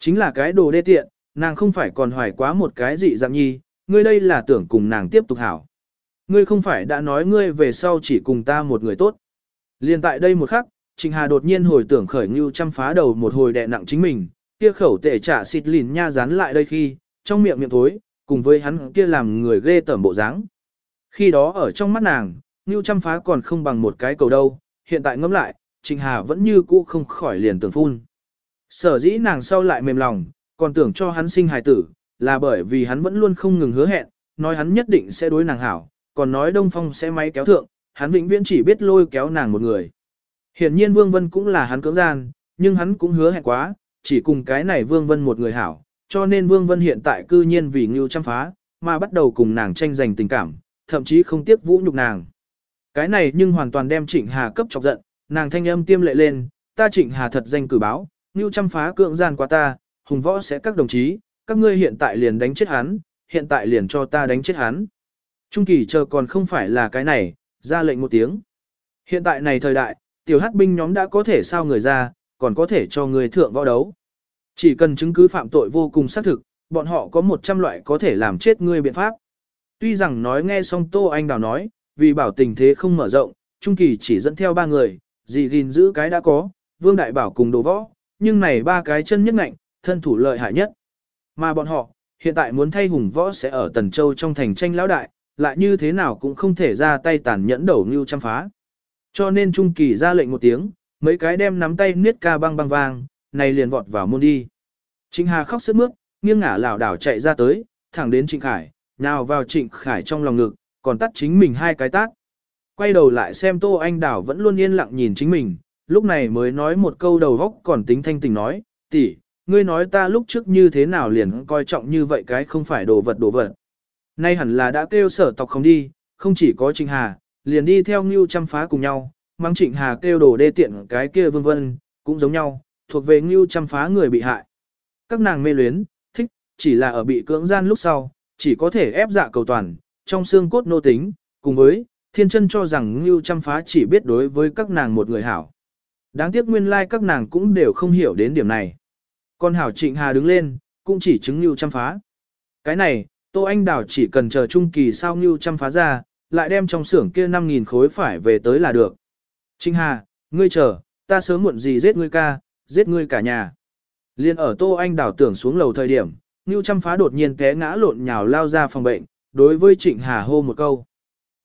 Chính là cái đồ đê tiện, nàng không phải còn hoài quá một cái gì dạng nhi, ngươi đây là tưởng cùng nàng tiếp tục hảo. Ngươi không phải đã nói ngươi về sau chỉ cùng ta một người tốt. Liên tại đây một khắc, Trình Hà đột nhiên hồi tưởng khởi như chăm phá đầu một hồi đè nặng chính mình, kia khẩu tệ trả xịt lìn nha dán lại đây khi, trong miệng miệng thối, cùng với hắn kia làm người ghê tởm bộ dáng. Khi đó ở trong mắt nàng, như chăm phá còn không bằng một cái cầu đâu, hiện tại ngẫm lại, Trình Hà vẫn như cũ không khỏi liền tưởng phun. Sở dĩ nàng sau lại mềm lòng, còn tưởng cho hắn sinh hài tử, là bởi vì hắn vẫn luôn không ngừng hứa hẹn, nói hắn nhất định sẽ đối nàng hảo, còn nói Đông Phong sẽ máy kéo thượng, hắn vĩnh viễn chỉ biết lôi kéo nàng một người. Hiển nhiên Vương Vân cũng là hắn cưỡng gian, nhưng hắn cũng hứa hẹn quá, chỉ cùng cái này Vương Vân một người hảo, cho nên Vương Vân hiện tại cư nhiên vì ngưu chăm phá, mà bắt đầu cùng nàng tranh giành tình cảm, thậm chí không tiếc vũ nhục nàng. Cái này nhưng hoàn toàn đem Trịnh Hà cấp chọc giận, nàng thanh âm tiêm lệ lên, ta Trịnh Hà thật danh cử báo, ngưu chăm phá cưỡng gian qua ta, hùng võ sẽ các đồng chí, các ngươi hiện tại liền đánh chết hắn, hiện tại liền cho ta đánh chết hắn. Trung kỳ chờ còn không phải là cái này, ra lệnh một tiếng. Hiện tại này thời đại, tiểu hát binh nhóm đã có thể sao người ra, còn có thể cho người thượng võ đấu. Chỉ cần chứng cứ phạm tội vô cùng xác thực, bọn họ có 100 loại có thể làm chết ngươi biện pháp. Tuy rằng nói nghe xong Tô Anh Đào nói, vì bảo tình thế không mở rộng, Trung Kỳ chỉ dẫn theo ba người, gì gìn giữ cái đã có, Vương Đại Bảo cùng đồ võ, nhưng này ba cái chân nhất ngạnh, thân thủ lợi hại nhất. Mà bọn họ, hiện tại muốn thay hùng võ sẽ ở Tần Châu trong thành tranh lão đại, lại như thế nào cũng không thể ra tay tàn nhẫn đầu như chăm phá. Cho nên Trung Kỳ ra lệnh một tiếng, mấy cái đem nắm tay niết ca băng băng vang, này liền vọt vào môn đi. Trịnh Hà khóc sướt mướt, nghiêng ngả lảo đảo chạy ra tới, thẳng đến Trịnh Khải, nào vào Trịnh Khải trong lòng ngực, còn tắt chính mình hai cái tát. Quay đầu lại xem Tô Anh Đảo vẫn luôn yên lặng nhìn chính mình, lúc này mới nói một câu đầu góc còn tính thanh tình nói, tỷ, ngươi nói ta lúc trước như thế nào liền coi trọng như vậy cái không phải đồ vật đồ vật. Nay hẳn là đã kêu sở tộc không đi, không chỉ có Trịnh Hà, liền đi theo Ngưu chăm phá cùng nhau, mang Trịnh Hà kêu đồ đê tiện cái kia vân vân, cũng giống nhau, thuộc về Ngưu chăm phá người bị hại. Các nàng mê luyến, thích, chỉ là ở bị cưỡng gian lúc sau, chỉ có thể ép dạ cầu toàn, trong xương cốt nô tính, cùng với, thiên chân cho rằng Ngưu chăm phá chỉ biết đối với các nàng một người hảo. Đáng tiếc nguyên lai like các nàng cũng đều không hiểu đến điểm này. Còn hảo trịnh hà đứng lên, cũng chỉ chứng Ngưu chăm phá. Cái này, Tô Anh Đào chỉ cần chờ trung kỳ sao Ngưu chăm phá ra, lại đem trong xưởng kia 5.000 khối phải về tới là được. Trịnh Hà, ngươi chờ, ta sớm muộn gì giết ngươi ca, giết ngươi cả nhà. Liên ở Tô Anh Đào tưởng xuống lầu thời điểm, Ngưu chăm phá đột nhiên té ngã lộn nhào lao ra phòng bệnh, đối với Trịnh Hà hô một câu.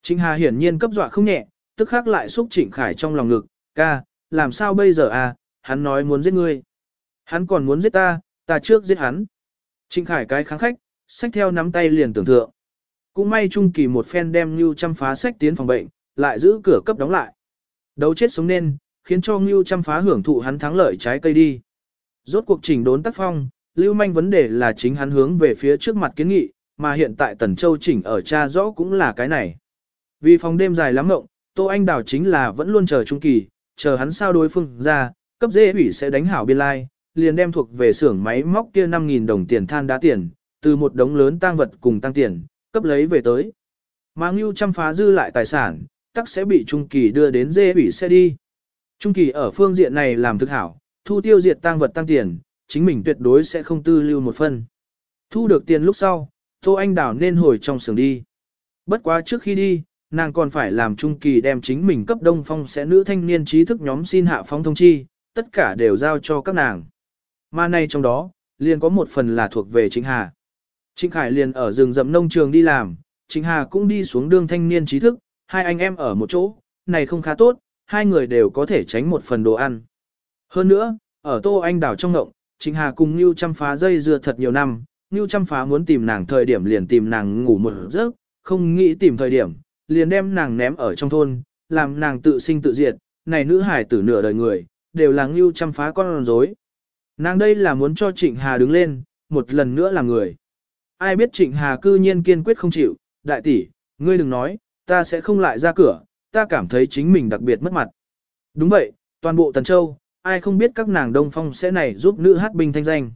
Trịnh Hà hiển nhiên cấp dọa không nhẹ, tức khắc lại xúc Trịnh Khải trong lòng ngực, ca, làm sao bây giờ à, hắn nói muốn giết ngươi. Hắn còn muốn giết ta, ta trước giết hắn. Trịnh Khải cái kháng khách, sách theo nắm tay liền tưởng tượng Cũng may Trung Kỳ một phen đem Ngưu chăm phá sách tiến phòng bệnh, lại giữ cửa cấp đóng lại. Đấu chết sống nên, khiến cho Ngưu chăm phá hưởng thụ hắn thắng lợi trái cây đi. Rốt cuộc chỉnh đốn tác phong, lưu manh vấn đề là chính hắn hướng về phía trước mặt kiến nghị, mà hiện tại Tần Châu chỉnh ở cha rõ cũng là cái này. Vì phòng đêm dài lắm mộng, Tô Anh Đào chính là vẫn luôn chờ Trung Kỳ, chờ hắn sao đối phương ra, cấp dễ ủy sẽ đánh hảo biên lai, liền đem thuộc về xưởng máy móc kia 5.000 đồng tiền than đá tiền, từ một đống lớn tang vật cùng tăng tiền, cấp lấy về tới. Mà Ngưu chăm phá dư lại tài sản, tắc sẽ bị Trung Kỳ đưa đến dê ủy xe đi. Trung Kỳ ở phương diện này làm thực hảo, thu tiêu diệt tang vật tăng tiền, chính mình tuyệt đối sẽ không tư lưu một phân. Thu được tiền lúc sau, Tô Anh Đảo nên hồi trong xưởng đi. Bất quá trước khi đi, nàng còn phải làm Trung Kỳ đem chính mình cấp đông phong sẽ nữ thanh niên trí thức nhóm xin hạ phong thông chi, tất cả đều giao cho các nàng. Mà nay trong đó, liền có một phần là thuộc về chính Hà. Trịnh Khải liền ở rừng rậm nông trường đi làm, Trịnh Hà cũng đi xuống đường thanh niên trí thức, hai anh em ở một chỗ, này không khá tốt, hai người đều có thể tránh một phần đồ ăn. Hơn nữa, ở Tô Anh đảo trong ngộng, Trịnh Hà cùng Nưu chăm phá dây dưa thật nhiều năm, Nưu chăm phá muốn tìm nàng thời điểm liền tìm nàng ngủ một giấc, không nghĩ tìm thời điểm, liền đem nàng ném ở trong thôn, làm nàng tự sinh tự diệt, này nữ hải tử nửa đời người, đều là ngưu chăm phá con rối. Nàng đây là muốn cho Trịnh Hà đứng lên, một lần nữa là người. Ai biết Trịnh Hà cư nhiên kiên quyết không chịu, đại tỷ, ngươi đừng nói, ta sẽ không lại ra cửa, ta cảm thấy chính mình đặc biệt mất mặt. Đúng vậy, toàn bộ Tần Châu, ai không biết các nàng Đông Phong sẽ này giúp nữ hát binh thanh danh.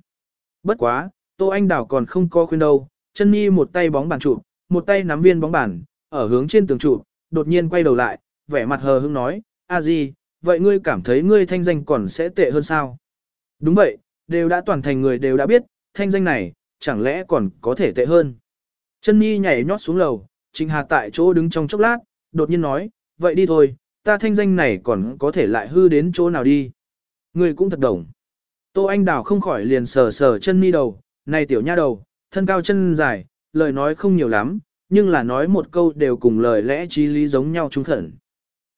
Bất quá, Tô Anh đảo còn không có khuyên đâu, chân nhi một tay bóng bàn trụ, một tay nắm viên bóng bàn, ở hướng trên tường trụ, đột nhiên quay đầu lại, vẻ mặt hờ hững nói, a gì, vậy ngươi cảm thấy ngươi thanh danh còn sẽ tệ hơn sao? Đúng vậy, đều đã toàn thành người đều đã biết, thanh danh này, chẳng lẽ còn có thể tệ hơn. Chân Nhi nhảy nhót xuống lầu, Trình Hà tại chỗ đứng trong chốc lát, đột nhiên nói, vậy đi thôi, ta thanh danh này còn có thể lại hư đến chỗ nào đi. Ngươi cũng thật đồng. Tô Anh Đào không khỏi liền sờ sờ chân Mi đầu, này tiểu nha đầu, thân cao chân dài, lời nói không nhiều lắm, nhưng là nói một câu đều cùng lời lẽ trí lý giống nhau trung khẩn.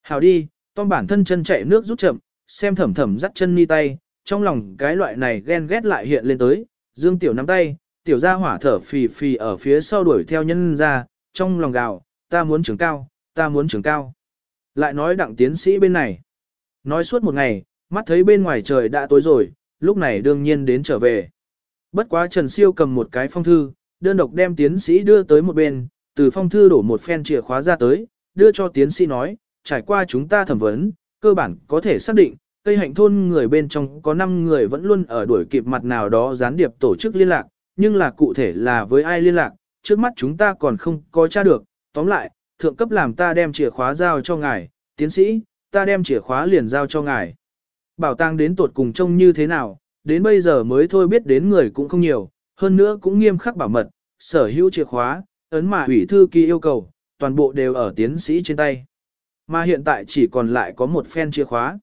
Hào đi, Tom bản thân chân chạy nước rút chậm, xem thầm thầm dắt chân ni tay, trong lòng cái loại này ghen ghét lại hiện lên tới, dương tiểu nắm tay, tiểu gia hỏa thở phì phì ở phía sau đuổi theo nhân ra, trong lòng gào, ta muốn trưởng cao, ta muốn trưởng cao. Lại nói đặng tiến sĩ bên này. Nói suốt một ngày, mắt thấy bên ngoài trời đã tối rồi, lúc này đương nhiên đến trở về. Bất quá Trần Siêu cầm một cái phong thư, đơn độc đem tiến sĩ đưa tới một bên, từ phong thư đổ một phen chìa khóa ra tới, đưa cho tiến sĩ nói, trải qua chúng ta thẩm vấn, cơ bản có thể xác định, Tây hạnh thôn người bên trong có 5 người vẫn luôn ở đuổi kịp mặt nào đó gián điệp tổ chức liên lạc, nhưng là cụ thể là với ai liên lạc, trước mắt chúng ta còn không có tra được. Tóm lại, thượng cấp làm ta đem chìa khóa giao cho ngài, tiến sĩ, ta đem chìa khóa liền giao cho ngài. Bảo tàng đến tột cùng trông như thế nào, đến bây giờ mới thôi biết đến người cũng không nhiều, hơn nữa cũng nghiêm khắc bảo mật, sở hữu chìa khóa, ấn mà ủy thư ký yêu cầu, toàn bộ đều ở tiến sĩ trên tay. Mà hiện tại chỉ còn lại có một phen chìa khóa.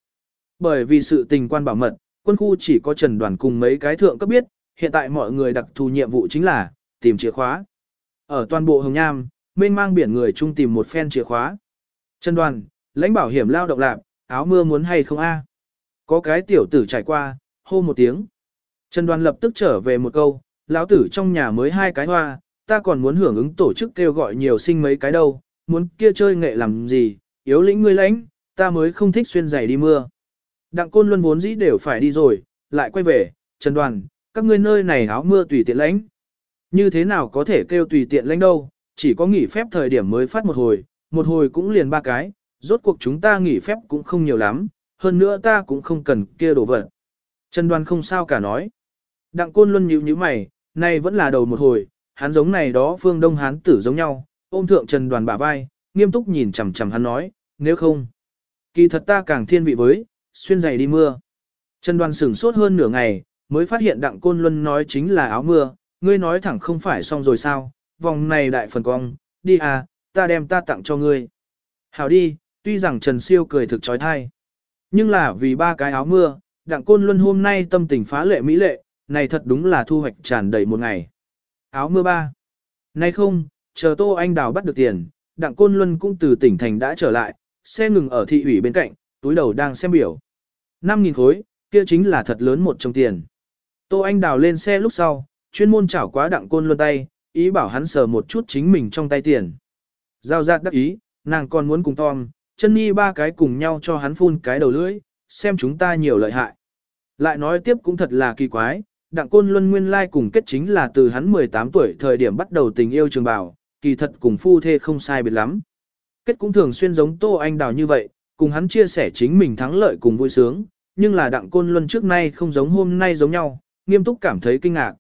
Bởi vì sự tình quan bảo mật, quân khu chỉ có trần đoàn cùng mấy cái thượng cấp biết, hiện tại mọi người đặc thù nhiệm vụ chính là tìm chìa khóa. Ở toàn bộ Hồng Nham, mênh mang biển người chung tìm một phen chìa khóa. Trần đoàn, lãnh bảo hiểm lao động lạc, áo mưa muốn hay không a? Có cái tiểu tử trải qua, hô một tiếng. Trần đoàn lập tức trở về một câu, lão tử trong nhà mới hai cái hoa, ta còn muốn hưởng ứng tổ chức kêu gọi nhiều sinh mấy cái đâu, muốn kia chơi nghệ làm gì, yếu lĩnh ngươi lãnh, ta mới không thích xuyên giày đi mưa. Đặng côn luân vốn dĩ đều phải đi rồi, lại quay về, Trần Đoàn, các ngươi nơi này áo mưa tùy tiện lãnh. Như thế nào có thể kêu tùy tiện lãnh đâu, chỉ có nghỉ phép thời điểm mới phát một hồi, một hồi cũng liền ba cái, rốt cuộc chúng ta nghỉ phép cũng không nhiều lắm, hơn nữa ta cũng không cần kia đồ vật. Trần Đoàn không sao cả nói. Đặng côn luân nhíu nhíu mày, này vẫn là đầu một hồi, hắn giống này đó phương đông hán tử giống nhau, ôm thượng Trần Đoàn bả vai, nghiêm túc nhìn chằm chằm hắn nói, nếu không, kỳ thật ta càng thiên vị với, xuyên giày đi mưa. Trần đoàn sửng sốt hơn nửa ngày, mới phát hiện đặng côn luân nói chính là áo mưa, ngươi nói thẳng không phải xong rồi sao, vòng này đại phần cong, đi à, ta đem ta tặng cho ngươi. Hảo đi, tuy rằng Trần Siêu cười thực trói thai, nhưng là vì ba cái áo mưa, đặng côn luân hôm nay tâm tình phá lệ mỹ lệ, này thật đúng là thu hoạch tràn đầy một ngày. Áo mưa ba. Nay không, chờ Tô Anh Đào bắt được tiền, đặng côn luân cũng từ tỉnh thành đã trở lại, xe ngừng ở thị ủy bên cạnh, túi đầu đang xem biểu. 5.000 khối, kia chính là thật lớn một trong tiền. Tô Anh đào lên xe lúc sau, chuyên môn chảo quá đặng côn luân tay, ý bảo hắn sờ một chút chính mình trong tay tiền. Giao giác đắc ý, nàng còn muốn cùng Tom, chân nhi ba cái cùng nhau cho hắn phun cái đầu lưỡi, xem chúng ta nhiều lợi hại. Lại nói tiếp cũng thật là kỳ quái, đặng côn luân nguyên lai cùng kết chính là từ hắn 18 tuổi thời điểm bắt đầu tình yêu trường bảo, kỳ thật cùng phu thê không sai biệt lắm. Kết cũng thường xuyên giống Tô Anh Đào như vậy, cùng hắn chia sẻ chính mình thắng lợi cùng vui sướng, nhưng là đặng côn luân trước nay không giống hôm nay giống nhau, nghiêm túc cảm thấy kinh ngạc.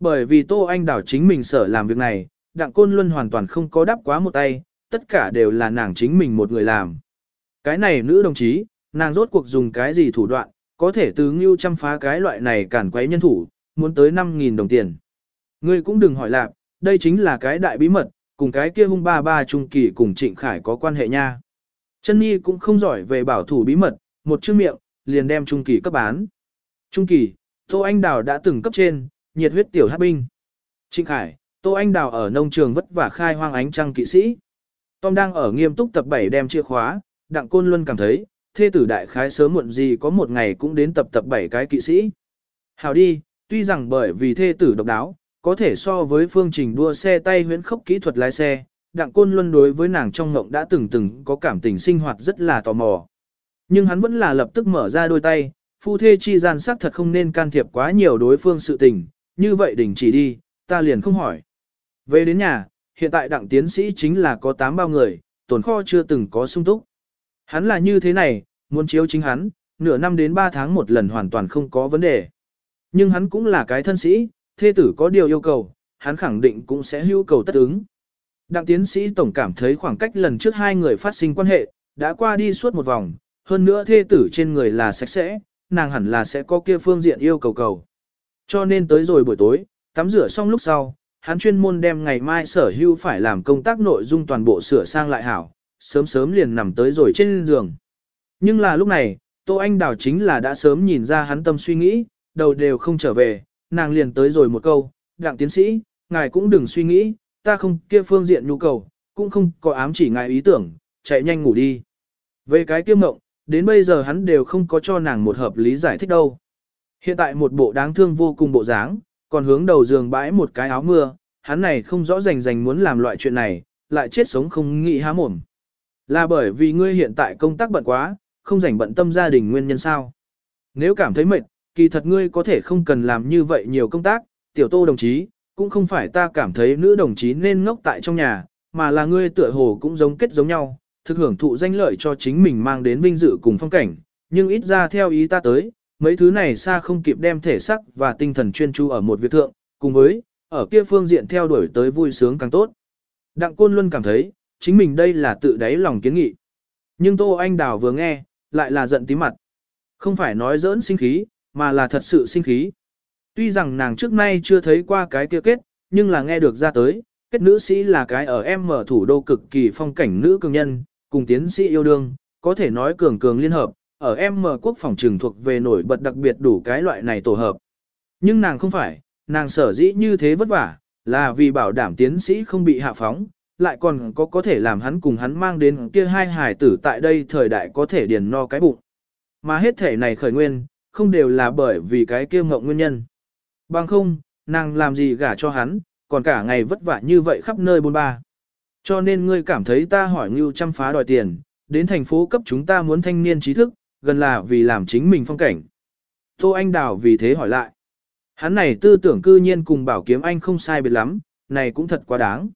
Bởi vì Tô Anh Đào chính mình sở làm việc này, đặng côn luân hoàn toàn không có đáp quá một tay, tất cả đều là nàng chính mình một người làm. Cái này nữ đồng chí, nàng rốt cuộc dùng cái gì thủ đoạn, có thể từ ngưu chăm phá cái loại này cản quấy nhân thủ, muốn tới 5.000 đồng tiền. Ngươi cũng đừng hỏi lạc, đây chính là cái đại bí mật, cùng cái kia hung ba ba trung kỳ cùng Trịnh Khải có quan hệ nha. Chân Nhi cũng không giỏi về bảo thủ bí mật, một chữ miệng, liền đem Trung Kỳ cấp bán. Trung Kỳ, Tô Anh Đào đã từng cấp trên, nhiệt huyết tiểu hát binh. Trịnh Khải, Tô Anh Đào ở nông trường vất vả khai hoang ánh trăng kỵ sĩ. Tom đang ở nghiêm túc tập 7 đem chìa khóa, Đặng Côn Luân cảm thấy, thê tử đại khái sớm muộn gì có một ngày cũng đến tập tập bảy cái kỵ sĩ. Hào đi, tuy rằng bởi vì thê tử độc đáo, có thể so với phương trình đua xe tay huyễn khốc kỹ thuật lái xe, Đặng Côn Luân đối với nàng trong ngộng đã từng từng có cảm tình sinh hoạt rất là tò mò. Nhưng hắn vẫn là lập tức mở ra đôi tay, phu thê chi gian sắc thật không nên can thiệp quá nhiều đối phương sự tình, như vậy đình chỉ đi, ta liền không hỏi. Về đến nhà, hiện tại đặng tiến sĩ chính là có 8 bao người, tồn kho chưa từng có sung túc. Hắn là như thế này, muốn chiếu chính hắn, nửa năm đến 3 tháng một lần hoàn toàn không có vấn đề. Nhưng hắn cũng là cái thân sĩ, thê tử có điều yêu cầu, hắn khẳng định cũng sẽ hữu cầu tất ứng. Đặng tiến sĩ tổng cảm thấy khoảng cách lần trước hai người phát sinh quan hệ, đã qua đi suốt một vòng, hơn nữa thê tử trên người là sạch sẽ, nàng hẳn là sẽ có kia phương diện yêu cầu cầu. Cho nên tới rồi buổi tối, tắm rửa xong lúc sau, hắn chuyên môn đem ngày mai sở hữu phải làm công tác nội dung toàn bộ sửa sang lại hảo, sớm sớm liền nằm tới rồi trên giường. Nhưng là lúc này, Tô Anh Đào chính là đã sớm nhìn ra hắn tâm suy nghĩ, đầu đều không trở về, nàng liền tới rồi một câu, đặng tiến sĩ, ngài cũng đừng suy nghĩ, ta không kia phương diện nhu cầu, cũng không có ám chỉ ngài ý tưởng, chạy nhanh ngủ đi. Về cái kiêm mộng, đến bây giờ hắn đều không có cho nàng một hợp lý giải thích đâu. Hiện tại một bộ đáng thương vô cùng bộ dáng, còn hướng đầu giường bãi một cái áo mưa, hắn này không rõ rành rành muốn làm loại chuyện này, lại chết sống không nghĩ há mồm. Là bởi vì ngươi hiện tại công tác bận quá, không rảnh bận tâm gia đình nguyên nhân sao. Nếu cảm thấy mệt, kỳ thật ngươi có thể không cần làm như vậy nhiều công tác, tiểu tô đồng chí, cũng không phải ta cảm thấy nữ đồng chí nên ngốc tại trong nhà, mà là ngươi tựa hồ cũng giống kết giống nhau, thực hưởng thụ danh lợi cho chính mình mang đến vinh dự cùng phong cảnh, nhưng ít ra theo ý ta tới, mấy thứ này xa không kịp đem thể sắc và tinh thần chuyên chú ở một việc thượng, cùng với, ở kia phương diện theo đuổi tới vui sướng càng tốt. Đặng Côn luôn cảm thấy, chính mình đây là tự đáy lòng kiến nghị. Nhưng Tô Anh Đào vừa nghe, lại là giận tí mặt. Không phải nói giỡn sinh khí, mà là thật sự sinh khí. Tuy rằng nàng trước nay chưa thấy qua cái kia kết, nhưng là nghe được ra tới, kết nữ sĩ là cái ở em mở thủ đô cực kỳ phong cảnh nữ cường nhân, cùng tiến sĩ yêu đương, có thể nói cường cường liên hợp, ở em mở quốc phòng trường thuộc về nổi bật đặc biệt đủ cái loại này tổ hợp. Nhưng nàng không phải, nàng sở dĩ như thế vất vả, là vì bảo đảm tiến sĩ không bị hạ phóng, lại còn có có thể làm hắn cùng hắn mang đến kia hai hài tử tại đây thời đại có thể điền no cái bụng. Mà hết thể này khởi nguyên, không đều là bởi vì cái kia mộng nguyên nhân. Bằng không, nàng làm gì gả cho hắn, còn cả ngày vất vả như vậy khắp nơi bôn ba. Cho nên ngươi cảm thấy ta hỏi ngưu chăm phá đòi tiền, đến thành phố cấp chúng ta muốn thanh niên trí thức, gần là vì làm chính mình phong cảnh. Tô Anh Đào vì thế hỏi lại. Hắn này tư tưởng cư nhiên cùng bảo kiếm anh không sai biệt lắm, này cũng thật quá đáng.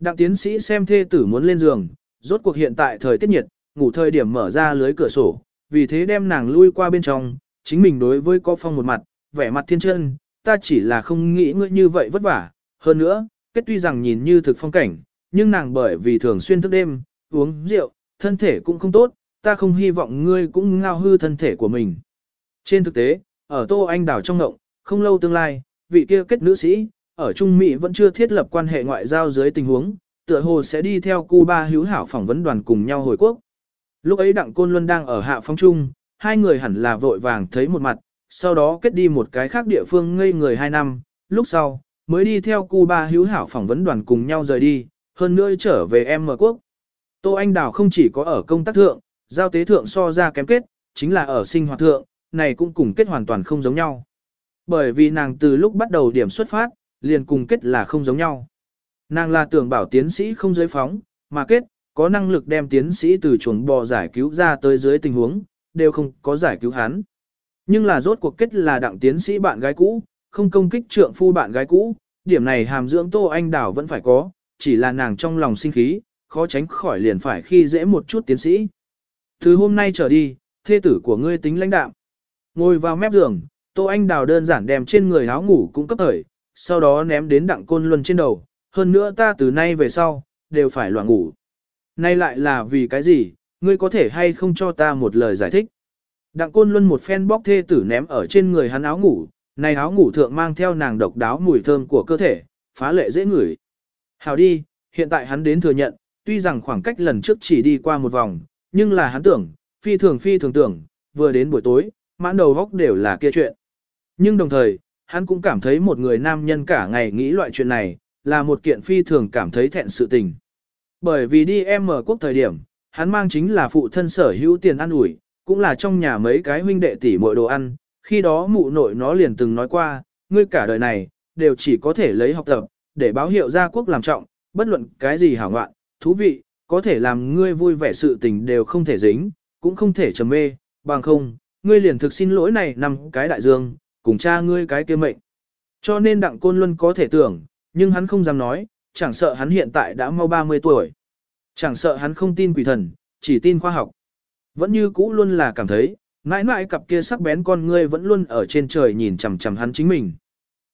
Đặng tiến sĩ xem thê tử muốn lên giường, rốt cuộc hiện tại thời tiết nhiệt, ngủ thời điểm mở ra lưới cửa sổ, vì thế đem nàng lui qua bên trong, chính mình đối với có phong một mặt, vẻ mặt thiên chân, ta chỉ là không nghĩ ngươi như vậy vất vả. Hơn nữa, kết tuy rằng nhìn như thực phong cảnh, nhưng nàng bởi vì thường xuyên thức đêm, uống rượu, thân thể cũng không tốt, ta không hy vọng ngươi cũng ngao hư thân thể của mình. Trên thực tế, ở Tô Anh Đảo trong ngộng, không lâu tương lai, vị kia kết nữ sĩ, ở Trung Mỹ vẫn chưa thiết lập quan hệ ngoại giao dưới tình huống, tựa hồ sẽ đi theo Cuba hữu hảo phỏng vấn đoàn cùng nhau hồi quốc. Lúc ấy Đặng Côn Luân đang ở hạ phong trung, hai người hẳn là vội vàng thấy một mặt, sau đó kết đi một cái khác địa phương ngây người hai năm, lúc sau, mới đi theo Cuba hữu hảo phỏng vấn đoàn cùng nhau rời đi, hơn nữa trở về em mở quốc. Tô Anh Đào không chỉ có ở công tác thượng, giao tế thượng so ra kém kết, chính là ở sinh hoạt thượng, này cũng cùng kết hoàn toàn không giống nhau. Bởi vì nàng từ lúc bắt đầu điểm xuất phát, liền cùng kết là không giống nhau. Nàng là tưởng bảo tiến sĩ không giới phóng, mà kết, có năng lực đem tiến sĩ từ chuồng bò giải cứu ra tới dưới tình huống, đều không có giải cứu hắn. Nhưng là rốt cuộc kết là đặng tiến sĩ bạn gái cũ, không công kích trượng phu bạn gái cũ, điểm này hàm dưỡng Tô Anh Đảo vẫn phải có, chỉ là nàng trong lòng sinh khí, khó tránh khỏi liền phải khi dễ một chút tiến sĩ. Từ hôm nay trở đi, thê tử của ngươi tính lãnh đạm. Ngồi vào mép giường, Tô Anh Đào đơn giản đem trên người áo ngủ cũng cấp thời, sau đó ném đến đặng côn luân trên đầu, hơn nữa ta từ nay về sau, đều phải loạn ngủ. Nay lại là vì cái gì, ngươi có thể hay không cho ta một lời giải thích. Đặng côn luân một phen bóc thê tử ném ở trên người hắn áo ngủ, này áo ngủ thượng mang theo nàng độc đáo mùi thơm của cơ thể, phá lệ dễ ngửi. Hào đi, hiện tại hắn đến thừa nhận, tuy rằng khoảng cách lần trước chỉ đi qua một vòng, nhưng là hắn tưởng, phi thường phi thường tưởng, vừa đến buổi tối, mãn đầu góc đều là kia chuyện. Nhưng đồng thời, hắn cũng cảm thấy một người nam nhân cả ngày nghĩ loại chuyện này, là một kiện phi thường cảm thấy thẹn sự tình. Bởi vì đi em mở quốc thời điểm, hắn mang chính là phụ thân sở hữu tiền ăn ủi, cũng là trong nhà mấy cái huynh đệ tỷ mọi đồ ăn, khi đó mụ nội nó liền từng nói qua, ngươi cả đời này, đều chỉ có thể lấy học tập, để báo hiệu gia quốc làm trọng, bất luận cái gì hảo ngoạn, thú vị, có thể làm ngươi vui vẻ sự tình đều không thể dính, cũng không thể trầm mê, bằng không, ngươi liền thực xin lỗi này nằm cái đại dương, cùng cha ngươi cái kia mệnh. Cho nên đặng côn luân có thể tưởng, nhưng hắn không dám nói, chẳng sợ hắn hiện tại đã mau 30 tuổi. Chẳng sợ hắn không tin quỷ thần, chỉ tin khoa học. Vẫn như cũ luôn là cảm thấy, mãi mãi cặp kia sắc bén con ngươi vẫn luôn ở trên trời nhìn chằm chằm hắn chính mình.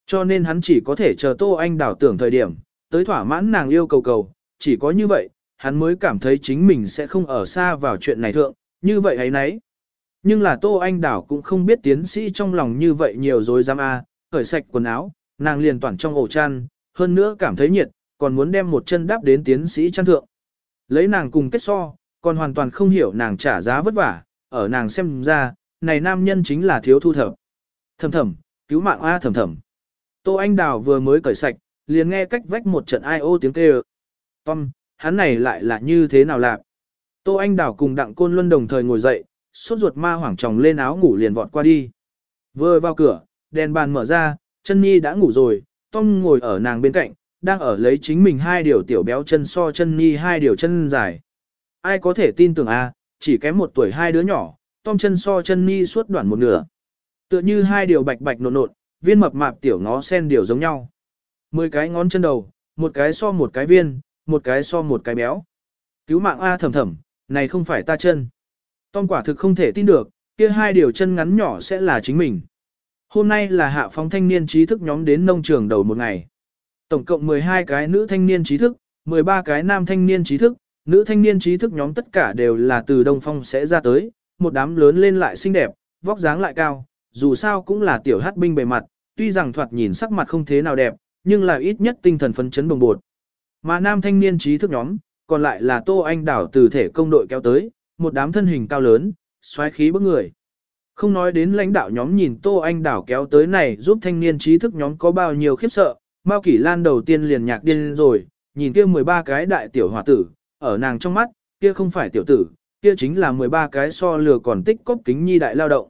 Cho nên hắn chỉ có thể chờ Tô Anh đảo tưởng thời điểm, tới thỏa mãn nàng yêu cầu cầu, chỉ có như vậy, hắn mới cảm thấy chính mình sẽ không ở xa vào chuyện này thượng, như vậy ấy nấy. Nhưng là Tô Anh Đảo cũng không biết tiến sĩ trong lòng như vậy nhiều dối dám a, cởi sạch quần áo, nàng liền toàn trong ổ chăn, hơn nữa cảm thấy nhiệt, còn muốn đem một chân đáp đến tiến sĩ chăn thượng. Lấy nàng cùng kết so, còn hoàn toàn không hiểu nàng trả giá vất vả, ở nàng xem ra, này nam nhân chính là thiếu thu thập. Thầm thầm, cứu mạng A thầm thầm. Tô Anh Đào vừa mới cởi sạch, liền nghe cách vách một trận ai ô tiếng kêu. Tom, hắn này lại là như thế nào lạc? Tô Anh Đào cùng Đặng Côn Luân đồng thời ngồi dậy, sốt ruột ma hoảng tròng lên áo ngủ liền vọt qua đi. Vừa vào cửa, đèn bàn mở ra, chân nhi đã ngủ rồi, Tom ngồi ở nàng bên cạnh, đang ở lấy chính mình hai điều tiểu béo chân so chân nhi hai điều chân dài. Ai có thể tin tưởng a, chỉ kém một tuổi hai đứa nhỏ, Tom chân so chân nhi suốt đoạn một nửa. Tựa như hai điều bạch bạch nộn nộn, viên mập mạp tiểu ngó sen điều giống nhau. Mười cái ngón chân đầu, một cái so một cái viên, một cái so một cái béo. Cứu mạng A thầm thầm, này không phải ta chân. Tom quả thực không thể tin được, kia hai điều chân ngắn nhỏ sẽ là chính mình. Hôm nay là hạ phóng thanh niên trí thức nhóm đến nông trường đầu một ngày. Tổng cộng 12 cái nữ thanh niên trí thức, 13 cái nam thanh niên trí thức, nữ thanh niên trí thức nhóm tất cả đều là từ Đông Phong sẽ ra tới, một đám lớn lên lại xinh đẹp, vóc dáng lại cao, dù sao cũng là tiểu hát binh bề mặt, tuy rằng thoạt nhìn sắc mặt không thế nào đẹp, nhưng là ít nhất tinh thần phấn chấn bồng bột. Mà nam thanh niên trí thức nhóm, còn lại là Tô Anh Đảo từ thể công đội kéo tới, một đám thân hình cao lớn, xoáy khí bức người. Không nói đến lãnh đạo nhóm nhìn Tô Anh Đảo kéo tới này giúp thanh niên trí thức nhóm có bao nhiêu khiếp sợ, Mao Kỷ Lan đầu tiên liền nhạc điên rồi, nhìn kia 13 cái đại tiểu hòa tử, ở nàng trong mắt, kia không phải tiểu tử, kia chính là 13 cái so lừa còn tích cốc kính nhi đại lao động.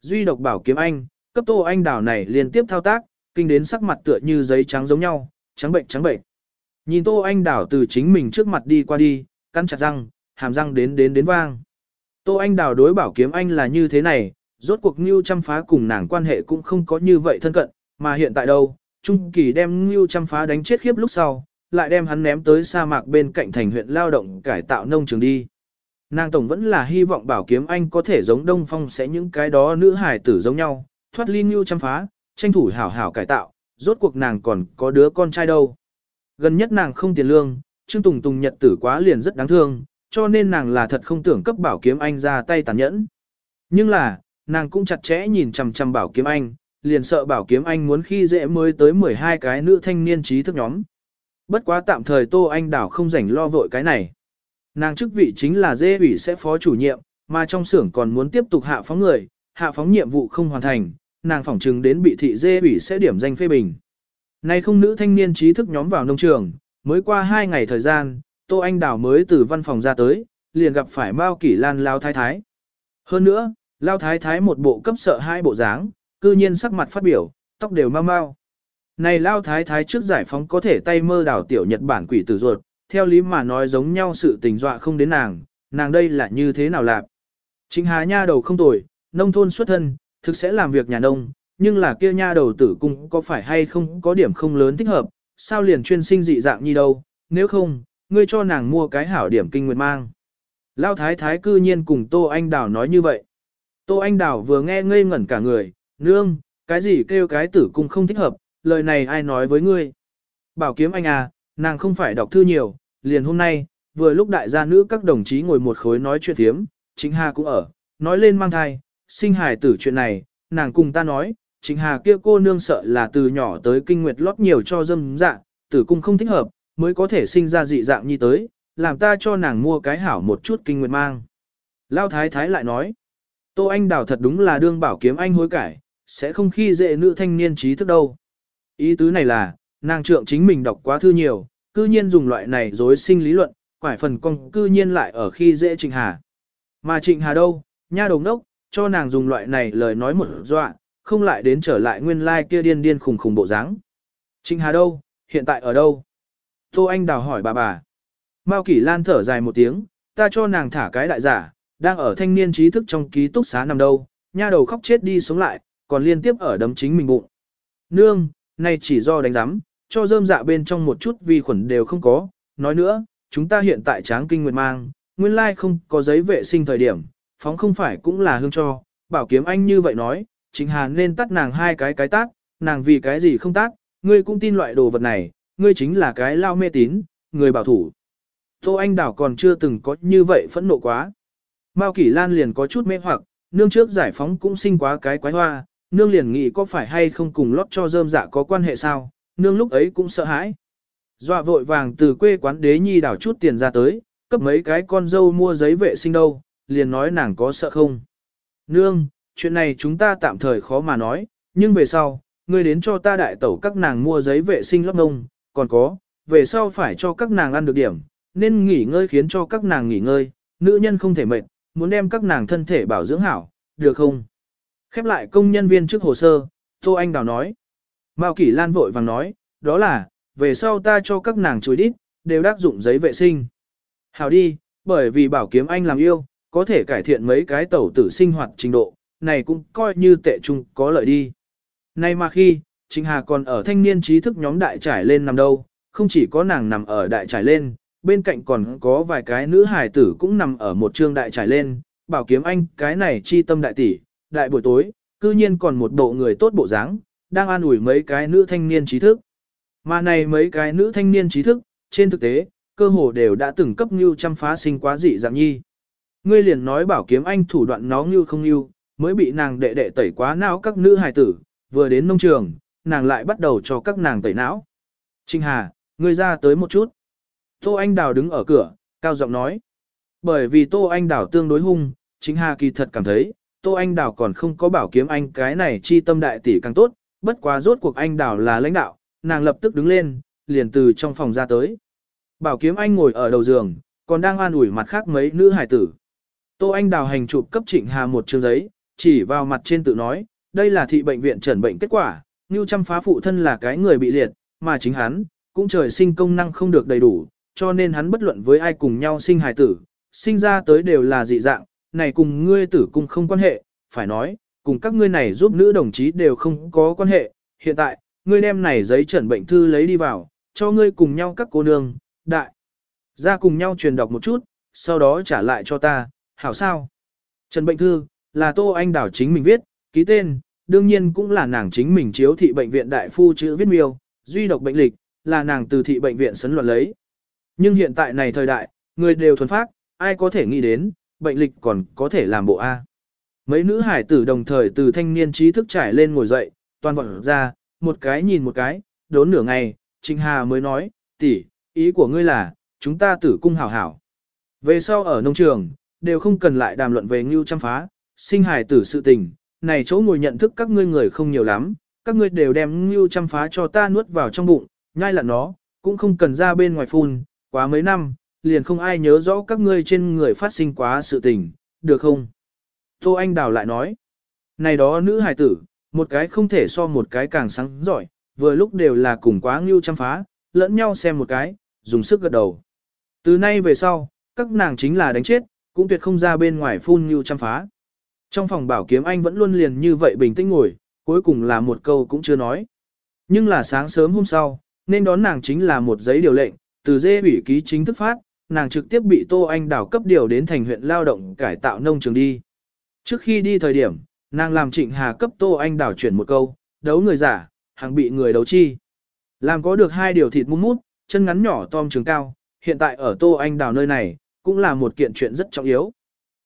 Duy độc bảo kiếm anh, cấp Tô Anh Đảo này liên tiếp thao tác, kinh đến sắc mặt tựa như giấy trắng giống nhau, trắng bệnh trắng bệnh. Nhìn Tô Anh Đảo từ chính mình trước mặt đi qua đi, cắn chặt răng, hàm răng đến đến đến vang. Tô Anh đào đối bảo kiếm anh là như thế này, rốt cuộc Ngưu chăm phá cùng nàng quan hệ cũng không có như vậy thân cận, mà hiện tại đâu, Trung Kỳ đem Ngưu chăm phá đánh chết khiếp lúc sau, lại đem hắn ném tới sa mạc bên cạnh thành huyện lao động cải tạo nông trường đi. Nàng tổng vẫn là hy vọng bảo kiếm anh có thể giống Đông Phong sẽ những cái đó nữ hải tử giống nhau, thoát ly Ngưu chăm phá, tranh thủ hảo hảo cải tạo, rốt cuộc nàng còn có đứa con trai đâu. Gần nhất nàng không tiền lương, Trương Tùng Tùng nhật tử quá liền rất đáng thương, cho nên nàng là thật không tưởng cấp bảo kiếm anh ra tay tàn nhẫn. Nhưng là, nàng cũng chặt chẽ nhìn chằm chằm bảo kiếm anh, liền sợ bảo kiếm anh muốn khi dễ mới tới 12 cái nữ thanh niên trí thức nhóm. Bất quá tạm thời Tô Anh Đảo không rảnh lo vội cái này. Nàng chức vị chính là dê ủy sẽ phó chủ nhiệm, mà trong xưởng còn muốn tiếp tục hạ phóng người, hạ phóng nhiệm vụ không hoàn thành, nàng phỏng chừng đến bị thị dê ủy sẽ điểm danh phê bình. Nay không nữ thanh niên trí thức nhóm vào nông trường, mới qua hai ngày thời gian, Tô Anh Đào mới từ văn phòng ra tới, liền gặp phải Mao Kỷ Lan Lao Thái Thái. Hơn nữa, Lao Thái Thái một bộ cấp sợ hai bộ dáng, cư nhiên sắc mặt phát biểu, tóc đều mau mau. Này Lao Thái Thái trước giải phóng có thể tay mơ đảo tiểu Nhật Bản quỷ tử ruột, theo lý mà nói giống nhau sự tình dọa không đến nàng, nàng đây là như thế nào lạc. Chính Hà Nha đầu không tồi, nông thôn xuất thân, thực sẽ làm việc nhà nông, nhưng là kia nha đầu tử cung có phải hay không có điểm không lớn thích hợp, sao liền chuyên sinh dị dạng như đâu, nếu không, ngươi cho nàng mua cái hảo điểm kinh nguyệt mang. Lao thái thái cư nhiên cùng Tô Anh Đào nói như vậy. Tô Anh Đào vừa nghe ngây ngẩn cả người, nương, cái gì kêu cái tử cung không thích hợp, lời này ai nói với ngươi. Bảo kiếm anh à, nàng không phải đọc thư nhiều, liền hôm nay, vừa lúc đại gia nữ các đồng chí ngồi một khối nói chuyện thiếm, chính Hà cũng ở, nói lên mang thai, sinh hài tử chuyện này, nàng cùng ta nói, chính Hà kia cô nương sợ là từ nhỏ tới kinh nguyệt lót nhiều cho dâm dạ, tử cung không thích hợp, mới có thể sinh ra dị dạng như tới, làm ta cho nàng mua cái hảo một chút kinh nguyệt mang. Lao Thái Thái lại nói, Tô Anh Đào thật đúng là đương bảo kiếm anh hối cải, sẽ không khi dễ nữ thanh niên trí thức đâu. Ý tứ này là, nàng trượng chính mình đọc quá thư nhiều, cư nhiên dùng loại này dối sinh lý luận, quải phần con cư nhiên lại ở khi dễ Trịnh Hà. Mà Trịnh Hà đâu, nha đồng đốc, cho nàng dùng loại này lời nói một dọa, không lại đến trở lại nguyên lai like kia điên điên khùng khùng bộ dáng. Trịnh Hà đâu, hiện tại ở đâu? Tô Anh đào hỏi bà bà. Mao Kỷ Lan thở dài một tiếng, ta cho nàng thả cái đại giả, đang ở thanh niên trí thức trong ký túc xá nằm đâu, nha đầu khóc chết đi sống lại, còn liên tiếp ở đấm chính mình bụng. Nương, này chỉ do đánh giám, cho rơm dạ bên trong một chút vi khuẩn đều không có, nói nữa, chúng ta hiện tại tráng kinh nguyệt mang, nguyên lai không có giấy vệ sinh thời điểm, phóng không phải cũng là hương cho, bảo kiếm anh như vậy nói, chính Hà nên tắt nàng hai cái cái tác, nàng vì cái gì không tác, ngươi cũng tin loại đồ vật này, ngươi chính là cái lao mê tín, người bảo thủ. Tô Anh Đảo còn chưa từng có như vậy phẫn nộ quá. Mao Kỷ Lan liền có chút mê hoặc, nương trước giải phóng cũng sinh quá cái quái hoa, nương liền nghĩ có phải hay không cùng lót cho rơm dạ có quan hệ sao, nương lúc ấy cũng sợ hãi. Dọa vội vàng từ quê quán đế nhi đảo chút tiền ra tới, cấp mấy cái con dâu mua giấy vệ sinh đâu, liền nói nàng có sợ không. Nương, chuyện này chúng ta tạm thời khó mà nói, nhưng về sau, ngươi đến cho ta đại tẩu các nàng mua giấy vệ sinh lót ngông, còn có, về sau phải cho các nàng ăn được điểm, nên nghỉ ngơi khiến cho các nàng nghỉ ngơi, nữ nhân không thể mệt, muốn đem các nàng thân thể bảo dưỡng hảo, được không? Khép lại công nhân viên trước hồ sơ, Tô Anh Đào nói. Mao Kỷ Lan vội vàng nói, đó là, về sau ta cho các nàng chuối đít, đều đắc dụng giấy vệ sinh. Hảo đi, bởi vì bảo kiếm anh làm yêu, có thể cải thiện mấy cái tẩu tử sinh hoạt trình độ, này cũng coi như tệ chung có lợi đi. Nay mà khi, Trịnh Hà còn ở thanh niên trí thức nhóm đại trải lên nằm đâu, không chỉ có nàng nằm ở đại trải lên, bên cạnh còn có vài cái nữ hài tử cũng nằm ở một trương đại trải lên, bảo kiếm anh cái này chi tâm đại tỷ, đại buổi tối, cư nhiên còn một bộ người tốt bộ dáng, đang an ủi mấy cái nữ thanh niên trí thức. Mà này mấy cái nữ thanh niên trí thức, trên thực tế, cơ hồ đều đã từng cấp như chăm phá sinh quá dị dạng nhi. Ngươi liền nói bảo kiếm anh thủ đoạn nó như không như, mới bị nàng đệ đệ tẩy quá não các nữ hài tử, vừa đến nông trường, nàng lại bắt đầu cho các nàng tẩy não. Trinh Hà, ngươi ra tới một chút. Tô Anh Đào đứng ở cửa, cao giọng nói. Bởi vì Tô Anh Đào tương đối hung, Trinh Hà kỳ thật cảm thấy, Tô Anh Đào còn không có bảo kiếm anh cái này chi tâm đại tỷ càng tốt, bất quá rốt cuộc anh Đào là lãnh đạo, nàng lập tức đứng lên, liền từ trong phòng ra tới. Bảo kiếm anh ngồi ở đầu giường, còn đang an ủi mặt khác mấy nữ hải tử. Tô Anh Đào hành chụp cấp Trịnh Hà một chương giấy, chỉ vào mặt trên tự nói, đây là thị bệnh viện trần bệnh kết quả, Ngưu Trăm phá phụ thân là cái người bị liệt, mà chính hắn, cũng trời sinh công năng không được đầy đủ, cho nên hắn bất luận với ai cùng nhau sinh hài tử, sinh ra tới đều là dị dạng, này cùng ngươi tử cung không quan hệ, phải nói, cùng các ngươi này giúp nữ đồng chí đều không có quan hệ, hiện tại, ngươi đem này giấy trần bệnh thư lấy đi vào, cho ngươi cùng nhau các cô nương, đại, ra cùng nhau truyền đọc một chút, sau đó trả lại cho ta, hảo sao? Trần bệnh thư, là Tô Anh Đảo chính mình viết, ký tên, đương nhiên cũng là nàng chính mình chiếu thị bệnh viện đại phu chữ viết miêu, duy độc bệnh lịch, là nàng từ thị bệnh viện sấn luận lấy. Nhưng hiện tại này thời đại, người đều thuần phát, ai có thể nghĩ đến, bệnh lịch còn có thể làm bộ A. Mấy nữ hải tử đồng thời từ thanh niên trí thức trải lên ngồi dậy, toàn vọng ra, một cái nhìn một cái, đốn nửa ngày, Trịnh Hà mới nói, tỷ, ý của ngươi là, chúng ta tử cung hảo hảo. Về sau ở nông trường, đều không cần lại đàm luận về ngưu chăm phá, sinh hải tử sự tình, này chỗ ngồi nhận thức các ngươi người không nhiều lắm, các ngươi đều đem ngưu chăm phá cho ta nuốt vào trong bụng, nhai lặn nó, cũng không cần ra bên ngoài phun, quá mấy năm, liền không ai nhớ rõ các ngươi trên người phát sinh quá sự tình, được không? Tô Anh Đào lại nói, này đó nữ hài tử, một cái không thể so một cái càng sáng giỏi, vừa lúc đều là cùng quá ngưu chăm phá, lẫn nhau xem một cái, dùng sức gật đầu. Từ nay về sau, các nàng chính là đánh chết, cũng tuyệt không ra bên ngoài phun ngưu chăm phá. Trong phòng bảo kiếm anh vẫn luôn liền như vậy bình tĩnh ngồi, cuối cùng là một câu cũng chưa nói. Nhưng là sáng sớm hôm sau, nên đón nàng chính là một giấy điều lệnh, từ dê ủy ký chính thức phát, nàng trực tiếp bị Tô Anh đảo cấp điều đến thành huyện lao động cải tạo nông trường đi. Trước khi đi thời điểm, nàng làm trịnh hà cấp Tô Anh đảo chuyển một câu, đấu người giả, hàng bị người đấu chi. Làm có được hai điều thịt mút mút, chân ngắn nhỏ tom trường cao, hiện tại ở Tô Anh đảo nơi này, cũng là một kiện chuyện rất trọng yếu.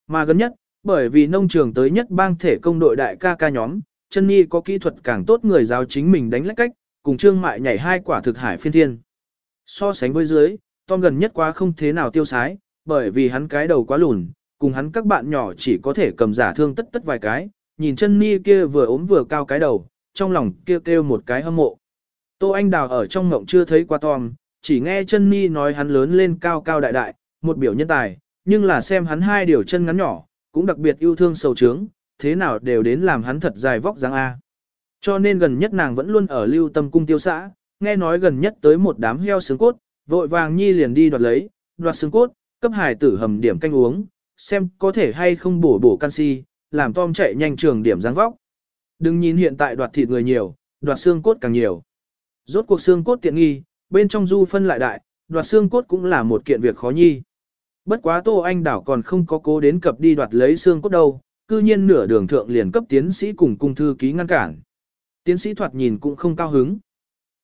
Mà gần nhất, bởi vì nông trường tới nhất bang thể công đội đại ca ca nhóm, chân nhi có kỹ thuật càng tốt người giáo chính mình đánh lách cách, cùng trương mại nhảy hai quả thực hải phiên thiên. So sánh với dưới, Tom gần nhất quá không thế nào tiêu sái, bởi vì hắn cái đầu quá lùn, cùng hắn các bạn nhỏ chỉ có thể cầm giả thương tất tất vài cái, nhìn chân ni kia vừa ốm vừa cao cái đầu, trong lòng kia kêu, kêu một cái hâm mộ. Tô Anh Đào ở trong ngộng chưa thấy qua Tom, chỉ nghe chân ni nói hắn lớn lên cao cao đại đại, một biểu nhân tài, nhưng là xem hắn hai điều chân ngắn nhỏ, cũng đặc biệt yêu thương sầu trướng, thế nào đều đến làm hắn thật dài vóc dáng A. Cho nên gần nhất nàng vẫn luôn ở lưu tâm cung tiêu xã, nghe nói gần nhất tới một đám heo xương cốt, vội vàng nhi liền đi đoạt lấy, đoạt xương cốt, cấp hải tử hầm điểm canh uống, xem có thể hay không bổ bổ canxi, làm Tom chạy nhanh trường điểm dáng vóc. Đừng nhìn hiện tại đoạt thịt người nhiều, đoạt xương cốt càng nhiều. Rốt cuộc xương cốt tiện nghi, bên trong du phân lại đại, đoạt xương cốt cũng là một kiện việc khó nhi. Bất quá Tô Anh Đảo còn không có cố đến cập đi đoạt lấy xương cốt đâu, cư nhiên nửa đường thượng liền cấp tiến sĩ cùng cung thư ký ngăn cản. Tiến sĩ thoạt nhìn cũng không cao hứng.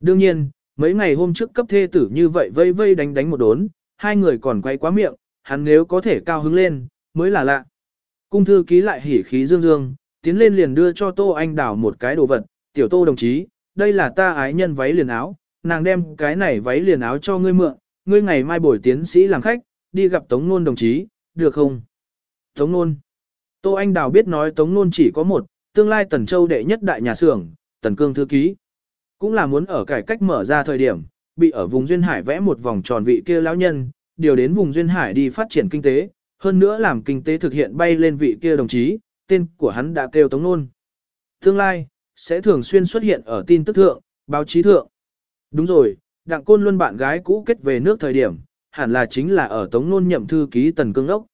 Đương nhiên, mấy ngày hôm trước cấp thê tử như vậy vây vây đánh đánh một đốn, hai người còn quay quá miệng, hắn nếu có thể cao hứng lên, mới là lạ. Cung thư ký lại hỉ khí dương dương, tiến lên liền đưa cho Tô Anh Đảo một cái đồ vật, tiểu Tô đồng chí, đây là ta ái nhân váy liền áo, nàng đem cái này váy liền áo cho ngươi mượn, ngươi ngày mai buổi tiến sĩ làm khách, đi gặp Tống Nôn đồng chí, được không? Tống Nôn. Tô Anh Đào biết nói Tống Nôn chỉ có một, tương lai Tần Châu đệ nhất đại nhà xưởng, Tần Cương thư ký. Cũng là muốn ở cải cách mở ra thời điểm, bị ở vùng Duyên Hải vẽ một vòng tròn vị kia lão nhân, điều đến vùng Duyên Hải đi phát triển kinh tế, hơn nữa làm kinh tế thực hiện bay lên vị kia đồng chí, tên của hắn đã kêu Tống Nôn. Tương lai, sẽ thường xuyên xuất hiện ở tin tức thượng, báo chí thượng. Đúng rồi, Đặng Côn Luân bạn gái cũ kết về nước thời điểm, hẳn là chính là ở Tống Nôn nhậm thư ký Tần Cương Ốc.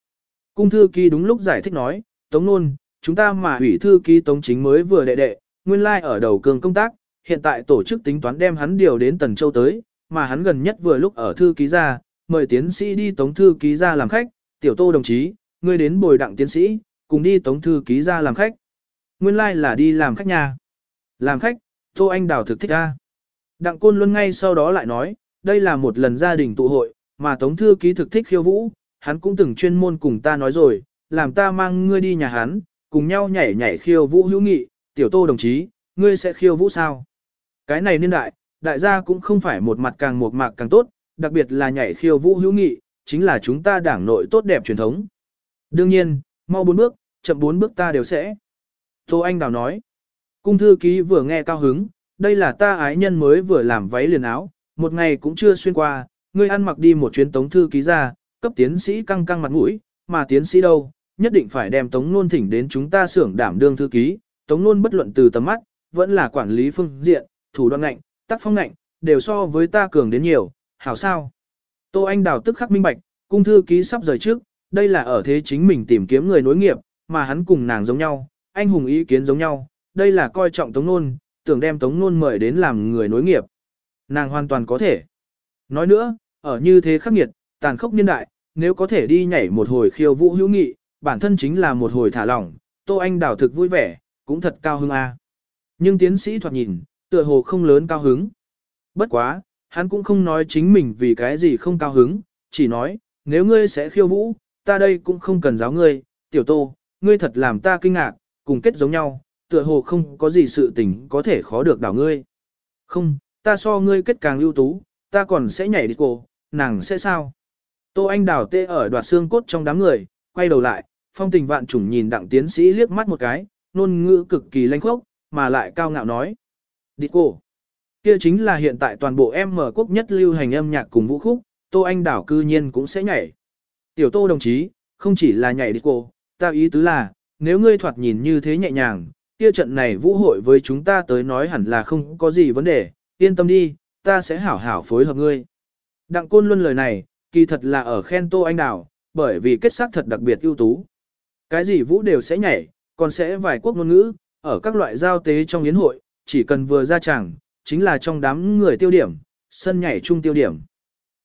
Cung thư ký đúng lúc giải thích nói, Tống Nôn, chúng ta mà ủy thư ký Tống Chính mới vừa đệ đệ, nguyên lai like ở đầu cường công tác, hiện tại tổ chức tính toán đem hắn điều đến Tần Châu tới, mà hắn gần nhất vừa lúc ở thư ký ra, mời tiến sĩ đi Tống thư ký ra làm khách, tiểu tô đồng chí, ngươi đến bồi đặng tiến sĩ, cùng đi Tống thư ký ra làm khách. Nguyên lai like là đi làm khách nhà. Làm khách, Tô Anh Đào thực thích ra. Đặng Côn Luân ngay sau đó lại nói, đây là một lần gia đình tụ hội, mà Tống Thư Ký thực thích khiêu vũ, hắn cũng từng chuyên môn cùng ta nói rồi, làm ta mang ngươi đi nhà hắn, cùng nhau nhảy nhảy khiêu vũ hữu nghị, tiểu tô đồng chí, ngươi sẽ khiêu vũ sao? Cái này niên đại, đại gia cũng không phải một mặt càng một mạc càng tốt, đặc biệt là nhảy khiêu vũ hữu nghị, chính là chúng ta đảng nội tốt đẹp truyền thống. Đương nhiên, mau bốn bước, chậm bốn bước ta đều sẽ. Tô Anh Đào nói, cung thư ký vừa nghe cao hứng, đây là ta ái nhân mới vừa làm váy liền áo, một ngày cũng chưa xuyên qua, ngươi ăn mặc đi một chuyến tống thư ký ra, cấp tiến sĩ căng căng mặt mũi, mà tiến sĩ đâu, nhất định phải đem tống nôn thỉnh đến chúng ta xưởng đảm đương thư ký, tống nôn bất luận từ tầm mắt, vẫn là quản lý phương diện, thủ đoạn ngạnh, tác phong ngạnh, đều so với ta cường đến nhiều, hảo sao. Tô Anh Đào tức khắc minh bạch, cung thư ký sắp rời trước, đây là ở thế chính mình tìm kiếm người nối nghiệp, mà hắn cùng nàng giống nhau, anh hùng ý kiến giống nhau, đây là coi trọng tống nôn, tưởng đem Tống Nôn mời đến làm người nối nghiệp. Nàng hoàn toàn có thể. Nói nữa, ở như thế khắc nghiệt, tàn khốc niên đại, nếu có thể đi nhảy một hồi khiêu vũ hữu nghị, bản thân chính là một hồi thả lỏng, Tô Anh đảo thực vui vẻ, cũng thật cao hứng a. Nhưng tiến sĩ thoạt nhìn, tựa hồ không lớn cao hứng. Bất quá, hắn cũng không nói chính mình vì cái gì không cao hứng, chỉ nói, nếu ngươi sẽ khiêu vũ, ta đây cũng không cần giáo ngươi, tiểu tô, ngươi thật làm ta kinh ngạc, cùng kết giống nhau, tựa hồ không có gì sự tình có thể khó được đảo ngươi. Không, ta so ngươi kết càng ưu tú, ta còn sẽ nhảy đi cô, nàng sẽ sao? Tô Anh đảo tê ở đoạt xương cốt trong đám người, quay đầu lại, phong tình vạn trùng nhìn đặng tiến sĩ liếc mắt một cái, nôn ngữ cực kỳ lanh khốc, mà lại cao ngạo nói. Đi cô. Kia chính là hiện tại toàn bộ em mở quốc nhất lưu hành âm nhạc cùng vũ khúc, Tô Anh đảo cư nhiên cũng sẽ nhảy. Tiểu Tô đồng chí, không chỉ là nhảy đi cô, ta ý tứ là, nếu ngươi thoạt nhìn như thế nhẹ nhàng, kia trận này vũ hội với chúng ta tới nói hẳn là không có gì vấn đề, yên tâm đi, ta sẽ hảo hảo phối hợp ngươi. Đặng Côn Luân lời này, kỳ thật là ở khen Tô Anh Đào, bởi vì kết sắc thật đặc biệt ưu tú. Cái gì vũ đều sẽ nhảy, còn sẽ vài quốc ngôn ngữ, ở các loại giao tế trong yến hội, chỉ cần vừa ra chẳng, chính là trong đám người tiêu điểm, sân nhảy chung tiêu điểm.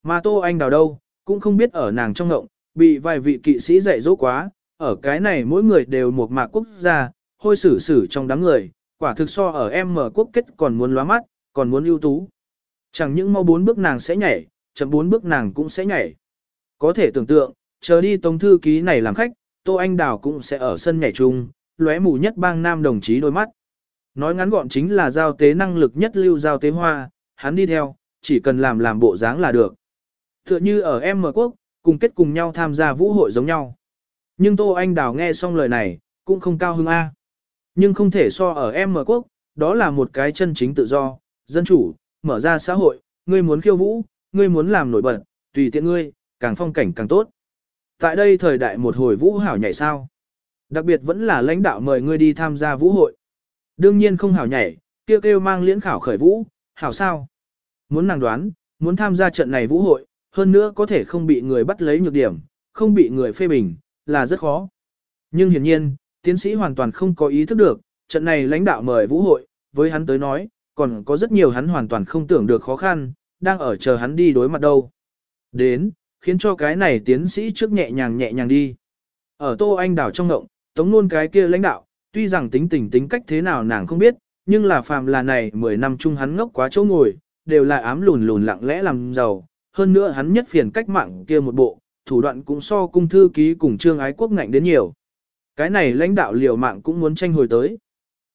Mà Tô Anh Đào đâu, cũng không biết ở nàng trong ngộng, bị vài vị kỵ sĩ dạy dỗ quá, ở cái này mỗi người đều một mạc quốc gia, hôi xử xử trong đám người, quả thực so ở em mở quốc kết còn muốn lóa mắt, còn muốn ưu tú. Chẳng những mau bốn bước nàng sẽ nhảy, chậm bốn bước nàng cũng sẽ nhảy. Có thể tưởng tượng, chờ đi tống thư ký này làm khách, Tô Anh Đào cũng sẽ ở sân nhảy chung, lóe mù nhất bang nam đồng chí đôi mắt. Nói ngắn gọn chính là giao tế năng lực nhất lưu giao tế hoa, hắn đi theo, chỉ cần làm làm bộ dáng là được. Tựa như ở em mở quốc, cùng kết cùng nhau tham gia vũ hội giống nhau. Nhưng Tô Anh Đào nghe xong lời này, cũng không cao hứng A. Nhưng không thể so ở M quốc, đó là một cái chân chính tự do, dân chủ, mở ra xã hội, ngươi muốn khiêu vũ, ngươi muốn làm nổi bật, tùy tiện ngươi, càng phong cảnh càng tốt. Tại đây thời đại một hồi vũ hảo nhảy sao. Đặc biệt vẫn là lãnh đạo mời ngươi đi tham gia vũ hội. Đương nhiên không hảo nhảy, kêu kêu mang liễn khảo khởi vũ, hảo sao. Muốn nàng đoán, muốn tham gia trận này vũ hội, hơn nữa có thể không bị người bắt lấy nhược điểm, không bị người phê bình, là rất khó. Nhưng hiển nhiên, tiến sĩ hoàn toàn không có ý thức được, trận này lãnh đạo mời vũ hội, với hắn tới nói, còn có rất nhiều hắn hoàn toàn không tưởng được khó khăn, đang ở chờ hắn đi đối mặt đâu. Đến, khiến cho cái này tiến sĩ trước nhẹ nhàng nhẹ nhàng đi. Ở Tô Anh đảo trong ngộng, tống luôn cái kia lãnh đạo, tuy rằng tính tình tính cách thế nào nàng không biết, nhưng là phàm là này 10 năm chung hắn ngốc quá chỗ ngồi, đều là ám lùn lùn lặng lẽ làm giàu. Hơn nữa hắn nhất phiền cách mạng kia một bộ, thủ đoạn cũng so cung thư ký cùng trương ái quốc ngạnh đến nhiều. Cái này lãnh đạo liều mạng cũng muốn tranh hồi tới.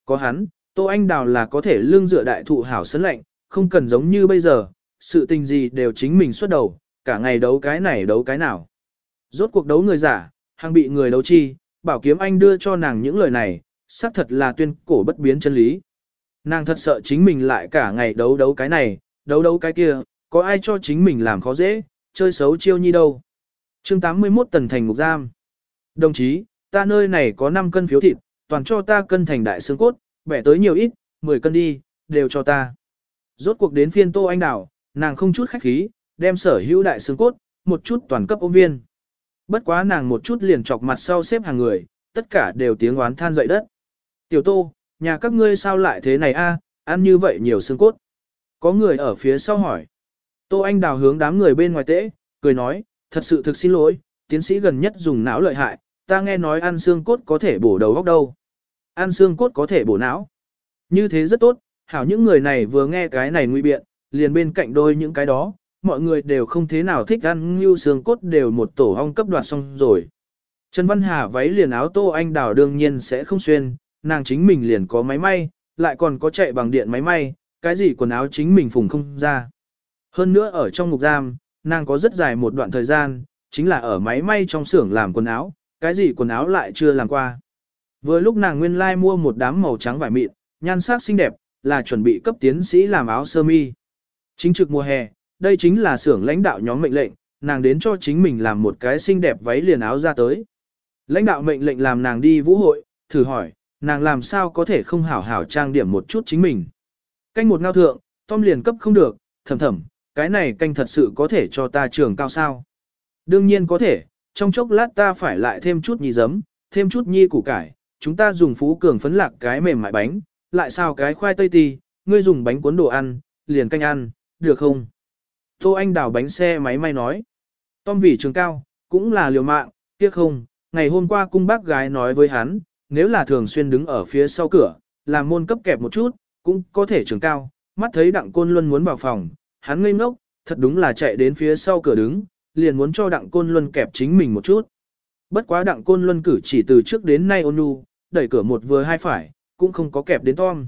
Có hắn, Tô Anh Đào là có thể lương dựa đại thụ hảo sấn lệnh, không cần giống như bây giờ, sự tình gì đều chính mình xuất đầu, cả ngày đấu cái này đấu cái nào. Rốt cuộc đấu người giả, hàng bị người đấu chi, bảo kiếm anh đưa cho nàng những lời này, xác thật là tuyên cổ bất biến chân lý. Nàng thật sợ chính mình lại cả ngày đấu đấu cái này, đấu đấu cái kia, có ai cho chính mình làm khó dễ, chơi xấu chiêu nhi đâu. chương 81 tần thành ngục giam. Đồng chí, ta nơi này có 5 cân phiếu thịt, toàn cho ta cân thành đại xương cốt, bẻ tới nhiều ít, 10 cân đi, đều cho ta. Rốt cuộc đến phiên tô anh đảo, nàng không chút khách khí, đem sở hữu đại xương cốt, một chút toàn cấp ôm viên. Bất quá nàng một chút liền chọc mặt sau xếp hàng người, tất cả đều tiếng oán than dậy đất. Tiểu tô, nhà các ngươi sao lại thế này a? ăn như vậy nhiều xương cốt. Có người ở phía sau hỏi. Tô Anh Đào hướng đám người bên ngoài tễ, cười nói, thật sự thực xin lỗi, tiến sĩ gần nhất dùng não lợi hại, ta nghe nói ăn xương cốt có thể bổ đầu góc đâu. Ăn xương cốt có thể bổ não. Như thế rất tốt, hảo những người này vừa nghe cái này nguy biện, liền bên cạnh đôi những cái đó, mọi người đều không thế nào thích ăn như xương cốt đều một tổ ong cấp đoạt xong rồi. Trần Văn Hà váy liền áo Tô Anh Đào đương nhiên sẽ không xuyên, nàng chính mình liền có máy may, lại còn có chạy bằng điện máy may, cái gì quần áo chính mình phùng không ra. Hơn nữa ở trong ngục giam, nàng có rất dài một đoạn thời gian, chính là ở máy may trong xưởng làm quần áo, cái gì quần áo lại chưa làm qua. Vừa lúc nàng nguyên lai like mua một đám màu trắng vải mịn, nhan sắc xinh đẹp, là chuẩn bị cấp tiến sĩ làm áo sơ mi. Chính trực mùa hè, đây chính là xưởng lãnh đạo nhóm mệnh lệnh, nàng đến cho chính mình làm một cái xinh đẹp váy liền áo ra tới. Lãnh đạo mệnh lệnh làm nàng đi vũ hội, thử hỏi, nàng làm sao có thể không hảo hảo trang điểm một chút chính mình. Canh một ngao thượng, Tom liền cấp không được, thầm thầm, cái này canh thật sự có thể cho ta trường cao sao. Đương nhiên có thể, trong chốc lát ta phải lại thêm chút nhi giấm, thêm chút nhi củ cải, chúng ta dùng phú cường phấn lạc cái mềm mại bánh, lại sao cái khoai tây ti, ngươi dùng bánh cuốn đồ ăn, liền canh ăn, được không? Tô Anh đảo bánh xe máy may nói. Tom vì trường cao, cũng là liều mạng, tiếc không, ngày hôm qua cung bác gái nói với hắn, nếu là thường xuyên đứng ở phía sau cửa, làm môn cấp kẹp một chút, cũng có thể trường cao, mắt thấy đặng côn luân muốn vào phòng, hắn ngây ngốc, thật đúng là chạy đến phía sau cửa đứng, liền muốn cho đặng côn luân kẹp chính mình một chút. Bất quá đặng côn luân cử chỉ từ trước đến nay ôn nhu, đẩy cửa một vừa hai phải, cũng không có kẹp đến Tom.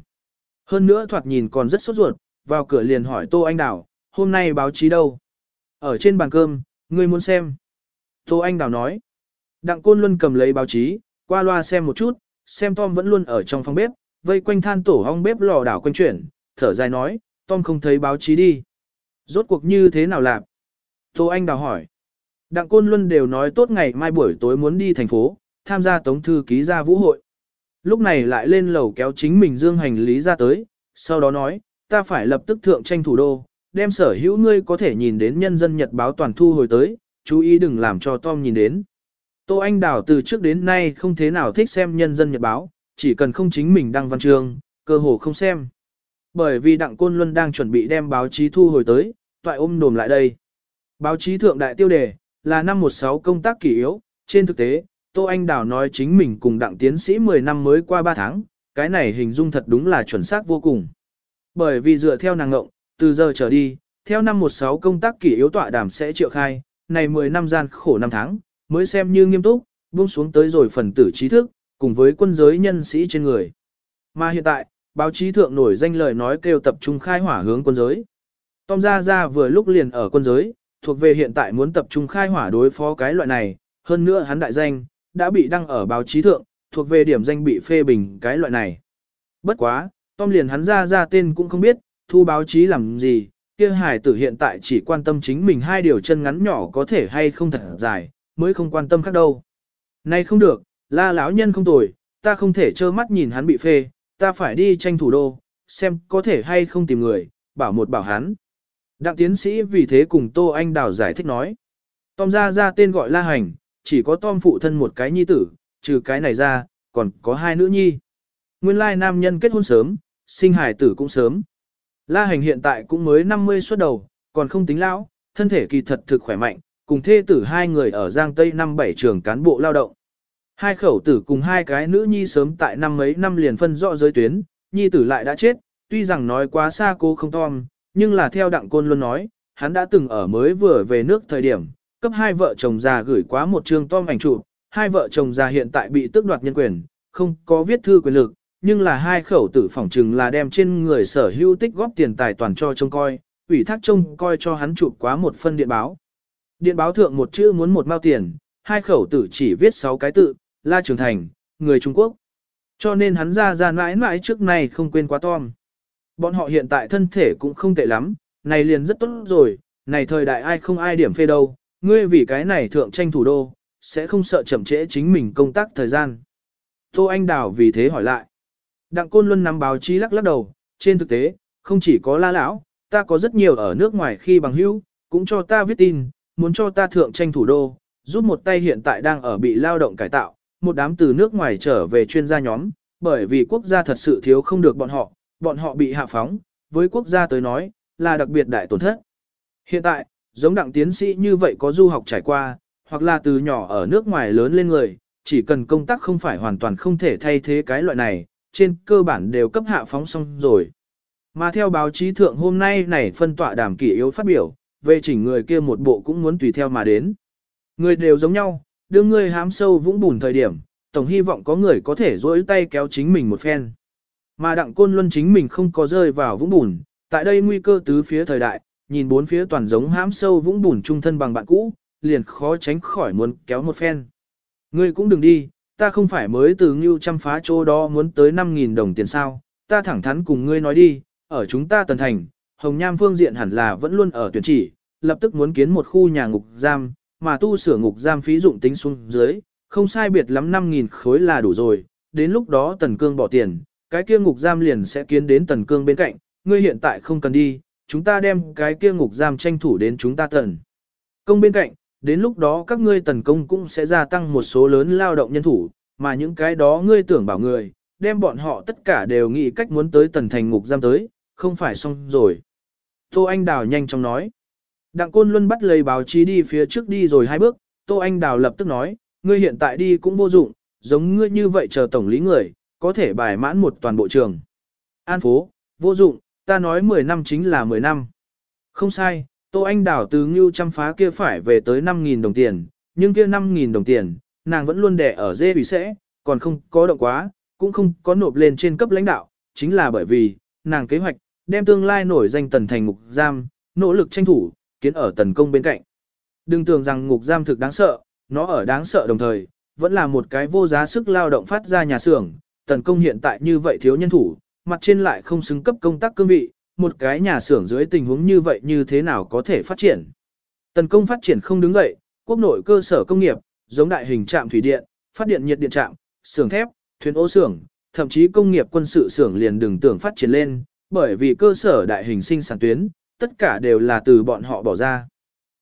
Hơn nữa thoạt nhìn còn rất sốt ruột, vào cửa liền hỏi Tô Anh Đào, hôm nay báo chí đâu? Ở trên bàn cơm, ngươi muốn xem. Tô Anh Đào nói. Đặng Côn Luân cầm lấy báo chí, qua loa xem một chút, xem Tom vẫn luôn ở trong phòng bếp, vây quanh than tổ hong bếp lò đảo quanh chuyển, thở dài nói, Tom không thấy báo chí đi. Rốt cuộc như thế nào làm? Tô Anh Đào hỏi. Đặng Côn Luân đều nói tốt ngày mai buổi tối muốn đi thành phố, tham gia tống thư ký ra vũ hội. Lúc này lại lên lầu kéo chính mình dương hành lý ra tới, sau đó nói, ta phải lập tức thượng tranh thủ đô, đem sở hữu ngươi có thể nhìn đến nhân dân nhật báo toàn thu hồi tới, chú ý đừng làm cho Tom nhìn đến. Tô Anh Đào từ trước đến nay không thế nào thích xem nhân dân nhật báo, chỉ cần không chính mình đăng văn chương, cơ hồ không xem. Bởi vì Đặng Côn Luân đang chuẩn bị đem báo chí thu hồi tới, toại ôm đồm lại đây. Báo chí thượng đại tiêu đề, là năm 16 công tác kỷ yếu, trên thực tế, Tô Anh Đào nói chính mình cùng Đặng Tiến sĩ 10 năm mới qua 3 tháng, cái này hình dung thật đúng là chuẩn xác vô cùng. Bởi vì dựa theo nàng ngộng, từ giờ trở đi, theo năm 16 công tác kỷ yếu tọa đàm sẽ triệu khai, này 10 năm gian khổ năm tháng, mới xem như nghiêm túc, buông xuống tới rồi phần tử trí thức, cùng với quân giới nhân sĩ trên người. Mà hiện tại, báo chí thượng nổi danh lời nói kêu tập trung khai hỏa hướng quân giới. Tom Gia Gia vừa lúc liền ở quân giới, thuộc về hiện tại muốn tập trung khai hỏa đối phó cái loại này, hơn nữa hắn đại danh, đã bị đăng ở báo chí thượng, thuộc về điểm danh bị phê bình cái loại này. Bất quá, Tom liền hắn ra ra tên cũng không biết, thu báo chí làm gì, kia hải tử hiện tại chỉ quan tâm chính mình hai điều chân ngắn nhỏ có thể hay không thật dài, mới không quan tâm khác đâu. Này không được, la lão nhân không tồi, ta không thể trơ mắt nhìn hắn bị phê, ta phải đi tranh thủ đô, xem có thể hay không tìm người, bảo một bảo hắn. Đặng tiến sĩ vì thế cùng Tô Anh Đào giải thích nói. Tom ra ra tên gọi La Hành, chỉ có Tom phụ thân một cái nhi tử, trừ cái này ra, còn có hai nữ nhi. Nguyên lai nam nhân kết hôn sớm, sinh hài tử cũng sớm. La Hành hiện tại cũng mới 50 xuất đầu, còn không tính lão, thân thể kỳ thật thực khỏe mạnh, cùng thê tử hai người ở Giang Tây năm bảy trường cán bộ lao động. Hai khẩu tử cùng hai cái nữ nhi sớm tại năm mấy năm liền phân rõ giới tuyến, nhi tử lại đã chết, tuy rằng nói quá xa cô không Tom, nhưng là theo đặng côn luôn nói, hắn đã từng ở mới vừa về nước thời điểm, cấp hai vợ chồng già gửi quá một chương Tom ảnh chụp, hai vợ chồng già hiện tại bị tước đoạt nhân quyền, không có viết thư quyền lực, nhưng là hai khẩu tử phỏng chừng là đem trên người sở hữu tích góp tiền tài toàn cho trông coi, ủy thác trông coi cho hắn chụp quá một phân điện báo. Điện báo thượng một chữ muốn một mao tiền, hai khẩu tử chỉ viết sáu cái tự, La Trường Thành, người Trung Quốc. Cho nên hắn ra ra mãi mãi trước này không quên quá Tom. Bọn họ hiện tại thân thể cũng không tệ lắm, này liền rất tốt rồi, này thời đại ai không ai điểm phê đâu, ngươi vì cái này thượng tranh thủ đô, sẽ không sợ chậm trễ chính mình công tác thời gian. Tô Anh Đào vì thế hỏi lại. Đặng Côn Luân nắm báo chí lắc lắc đầu, trên thực tế, không chỉ có la lão, ta có rất nhiều ở nước ngoài khi bằng hữu, cũng cho ta viết tin, muốn cho ta thượng tranh thủ đô, giúp một tay hiện tại đang ở bị lao động cải tạo, một đám từ nước ngoài trở về chuyên gia nhóm, bởi vì quốc gia thật sự thiếu không được bọn họ, bọn họ bị hạ phóng, với quốc gia tới nói, là đặc biệt đại tổn thất. Hiện tại, giống đặng tiến sĩ như vậy có du học trải qua, hoặc là từ nhỏ ở nước ngoài lớn lên người, chỉ cần công tác không phải hoàn toàn không thể thay thế cái loại này, trên cơ bản đều cấp hạ phóng xong rồi. Mà theo báo chí thượng hôm nay này phân tọa đàm kỷ yếu phát biểu, về chỉnh người kia một bộ cũng muốn tùy theo mà đến. Người đều giống nhau, đưa người hám sâu vũng bùn thời điểm, tổng hy vọng có người có thể rỗi tay kéo chính mình một phen. Mà đặng côn luân chính mình không có rơi vào vũng bùn, tại đây nguy cơ tứ phía thời đại, nhìn bốn phía toàn giống hám sâu vũng bùn trung thân bằng bạn cũ, liền khó tránh khỏi muốn kéo một phen. Ngươi cũng đừng đi, ta không phải mới từ ngưu chăm phá chỗ đó muốn tới 5.000 đồng tiền sao, ta thẳng thắn cùng ngươi nói đi, ở chúng ta tần thành, Hồng Nham phương diện hẳn là vẫn luôn ở tuyển chỉ, lập tức muốn kiến một khu nhà ngục giam, mà tu sửa ngục giam phí dụng tính xuống dưới, không sai biệt lắm 5.000 khối là đủ rồi, đến lúc đó tần cương bỏ tiền, cái kia ngục giam liền sẽ kiến đến tần cương bên cạnh, ngươi hiện tại không cần đi, chúng ta đem cái kia ngục giam tranh thủ đến chúng ta tần. Công bên cạnh, đến lúc đó các ngươi tần công cũng sẽ gia tăng một số lớn lao động nhân thủ, mà những cái đó ngươi tưởng bảo người, đem bọn họ tất cả đều nghĩ cách muốn tới tần thành ngục giam tới, không phải xong rồi. Tô Anh Đào nhanh chóng nói. Đặng Côn Luân bắt lấy báo chí đi phía trước đi rồi hai bước, Tô Anh Đào lập tức nói, ngươi hiện tại đi cũng vô dụng, giống ngươi như vậy chờ tổng lý người, có thể bài mãn một toàn bộ trường. An phố, vô dụng, ta nói 10 năm chính là 10 năm. Không sai, Tô Anh Đào từ ngưu chăm phá kia phải về tới 5.000 đồng tiền, nhưng kia 5.000 đồng tiền, nàng vẫn luôn đẻ ở dê bị sẽ, còn không có động quá, cũng không có nộp lên trên cấp lãnh đạo, chính là bởi vì, nàng kế hoạch, đem tương lai nổi danh tần thành ngục giam, nỗ lực tranh thủ, kiến ở tần công bên cạnh. Đừng tưởng rằng ngục giam thực đáng sợ, nó ở đáng sợ đồng thời, vẫn là một cái vô giá sức lao động phát ra nhà xưởng, tần công hiện tại như vậy thiếu nhân thủ, mặt trên lại không xứng cấp công tác cương vị, một cái nhà xưởng dưới tình huống như vậy như thế nào có thể phát triển. Tần công phát triển không đứng dậy, quốc nội cơ sở công nghiệp, giống đại hình trạm thủy điện, phát điện nhiệt điện trạm, xưởng thép, thuyền ô xưởng, thậm chí công nghiệp quân sự xưởng liền đừng tưởng phát triển lên, bởi vì cơ sở đại hình sinh sản tuyến, tất cả đều là từ bọn họ bỏ ra.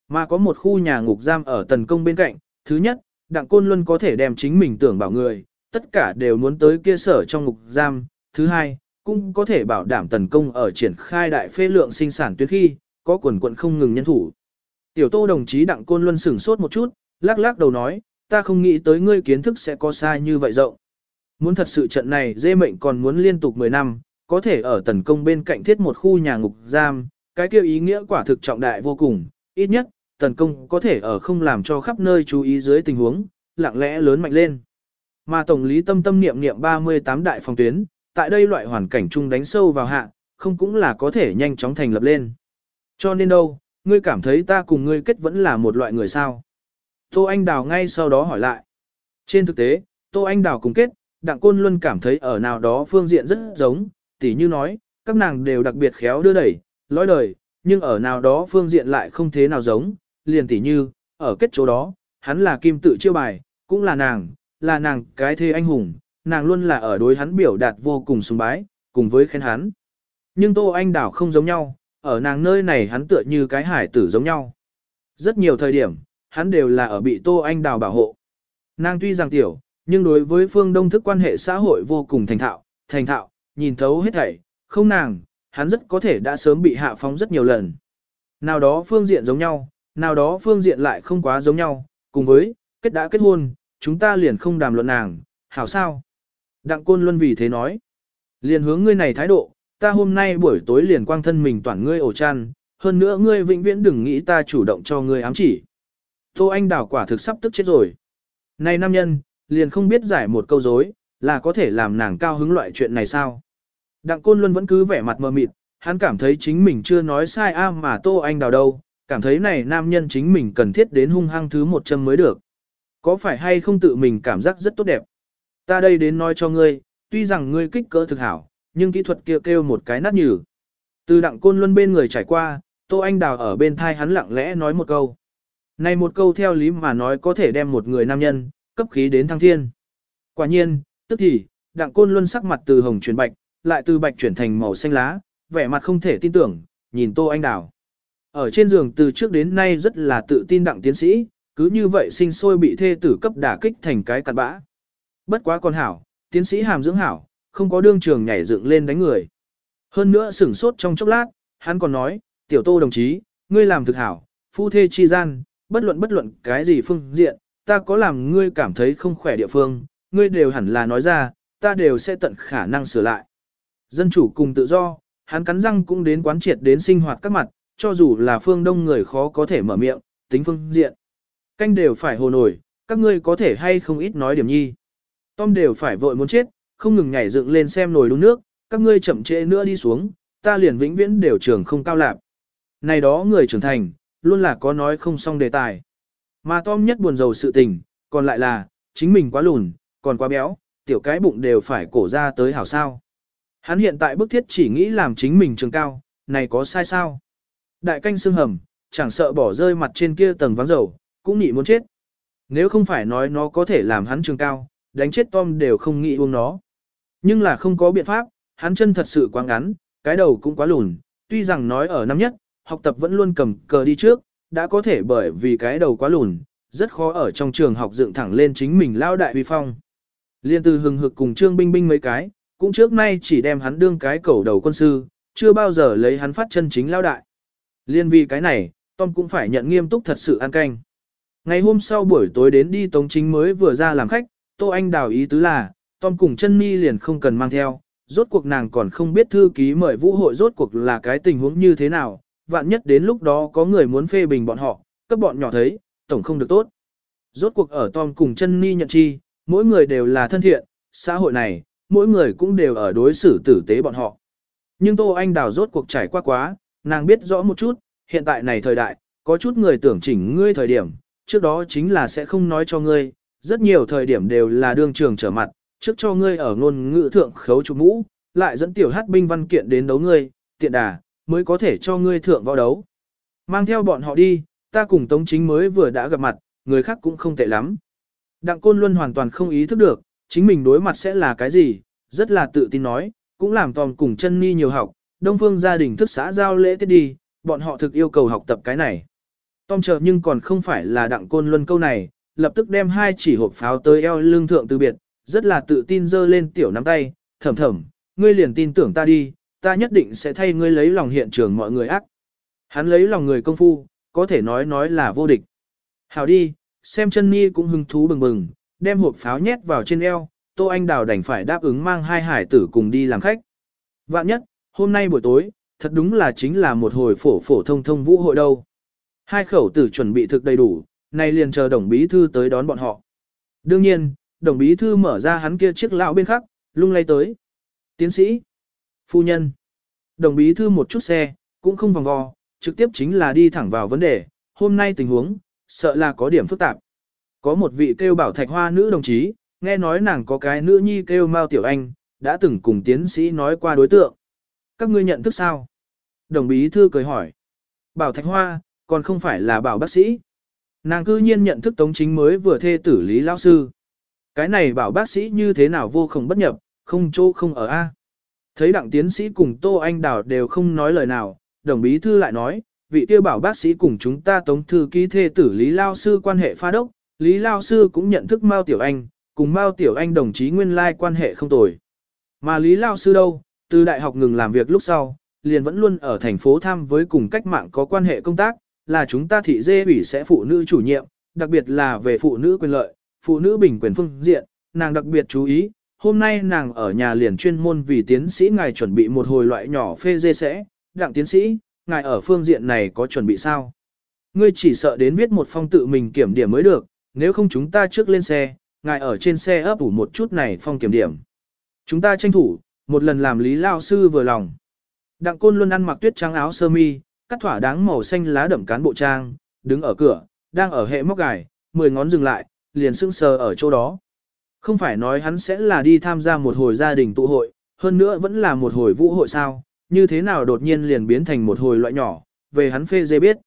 Mà có một khu nhà ngục giam ở tần công bên cạnh, thứ nhất, Đặng Côn Luân có thể đem chính mình tưởng bảo người, tất cả đều muốn tới kia sở trong ngục giam. Thứ hai, cũng có thể bảo đảm tần công ở triển khai đại phê lượng sinh sản tuyến khi, có quần quận không ngừng nhân thủ. Tiểu tô đồng chí Đặng Côn Luân sửng sốt một chút, lắc lắc đầu nói, ta không nghĩ tới ngươi kiến thức sẽ có sai như vậy rộng. Muốn thật sự trận này dê mệnh còn muốn liên tục 10 năm, có thể ở tần công bên cạnh thiết một khu nhà ngục giam, cái kêu ý nghĩa quả thực trọng đại vô cùng, ít nhất, tần công có thể ở không làm cho khắp nơi chú ý dưới tình huống, lặng lẽ lớn mạnh lên. Mà Tổng lý tâm tâm niệm niệm 38 đại phòng tuyến, tại đây loại hoàn cảnh chung đánh sâu vào hạ, không cũng là có thể nhanh chóng thành lập lên. Cho nên đâu, ngươi cảm thấy ta cùng ngươi kết vẫn là một loại người sao? Tô Anh Đào ngay sau đó hỏi lại. Trên thực tế, Tô Anh Đào cùng kết, Đặng Côn Luân cảm thấy ở nào đó phương diện rất giống, tỉ như nói, các nàng đều đặc biệt khéo đưa đẩy, lõi đời, nhưng ở nào đó phương diện lại không thế nào giống, liền tỉ như, ở kết chỗ đó, hắn là kim tự chiêu bài, cũng là nàng, là nàng cái thế anh hùng, nàng luôn là ở đối hắn biểu đạt vô cùng sùng bái, cùng với khen hắn. Nhưng Tô Anh Đảo không giống nhau, ở nàng nơi này hắn tựa như cái hải tử giống nhau. Rất nhiều thời điểm, hắn đều là ở bị Tô Anh Đào bảo hộ. Nàng tuy rằng tiểu, nhưng đối với phương đông thức quan hệ xã hội vô cùng thành thạo, thành thạo, nhìn thấu hết thảy, không nàng, hắn rất có thể đã sớm bị hạ phóng rất nhiều lần. Nào đó phương diện giống nhau, nào đó phương diện lại không quá giống nhau, cùng với, kết đã kết hôn, chúng ta liền không đàm luận nàng, hảo sao? Đặng Côn Luân vì thế nói, liền hướng ngươi này thái độ, ta hôm nay buổi tối liền quang thân mình toàn ngươi ổ chăn, hơn nữa ngươi vĩnh viễn đừng nghĩ ta chủ động cho ngươi ám chỉ. Tô Anh đảo quả thực sắp tức chết rồi. Này nam nhân, liền không biết giải một câu dối, là có thể làm nàng cao hứng loại chuyện này sao? Đặng Côn Luân vẫn cứ vẻ mặt mờ mịt, hắn cảm thấy chính mình chưa nói sai a mà Tô Anh đào đâu, cảm thấy này nam nhân chính mình cần thiết đến hung hăng thứ một châm mới được. Có phải hay không tự mình cảm giác rất tốt đẹp? Ta đây đến nói cho ngươi, tuy rằng ngươi kích cỡ thực hảo, nhưng kỹ thuật kia kêu, kêu một cái nát nhừ. Từ đặng côn luân bên người trải qua, Tô Anh Đào ở bên thai hắn lặng lẽ nói một câu. Này một câu theo lý mà nói có thể đem một người nam nhân, cấp khí đến thăng thiên. Quả nhiên, tức thì, đặng côn luân sắc mặt từ hồng chuyển bạch, lại từ bạch chuyển thành màu xanh lá, vẻ mặt không thể tin tưởng, nhìn Tô Anh Đào. Ở trên giường từ trước đến nay rất là tự tin đặng tiến sĩ, cứ như vậy sinh sôi bị thê tử cấp đả kích thành cái cặn bã. Bất quá con hảo, tiến sĩ hàm dưỡng hảo, không có đương trường nhảy dựng lên đánh người. Hơn nữa sửng sốt trong chốc lát, hắn còn nói, tiểu tô đồng chí, ngươi làm thực hảo, phu thê chi gian, bất luận bất luận cái gì phương diện, ta có làm ngươi cảm thấy không khỏe địa phương, ngươi đều hẳn là nói ra, ta đều sẽ tận khả năng sửa lại. Dân chủ cùng tự do, hắn cắn răng cũng đến quán triệt đến sinh hoạt các mặt, cho dù là phương đông người khó có thể mở miệng, tính phương diện. Canh đều phải hồ nổi, các ngươi có thể hay không ít nói điểm nhi. Tom đều phải vội muốn chết, không ngừng nhảy dựng lên xem nồi đun nước, các ngươi chậm trễ nữa đi xuống, ta liền vĩnh viễn đều trưởng không cao lạc. Này đó người trưởng thành, luôn là có nói không xong đề tài. Mà Tom nhất buồn rầu sự tình, còn lại là, chính mình quá lùn, còn quá béo, tiểu cái bụng đều phải cổ ra tới hảo sao. Hắn hiện tại bức thiết chỉ nghĩ làm chính mình trường cao, này có sai sao? Đại canh xương hầm, chẳng sợ bỏ rơi mặt trên kia tầng vắng dầu, cũng nhị muốn chết. Nếu không phải nói nó có thể làm hắn trường cao, đánh chết Tom đều không nghĩ uống nó. Nhưng là không có biện pháp, hắn chân thật sự quá ngắn, cái đầu cũng quá lùn, tuy rằng nói ở năm nhất, học tập vẫn luôn cầm cờ đi trước, đã có thể bởi vì cái đầu quá lùn, rất khó ở trong trường học dựng thẳng lên chính mình lao đại huy phong. Liên từ hừng hực cùng trương binh binh mấy cái, cũng trước nay chỉ đem hắn đương cái cầu đầu quân sư, chưa bao giờ lấy hắn phát chân chính lao đại. Liên vì cái này, Tom cũng phải nhận nghiêm túc thật sự ăn canh. Ngày hôm sau buổi tối đến đi Tống Chính mới vừa ra làm khách, Tô Anh đào ý tứ là, Tom cùng chân mi liền không cần mang theo, rốt cuộc nàng còn không biết thư ký mời vũ hội rốt cuộc là cái tình huống như thế nào, vạn nhất đến lúc đó có người muốn phê bình bọn họ, các bọn nhỏ thấy, tổng không được tốt. Rốt cuộc ở Tom cùng chân mi nhận chi, mỗi người đều là thân thiện, xã hội này, mỗi người cũng đều ở đối xử tử tế bọn họ. Nhưng Tô Anh Đào rốt cuộc trải qua quá, nàng biết rõ một chút, hiện tại này thời đại, có chút người tưởng chỉnh ngươi thời điểm, trước đó chính là sẽ không nói cho ngươi, rất nhiều thời điểm đều là đương trường trở mặt, trước cho ngươi ở ngôn ngữ thượng khấu chụp mũ, lại dẫn tiểu hát binh văn kiện đến đấu ngươi, tiện đà, mới có thể cho ngươi thượng vào đấu. Mang theo bọn họ đi, ta cùng Tống Chính mới vừa đã gặp mặt, người khác cũng không tệ lắm. Đặng Côn Luân hoàn toàn không ý thức được, chính mình đối mặt sẽ là cái gì, rất là tự tin nói, cũng làm tòm cùng chân ni nhiều học, đông phương gia đình thức xã giao lễ tiết đi, bọn họ thực yêu cầu học tập cái này. Tom chờ nhưng còn không phải là đặng côn luân câu này, lập tức đem hai chỉ hộp pháo tới eo lương thượng từ biệt, rất là tự tin dơ lên tiểu nắm tay, thầm thầm, ngươi liền tin tưởng ta đi, ta nhất định sẽ thay ngươi lấy lòng hiện trường mọi người ác. Hắn lấy lòng người công phu, có thể nói nói là vô địch. Hảo đi, xem chân ni cũng hứng thú bừng bừng, đem hộp pháo nhét vào trên eo, Tô Anh Đào đành phải đáp ứng mang hai hải tử cùng đi làm khách. Vạn nhất, hôm nay buổi tối, thật đúng là chính là một hồi phổ phổ thông thông vũ hội đâu. Hai khẩu tử chuẩn bị thực đầy đủ, nay liền chờ đồng bí thư tới đón bọn họ. Đương nhiên, đồng bí thư mở ra hắn kia chiếc lão bên khác, lung lay tới. Tiến sĩ, phu nhân, đồng bí thư một chút xe, cũng không vòng vo, trực tiếp chính là đi thẳng vào vấn đề, hôm nay tình huống, sợ là có điểm phức tạp. Có một vị kêu bảo thạch hoa nữ đồng chí, nghe nói nàng có cái nữ nhi kêu Mao Tiểu Anh, đã từng cùng tiến sĩ nói qua đối tượng. Các ngươi nhận thức sao? Đồng bí thư cười hỏi. Bảo thạch hoa, còn không phải là bảo bác sĩ. Nàng cư nhiên nhận thức tống chính mới vừa thê tử lý lao sư. Cái này bảo bác sĩ như thế nào vô không bất nhập, không chỗ không ở A. Thấy đặng tiến sĩ cùng Tô Anh Đào đều không nói lời nào, đồng bí thư lại nói, vị kia bảo bác sĩ cùng chúng ta tống thư ký thê tử Lý Lao Sư quan hệ pha đốc, Lý Lao Sư cũng nhận thức Mao Tiểu Anh, cùng Mao Tiểu Anh đồng chí nguyên lai quan hệ không tồi. Mà Lý Lao Sư đâu, từ đại học ngừng làm việc lúc sau, liền vẫn luôn ở thành phố tham với cùng cách mạng có quan hệ công tác, là chúng ta thị dê ủy sẽ phụ nữ chủ nhiệm, đặc biệt là về phụ nữ quyền lợi, phụ nữ bình quyền phương diện, nàng đặc biệt chú ý, hôm nay nàng ở nhà liền chuyên môn vì tiến sĩ ngài chuẩn bị một hồi loại nhỏ phê dê sẽ, đặng tiến sĩ, ngài ở phương diện này có chuẩn bị sao? Ngươi chỉ sợ đến viết một phong tự mình kiểm điểm mới được, nếu không chúng ta trước lên xe, ngài ở trên xe ấp ủ một chút này phong kiểm điểm. Chúng ta tranh thủ, một lần làm lý lao sư vừa lòng. Đặng côn luôn ăn mặc tuyết trắng áo sơ mi, cắt thỏa đáng màu xanh lá đậm cán bộ trang, đứng ở cửa, đang ở hệ móc gài, mười ngón dừng lại, liền sững sờ ở chỗ đó. Không phải nói hắn sẽ là đi tham gia một hồi gia đình tụ hội, hơn nữa vẫn là một hồi vũ hội sao, như thế nào đột nhiên liền biến thành một hồi loại nhỏ, về hắn phê dê biết.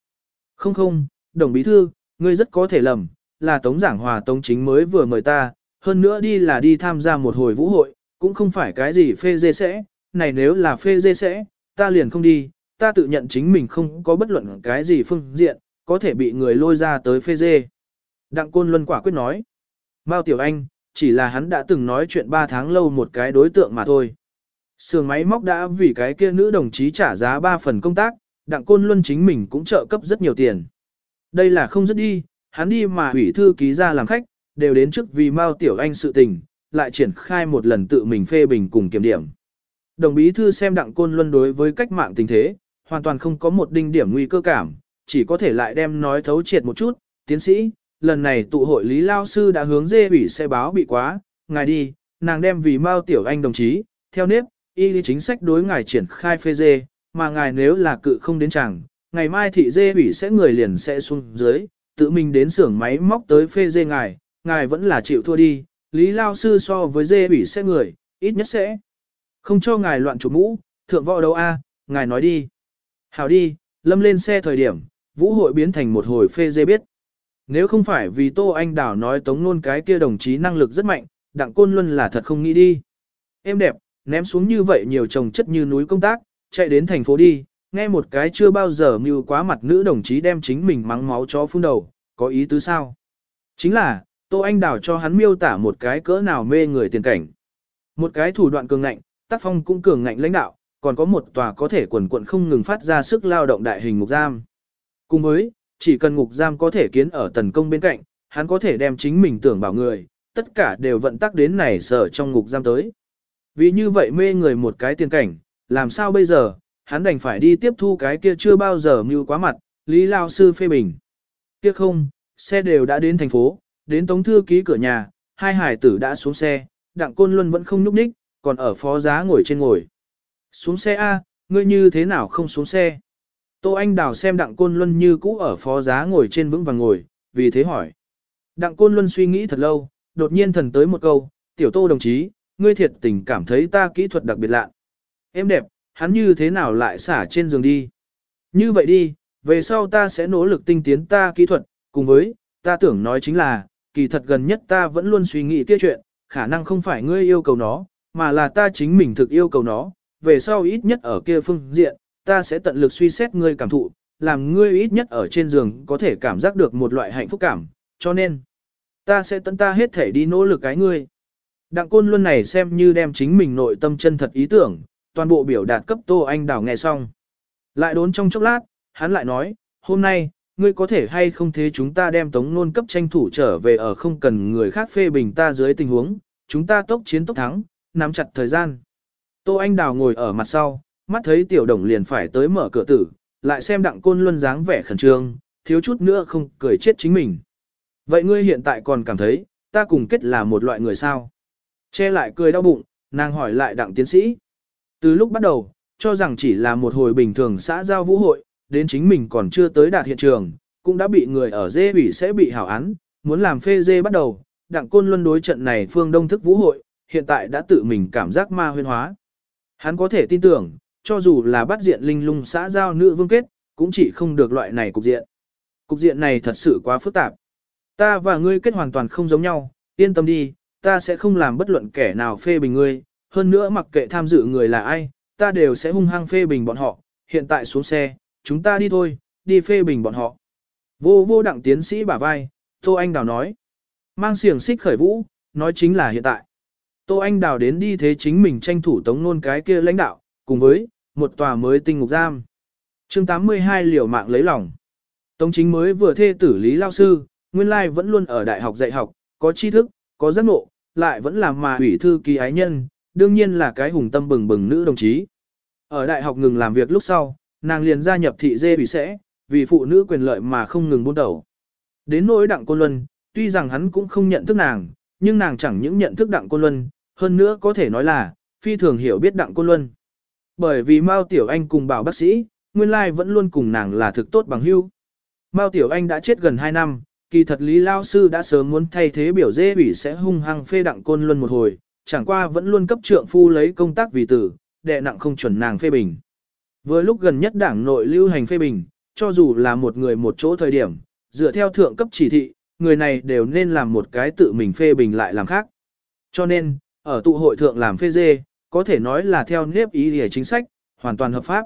Không không, đồng bí thư, ngươi rất có thể lầm, là Tống Giảng Hòa Tống Chính mới vừa mời ta, hơn nữa đi là đi tham gia một hồi vũ hội, cũng không phải cái gì phê dê sẽ, này nếu là phê dê sẽ, ta liền không đi, ta tự nhận chính mình không có bất luận cái gì phương diện, có thể bị người lôi ra tới phê dê. Đặng Côn Luân quả quyết nói, Mao Tiểu Anh, chỉ là hắn đã từng nói chuyện 3 tháng lâu một cái đối tượng mà thôi. Sườn máy móc đã vì cái kia nữ đồng chí trả giá 3 phần công tác, Đặng Côn Luân chính mình cũng trợ cấp rất nhiều tiền. Đây là không dứt đi, hắn đi mà ủy thư ký ra làm khách, đều đến trước vì Mao Tiểu Anh sự tình, lại triển khai một lần tự mình phê bình cùng kiểm điểm. Đồng bí thư xem Đặng Côn Luân đối với cách mạng tình thế, hoàn toàn không có một đinh điểm nguy cơ cảm, chỉ có thể lại đem nói thấu triệt một chút, tiến sĩ, lần này tụ hội Lý Lao Sư đã hướng dê ủy xe báo bị quá, ngài đi, nàng đem vì Mao Tiểu Anh đồng chí, theo nếp, y lý chính sách đối ngài triển khai phê dê, mà ngài nếu là cự không đến chẳng, ngày mai thị dê ủy sẽ người liền sẽ xuống dưới, tự mình đến xưởng máy móc tới phê dê ngài, ngài vẫn là chịu thua đi, Lý Lao Sư so với dê ủy sẽ người, ít nhất sẽ không cho ngài loạn chủ mũ, thượng võ đâu a, ngài nói đi. Hảo đi, lâm lên xe thời điểm, vũ hội biến thành một hồi phê dê biết. Nếu không phải vì Tô Anh Đảo nói tống nôn cái kia đồng chí năng lực rất mạnh, đặng côn luân là thật không nghĩ đi. Em đẹp, ném xuống như vậy nhiều chồng chất như núi công tác, chạy đến thành phố đi, nghe một cái chưa bao giờ mưu quá mặt nữ đồng chí đem chính mình mắng máu chó phun đầu, có ý tứ sao? Chính là, Tô Anh Đảo cho hắn miêu tả một cái cỡ nào mê người tiền cảnh. Một cái thủ đoạn cường ngạnh, tác phong cũng cường ngạnh lãnh đạo, còn có một tòa có thể quần quận không ngừng phát ra sức lao động đại hình ngục giam. Cùng với, chỉ cần ngục giam có thể kiến ở tần công bên cạnh, hắn có thể đem chính mình tưởng bảo người, tất cả đều vận tắc đến này sở trong ngục giam tới. Vì như vậy mê người một cái tiền cảnh, làm sao bây giờ, hắn đành phải đi tiếp thu cái kia chưa bao giờ mưu quá mặt, Lý Lao Sư phê bình. Kia không, xe đều đã đến thành phố, đến tống thư ký cửa nhà, hai hải tử đã xuống xe, đặng côn luân vẫn không nhúc ních, còn ở phó giá ngồi trên ngồi. Xuống xe A, ngươi như thế nào không xuống xe? Tô Anh Đào xem Đặng Côn Luân như cũ ở phó giá ngồi trên vững vàng ngồi, vì thế hỏi. Đặng Côn Luân suy nghĩ thật lâu, đột nhiên thần tới một câu, tiểu tô đồng chí, ngươi thiệt tình cảm thấy ta kỹ thuật đặc biệt lạ. Em đẹp, hắn như thế nào lại xả trên giường đi? Như vậy đi, về sau ta sẽ nỗ lực tinh tiến ta kỹ thuật, cùng với, ta tưởng nói chính là, kỳ thật gần nhất ta vẫn luôn suy nghĩ kia chuyện, khả năng không phải ngươi yêu cầu nó, mà là ta chính mình thực yêu cầu nó, về sau ít nhất ở kia phương diện, ta sẽ tận lực suy xét ngươi cảm thụ, làm ngươi ít nhất ở trên giường có thể cảm giác được một loại hạnh phúc cảm, cho nên, ta sẽ tận ta hết thể đi nỗ lực cái ngươi. Đặng côn luôn này xem như đem chính mình nội tâm chân thật ý tưởng, toàn bộ biểu đạt cấp Tô Anh Đào nghe xong. Lại đốn trong chốc lát, hắn lại nói, hôm nay, ngươi có thể hay không thế chúng ta đem tống nôn cấp tranh thủ trở về ở không cần người khác phê bình ta dưới tình huống, chúng ta tốc chiến tốc thắng, nắm chặt thời gian. Tô Anh Đào ngồi ở mặt sau, mắt thấy tiểu đồng liền phải tới mở cửa tử, lại xem đặng côn luân dáng vẻ khẩn trương, thiếu chút nữa không cười chết chính mình. Vậy ngươi hiện tại còn cảm thấy, ta cùng kết là một loại người sao? Che lại cười đau bụng, nàng hỏi lại đặng tiến sĩ. Từ lúc bắt đầu, cho rằng chỉ là một hồi bình thường xã giao vũ hội, đến chính mình còn chưa tới đạt hiện trường, cũng đã bị người ở dê bị sẽ bị hảo án, muốn làm phê dê bắt đầu, đặng côn luân đối trận này phương đông thức vũ hội, hiện tại đã tự mình cảm giác ma huyên hóa. Hắn có thể tin tưởng, cho dù là bắt diện linh lung xã giao nữ vương kết, cũng chỉ không được loại này cục diện. Cục diện này thật sự quá phức tạp. Ta và ngươi kết hoàn toàn không giống nhau, yên tâm đi, ta sẽ không làm bất luận kẻ nào phê bình ngươi, hơn nữa mặc kệ tham dự người là ai, ta đều sẽ hung hăng phê bình bọn họ, hiện tại xuống xe, chúng ta đi thôi, đi phê bình bọn họ. Vô vô đặng tiến sĩ bả vai, Tô Anh Đào nói. Mang xiềng xích khởi vũ, nói chính là hiện tại. Tô Anh Đào đến đi thế chính mình tranh thủ tống nôn cái kia lãnh đạo, cùng với, một tòa mới tinh ngục giam. chương 82 liều mạng lấy lòng. Tống chính mới vừa thê tử lý lao sư, nguyên lai vẫn luôn ở đại học dạy học, có tri thức, có giác ngộ, lại vẫn là mà ủy thư kỳ ái nhân, đương nhiên là cái hùng tâm bừng bừng nữ đồng chí. Ở đại học ngừng làm việc lúc sau, nàng liền gia nhập thị dê ủy sẽ, vì phụ nữ quyền lợi mà không ngừng buôn đầu. Đến nỗi đặng côn luân, tuy rằng hắn cũng không nhận thức nàng, nhưng nàng chẳng những nhận thức Đặng Côn Luân, hơn nữa có thể nói là, phi thường hiểu biết Đặng Côn Luân. Bởi vì Mao Tiểu Anh cùng bảo bác sĩ, nguyên lai vẫn luôn cùng nàng là thực tốt bằng hữu. Mao Tiểu Anh đã chết gần 2 năm, kỳ thật Lý Lao Sư đã sớm muốn thay thế biểu dê ủy sẽ hung hăng phê Đặng Côn Luân một hồi, chẳng qua vẫn luôn cấp trượng phu lấy công tác vì tử, đệ nặng không chuẩn nàng phê bình. Với lúc gần nhất đảng nội lưu hành phê bình, cho dù là một người một chỗ thời điểm, dựa theo thượng cấp chỉ thị, người này đều nên làm một cái tự mình phê bình lại làm khác. Cho nên, ở tụ hội thượng làm phê dê, có thể nói là theo nếp ý để chính sách, hoàn toàn hợp pháp.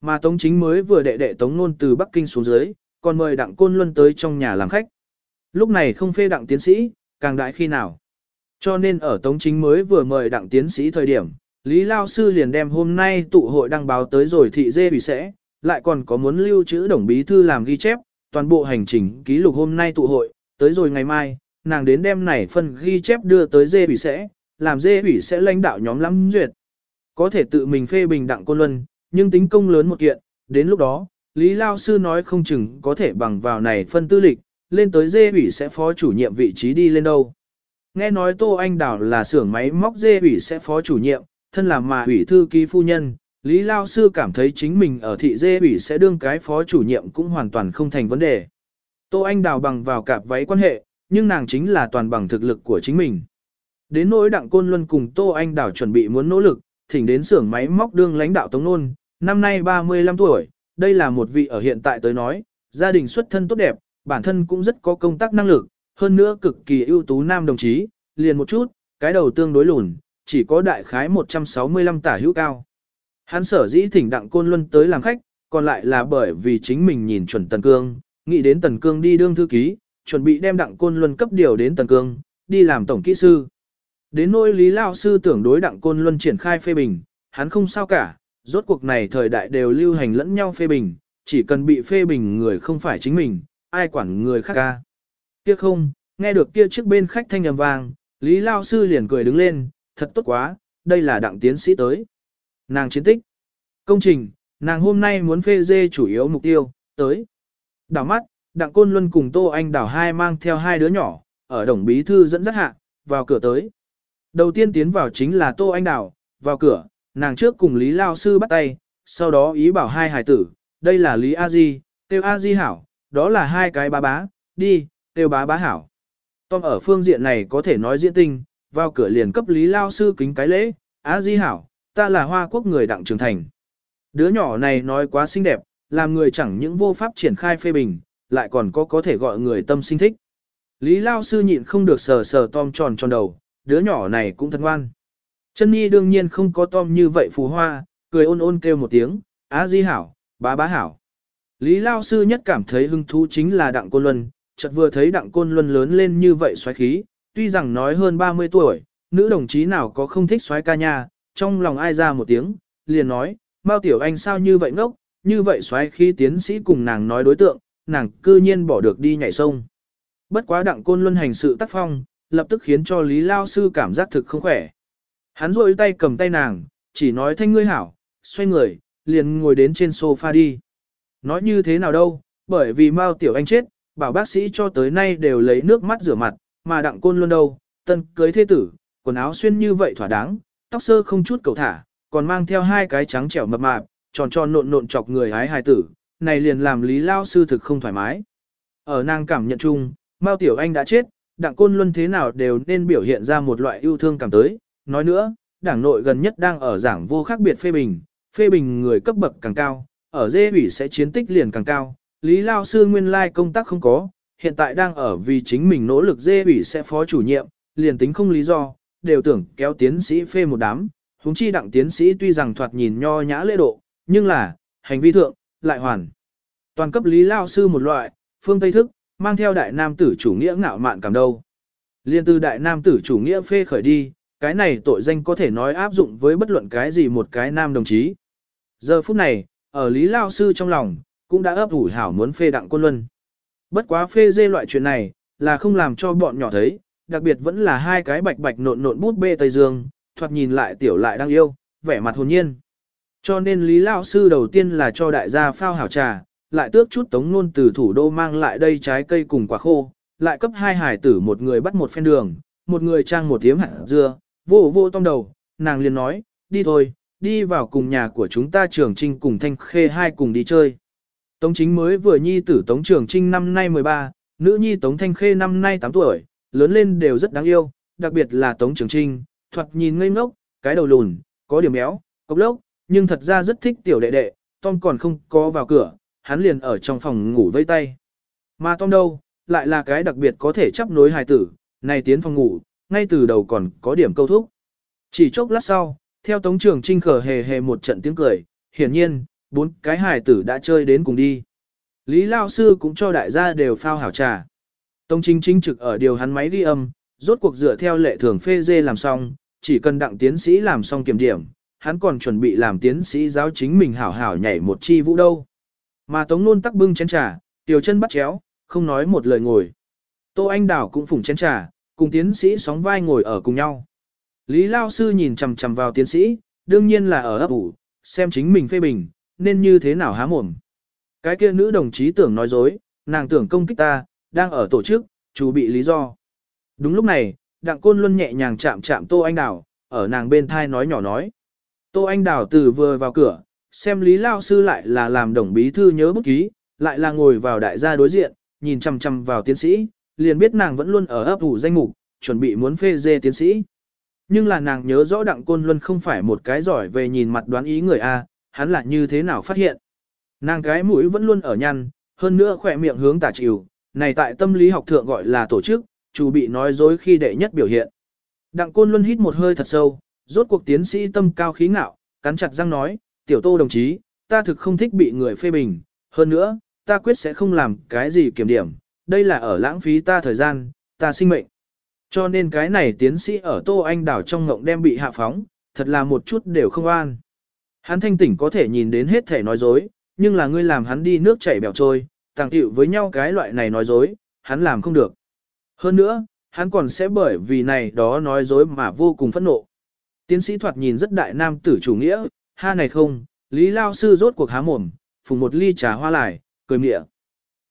Mà Tống Chính mới vừa đệ đệ Tống Nôn từ Bắc Kinh xuống dưới, còn mời Đặng Côn Luân tới trong nhà làm khách. Lúc này không phê Đặng Tiến Sĩ, càng đại khi nào. Cho nên ở Tống Chính mới vừa mời Đặng Tiến Sĩ thời điểm, Lý Lao Sư liền đem hôm nay tụ hội đăng báo tới rồi thị dê bị sẽ, lại còn có muốn lưu trữ đồng bí thư làm ghi chép, toàn bộ hành trình ký lục hôm nay tụ hội, tới rồi ngày mai, nàng đến đêm này phân ghi chép đưa tới dê ủy sẽ, làm dê ủy sẽ lãnh đạo nhóm lắm duyệt. Có thể tự mình phê bình đặng côn luân, nhưng tính công lớn một kiện, đến lúc đó, Lý Lao Sư nói không chừng có thể bằng vào này phân tư lịch, lên tới dê ủy sẽ phó chủ nhiệm vị trí đi lên đâu. Nghe nói Tô Anh Đảo là xưởng máy móc dê ủy sẽ phó chủ nhiệm, thân là mà ủy thư ký phu nhân, Lý Lao Sư cảm thấy chính mình ở thị dê ủy sẽ đương cái phó chủ nhiệm cũng hoàn toàn không thành vấn đề. Tô Anh đào bằng vào cạp váy quan hệ, nhưng nàng chính là toàn bằng thực lực của chính mình. Đến nỗi đặng côn luân cùng Tô Anh đào chuẩn bị muốn nỗ lực, thỉnh đến xưởng máy móc đương lãnh đạo Tống Nôn, năm nay 35 tuổi, đây là một vị ở hiện tại tới nói, gia đình xuất thân tốt đẹp, bản thân cũng rất có công tác năng lực, hơn nữa cực kỳ ưu tú nam đồng chí, liền một chút, cái đầu tương đối lùn, chỉ có đại khái 165 tả hữu cao. Hắn sở dĩ thỉnh đặng côn luân tới làm khách, còn lại là bởi vì chính mình nhìn chuẩn Tần Cương, nghĩ đến Tần Cương đi đương thư ký, chuẩn bị đem đặng côn luân cấp điều đến Tần Cương, đi làm tổng kỹ sư. Đến nỗi Lý Lao Sư tưởng đối đặng côn luân triển khai phê bình, hắn không sao cả, rốt cuộc này thời đại đều lưu hành lẫn nhau phê bình, chỉ cần bị phê bình người không phải chính mình, ai quản người khác ca. Kia không, nghe được kia trước bên khách thanh âm vang, Lý Lao Sư liền cười đứng lên, thật tốt quá, đây là đặng tiến sĩ tới. Nàng chiến tích. Công trình, nàng hôm nay muốn phê dê chủ yếu mục tiêu, tới. Đảo mắt, Đặng Côn Luân cùng Tô Anh đảo hai mang theo hai đứa nhỏ, ở đồng bí thư dẫn dắt hạ, vào cửa tới. Đầu tiên tiến vào chính là Tô Anh đảo, vào cửa, nàng trước cùng Lý Lao Sư bắt tay, sau đó ý bảo hai hài tử, đây là Lý A Di, tiêu A Di hảo, đó là hai cái bá bá, đi, tiêu bá bá hảo. Tom ở phương diện này có thể nói diễn tinh, vào cửa liền cấp Lý Lao Sư kính cái lễ, A Di hảo, ta là hoa quốc người đặng trưởng thành. Đứa nhỏ này nói quá xinh đẹp, làm người chẳng những vô pháp triển khai phê bình, lại còn có có thể gọi người tâm sinh thích. Lý Lao Sư nhịn không được sờ sờ Tom tròn tròn đầu, đứa nhỏ này cũng thật ngoan. Chân Nhi đương nhiên không có Tom như vậy phù hoa, cười ôn ôn kêu một tiếng, á di hảo, bá bá hảo. Lý Lao Sư nhất cảm thấy hứng thú chính là Đặng Côn Luân, chợt vừa thấy Đặng Côn Luân lớn lên như vậy xoáy khí, tuy rằng nói hơn 30 tuổi, nữ đồng chí nào có không thích xoáy ca nha, trong lòng ai ra một tiếng, liền nói, Mao Tiểu Anh sao như vậy ngốc, như vậy xoáy khi tiến sĩ cùng nàng nói đối tượng, nàng cư nhiên bỏ được đi nhảy sông. Bất quá đặng côn luân hành sự tác phong, lập tức khiến cho Lý Lao Sư cảm giác thực không khỏe. Hắn rôi tay cầm tay nàng, chỉ nói thanh ngươi hảo, xoay người, liền ngồi đến trên sofa đi. Nói như thế nào đâu, bởi vì Mao Tiểu Anh chết, bảo bác sĩ cho tới nay đều lấy nước mắt rửa mặt, mà đặng côn luân đâu, tân cưới thế tử, quần áo xuyên như vậy thỏa đáng, tóc sơ không chút cầu thả, còn mang theo hai cái trắng trẻo mập mạp, tròn tròn nộn nộn chọc người hái hài tử, này liền làm Lý Lao Sư thực không thoải mái. Ở nàng cảm nhận chung, Mao Tiểu Anh đã chết, đảng côn luân thế nào đều nên biểu hiện ra một loại yêu thương cảm tới. Nói nữa, đảng nội gần nhất đang ở giảng vô khác biệt phê bình, phê bình người cấp bậc càng cao, ở dê ủy sẽ chiến tích liền càng cao. Lý Lao Sư nguyên lai công tác không có, hiện tại đang ở vì chính mình nỗ lực dê ủy sẽ phó chủ nhiệm, liền tính không lý do, đều tưởng kéo tiến sĩ phê một đám, Húng chi đặng tiến sĩ tuy rằng thoạt nhìn nho nhã lễ độ, nhưng là, hành vi thượng, lại hoàn. Toàn cấp lý lao sư một loại, phương Tây thức, mang theo đại nam tử chủ nghĩa ngạo mạn cảm đâu. Liên từ đại nam tử chủ nghĩa phê khởi đi, cái này tội danh có thể nói áp dụng với bất luận cái gì một cái nam đồng chí. Giờ phút này, ở lý lao sư trong lòng, cũng đã ấp ủ hảo muốn phê đặng quân luân. Bất quá phê dê loại chuyện này, là không làm cho bọn nhỏ thấy, đặc biệt vẫn là hai cái bạch bạch nộn nộn bút bê Tây Dương, thoạt nhìn lại tiểu lại đang yêu, vẻ mặt hồn nhiên. Cho nên Lý Lão Sư đầu tiên là cho đại gia phao hảo trà, lại tước chút tống nôn từ thủ đô mang lại đây trái cây cùng quả khô, lại cấp hai hải tử một người bắt một phen đường, một người trang một tiếng hạt dưa, vô vô tông đầu, nàng liền nói, đi thôi, đi vào cùng nhà của chúng ta trường trinh cùng thanh khê hai cùng đi chơi. Tống chính mới vừa nhi tử Tống Trường Trinh năm nay 13, nữ nhi Tống Thanh Khê năm nay 8 tuổi, lớn lên đều rất đáng yêu, đặc biệt là Tống Trường Trinh, thoạt nhìn ngây ngốc, cái đầu lùn, có điểm béo, cốc lốc, nhưng thật ra rất thích tiểu đệ đệ, Tom còn không có vào cửa, hắn liền ở trong phòng ngủ vây tay. Mà Tom đâu, lại là cái đặc biệt có thể chấp nối hài tử, này tiến phòng ngủ, ngay từ đầu còn có điểm câu thúc. Chỉ chốc lát sau, theo Tống Trường Trinh khở hề hề một trận tiếng cười, hiển nhiên, bốn cái hài tử đã chơi đến cùng đi. Lý Lao Sư cũng cho đại gia đều phao hảo trà. Tống Chính Chính trực ở điều hắn máy ghi âm, rốt cuộc dựa theo lệ thường phê dê làm xong, chỉ cần đặng tiến sĩ làm xong kiểm điểm, hắn còn chuẩn bị làm tiến sĩ giáo chính mình hảo hảo nhảy một chi vũ đâu. Mà Tống Nôn tắc bưng chén trà, tiểu chân bắt chéo, không nói một lời ngồi. Tô Anh Đảo cũng phủng chén trà, cùng tiến sĩ sóng vai ngồi ở cùng nhau. Lý Lao Sư nhìn chằm chằm vào tiến sĩ, đương nhiên là ở ấp ủ, xem chính mình phê bình, nên như thế nào há mồm. Cái kia nữ đồng chí tưởng nói dối, nàng tưởng công kích ta, đang ở tổ chức, chủ bị lý do. Đúng lúc này, Đặng Côn Luân nhẹ nhàng chạm chạm Tô Anh đảo ở nàng bên thai nói nhỏ nói. Tô Anh Đào từ vừa vào cửa, xem Lý Lao Sư lại là làm đồng bí thư nhớ bút ký, lại là ngồi vào đại gia đối diện, nhìn chăm chăm vào tiến sĩ, liền biết nàng vẫn luôn ở ấp ủ danh mục, chuẩn bị muốn phê dê tiến sĩ. Nhưng là nàng nhớ rõ Đặng Côn Luân không phải một cái giỏi về nhìn mặt đoán ý người A, hắn là như thế nào phát hiện. Nàng cái mũi vẫn luôn ở nhăn, hơn nữa khỏe miệng hướng tả chịu, này tại tâm lý học thượng gọi là tổ chức, chủ bị nói dối khi đệ nhất biểu hiện. Đặng Côn Luân hít một hơi thật sâu, rốt cuộc tiến sĩ tâm cao khí ngạo, cắn chặt răng nói, tiểu tô đồng chí, ta thực không thích bị người phê bình, hơn nữa, ta quyết sẽ không làm cái gì kiểm điểm, đây là ở lãng phí ta thời gian, ta sinh mệnh. Cho nên cái này tiến sĩ ở Tô Anh đảo trong ngộng đem bị hạ phóng, thật là một chút đều không an. Hắn thanh tỉnh có thể nhìn đến hết thể nói dối, nhưng là ngươi làm hắn đi nước chảy bèo trôi, tàng tiệu với nhau cái loại này nói dối, hắn làm không được. Hơn nữa, hắn còn sẽ bởi vì này đó nói dối mà vô cùng phẫn nộ. Tiến sĩ thoạt nhìn rất đại nam tử chủ nghĩa, ha này không, Lý Lao Sư rốt cuộc há mồm, phùng một ly trà hoa lại, cười mịa.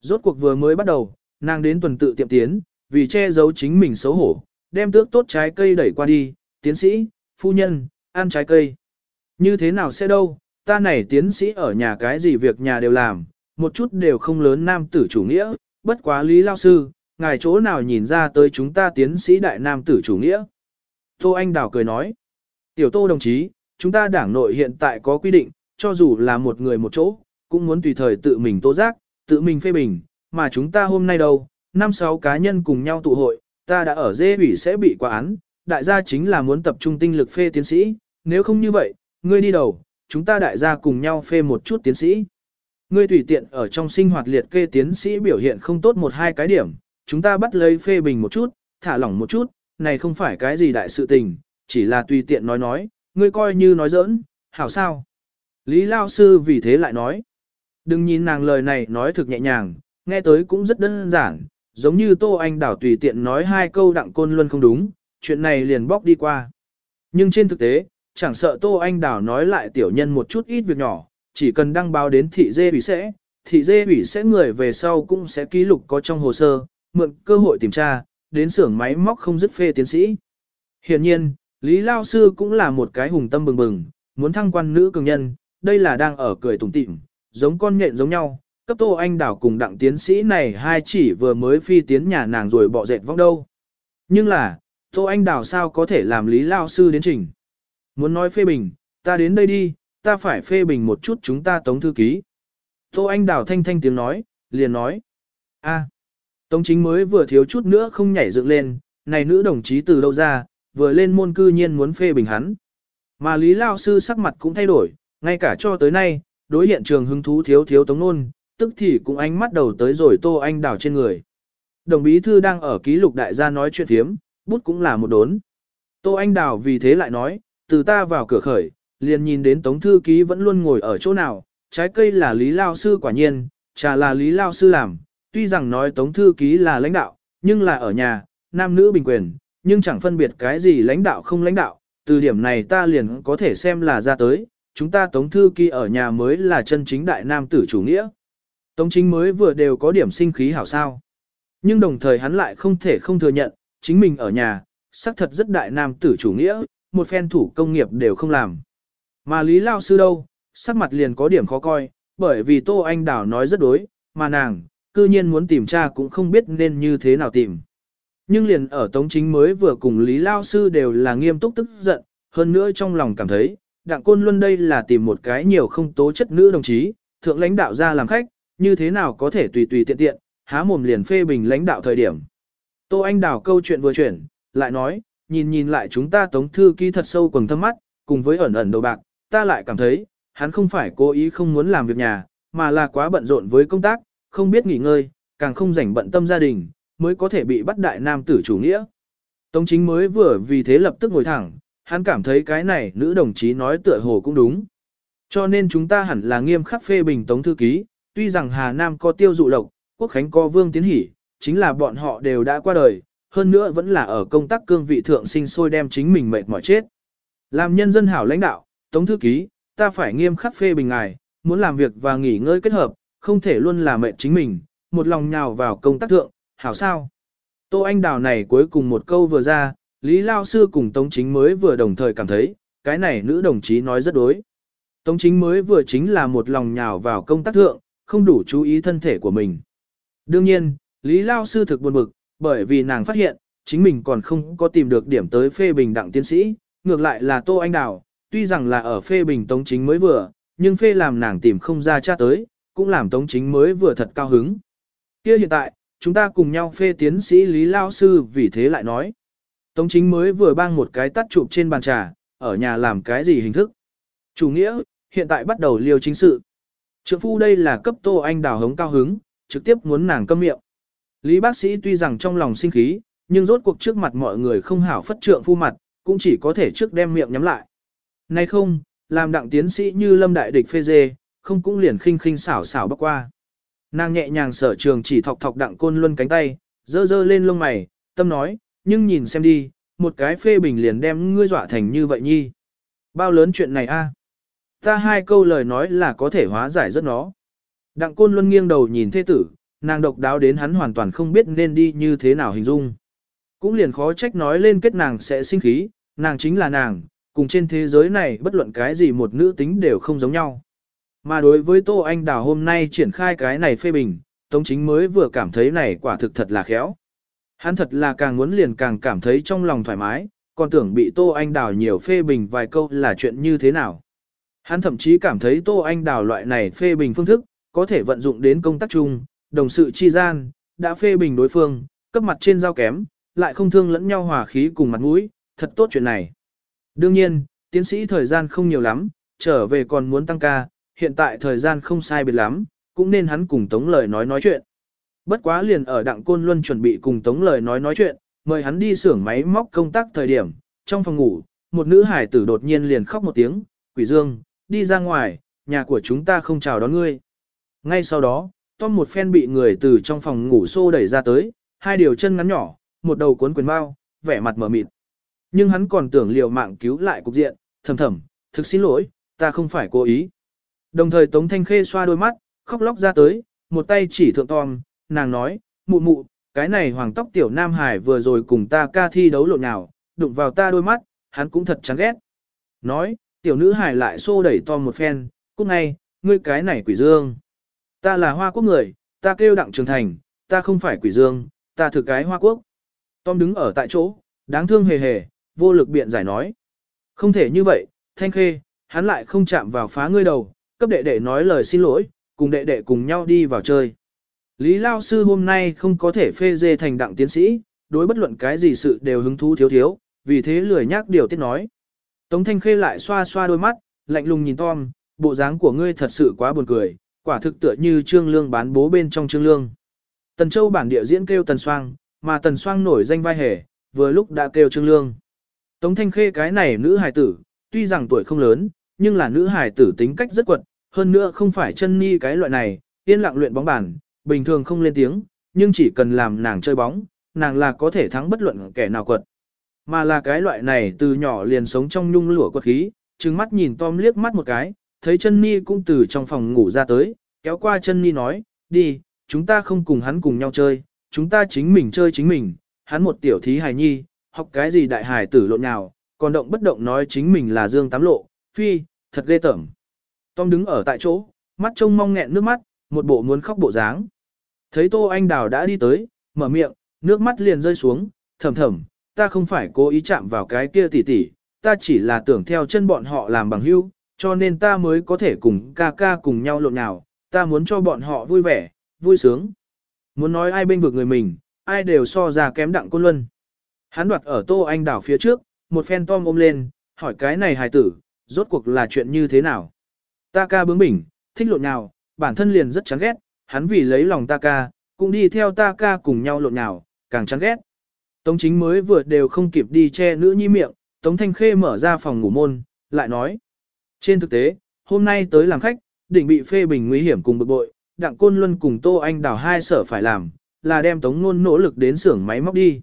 Rốt cuộc vừa mới bắt đầu, nàng đến tuần tự tiệm tiến, vì che giấu chính mình xấu hổ, đem tước tốt trái cây đẩy qua đi, tiến sĩ, phu nhân, ăn trái cây. Như thế nào sẽ đâu, ta này tiến sĩ ở nhà cái gì việc nhà đều làm, một chút đều không lớn nam tử chủ nghĩa, bất quá lý lao sư, ngài chỗ nào nhìn ra tới chúng ta tiến sĩ đại nam tử chủ nghĩa. Tô Anh Đào cười nói, tiểu tô đồng chí, chúng ta đảng nội hiện tại có quy định, cho dù là một người một chỗ, cũng muốn tùy thời tự mình tố giác, tự mình phê bình, mà chúng ta hôm nay đâu, năm sáu cá nhân cùng nhau tụ hội, ta đã ở dê ủy sẽ bị quả án, đại gia chính là muốn tập trung tinh lực phê tiến sĩ, nếu không như vậy, ngươi đi đầu, chúng ta đại gia cùng nhau phê một chút tiến sĩ. Ngươi tùy tiện ở trong sinh hoạt liệt kê tiến sĩ biểu hiện không tốt một hai cái điểm, chúng ta bắt lấy phê bình một chút, thả lỏng một chút, này không phải cái gì đại sự tình, chỉ là tùy tiện nói nói, ngươi coi như nói giỡn, hảo sao. Lý Lao Sư vì thế lại nói, đừng nhìn nàng lời này nói thực nhẹ nhàng, nghe tới cũng rất đơn giản, giống như Tô Anh Đảo tùy tiện nói hai câu đặng côn luôn không đúng, chuyện này liền bóc đi qua. Nhưng trên thực tế, chẳng sợ Tô Anh Đảo nói lại tiểu nhân một chút ít việc nhỏ, chỉ cần đăng báo đến thị dê ủy sẽ, thị dê ủy sẽ người về sau cũng sẽ ký lục có trong hồ sơ, mượn cơ hội tìm tra, đến xưởng máy móc không dứt phê tiến sĩ. Hiện nhiên, Lý Lao Sư cũng là một cái hùng tâm bừng bừng, muốn thăng quan nữ cường nhân, đây là đang ở cười tủm tỉm, giống con nhện giống nhau, cấp Tô Anh Đảo cùng đặng tiến sĩ này hai chỉ vừa mới phi tiến nhà nàng rồi bỏ dẹt vong đâu. Nhưng là, Tô Anh Đảo sao có thể làm Lý Lao Sư đến trình? Muốn nói phê bình, ta đến đây đi, ta phải phê bình một chút chúng ta tống thư ký. Tô Anh đảo thanh thanh tiếng nói, liền nói. a tống chính mới vừa thiếu chút nữa không nhảy dựng lên, này nữ đồng chí từ đâu ra, vừa lên môn cư nhiên muốn phê bình hắn. Mà Lý Lao Sư sắc mặt cũng thay đổi, ngay cả cho tới nay, đối hiện trường hứng thú thiếu thiếu tống nôn, tức thì cũng ánh mắt đầu tới rồi Tô Anh Đào trên người. Đồng bí thư đang ở ký lục đại gia nói chuyện thiếm, bút cũng là một đốn. Tô Anh Đào vì thế lại nói, từ ta vào cửa khởi, liền nhìn đến Tống Thư Ký vẫn luôn ngồi ở chỗ nào, trái cây là Lý Lao Sư quả nhiên, trà là Lý Lao Sư làm, tuy rằng nói Tống Thư Ký là lãnh đạo, nhưng là ở nhà, nam nữ bình quyền, nhưng chẳng phân biệt cái gì lãnh đạo không lãnh đạo, từ điểm này ta liền có thể xem là ra tới, chúng ta Tống Thư Kỳ ở nhà mới là chân chính đại nam tử chủ nghĩa. Tống chính mới vừa đều có điểm sinh khí hảo sao. Nhưng đồng thời hắn lại không thể không thừa nhận, chính mình ở nhà, xác thật rất đại nam tử chủ nghĩa, một phen thủ công nghiệp đều không làm. Mà Lý Lao Sư đâu, sắc mặt liền có điểm khó coi, bởi vì Tô Anh Đảo nói rất đối, mà nàng, cư nhiên muốn tìm cha cũng không biết nên như thế nào tìm. Nhưng liền ở Tống Chính mới vừa cùng Lý Lao Sư đều là nghiêm túc tức giận, hơn nữa trong lòng cảm thấy, Đặng Côn Luân đây là tìm một cái nhiều không tố chất nữ đồng chí, thượng lãnh đạo ra làm khách, như thế nào có thể tùy tùy tiện tiện, há mồm liền phê bình lãnh đạo thời điểm. Tô Anh Đào câu chuyện vừa chuyển, lại nói, nhìn nhìn lại chúng ta tống thư ký thật sâu quầng thâm mắt, cùng với ẩn ẩn đầu bạc, ta lại cảm thấy, hắn không phải cố ý không muốn làm việc nhà, mà là quá bận rộn với công tác, không biết nghỉ ngơi, càng không rảnh bận tâm gia đình, mới có thể bị bắt đại nam tử chủ nghĩa. Tống chính mới vừa vì thế lập tức ngồi thẳng, hắn cảm thấy cái này nữ đồng chí nói tựa hồ cũng đúng. Cho nên chúng ta hẳn là nghiêm khắc phê bình tống thư ký, tuy rằng Hà Nam có tiêu dụ lộc, Quốc Khánh có vương tiến hỷ, chính là bọn họ đều đã qua đời, hơn nữa vẫn là ở công tác cương vị thượng sinh sôi đem chính mình mệt mỏi chết. Làm nhân dân hảo lãnh đạo, tống thư ký, ta phải nghiêm khắc phê bình ngài, muốn làm việc và nghỉ ngơi kết hợp, không thể luôn là mệt chính mình, một lòng nhào vào công tác thượng, hảo sao. Tô Anh Đào này cuối cùng một câu vừa ra, Lý Lao Sư cùng Tống Chính mới vừa đồng thời cảm thấy, cái này nữ đồng chí nói rất đối. Tống Chính mới vừa chính là một lòng nhào vào công tác thượng, không đủ chú ý thân thể của mình. Đương nhiên, Lý Lao Sư thực buồn bực, bởi vì nàng phát hiện, chính mình còn không có tìm được điểm tới phê bình đặng tiến sĩ, ngược lại là Tô Anh Đào, tuy rằng là ở phê bình Tống Chính mới vừa, nhưng phê làm nàng tìm không ra cha tới, cũng làm Tống Chính mới vừa thật cao hứng. Kia hiện tại, chúng ta cùng nhau phê tiến sĩ Lý Lao Sư vì thế lại nói. Tống Chính mới vừa bang một cái tắt chụp trên bàn trà, ở nhà làm cái gì hình thức. Chủ nghĩa, hiện tại bắt đầu liều chính sự. Trượng phu đây là cấp Tô Anh Đào hống cao hứng, trực tiếp muốn nàng câm miệng. Lý bác sĩ tuy rằng trong lòng sinh khí, nhưng rốt cuộc trước mặt mọi người không hảo phất trượng phu mặt, cũng chỉ có thể trước đem miệng nhắm lại. Nay không, làm đặng tiến sĩ như lâm đại địch phê dê, không cũng liền khinh khinh xảo xảo bắc qua. Nàng nhẹ nhàng sở trường chỉ thọc thọc đặng côn luân cánh tay, dơ dơ lên lông mày, tâm nói, nhưng nhìn xem đi, một cái phê bình liền đem ngươi dọa thành như vậy nhi. Bao lớn chuyện này a? Ta hai câu lời nói là có thể hóa giải rất nó. Đặng côn luân nghiêng đầu nhìn thế tử, nàng độc đáo đến hắn hoàn toàn không biết nên đi như thế nào hình dung. Cũng liền khó trách nói lên kết nàng sẽ sinh khí, nàng chính là nàng, cùng trên thế giới này bất luận cái gì một nữ tính đều không giống nhau. Mà đối với Tô Anh Đào hôm nay triển khai cái này phê bình, Tống Chính mới vừa cảm thấy này quả thực thật là khéo. Hắn thật là càng muốn liền càng cảm thấy trong lòng thoải mái, còn tưởng bị Tô Anh Đào nhiều phê bình vài câu là chuyện như thế nào. Hắn thậm chí cảm thấy Tô Anh Đào loại này phê bình phương thức, có thể vận dụng đến công tác chung, đồng sự chi gian, đã phê bình đối phương, cấp mặt trên giao kém, lại không thương lẫn nhau hòa khí cùng mặt mũi, thật tốt chuyện này. Đương nhiên, tiến sĩ thời gian không nhiều lắm, trở về còn muốn tăng ca, hiện tại thời gian không sai biệt lắm, cũng nên hắn cùng Tống lời nói nói chuyện. Bất quá liền ở Đặng Côn Luân chuẩn bị cùng Tống lời nói nói chuyện, mời hắn đi xưởng máy móc công tác thời điểm, trong phòng ngủ, một nữ hải tử đột nhiên liền khóc một tiếng, quỷ dương, đi ra ngoài, nhà của chúng ta không chào đón ngươi. Ngay sau đó, Tom một phen bị người từ trong phòng ngủ xô đẩy ra tới, hai điều chân ngắn nhỏ, một đầu cuốn quyền bao, vẻ mặt mở mịt. Nhưng hắn còn tưởng liều mạng cứu lại cục diện, thầm thầm, thực xin lỗi, ta không phải cố ý. Đồng thời Tống Thanh Khê xoa đôi mắt, khóc lóc ra tới, một tay chỉ thượng Tom, nàng nói, mụ mụ, cái này hoàng tóc tiểu Nam Hải vừa rồi cùng ta ca thi đấu lộn nào, đụng vào ta đôi mắt, hắn cũng thật chán ghét. Nói, tiểu nữ Hải lại xô đẩy Tom một phen, cút ngay, ngươi cái này quỷ dương. Ta là hoa quốc người, ta kêu đặng trường thành, ta không phải quỷ dương, ta thực cái hoa quốc. Tom đứng ở tại chỗ, đáng thương hề hề, vô lực biện giải nói. Không thể như vậy, thanh khê, hắn lại không chạm vào phá ngươi đầu, cấp đệ đệ nói lời xin lỗi, cùng đệ đệ cùng nhau đi vào chơi. Lý Lao Sư hôm nay không có thể phê dê thành đặng tiến sĩ, đối bất luận cái gì sự đều hứng thú thiếu thiếu, vì thế lười nhắc điều tiết nói. Tống Thanh Khê lại xoa xoa đôi mắt, lạnh lùng nhìn Tom, bộ dáng của ngươi thật sự quá buồn cười, quả thực tựa như trương lương bán bố bên trong trương lương. Tần Châu bản địa diễn kêu Tần Soang, mà Tần Soang nổi danh vai hề, vừa lúc đã kêu trương lương. Tống Thanh Khê cái này nữ hài tử, tuy rằng tuổi không lớn, nhưng là nữ hài tử tính cách rất quật, hơn nữa không phải chân ni cái loại này, yên lặng luyện bóng bàn, bình thường không lên tiếng, nhưng chỉ cần làm nàng chơi bóng, nàng là có thể thắng bất luận kẻ nào quật. Mà là cái loại này từ nhỏ liền sống trong nhung lụa quật khí, trừng mắt nhìn Tom liếc mắt một cái, thấy chân ni cũng từ trong phòng ngủ ra tới, kéo qua chân ni nói, đi, chúng ta không cùng hắn cùng nhau chơi, chúng ta chính mình chơi chính mình, hắn một tiểu thí hài nhi, học cái gì đại hài tử lộn nào, còn động bất động nói chính mình là dương tám lộ, phi, thật ghê tởm. Tom đứng ở tại chỗ, mắt trông mong nghẹn nước mắt, một bộ muốn khóc bộ dáng. Thấy Tô Anh Đào đã đi tới, mở miệng, nước mắt liền rơi xuống, thầm thầm, ta không phải cố ý chạm vào cái kia tỉ tỉ, ta chỉ là tưởng theo chân bọn họ làm bằng hữu, cho nên ta mới có thể cùng ca ca cùng nhau lộn nào, ta muốn cho bọn họ vui vẻ, vui sướng. Muốn nói ai bên vực người mình, ai đều so ra kém đặng côn luân. Hắn đoạt ở Tô Anh Đảo phía trước, một phen Tom ôm lên, hỏi cái này hài tử, rốt cuộc là chuyện như thế nào. Ta ca bướng bỉnh, thích lộn nhào, bản thân liền rất chán ghét, hắn vì lấy lòng ta ca, cũng đi theo ta ca cùng nhau lộn nhào, càng chán ghét. Tống chính mới vừa đều không kịp đi che nữ nhi miệng, Tống Thanh Khê mở ra phòng ngủ môn, lại nói. Trên thực tế, hôm nay tới làm khách, định bị phê bình nguy hiểm cùng bực bội, Đặng Côn Luân cùng Tô Anh Đảo hai sở phải làm, là đem Tống Nôn nỗ lực đến xưởng máy móc đi.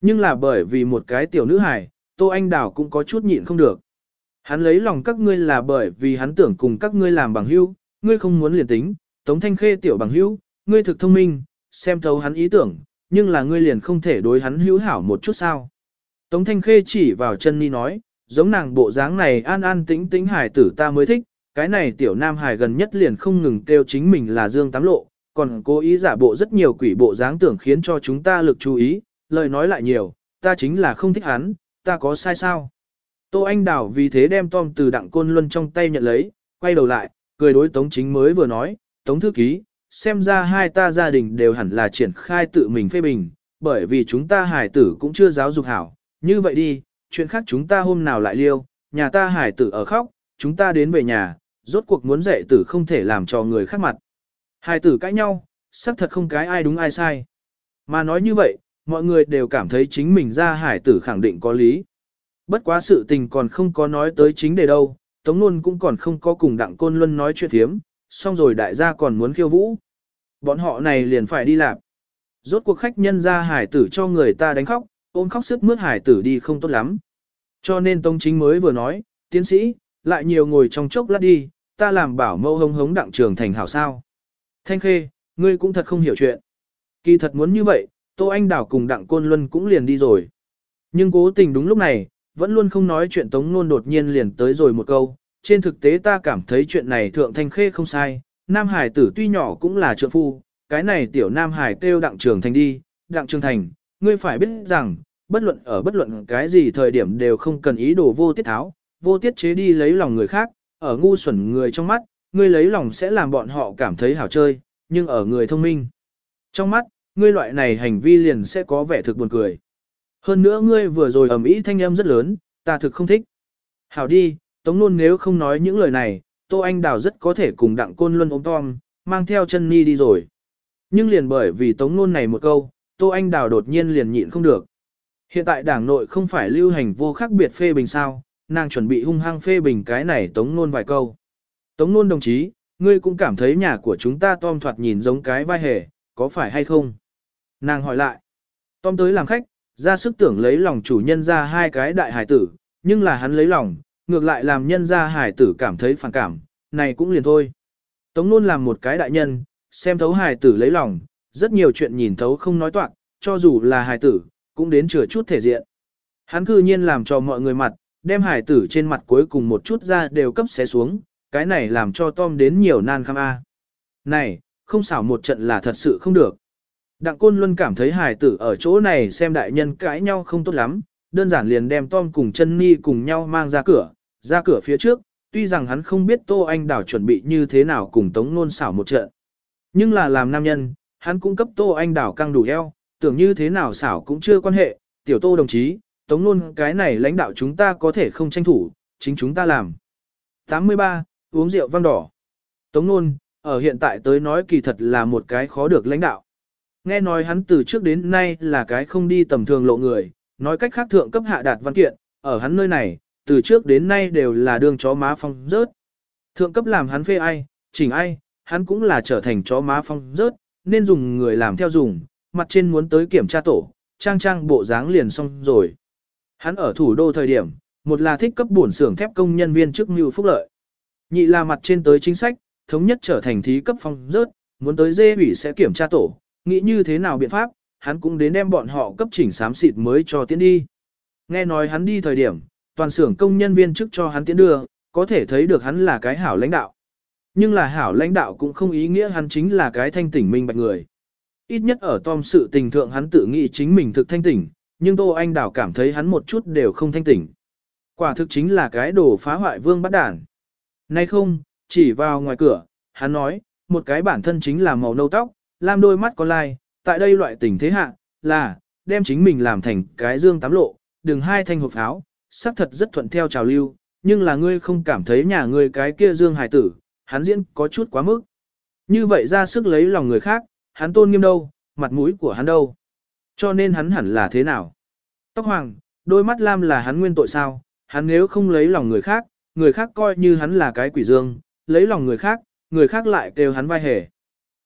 Nhưng là bởi vì một cái tiểu nữ hài, Tô Anh Đảo cũng có chút nhịn không được. Hắn lấy lòng các ngươi là bởi vì hắn tưởng cùng các ngươi làm bằng hữu, ngươi không muốn liền tính, Tống Thanh Khê tiểu bằng hữu, ngươi thực thông minh, xem thấu hắn ý tưởng, nhưng là ngươi liền không thể đối hắn hữu hảo một chút sao. Tống Thanh Khê chỉ vào chân ni nói, giống nàng bộ dáng này an an tĩnh tĩnh hải tử ta mới thích, cái này tiểu nam hải gần nhất liền không ngừng kêu chính mình là Dương Tám Lộ, còn cố ý giả bộ rất nhiều quỷ bộ dáng tưởng khiến cho chúng ta lực chú ý, lời nói lại nhiều, ta chính là không thích hắn, ta có sai sao. Tô Anh Đào vì thế đem Tom từ đặng côn luân trong tay nhận lấy, quay đầu lại, cười đối Tống Chính mới vừa nói, Tống Thư Ký, xem ra hai ta gia đình đều hẳn là triển khai tự mình phê bình, bởi vì chúng ta hải tử cũng chưa giáo dục hảo, như vậy đi, chuyện khác chúng ta hôm nào lại liêu, nhà ta hải tử ở khóc, chúng ta đến về nhà, rốt cuộc muốn dạy tử không thể làm cho người khác mặt. Hải tử cãi nhau, xác thật không cái ai đúng ai sai. Mà nói như vậy, mọi người đều cảm thấy chính mình ra hải tử khẳng định có lý. Bất quá sự tình còn không có nói tới chính đề đâu, Tống Luân cũng còn không có cùng Đặng Côn Luân nói chuyện thiếm, xong rồi đại gia còn muốn khiêu vũ. Bọn họ này liền phải đi làm. Rốt cuộc khách nhân ra hải tử cho người ta đánh khóc, ôm khóc sức mướt hải tử đi không tốt lắm. Cho nên Tống Chính mới vừa nói, tiến sĩ, lại nhiều ngồi trong chốc lát đi, ta làm bảo mâu hống hống đặng trường thành hảo sao. Thanh khê, ngươi cũng thật không hiểu chuyện. Kỳ thật muốn như vậy, Tô Anh Đảo cùng đặng côn luân cũng liền đi rồi. Nhưng cố tình đúng lúc này, vẫn luôn không nói chuyện Tống Nôn đột nhiên liền tới rồi một câu. Trên thực tế ta cảm thấy chuyện này thượng thanh khê không sai, Nam Hải tử tuy nhỏ cũng là trượng phu, cái này tiểu Nam Hải kêu đặng trường thành đi, đặng trường thành, ngươi phải biết rằng, bất luận ở bất luận cái gì thời điểm đều không cần ý đồ vô tiết tháo, vô tiết chế đi lấy lòng người khác, ở ngu xuẩn người trong mắt, ngươi lấy lòng sẽ làm bọn họ cảm thấy hảo chơi, nhưng ở người thông minh. Trong mắt, ngươi loại này hành vi liền sẽ có vẻ thực buồn cười. Hơn nữa ngươi vừa rồi ầm ĩ thanh âm rất lớn, ta thực không thích. Hảo đi, Tống Nôn nếu không nói những lời này, Tô Anh Đào rất có thể cùng Đặng Côn Luân ôm Tom, mang theo chân ni đi rồi. Nhưng liền bởi vì Tống Nôn này một câu, Tô Anh Đào đột nhiên liền nhịn không được. Hiện tại đảng nội không phải lưu hành vô khác biệt phê bình sao, nàng chuẩn bị hung hăng phê bình cái này Tống Nôn vài câu. Tống Nôn đồng chí, ngươi cũng cảm thấy nhà của chúng ta Tom thoạt nhìn giống cái vai hề, có phải hay không? Nàng hỏi lại. Tom tới làm khách, ra sức tưởng lấy lòng chủ nhân ra hai cái đại hải tử, nhưng là hắn lấy lòng, ngược lại làm nhân ra hải tử cảm thấy phản cảm, này cũng liền thôi. Tống luôn làm một cái đại nhân, xem thấu hải tử lấy lòng, rất nhiều chuyện nhìn thấu không nói toạc, cho dù là hải tử, cũng đến chừa chút thể diện. Hắn cư nhiên làm cho mọi người mặt, đem hải tử trên mặt cuối cùng một chút ra đều cấp xé xuống, cái này làm cho Tom đến nhiều nan khăm a. Này, không xảo một trận là thật sự không được. Đặng Côn luôn cảm thấy hài tử ở chỗ này xem đại nhân cãi nhau không tốt lắm, đơn giản liền đem Tom cùng chân Ni cùng nhau mang ra cửa, ra cửa phía trước, tuy rằng hắn không biết Tô Anh Đảo chuẩn bị như thế nào cùng Tống Nôn xảo một trận. Nhưng là làm nam nhân, hắn cũng cấp Tô Anh Đảo căng đủ eo, tưởng như thế nào xảo cũng chưa quan hệ, tiểu Tô đồng chí, Tống Nôn cái này lãnh đạo chúng ta có thể không tranh thủ, chính chúng ta làm. 83. Uống rượu vang đỏ. Tống Nôn, ở hiện tại tới nói kỳ thật là một cái khó được lãnh đạo. Nghe nói hắn từ trước đến nay là cái không đi tầm thường lộ người, nói cách khác thượng cấp hạ đạt văn kiện, ở hắn nơi này, từ trước đến nay đều là đường chó má phong rớt. Thượng cấp làm hắn phê ai, chỉnh ai, hắn cũng là trở thành chó má phong rớt, nên dùng người làm theo dùng, mặt trên muốn tới kiểm tra tổ, trang trang bộ dáng liền xong rồi. Hắn ở thủ đô thời điểm, một là thích cấp bổn xưởng thép công nhân viên chức mưu phúc lợi. Nhị là mặt trên tới chính sách, thống nhất trở thành thí cấp phong rớt, muốn tới dê ủy sẽ kiểm tra tổ, nghĩ như thế nào biện pháp, hắn cũng đến đem bọn họ cấp chỉnh xám xịt mới cho tiến đi. Nghe nói hắn đi thời điểm, toàn xưởng công nhân viên chức cho hắn tiến đưa, có thể thấy được hắn là cái hảo lãnh đạo. Nhưng là hảo lãnh đạo cũng không ý nghĩa hắn chính là cái thanh tỉnh minh bạch người. Ít nhất ở Tom sự tình thượng hắn tự nghĩ chính mình thực thanh tỉnh, nhưng Tô Anh Đảo cảm thấy hắn một chút đều không thanh tỉnh. Quả thực chính là cái đồ phá hoại vương bắt đản. Nay không, chỉ vào ngoài cửa, hắn nói, một cái bản thân chính là màu nâu tóc, lam đôi mắt con lai, tại đây loại tình thế hạ, là, đem chính mình làm thành cái dương tám lộ, đừng hai thanh hộp áo, xác thật rất thuận theo trào lưu, nhưng là ngươi không cảm thấy nhà ngươi cái kia dương hài tử, hắn diễn có chút quá mức. Như vậy ra sức lấy lòng người khác, hắn tôn nghiêm đâu, mặt mũi của hắn đâu. Cho nên hắn hẳn là thế nào? Tóc hoàng, đôi mắt lam là hắn nguyên tội sao, hắn nếu không lấy lòng người khác, người khác coi như hắn là cái quỷ dương, lấy lòng người khác, người khác lại kêu hắn vai hề.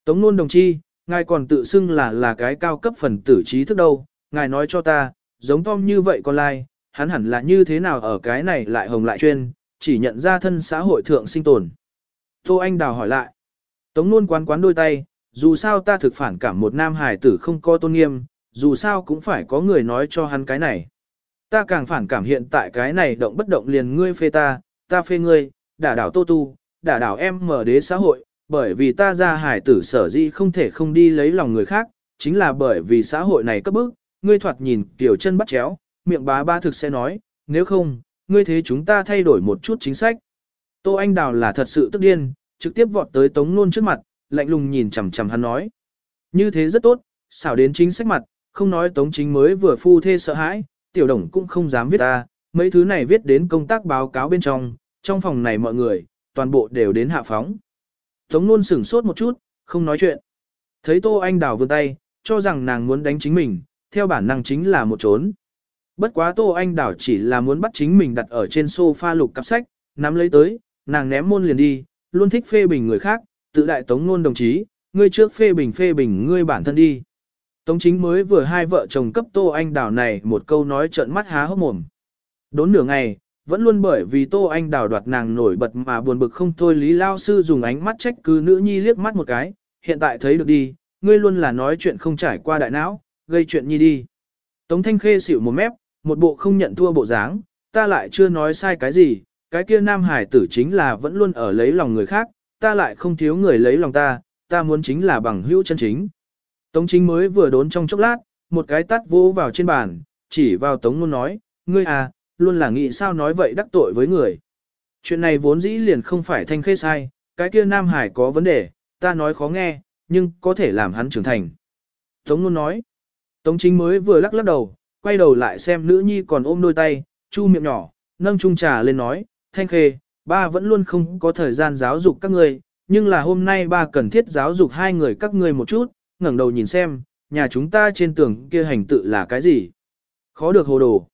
Tống nôn đồng chi, ngài còn tự xưng là là cái cao cấp phần tử trí thức đâu, ngài nói cho ta, giống Tom như vậy con lai, hắn hẳn là như thế nào ở cái này lại hồng lại chuyên, chỉ nhận ra thân xã hội thượng sinh tồn. Tô Anh Đào hỏi lại, Tống nôn quán quán đôi tay, dù sao ta thực phản cảm một nam hải tử không có tôn nghiêm, dù sao cũng phải có người nói cho hắn cái này. Ta càng phản cảm hiện tại cái này động bất động liền ngươi phê ta, ta phê ngươi, đả đảo tô tu, đả đảo em mở đế xã hội, bởi vì ta ra hải tử sở di không thể không đi lấy lòng người khác, chính là bởi vì xã hội này cấp bức, ngươi thoạt nhìn tiểu chân bắt chéo, miệng bá ba thực sẽ nói, nếu không, ngươi thế chúng ta thay đổi một chút chính sách. Tô Anh Đào là thật sự tức điên, trực tiếp vọt tới Tống Nôn trước mặt, lạnh lùng nhìn chằm chằm hắn nói. Như thế rất tốt, xảo đến chính sách mặt, không nói Tống Chính mới vừa phu thê sợ hãi, tiểu đồng cũng không dám viết ta, mấy thứ này viết đến công tác báo cáo bên trong, trong phòng này mọi người, toàn bộ đều đến hạ phóng. Tống Nôn sửng sốt một chút, không nói chuyện. Thấy Tô Anh Đào vươn tay, cho rằng nàng muốn đánh chính mình, theo bản năng chính là một trốn. Bất quá Tô Anh Đào chỉ là muốn bắt chính mình đặt ở trên sofa lục cặp sách, nắm lấy tới, nàng ném môn liền đi, luôn thích phê bình người khác, tự đại Tống Nôn đồng chí, ngươi trước phê bình phê bình ngươi bản thân đi. Tống chính mới vừa hai vợ chồng cấp Tô Anh Đào này một câu nói trợn mắt há hốc mồm. Đốn nửa ngày, vẫn luôn bởi vì Tô Anh Đào đoạt nàng nổi bật mà buồn bực không thôi Lý Lao Sư dùng ánh mắt trách cứ nữ nhi liếc mắt một cái, hiện tại thấy được đi, ngươi luôn là nói chuyện không trải qua đại não, gây chuyện nhi đi. Tống Thanh Khê xỉu một mép, một bộ không nhận thua bộ dáng, ta lại chưa nói sai cái gì, cái kia nam hải tử chính là vẫn luôn ở lấy lòng người khác, ta lại không thiếu người lấy lòng ta, ta muốn chính là bằng hữu chân chính. Tống chính mới vừa đốn trong chốc lát, một cái tắt vô vào trên bàn, chỉ vào tống luôn nói, ngươi à, luôn là nghĩ sao nói vậy đắc tội với người. Chuyện này vốn dĩ liền không phải thanh khê sai, cái kia nam hải có vấn đề, ta nói khó nghe, nhưng có thể làm hắn trưởng thành. Tống luôn nói, tống chính mới vừa lắc lắc đầu, quay đầu lại xem nữ nhi còn ôm đôi tay, chu miệng nhỏ, nâng chung trà lên nói, thanh khê, ba vẫn luôn không có thời gian giáo dục các ngươi, nhưng là hôm nay ba cần thiết giáo dục hai người các ngươi một chút, ngẩng đầu nhìn xem, nhà chúng ta trên tường kia hành tự là cái gì. Khó được hồ đồ.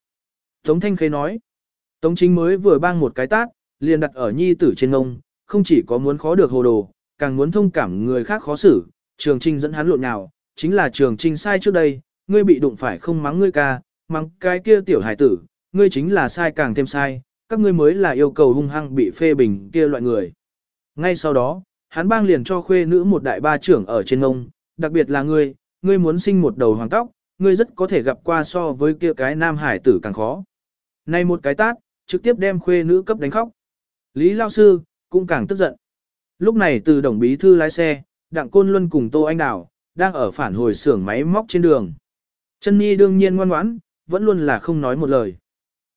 Tống Thanh Khê nói, Tống Chính mới vừa bang một cái tát, liền đặt ở nhi tử trên ngông, không chỉ có muốn khó được hồ đồ, càng muốn thông cảm người khác khó xử, trường trinh dẫn hắn lộn nào, chính là trường trinh sai trước đây, ngươi bị đụng phải không mắng ngươi ca, mắng cái kia tiểu hải tử, ngươi chính là sai càng thêm sai, các ngươi mới là yêu cầu hung hăng bị phê bình kia loại người. Ngay sau đó, hắn bang liền cho khuê nữ một đại ba trưởng ở trên ngông, đặc biệt là ngươi, ngươi muốn sinh một đầu hoàng tóc, ngươi rất có thể gặp qua so với kia cái nam hải tử càng khó. Này một cái tát, trực tiếp đem khuê nữ cấp đánh khóc. Lý Lao Sư, cũng càng tức giận. Lúc này từ đồng bí thư lái xe, Đặng Côn Luân cùng Tô Anh Đào, đang ở phản hồi xưởng máy móc trên đường. Chân Nhi đương nhiên ngoan ngoãn, vẫn luôn là không nói một lời.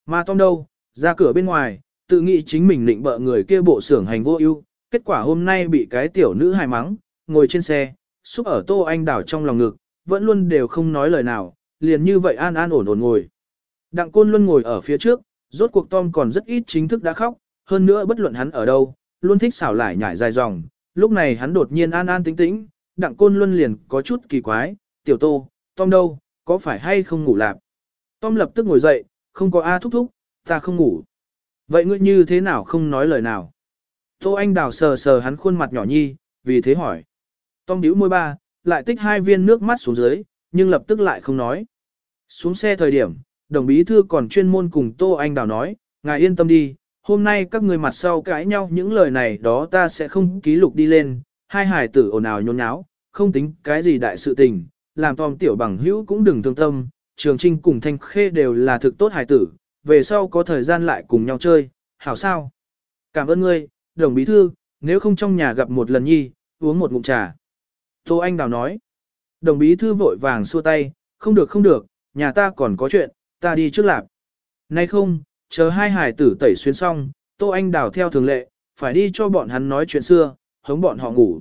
Mà Tom đâu, ra cửa bên ngoài, tự nghĩ chính mình định bợ người kia bộ xưởng hành vô ưu, kết quả hôm nay bị cái tiểu nữ hài mắng, ngồi trên xe, xúc ở Tô Anh Đào trong lòng ngực, vẫn luôn đều không nói lời nào, liền như vậy an an ổn ổn ngồi. Đặng Côn Luân ngồi ở phía trước, rốt cuộc Tom còn rất ít chính thức đã khóc, hơn nữa bất luận hắn ở đâu, luôn thích xảo lại nhảy dài dòng. Lúc này hắn đột nhiên an an tĩnh tĩnh, Đặng Côn Luân liền có chút kỳ quái, tiểu tô, Tom đâu, có phải hay không ngủ lạp? Tom lập tức ngồi dậy, không có A thúc thúc, ta không ngủ. Vậy ngươi như thế nào không nói lời nào? Tô Anh Đào sờ sờ hắn khuôn mặt nhỏ nhi, vì thế hỏi. Tom điếu môi ba, lại tích hai viên nước mắt xuống dưới, nhưng lập tức lại không nói. Xuống xe thời điểm, đồng bí thư còn chuyên môn cùng Tô Anh Đào nói, ngài yên tâm đi, hôm nay các người mặt sau cãi nhau những lời này đó ta sẽ không ký lục đi lên, hai hải tử ồn ào nhốn nháo, không tính cái gì đại sự tình, làm tòm tiểu bằng hữu cũng đừng thương tâm, Trường Trinh cùng Thanh Khê đều là thực tốt hải tử, về sau có thời gian lại cùng nhau chơi, hảo sao? Cảm ơn ngươi, đồng bí thư, nếu không trong nhà gặp một lần nhi, uống một ngụm trà. Tô Anh Đào nói, đồng bí thư vội vàng xua tay, không được không được, nhà ta còn có chuyện, ta đi trước lạp. Nay không, chờ hai hải tử tẩy xuyên xong, Tô Anh Đào theo thường lệ, phải đi cho bọn hắn nói chuyện xưa, hống bọn họ ngủ.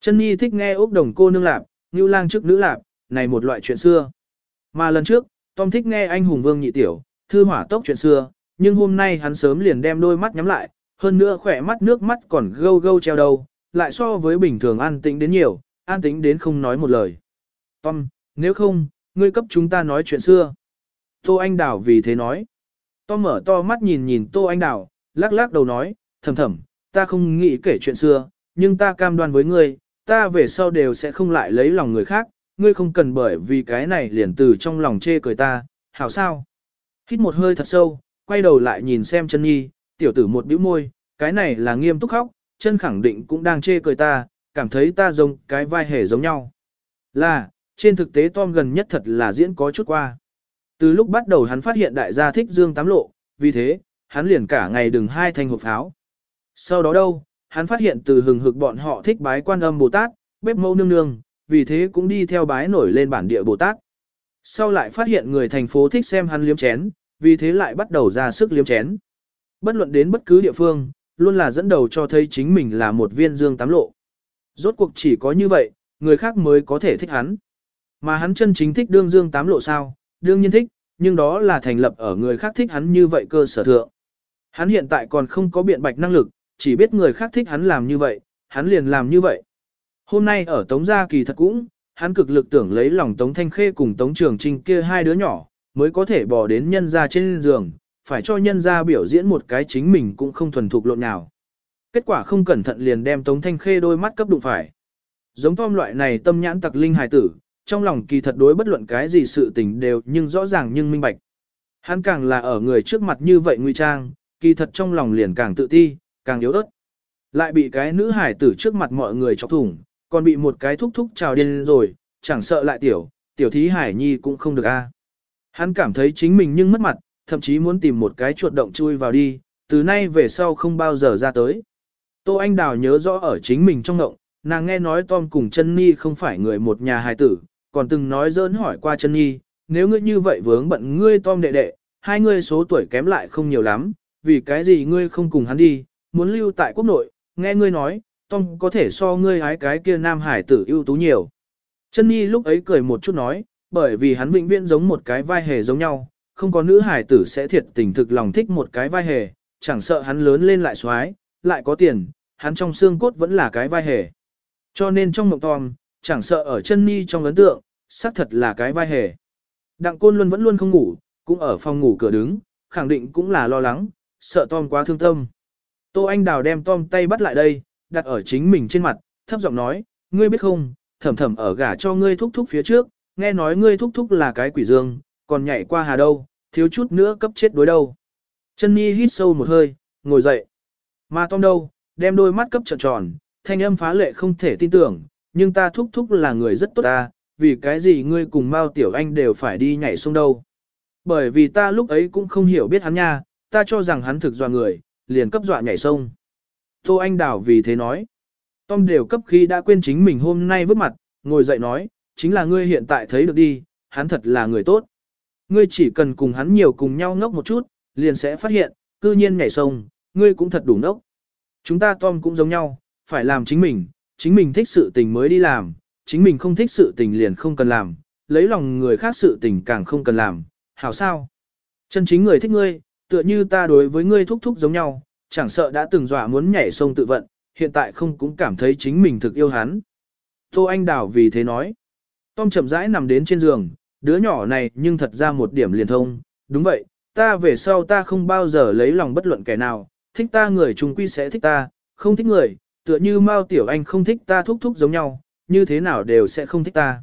Chân Nhi thích nghe ốc đồng cô nương lạp, như lang trước nữ lạp, này một loại chuyện xưa. Mà lần trước, Tom thích nghe anh hùng vương nhị tiểu, thư hỏa tốc chuyện xưa, nhưng hôm nay hắn sớm liền đem đôi mắt nhắm lại, hơn nữa khỏe mắt nước mắt còn gâu gâu treo đầu, lại so với bình thường an tĩnh đến nhiều, an tĩnh đến không nói một lời. Tom, nếu không, ngươi cấp chúng ta nói chuyện xưa. Tô Anh Đào vì thế nói. Tom mở to mắt nhìn nhìn Tô Anh Đào, lắc lắc đầu nói, thầm thầm, ta không nghĩ kể chuyện xưa, nhưng ta cam đoan với ngươi, ta về sau đều sẽ không lại lấy lòng người khác, ngươi không cần bởi vì cái này liền từ trong lòng chê cười ta, hảo sao? Hít một hơi thật sâu, quay đầu lại nhìn xem chân nhi, tiểu tử một bĩu môi, cái này là nghiêm túc khóc, chân khẳng định cũng đang chê cười ta, cảm thấy ta giống cái vai hề giống nhau. Là, trên thực tế Tom gần nhất thật là diễn có chút qua. Từ lúc bắt đầu hắn phát hiện đại gia thích dương tám lộ, vì thế, hắn liền cả ngày đừng hai thanh hộp pháo. Sau đó đâu, hắn phát hiện từ hừng hực bọn họ thích bái quan âm Bồ Tát, bếp mẫu nương nương, vì thế cũng đi theo bái nổi lên bản địa Bồ Tát. Sau lại phát hiện người thành phố thích xem hắn liếm chén, vì thế lại bắt đầu ra sức liếm chén. Bất luận đến bất cứ địa phương, luôn là dẫn đầu cho thấy chính mình là một viên dương tám lộ. Rốt cuộc chỉ có như vậy, người khác mới có thể thích hắn. Mà hắn chân chính thích đương dương tám lộ sao, đương nhiên thích, nhưng đó là thành lập ở người khác thích hắn như vậy cơ sở thượng. Hắn hiện tại còn không có biện bạch năng lực, chỉ biết người khác thích hắn làm như vậy, hắn liền làm như vậy. Hôm nay ở Tống Gia kỳ thật cũng, hắn cực lực tưởng lấy lòng Tống Thanh Khê cùng Tống Trường Trinh kia hai đứa nhỏ, mới có thể bỏ đến nhân gia trên giường, phải cho nhân gia biểu diễn một cái chính mình cũng không thuần thục lộn nào. Kết quả không cẩn thận liền đem Tống Thanh Khê đôi mắt cấp đụng phải. Giống Tom loại này tâm nhãn tặc linh hài tử, trong lòng kỳ thật đối bất luận cái gì sự tình đều nhưng rõ ràng nhưng minh bạch. Hắn càng là ở người trước mặt như vậy nguy trang, kỳ thật trong lòng liền càng tự ti, càng yếu ớt. Lại bị cái nữ hải tử trước mặt mọi người chọc thủng, còn bị một cái thúc thúc trào điên rồi, chẳng sợ lại tiểu, tiểu thí hải nhi cũng không được a. Hắn cảm thấy chính mình nhưng mất mặt, thậm chí muốn tìm một cái chuột động chui vào đi, từ nay về sau không bao giờ ra tới. Tô Anh Đào nhớ rõ ở chính mình trong ngộng, nàng nghe nói Tom cùng chân ni không phải người một nhà hài tử, còn từng nói dỡn hỏi qua chân Nhi, nếu ngươi như vậy vướng bận ngươi Tom đệ đệ, hai ngươi số tuổi kém lại không nhiều lắm, vì cái gì ngươi không cùng hắn đi, muốn lưu tại quốc nội, nghe ngươi nói, Tom có thể so ngươi hái cái kia nam hải tử ưu tú nhiều. Chân Nhi lúc ấy cười một chút nói, bởi vì hắn vĩnh viễn giống một cái vai hề giống nhau, không có nữ hải tử sẽ thiệt tình thực lòng thích một cái vai hề, chẳng sợ hắn lớn lên lại xoái, lại có tiền, hắn trong xương cốt vẫn là cái vai hề. Cho nên trong mộng Tom, chẳng sợ ở chân ni trong ấn tượng, xác thật là cái vai hề. Đặng Côn Luân vẫn luôn không ngủ, cũng ở phòng ngủ cửa đứng, khẳng định cũng là lo lắng, sợ Tom quá thương tâm. Tô Anh Đào đem Tom tay bắt lại đây, đặt ở chính mình trên mặt, thấp giọng nói, ngươi biết không, thầm thầm ở gả cho ngươi thúc thúc phía trước, nghe nói ngươi thúc thúc là cái quỷ dương, còn nhảy qua hà đâu, thiếu chút nữa cấp chết đối đâu. Chân Nhi hít sâu một hơi, ngồi dậy. Mà Tom đâu, đem đôi mắt cấp trợn tròn, thanh âm phá lệ không thể tin tưởng, nhưng ta thúc thúc là người rất tốt ta, vì cái gì ngươi cùng Mao Tiểu Anh đều phải đi nhảy sông đâu. Bởi vì ta lúc ấy cũng không hiểu biết hắn nha, ta cho rằng hắn thực dọa người, liền cấp dọa nhảy sông. Tô Anh Đào vì thế nói. Tom đều cấp khi đã quên chính mình hôm nay vứt mặt, ngồi dậy nói, chính là ngươi hiện tại thấy được đi, hắn thật là người tốt. Ngươi chỉ cần cùng hắn nhiều cùng nhau ngốc một chút, liền sẽ phát hiện, cư nhiên nhảy sông, ngươi cũng thật đủ ngốc. Chúng ta Tom cũng giống nhau, phải làm chính mình, chính mình thích sự tình mới đi làm, chính mình không thích sự tình liền không cần làm, lấy lòng người khác sự tình càng không cần làm, hảo sao? Chân chính người thích ngươi, tựa như ta đối với ngươi thúc thúc giống nhau, chẳng sợ đã từng dọa muốn nhảy sông tự vận, hiện tại không cũng cảm thấy chính mình thực yêu hắn. Tô Anh Đào vì thế nói. Tom chậm rãi nằm đến trên giường, đứa nhỏ này nhưng thật ra một điểm liền thông, đúng vậy, ta về sau ta không bao giờ lấy lòng bất luận kẻ nào, thích ta người chung quy sẽ thích ta, không thích người, tựa như Mao Tiểu Anh không thích ta thúc thúc giống nhau, như thế nào đều sẽ không thích ta.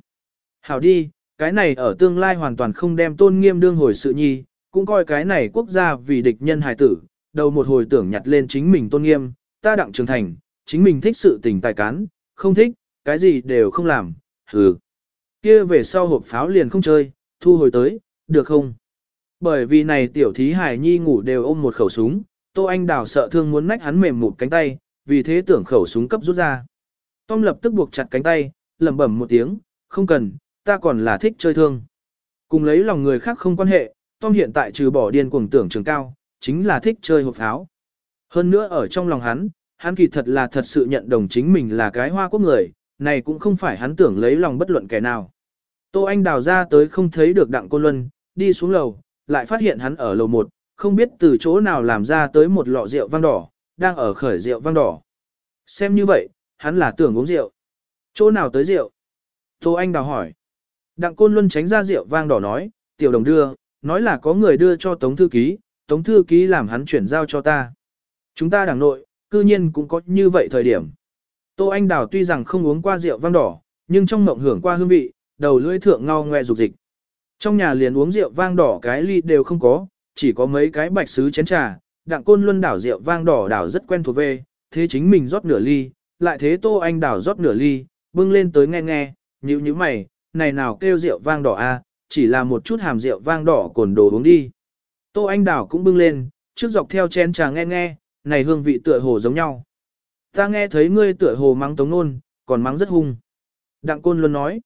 Hảo đi, cái này ở tương lai hoàn toàn không đem tôn nghiêm đương hồi sự nhi, cũng coi cái này quốc gia vì địch nhân hài tử, đầu một hồi tưởng nhặt lên chính mình tôn nghiêm, ta đặng trưởng thành, chính mình thích sự tình tài cán, không thích, cái gì đều không làm, hừ. kia về sau hộp pháo liền không chơi, thu hồi tới, được không? Bởi vì này tiểu thí hải nhi ngủ đều ôm một khẩu súng, Tô Anh Đào sợ thương muốn nách hắn mềm một cánh tay, vì thế tưởng khẩu súng cấp rút ra. Tom lập tức buộc chặt cánh tay, lẩm bẩm một tiếng, không cần, ta còn là thích chơi thương. Cùng lấy lòng người khác không quan hệ, Tom hiện tại trừ bỏ điên cuồng tưởng trường cao, chính là thích chơi hộp pháo. Hơn nữa ở trong lòng hắn, hắn kỳ thật là thật sự nhận đồng chính mình là cái hoa quốc người, này cũng không phải hắn tưởng lấy lòng bất luận kẻ nào. Tô Anh đào ra tới không thấy được đặng côn luân, đi xuống lầu, lại phát hiện hắn ở lầu 1, không biết từ chỗ nào làm ra tới một lọ rượu vang đỏ, đang ở khởi rượu vang đỏ. Xem như vậy, hắn là tưởng uống rượu. Chỗ nào tới rượu? Tô Anh đào hỏi. Đặng Côn Luân tránh ra rượu vang đỏ nói, tiểu đồng đưa, nói là có người đưa cho Tống Thư Ký, Tống Thư Ký làm hắn chuyển giao cho ta. Chúng ta đảng nội, cư nhiên cũng có như vậy thời điểm. Tô Anh Đào tuy rằng không uống qua rượu vang đỏ, nhưng trong mộng hưởng qua hương vị, đầu lưỡi thượng ngao ngoe dục dịch. Trong nhà liền uống rượu vang đỏ cái ly đều không có, chỉ có mấy cái bạch sứ chén trà, đặng côn luân đảo rượu vang đỏ đảo rất quen thuộc về, thế chính mình rót nửa ly, lại thế Tô Anh đảo rót nửa ly, bưng lên tới nghe nghe, nhíu nhíu mày, này nào kêu rượu vang đỏ a, à, chỉ là một chút hàm rượu vang đỏ cồn đồ uống đi. Tô Anh đảo cũng bưng lên, trước dọc theo chén trà nghe nghe, này hương vị tựa hồ giống nhau. Ta nghe thấy ngươi tựa hồ mắng tống nôn, còn mắng rất hung. Đặng côn luôn nói.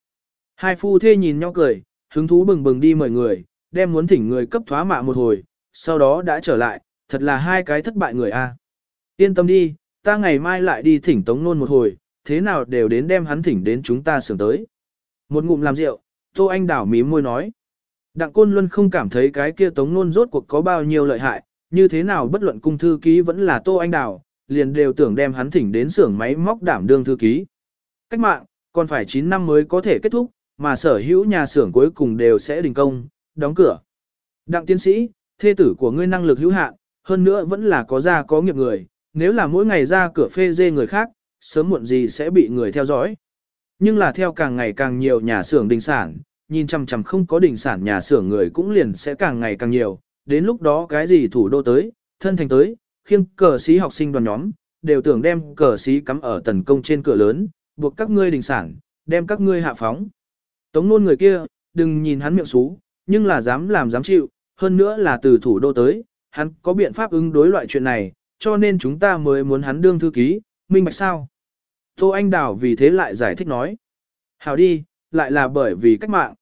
Hai phu thê nhìn nhau cười, hứng thú bừng bừng đi mời người, đem muốn thỉnh người cấp thoá mạ một hồi, sau đó đã trở lại, thật là hai cái thất bại người a. Yên tâm đi, ta ngày mai lại đi thỉnh tống nôn một hồi, thế nào đều đến đem hắn thỉnh đến chúng ta sưởng tới. Một ngụm làm rượu, Tô Anh đảo mím môi nói. Đặng Côn Luân không cảm thấy cái kia tống nôn rốt cuộc có bao nhiêu lợi hại, như thế nào bất luận cung thư ký vẫn là Tô Anh Đào, liền đều tưởng đem hắn thỉnh đến xưởng máy móc đảm đương thư ký. Cách mạng, còn phải 9 năm mới có thể kết thúc, mà sở hữu nhà xưởng cuối cùng đều sẽ đình công, đóng cửa. Đặng tiến sĩ, thê tử của ngươi năng lực hữu hạn, hơn nữa vẫn là có gia có nghiệp người, nếu là mỗi ngày ra cửa phê dê người khác, sớm muộn gì sẽ bị người theo dõi. Nhưng là theo càng ngày càng nhiều nhà xưởng đình sản, nhìn chằm chằm không có đình sản nhà xưởng người cũng liền sẽ càng ngày càng nhiều, đến lúc đó cái gì thủ đô tới, thân thành tới, khiêng cờ sĩ học sinh đoàn nhóm, đều tưởng đem cờ sĩ cắm ở tần công trên cửa lớn, buộc các ngươi đình sản, đem các ngươi hạ phóng. Tống nôn người kia, đừng nhìn hắn miệng xú, nhưng là dám làm dám chịu, hơn nữa là từ thủ đô tới, hắn có biện pháp ứng đối loại chuyện này, cho nên chúng ta mới muốn hắn đương thư ký, minh bạch sao. Tô Anh Đào vì thế lại giải thích nói. Hảo đi, lại là bởi vì cách mạng.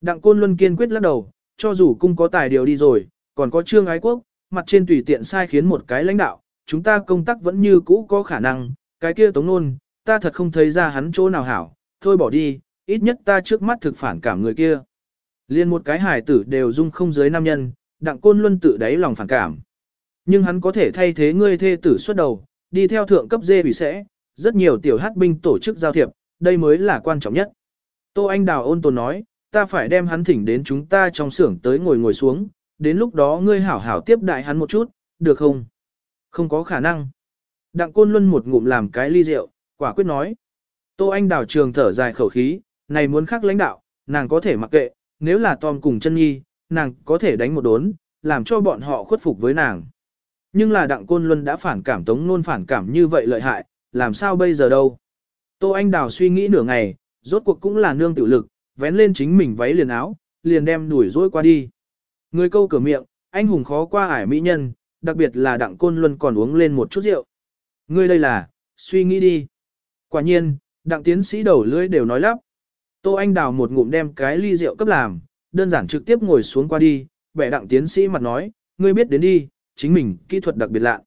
Đặng Côn Luân kiên quyết lắc đầu, cho dù cung có tài điều đi rồi, còn có trương ái quốc, mặt trên tùy tiện sai khiến một cái lãnh đạo, chúng ta công tác vẫn như cũ có khả năng, cái kia tống nôn, ta thật không thấy ra hắn chỗ nào hảo, thôi bỏ đi, ít nhất ta trước mắt thực phản cảm người kia. Liên một cái hải tử đều dung không giới nam nhân, đặng côn luân tự đáy lòng phản cảm. Nhưng hắn có thể thay thế ngươi thê tử xuất đầu, đi theo thượng cấp dê bị sẽ, rất nhiều tiểu hát binh tổ chức giao thiệp, đây mới là quan trọng nhất. Tô Anh Đào ôn tồn nói, ta phải đem hắn thỉnh đến chúng ta trong xưởng tới ngồi ngồi xuống, đến lúc đó ngươi hảo hảo tiếp đại hắn một chút, được không? Không có khả năng. Đặng Côn Luân một ngụm làm cái ly rượu, quả quyết nói. Tô Anh Đào trường thở dài khẩu khí, này muốn khắc lãnh đạo, nàng có thể mặc kệ, nếu là Tom cùng chân nhi, nàng có thể đánh một đốn, làm cho bọn họ khuất phục với nàng. Nhưng là Đặng Côn Luân đã phản cảm Tống Nôn phản cảm như vậy lợi hại, làm sao bây giờ đâu? Tô Anh Đào suy nghĩ nửa ngày, rốt cuộc cũng là nương tự lực, vén lên chính mình váy liền áo, liền đem đuổi dối qua đi. Người câu cửa miệng, anh hùng khó qua ải mỹ nhân, đặc biệt là đặng côn luân còn uống lên một chút rượu. Ngươi đây là, suy nghĩ đi. Quả nhiên, đặng tiến sĩ đầu lưỡi đều nói lắp. Tô Anh đào một ngụm đem cái ly rượu cấp làm, đơn giản trực tiếp ngồi xuống qua đi, vẻ đặng tiến sĩ mặt nói, ngươi biết đến đi, chính mình kỹ thuật đặc biệt lạ.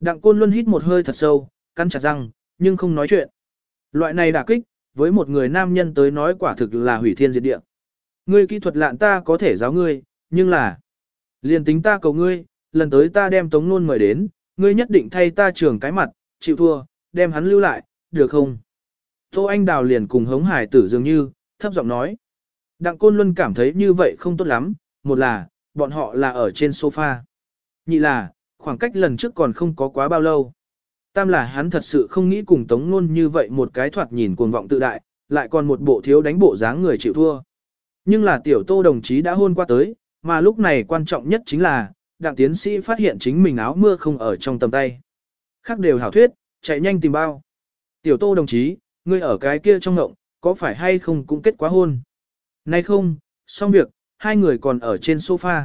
Đặng côn luân hít một hơi thật sâu, cắn chặt răng, nhưng không nói chuyện. Loại này đả kích, với một người nam nhân tới nói quả thực là hủy thiên diệt địa. Ngươi kỹ thuật lạn ta có thể giáo ngươi, nhưng là, liền tính ta cầu ngươi, lần tới ta đem Tống Nôn mời đến, ngươi nhất định thay ta trường cái mặt, chịu thua, đem hắn lưu lại, được không? Tô Anh Đào liền cùng hống hải tử dường như, thấp giọng nói. Đặng Côn Luân cảm thấy như vậy không tốt lắm, một là, bọn họ là ở trên sofa. Nhị là, khoảng cách lần trước còn không có quá bao lâu. Tam là hắn thật sự không nghĩ cùng Tống Nôn như vậy một cái thoạt nhìn cuồng vọng tự đại, lại còn một bộ thiếu đánh bộ dáng người chịu thua. Nhưng là tiểu tô đồng chí đã hôn qua tới, mà lúc này quan trọng nhất chính là, đặng tiến sĩ phát hiện chính mình áo mưa không ở trong tầm tay. Khác đều hảo thuyết, chạy nhanh tìm bao. Tiểu tô đồng chí, ngươi ở cái kia trong ngộng, có phải hay không cũng kết quá hôn. Nay không, xong việc, hai người còn ở trên sofa.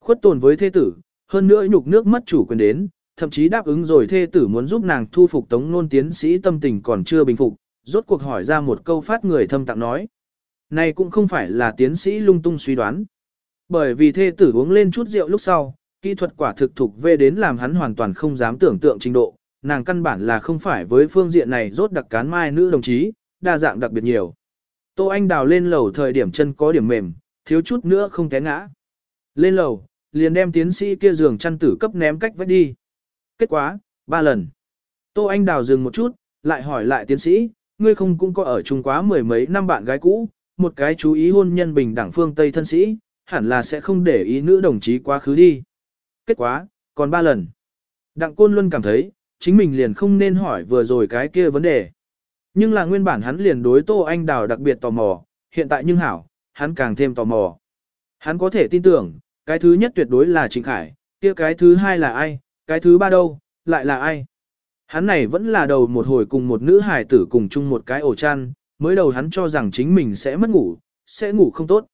Khuất tồn với thê tử, hơn nữa nhục nước mất chủ quyền đến, thậm chí đáp ứng rồi thê tử muốn giúp nàng thu phục tống nôn tiến sĩ tâm tình còn chưa bình phục, rốt cuộc hỏi ra một câu phát người thâm tặng nói. Này cũng không phải là tiến sĩ lung tung suy đoán. Bởi vì thê tử uống lên chút rượu lúc sau, kỹ thuật quả thực thuộc về đến làm hắn hoàn toàn không dám tưởng tượng trình độ, nàng căn bản là không phải với phương diện này rốt đặc cán mai nữ đồng chí, đa dạng đặc biệt nhiều. Tô Anh đào lên lầu thời điểm chân có điểm mềm, thiếu chút nữa không té ngã. Lên lầu, liền đem tiến sĩ kia giường chăn tử cấp ném cách vách đi. Kết quả, ba lần. Tô Anh đào dừng một chút, lại hỏi lại tiến sĩ, ngươi không cũng có ở chung quá mười mấy năm bạn gái cũ, một cái chú ý hôn nhân bình đẳng phương Tây thân sĩ, hẳn là sẽ không để ý nữ đồng chí quá khứ đi. Kết quả, còn ba lần. Đặng Côn luôn cảm thấy, chính mình liền không nên hỏi vừa rồi cái kia vấn đề. Nhưng là nguyên bản hắn liền đối Tô Anh Đào đặc biệt tò mò, hiện tại nhưng hảo, hắn càng thêm tò mò. Hắn có thể tin tưởng, cái thứ nhất tuyệt đối là Trịnh Khải, kia cái thứ hai là ai, cái thứ ba đâu, lại là ai. Hắn này vẫn là đầu một hồi cùng một nữ hài tử cùng chung một cái ổ chăn, mới đầu hắn cho rằng chính mình sẽ mất ngủ, sẽ ngủ không tốt.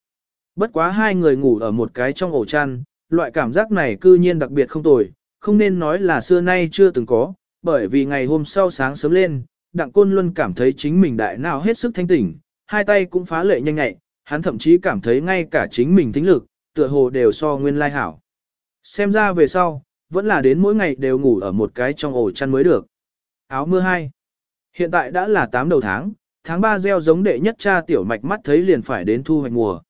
Bất quá hai người ngủ ở một cái trong ổ chăn, loại cảm giác này cư nhiên đặc biệt không tồi, không nên nói là xưa nay chưa từng có, bởi vì ngày hôm sau sáng sớm lên, Đặng Côn Luân cảm thấy chính mình đại nào hết sức thanh tỉnh, hai tay cũng phá lệ nhanh nhẹ, hắn thậm chí cảm thấy ngay cả chính mình tính lực, tựa hồ đều so nguyên lai hảo. Xem ra về sau, vẫn là đến mỗi ngày đều ngủ ở một cái trong ổ chăn mới được. Áo mưa hai. Hiện tại đã là 8 đầu tháng, tháng 3 gieo giống đệ nhất cha tiểu mạch mắt thấy liền phải đến thu hoạch mùa.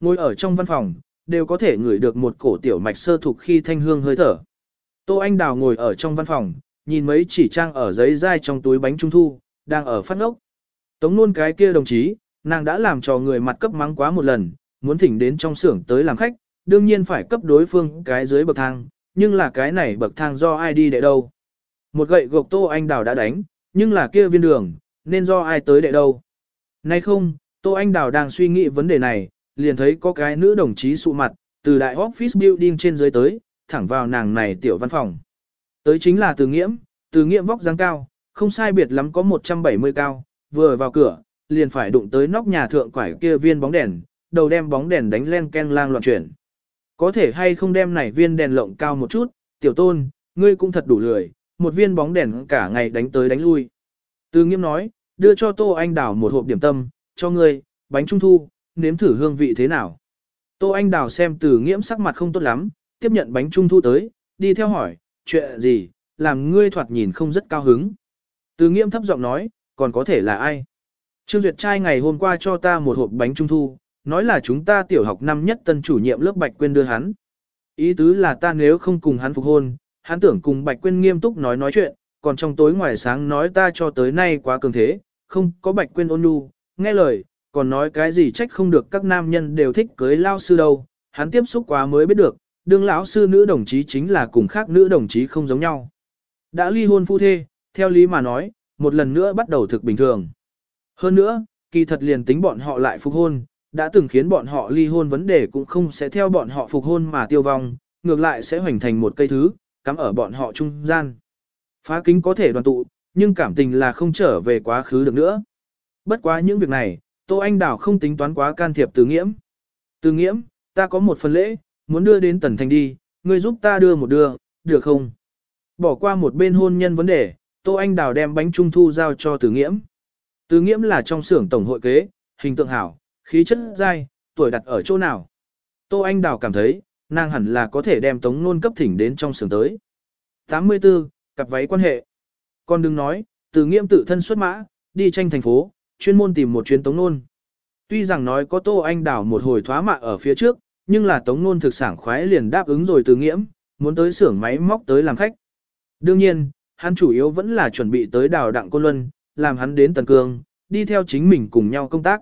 Ngồi ở trong văn phòng, đều có thể ngửi được một cổ tiểu mạch sơ thục khi thanh hương hơi thở. Tô Anh Đào ngồi ở trong văn phòng, nhìn mấy chỉ trang ở giấy dai trong túi bánh trung thu, đang ở phát ngốc. Tống nôn cái kia đồng chí, nàng đã làm cho người mặt cấp mắng quá một lần, muốn thỉnh đến trong xưởng tới làm khách, đương nhiên phải cấp đối phương cái dưới bậc thang, nhưng là cái này bậc thang do ai đi đệ đâu. Một gậy gộc Tô Anh Đào đã đánh, nhưng là kia viên đường, nên do ai tới đệ đâu. Nay không, Tô Anh Đào đang suy nghĩ vấn đề này, liền thấy có cái nữ đồng chí sụ mặt, từ đại office building trên dưới tới, thẳng vào nàng này tiểu văn phòng. Tới chính là từ nghiễm, từ nghiễm vóc dáng cao, không sai biệt lắm có 170 cao, vừa vào cửa, liền phải đụng tới nóc nhà thượng quải kia viên bóng đèn, đầu đem bóng đèn đánh len ken lang loạn chuyển. Có thể hay không đem này viên đèn lộng cao một chút, tiểu tôn, ngươi cũng thật đủ lười, một viên bóng đèn cả ngày đánh tới đánh lui. Từ nghiễm nói, đưa cho Tô Anh Đào một hộp điểm tâm, cho ngươi, bánh trung thu, nếm thử hương vị thế nào. Tô Anh Đào xem từ nghiễm sắc mặt không tốt lắm, tiếp nhận bánh trung thu tới, đi theo hỏi, chuyện gì, làm ngươi thoạt nhìn không rất cao hứng. Từ nghiêm thấp giọng nói, còn có thể là ai? Trương Duyệt trai ngày hôm qua cho ta một hộp bánh trung thu, nói là chúng ta tiểu học năm nhất tân chủ nhiệm lớp Bạch Quyên đưa hắn. Ý tứ là ta nếu không cùng hắn phục hôn, hắn tưởng cùng Bạch Quyên nghiêm túc nói nói chuyện, còn trong tối ngoài sáng nói ta cho tới nay quá cường thế, không có Bạch Quyên ôn nhu, nghe lời, còn nói cái gì trách không được các nam nhân đều thích cưới lao sư đâu, hắn tiếp xúc quá mới biết được, đương lão sư nữ đồng chí chính là cùng khác nữ đồng chí không giống nhau. Đã ly hôn phu thê, theo lý mà nói, một lần nữa bắt đầu thực bình thường. Hơn nữa, kỳ thật liền tính bọn họ lại phục hôn, đã từng khiến bọn họ ly hôn vấn đề cũng không sẽ theo bọn họ phục hôn mà tiêu vong, ngược lại sẽ hoành thành một cây thứ, cắm ở bọn họ trung gian. Phá kính có thể đoàn tụ, nhưng cảm tình là không trở về quá khứ được nữa. Bất quá những việc này, Tô Anh Đào không tính toán quá can thiệp từ nghiễm. Từ nghiễm, ta có một phần lễ, muốn đưa đến Tần Thành đi, ngươi giúp ta đưa một đưa, được không? Bỏ qua một bên hôn nhân vấn đề, Tô Anh Đào đem bánh trung thu giao cho từ nghiễm. Từ nghiễm là trong xưởng tổng hội kế, hình tượng hảo, khí chất dai, tuổi đặt ở chỗ nào. Tô Anh Đào cảm thấy, nàng hẳn là có thể đem tống nôn cấp thỉnh đến trong xưởng tới. 84. Cặp váy quan hệ. Còn đừng nói, từ nghiễm tự thân xuất mã, đi tranh thành phố, chuyên môn tìm một chuyến tống nôn. Tuy rằng nói có Tô Anh Đào một hồi thoá mạ ở phía trước, nhưng là tống nôn thực sản khoái liền đáp ứng rồi từ nghiễm, muốn tới xưởng máy móc tới làm khách. Đương nhiên, hắn chủ yếu vẫn là chuẩn bị tới đào đặng côn luân, làm hắn đến Tần Cương, đi theo chính mình cùng nhau công tác.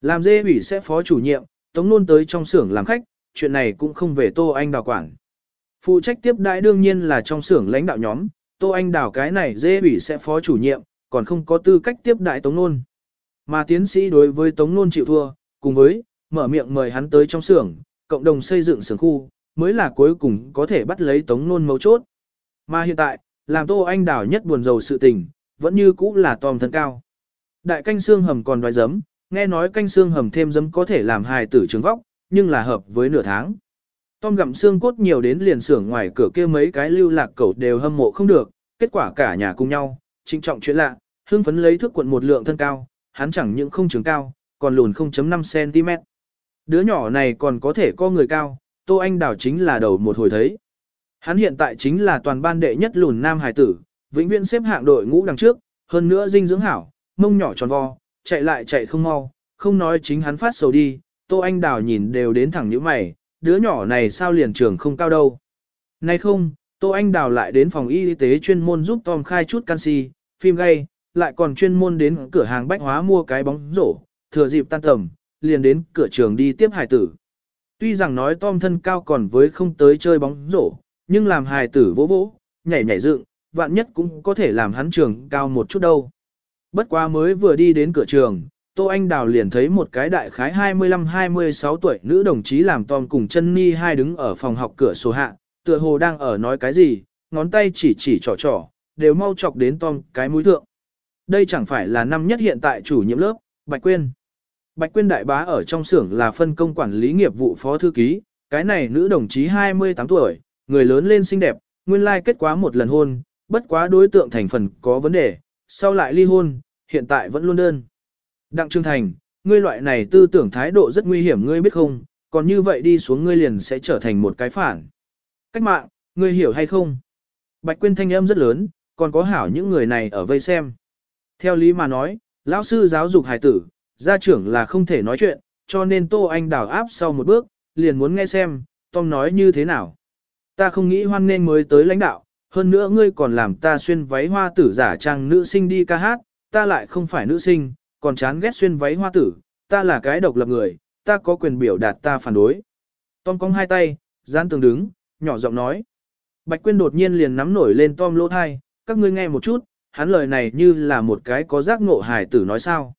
Làm dê ủy sẽ phó chủ nhiệm, tống nôn tới trong xưởng làm khách, chuyện này cũng không về Tô Anh Đào quản. Phụ trách tiếp đãi đương nhiên là trong xưởng lãnh đạo nhóm, Tô Anh Đào cái này dê ủy sẽ phó chủ nhiệm, còn không có tư cách tiếp đại tống nôn. Mà tiến sĩ đối với Tống Nôn chịu thua, cùng với, mở miệng mời hắn tới trong xưởng, cộng đồng xây dựng xưởng khu, mới là cuối cùng có thể bắt lấy Tống Nôn mấu chốt. Mà hiện tại, làm Tô Anh Đảo nhất buồn rầu sự tình, vẫn như cũ là tòm thân cao. Đại canh xương hầm còn đoái giấm, nghe nói canh xương hầm thêm giấm có thể làm hài tử trứng vóc, nhưng là hợp với nửa tháng. Tom gặm xương cốt nhiều đến liền xưởng ngoài cửa kia mấy cái lưu lạc cẩu đều hâm mộ không được, kết quả cả nhà cùng nhau, trinh trọng chuyện lạ, hương phấn lấy thước quận một lượng thân cao, hắn chẳng những không trường cao, còn lùn 0.5cm. Đứa nhỏ này còn có thể có người cao, Tô Anh Đào chính là đầu một hồi thấy. Hắn hiện tại chính là toàn ban đệ nhất lùn nam hải tử, vĩnh viễn xếp hạng đội ngũ đằng trước, hơn nữa dinh dưỡng hảo, mông nhỏ tròn vo, chạy lại chạy không mau, không nói chính hắn phát sầu đi, Tô Anh Đào nhìn đều đến thẳng như mày, đứa nhỏ này sao liền trường không cao đâu. Nay không, Tô Anh Đào lại đến phòng y tế chuyên môn giúp Tom khai chút canxi, phim gay, lại còn chuyên môn đến cửa hàng bách hóa mua cái bóng rổ, thừa dịp tan tầm, liền đến cửa trường đi tiếp hải tử. Tuy rằng nói Tom thân cao còn với không tới chơi bóng rổ, nhưng làm hài tử vỗ vỗ, nhảy nhảy dựng, vạn nhất cũng có thể làm hắn trường cao một chút đâu. Bất quá mới vừa đi đến cửa trường, Tô Anh Đào liền thấy một cái đại khái 25-26 tuổi nữ đồng chí làm Tom cùng chân Ni hai đứng ở phòng học cửa sổ hạ, tựa hồ đang ở nói cái gì, ngón tay chỉ chỉ trỏ trỏ, đều mau chọc đến Tom cái mũi thượng. Đây chẳng phải là năm nhất hiện tại chủ nhiệm lớp, Bạch Quyên. Bạch Quyên đại bá ở trong xưởng là phân công quản lý nghiệp vụ phó thư ký, cái này nữ đồng chí 28 tuổi, người lớn lên xinh đẹp, nguyên lai kết quả một lần hôn, bất quá đối tượng thành phần có vấn đề, sau lại ly hôn, hiện tại vẫn luôn đơn. Đặng Trương Thành, ngươi loại này tư tưởng thái độ rất nguy hiểm ngươi biết không, còn như vậy đi xuống ngươi liền sẽ trở thành một cái phản. Cách mạng, ngươi hiểu hay không? Bạch Quyên thanh âm rất lớn, còn có hảo những người này ở vây xem. Theo lý mà nói, lão sư giáo dục hài tử, gia trưởng là không thể nói chuyện, cho nên Tô Anh đảo áp sau một bước, liền muốn nghe xem, Tom nói như thế nào. Ta không nghĩ hoan nên mới tới lãnh đạo, hơn nữa ngươi còn làm ta xuyên váy hoa tử giả trang nữ sinh đi ca hát, ta lại không phải nữ sinh, còn chán ghét xuyên váy hoa tử, ta là cái độc lập người, ta có quyền biểu đạt ta phản đối. Tom cong hai tay, gian tường đứng, nhỏ giọng nói. Bạch Quyên đột nhiên liền nắm nổi lên Tom lỗ thai, các ngươi nghe một chút, hắn lời này như là một cái có giác ngộ hài tử nói sao.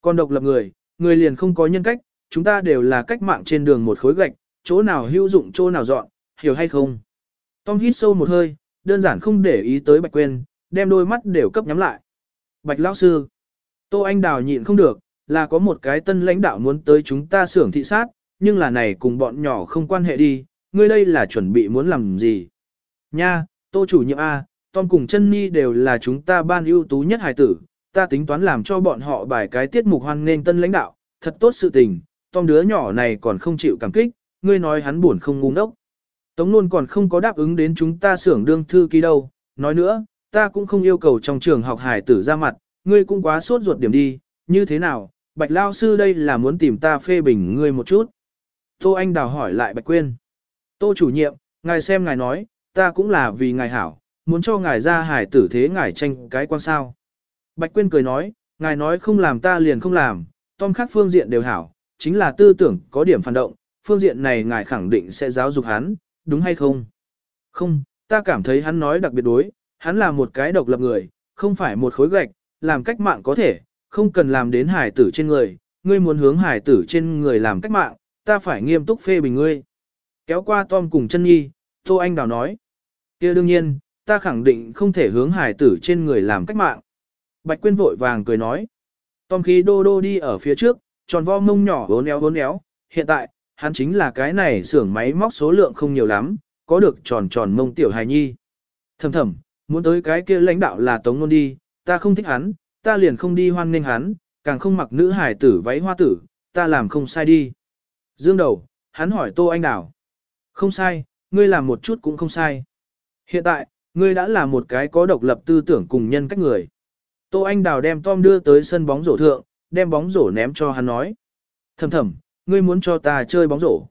Còn độc lập người, người liền không có nhân cách, chúng ta đều là cách mạng trên đường một khối gạch, chỗ nào hữu dụng chỗ nào dọn, hiểu hay không? Tom hít sâu một hơi, đơn giản không để ý tới Bạch Quyên, đem đôi mắt đều cấp nhắm lại. Bạch lão sư, Tô Anh Đào nhịn không được, là có một cái tân lãnh đạo muốn tới chúng ta xưởng thị sát, nhưng là này cùng bọn nhỏ không quan hệ đi, ngươi đây là chuẩn bị muốn làm gì? Nha, Tô chủ nhiệm A, Tom cùng chân Ni đều là chúng ta ban ưu tú nhất hài tử, ta tính toán làm cho bọn họ bài cái tiết mục hoan nghênh tân lãnh đạo, thật tốt sự tình, Tom đứa nhỏ này còn không chịu cảm kích, ngươi nói hắn buồn không ngu ngốc. Tống luôn còn không có đáp ứng đến chúng ta xưởng đương thư ký đâu, nói nữa, ta cũng không yêu cầu trong trường học hải tử ra mặt, ngươi cũng quá sốt ruột điểm đi, như thế nào, Bạch Lao Sư đây là muốn tìm ta phê bình ngươi một chút. Tô Anh Đào hỏi lại Bạch Quyên. Tô chủ nhiệm, ngài xem ngài nói, ta cũng là vì ngài hảo, muốn cho ngài ra hải tử thế ngài tranh cái quan sao. Bạch Quyên cười nói, ngài nói không làm ta liền không làm, tom khác phương diện đều hảo, chính là tư tưởng có điểm phản động, phương diện này ngài khẳng định sẽ giáo dục hắn, đúng hay không? Không, ta cảm thấy hắn nói đặc biệt đối, hắn là một cái độc lập người, không phải một khối gạch, làm cách mạng có thể, không cần làm đến hải tử trên người, ngươi muốn hướng hải tử trên người làm cách mạng, ta phải nghiêm túc phê bình ngươi. Kéo qua Tom cùng chân nhi, Tô Anh Đào nói. kia đương nhiên, ta khẳng định không thể hướng hải tử trên người làm cách mạng. Bạch Quyên vội vàng cười nói. Tom khí đô đô đi ở phía trước, tròn vo mông nhỏ vốn éo vốn éo, hiện tại, hắn chính là cái này xưởng máy móc số lượng không nhiều lắm, có được tròn tròn mông tiểu hài nhi. Thầm thầm, muốn tới cái kia lãnh đạo là Tống Nôn đi, ta không thích hắn, ta liền không đi hoan nghênh hắn, càng không mặc nữ hài tử váy hoa tử, ta làm không sai đi. Dương đầu, hắn hỏi Tô Anh Đảo. Không sai, ngươi làm một chút cũng không sai. Hiện tại, ngươi đã là một cái có độc lập tư tưởng cùng nhân cách người. Tô Anh Đào đem Tom đưa tới sân bóng rổ thượng, đem bóng rổ ném cho hắn nói. Thầm thầm, ngươi muốn cho ta chơi bóng rổ.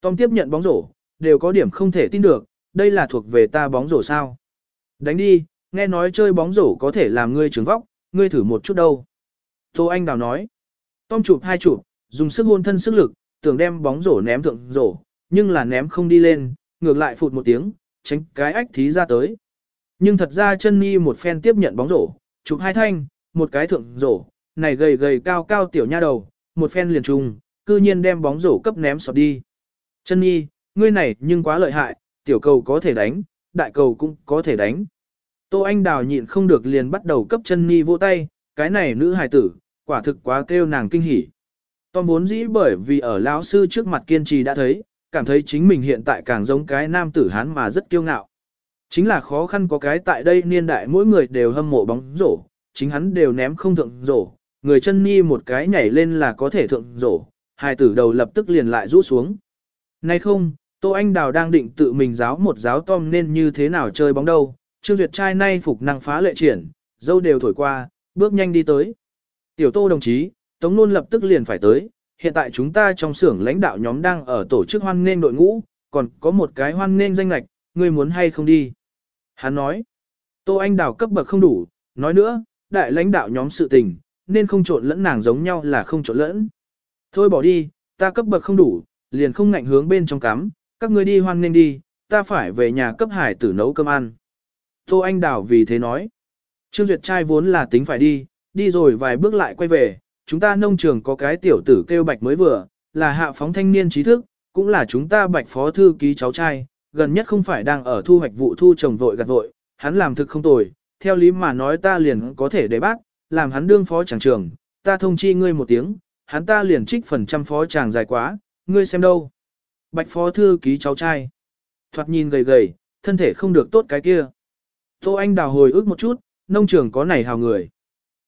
Tom tiếp nhận bóng rổ, đều có điểm không thể tin được, đây là thuộc về ta bóng rổ sao. Đánh đi, nghe nói chơi bóng rổ có thể làm ngươi trứng vóc, ngươi thử một chút đâu. Tô Anh Đào nói. Tom chụp hai chụp, dùng sức hôn thân sức lực, tưởng đem bóng rổ ném thượng rổ, nhưng là ném không đi lên, ngược lại phụt một tiếng, tránh cái ách thí ra tới. Nhưng thật ra chân mi một phen tiếp nhận bóng rổ, chụp hai thanh, một cái thượng rổ, này gầy gầy cao cao tiểu nha đầu, một phen liền trùng, cư nhiên đem bóng rổ cấp ném sọt đi. Chân nhi, ngươi này nhưng quá lợi hại, tiểu cầu có thể đánh, đại cầu cũng có thể đánh. Tô Anh Đào nhịn không được liền bắt đầu cấp chân nhi vô tay, cái này nữ hài tử, quả thực quá kêu nàng kinh hỉ. Tom vốn dĩ bởi vì ở lão sư trước mặt kiên trì đã thấy, cảm thấy chính mình hiện tại càng giống cái nam tử hán mà rất kiêu ngạo. Chính là khó khăn có cái tại đây niên đại mỗi người đều hâm mộ bóng rổ, chính hắn đều ném không thượng rổ, người chân nhi một cái nhảy lên là có thể thượng rổ, hai tử đầu lập tức liền lại rũ xuống. Nay không, Tô Anh Đào đang định tự mình giáo một giáo Tom nên như thế nào chơi bóng đâu, Trương Duyệt trai nay phục năng phá lệ triển, dâu đều thổi qua, bước nhanh đi tới. Tiểu Tô đồng chí, Tống Nôn lập tức liền phải tới, hiện tại chúng ta trong xưởng lãnh đạo nhóm đang ở tổ chức hoan nghênh đội ngũ, còn có một cái hoan nghênh danh lạch, ngươi muốn hay không đi. Hắn nói, Tô Anh Đào cấp bậc không đủ, nói nữa, đại lãnh đạo nhóm sự tình, nên không trộn lẫn nàng giống nhau là không trộn lẫn. Thôi bỏ đi, ta cấp bậc không đủ, liền không ngạnh hướng bên trong cắm, các ngươi đi hoan nên đi, ta phải về nhà cấp hải tử nấu cơm ăn. Tô Anh Đào vì thế nói, Trương Duyệt trai vốn là tính phải đi, đi rồi vài bước lại quay về, chúng ta nông trường có cái tiểu tử kêu bạch mới vừa, là hạ phóng thanh niên trí thức, cũng là chúng ta bạch phó thư ký cháu trai, gần nhất không phải đang ở thu hoạch vụ thu trồng vội gặt vội, hắn làm thực không tồi, theo lý mà nói ta liền có thể để bác, làm hắn đương phó tràng trường, ta thông chi ngươi một tiếng, hắn ta liền trích phần trăm phó tràng dài quá, ngươi xem đâu. Bạch phó thư ký cháu trai, thoạt nhìn gầy gầy, thân thể không được tốt cái kia. Tô Anh đào hồi ức một chút, nông trường có này hào người.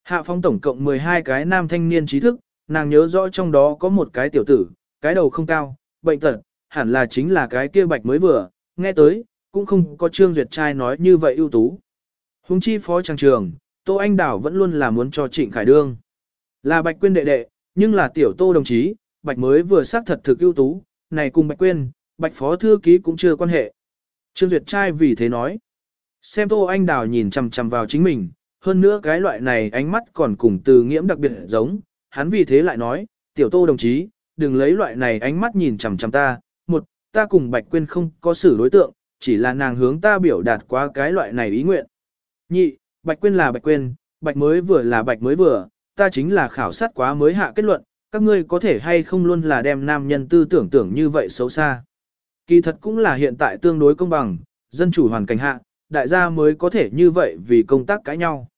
Hạ phong tổng cộng 12 cái nam thanh niên trí thức, nàng nhớ rõ trong đó có một cái tiểu tử, cái đầu không cao, bệnh tật, hẳn là chính là cái kia bạch mới vừa, nghe tới, cũng không có Trương Duyệt trai nói như vậy ưu tú. Hùng chi phó trang trường, Tô Anh Đảo vẫn luôn là muốn cho Trịnh Khải Đương. Là Bạch Quyên đệ đệ, nhưng là tiểu Tô đồng chí, Bạch mới vừa xác thật thực ưu tú, này cùng Bạch Quyên, Bạch phó thư ký cũng chưa quan hệ. Trương Duyệt trai vì thế nói. Xem Tô Anh đảo nhìn chằm chằm vào chính mình, hơn nữa cái loại này ánh mắt còn cùng từ nghiễm đặc biệt giống, hắn vì thế lại nói, tiểu Tô đồng chí, đừng lấy loại này ánh mắt nhìn chằm chằm ta, ta cùng Bạch Quyên không có xử đối tượng, chỉ là nàng hướng ta biểu đạt quá cái loại này ý nguyện. Nhị, Bạch Quyên là Bạch Quyên, Bạch mới vừa là Bạch mới vừa, ta chính là khảo sát quá mới hạ kết luận, các ngươi có thể hay không luôn là đem nam nhân tư tưởng tưởng như vậy xấu xa. Kỳ thật cũng là hiện tại tương đối công bằng, dân chủ hoàn cảnh hạ, đại gia mới có thể như vậy vì công tác cãi nhau.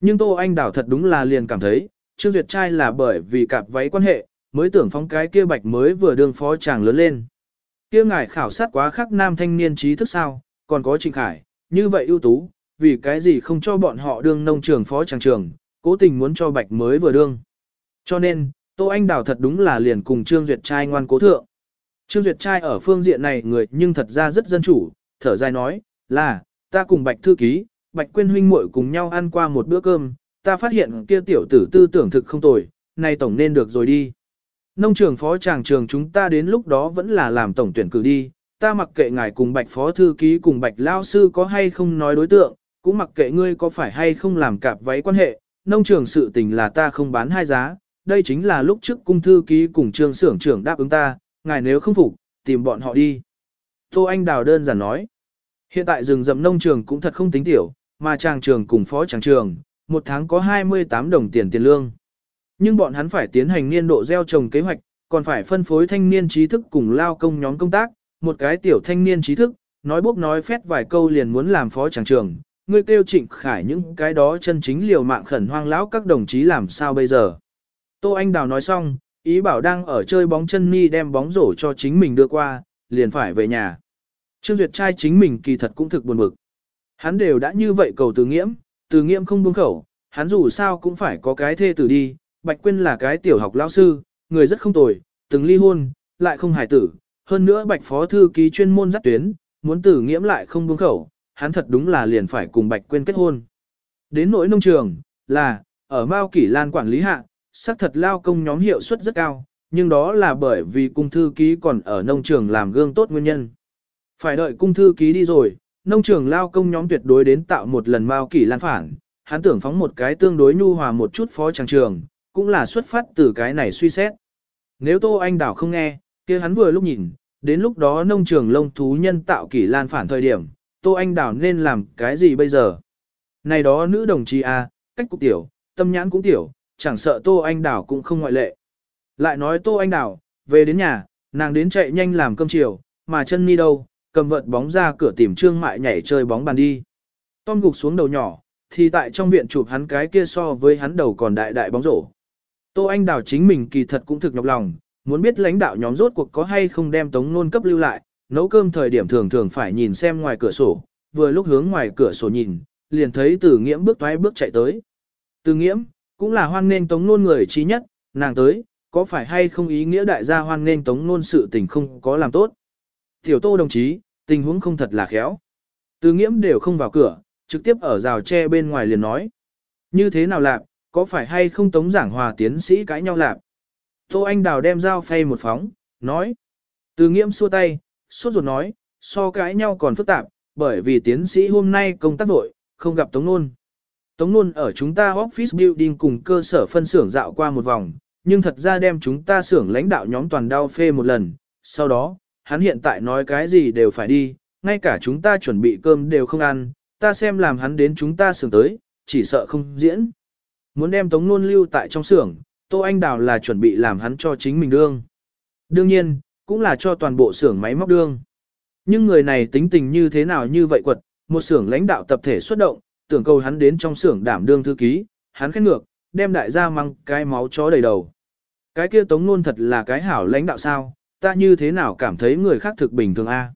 Nhưng Tô Anh Đảo thật đúng là liền cảm thấy, Trương Duyệt trai là bởi vì cạp váy quan hệ, mới tưởng phóng cái kia bạch mới vừa đương phó chàng lớn lên. Kia ngài khảo sát quá khắc nam thanh niên trí thức sao, còn có Trịnh Khải, như vậy ưu tú, vì cái gì không cho bọn họ đương nông trường phó tràng trường, cố tình muốn cho bạch mới vừa đương. Cho nên, Tô Anh Đào thật đúng là liền cùng Trương Duyệt trai ngoan cố thượng. Trương Duyệt trai ở phương diện này người nhưng thật ra rất dân chủ, thở dài nói, là, ta cùng bạch thư ký, bạch quên huynh muội cùng nhau ăn qua một bữa cơm, ta phát hiện kia tiểu tử tư tưởng thực không tồi, nay tổng nên được rồi đi. Nông trường phó tràng trường chúng ta đến lúc đó vẫn là làm tổng tuyển cử đi, ta mặc kệ ngài cùng bạch phó thư ký cùng bạch lao sư có hay không nói đối tượng, cũng mặc kệ ngươi có phải hay không làm cạp váy quan hệ, nông trường sự tình là ta không bán hai giá, đây chính là lúc trước cung thư ký cùng trường xưởng trưởng đáp ứng ta, ngài nếu không phục, tìm bọn họ đi. Tô Anh Đào đơn giản nói, hiện tại rừng rậm nông trường cũng thật không tính tiểu, mà tràng trường cùng phó tràng trường, một tháng có 28 đồng tiền tiền lương. Nhưng bọn hắn phải tiến hành niên độ gieo trồng kế hoạch, còn phải phân phối thanh niên trí thức cùng lao công nhóm công tác, một cái tiểu thanh niên trí thức, nói bốc nói phét vài câu liền muốn làm phó tràng trường, ngươi kêu trịnh khải những cái đó chân chính liều mạng khẩn hoang lão các đồng chí làm sao bây giờ. Tô Anh Đào nói xong, ý bảo đang ở chơi bóng chân ni đem bóng rổ cho chính mình đưa qua, liền phải về nhà. Trương Duyệt trai chính mình kỳ thật cũng thực buồn bực. Hắn đều đã như vậy cầu từ nghiễm, từ nghiễm không buông khẩu, hắn dù sao cũng phải có cái thê tử đi, Bạch Quyên là cái tiểu học lao sư, người rất không tồi, từng ly hôn, lại không hài tử, hơn nữa Bạch Phó Thư ký chuyên môn dắt tuyến, muốn tử nghiễm lại không buông khẩu, hắn thật đúng là liền phải cùng Bạch Quyên kết hôn. Đến nỗi nông trường, là, ở Mao Kỷ Lan quản lý hạ, xác thật lao công nhóm hiệu suất rất cao, nhưng đó là bởi vì cung thư ký còn ở nông trường làm gương tốt nguyên nhân. Phải đợi cung thư ký đi rồi, nông trường lao công nhóm tuyệt đối đến tạo một lần Mao Kỷ Lan phản, hắn tưởng phóng một cái tương đối nhu hòa một chút phó trang trường, cũng là xuất phát từ cái này suy xét. Nếu Tô Anh Đảo không nghe, kia hắn vừa lúc nhìn, đến lúc đó nông trường lông thú nhân tạo kỷ lan phản thời điểm, Tô Anh Đảo nên làm cái gì bây giờ? Này đó nữ đồng chí A, cách cục tiểu, tâm nhãn cũng tiểu, chẳng sợ Tô Anh Đảo cũng không ngoại lệ. Lại nói Tô Anh Đảo, về đến nhà, nàng đến chạy nhanh làm cơm chiều, mà chân ni đâu, cầm vợt bóng ra cửa tìm trương mại nhảy chơi bóng bàn đi. Tom gục xuống đầu nhỏ, thì tại trong viện chụp hắn cái kia so với hắn đầu còn đại đại bóng rổ. Tô Anh Đào chính mình kỳ thật cũng thực nhọc lòng, muốn biết lãnh đạo nhóm rốt cuộc có hay không đem tống nôn cấp lưu lại, nấu cơm thời điểm thường thường phải nhìn xem ngoài cửa sổ, vừa lúc hướng ngoài cửa sổ nhìn, liền thấy từ nghiễm bước toái bước chạy tới. Từ nghiễm, cũng là hoan nghênh tống nôn người trí nhất, nàng tới, có phải hay không ý nghĩa đại gia hoan nghênh tống nôn sự tình không có làm tốt. Tiểu tô đồng chí, tình huống không thật là khéo. Từ nghiễm đều không vào cửa, trực tiếp ở rào tre bên ngoài liền nói. Như thế nào lạc, có phải hay không tống giảng hòa tiến sĩ cãi nhau lạp? Tô Anh Đào đem dao phay một phóng, nói. Từ nghiễm xua tay, suốt ruột nói, so cãi nhau còn phức tạp, bởi vì tiến sĩ hôm nay công tác vội, không gặp Tống Nôn. Tống Nôn ở chúng ta office building cùng cơ sở phân xưởng dạo qua một vòng, nhưng thật ra đem chúng ta xưởng lãnh đạo nhóm toàn đao phê một lần. Sau đó, hắn hiện tại nói cái gì đều phải đi, ngay cả chúng ta chuẩn bị cơm đều không ăn, ta xem làm hắn đến chúng ta xưởng tới, chỉ sợ không diễn. Muốn đem Tống Nôn lưu tại trong xưởng, Tô Anh Đào là chuẩn bị làm hắn cho chính mình đương. Đương nhiên, cũng là cho toàn bộ xưởng máy móc đương. Nhưng người này tính tình như thế nào như vậy quật, một xưởng lãnh đạo tập thể xuất động, tưởng cầu hắn đến trong xưởng đảm đương thư ký, hắn khét ngược, đem đại gia mang cái máu chó đầy đầu. Cái kia tống nôn thật là cái hảo lãnh đạo sao, ta như thế nào cảm thấy người khác thực bình thường a?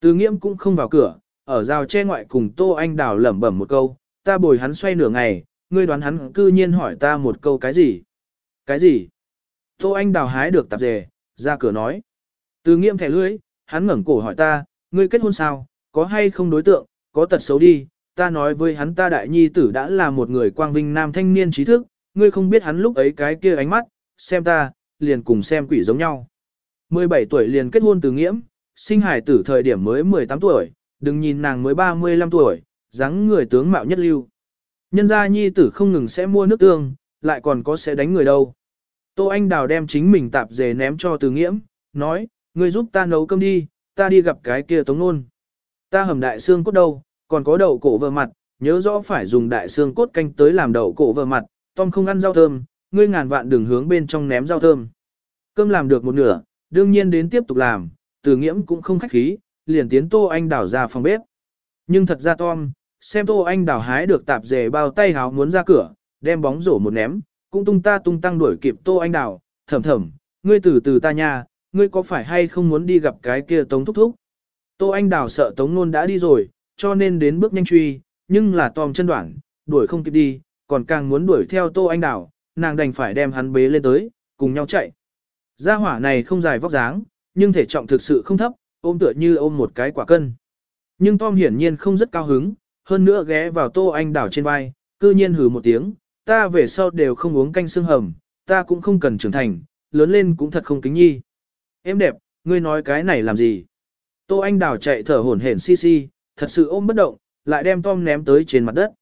Từ nghiễm cũng không vào cửa, ở rào che ngoại cùng Tô Anh Đào lẩm bẩm một câu, ta bồi hắn xoay nửa ngày, ngươi đoán hắn cư nhiên hỏi ta một câu cái gì? Cái gì? Tô Anh Đào hái được tạp dề, ra cửa nói. Từ nghiễm thẻ lưỡi, hắn ngẩng cổ hỏi ta, ngươi kết hôn sao, có hay không đối tượng, có tật xấu đi, ta nói với hắn ta đại nhi tử đã là một người quang vinh nam thanh niên trí thức, ngươi không biết hắn lúc ấy cái kia ánh mắt, xem ta, liền cùng xem quỷ giống nhau. 17 tuổi liền kết hôn từ nghiễm, sinh hải tử thời điểm mới 18 tuổi, đừng nhìn nàng mới 35 tuổi, dáng người tướng mạo nhất lưu. Nhân gia nhi tử không ngừng sẽ mua nước tương, lại còn có sẽ đánh người đâu. Tô Anh Đào đem chính mình tạp dề ném cho từ nghiễm, nói, ngươi giúp ta nấu cơm đi, ta đi gặp cái kia tống nôn. Ta hầm đại xương cốt đâu, còn có đậu cổ vợ mặt, nhớ rõ phải dùng đại xương cốt canh tới làm đậu cổ vợ mặt, Tom không ăn rau thơm, ngươi ngàn vạn đừng hướng bên trong ném rau thơm. Cơm làm được một nửa, đương nhiên đến tiếp tục làm, từ nghiễm cũng không khách khí, liền tiến Tô Anh đào ra phòng bếp. Nhưng thật ra Tom, xem Tô Anh đào hái được tạp dề bao tay háo muốn ra cửa, đem bóng rổ một ném, cũng tung ta tung tăng đuổi kịp Tô Anh đào. thầm thầm, ngươi từ từ ta nha, ngươi có phải hay không muốn đi gặp cái kia Tống Thúc Thúc? Tô Anh Đào sợ Tống Nôn đã đi rồi, cho nên đến bước nhanh truy, nhưng là tòm chân đoạn, đuổi không kịp đi, còn càng muốn đuổi theo Tô Anh Đào, nàng đành phải đem hắn bế lên tới, cùng nhau chạy. Gia hỏa này không dài vóc dáng, nhưng thể trọng thực sự không thấp, ôm tựa như ôm một cái quả cân. Nhưng Tom hiển nhiên không rất cao hứng, hơn nữa ghé vào Tô Anh Đào trên vai, cư nhiên hừ một tiếng, ta về sau đều không uống canh xương hầm, ta cũng không cần trưởng thành, lớn lên cũng thật không kính nhi. Em đẹp, ngươi nói cái này làm gì? Tô Anh Đào chạy thở hổn hển xi xi, thật sự ôm bất động, lại đem Tom ném tới trên mặt đất.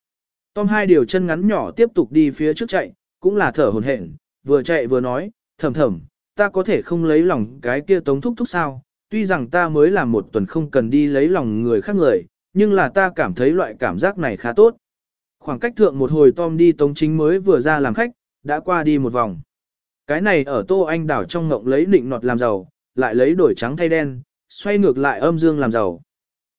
Tom hai điều chân ngắn nhỏ tiếp tục đi phía trước chạy, cũng là thở hổn hển, vừa chạy vừa nói, thầm thầm, ta có thể không lấy lòng cái kia tống thúc thúc sao, tuy rằng ta mới làm một tuần không cần đi lấy lòng người khác người, nhưng là ta cảm thấy loại cảm giác này khá tốt. Khoảng cách thượng một hồi Tom đi tống chính mới vừa ra làm khách, đã qua đi một vòng. Cái này ở Tô Anh đảo trong ngộng lấy nịnh nọt làm giàu, lại lấy đổi trắng thay đen, xoay ngược lại âm dương làm giàu.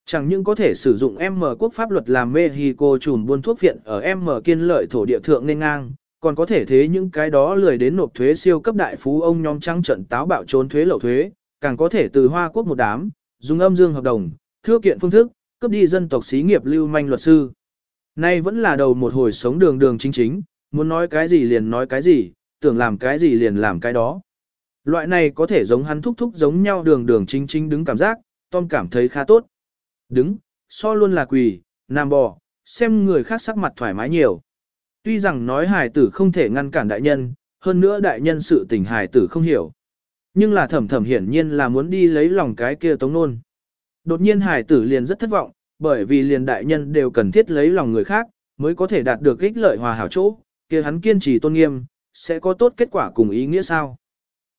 Chẳng những có thể sử dụng M quốc pháp luật làm Mexico trùm buôn thuốc viện ở M kiên lợi thổ địa thượng nên ngang, còn có thể thế những cái đó lười đến nộp thuế siêu cấp đại phú ông nhóm trăng trận táo bạo trốn thuế lậu thuế, càng có thể từ Hoa quốc một đám, dùng âm dương hợp đồng, thưa kiện phương thức, cướp đi dân tộc xí nghiệp lưu manh luật sư. Nay vẫn là đầu một hồi sống đường đường chính chính, muốn nói cái gì liền nói cái gì, tưởng làm cái gì liền làm cái đó. Loại này có thể giống hắn thúc thúc giống nhau đường đường chính chính đứng cảm giác, Tom cảm thấy khá tốt. Đứng, so luôn là quỳ, nam bò, xem người khác sắc mặt thoải mái nhiều. Tuy rằng nói hài tử không thể ngăn cản đại nhân, hơn nữa đại nhân sự tình hài tử không hiểu. Nhưng là thầm thầm hiển nhiên là muốn đi lấy lòng cái kia tống nôn. Đột nhiên hải tử liền rất thất vọng, bởi vì liền đại nhân đều cần thiết lấy lòng người khác, mới có thể đạt được ích lợi hòa hảo chỗ, kia hắn kiên trì tôn nghiêm, sẽ có tốt kết quả cùng ý nghĩa sao.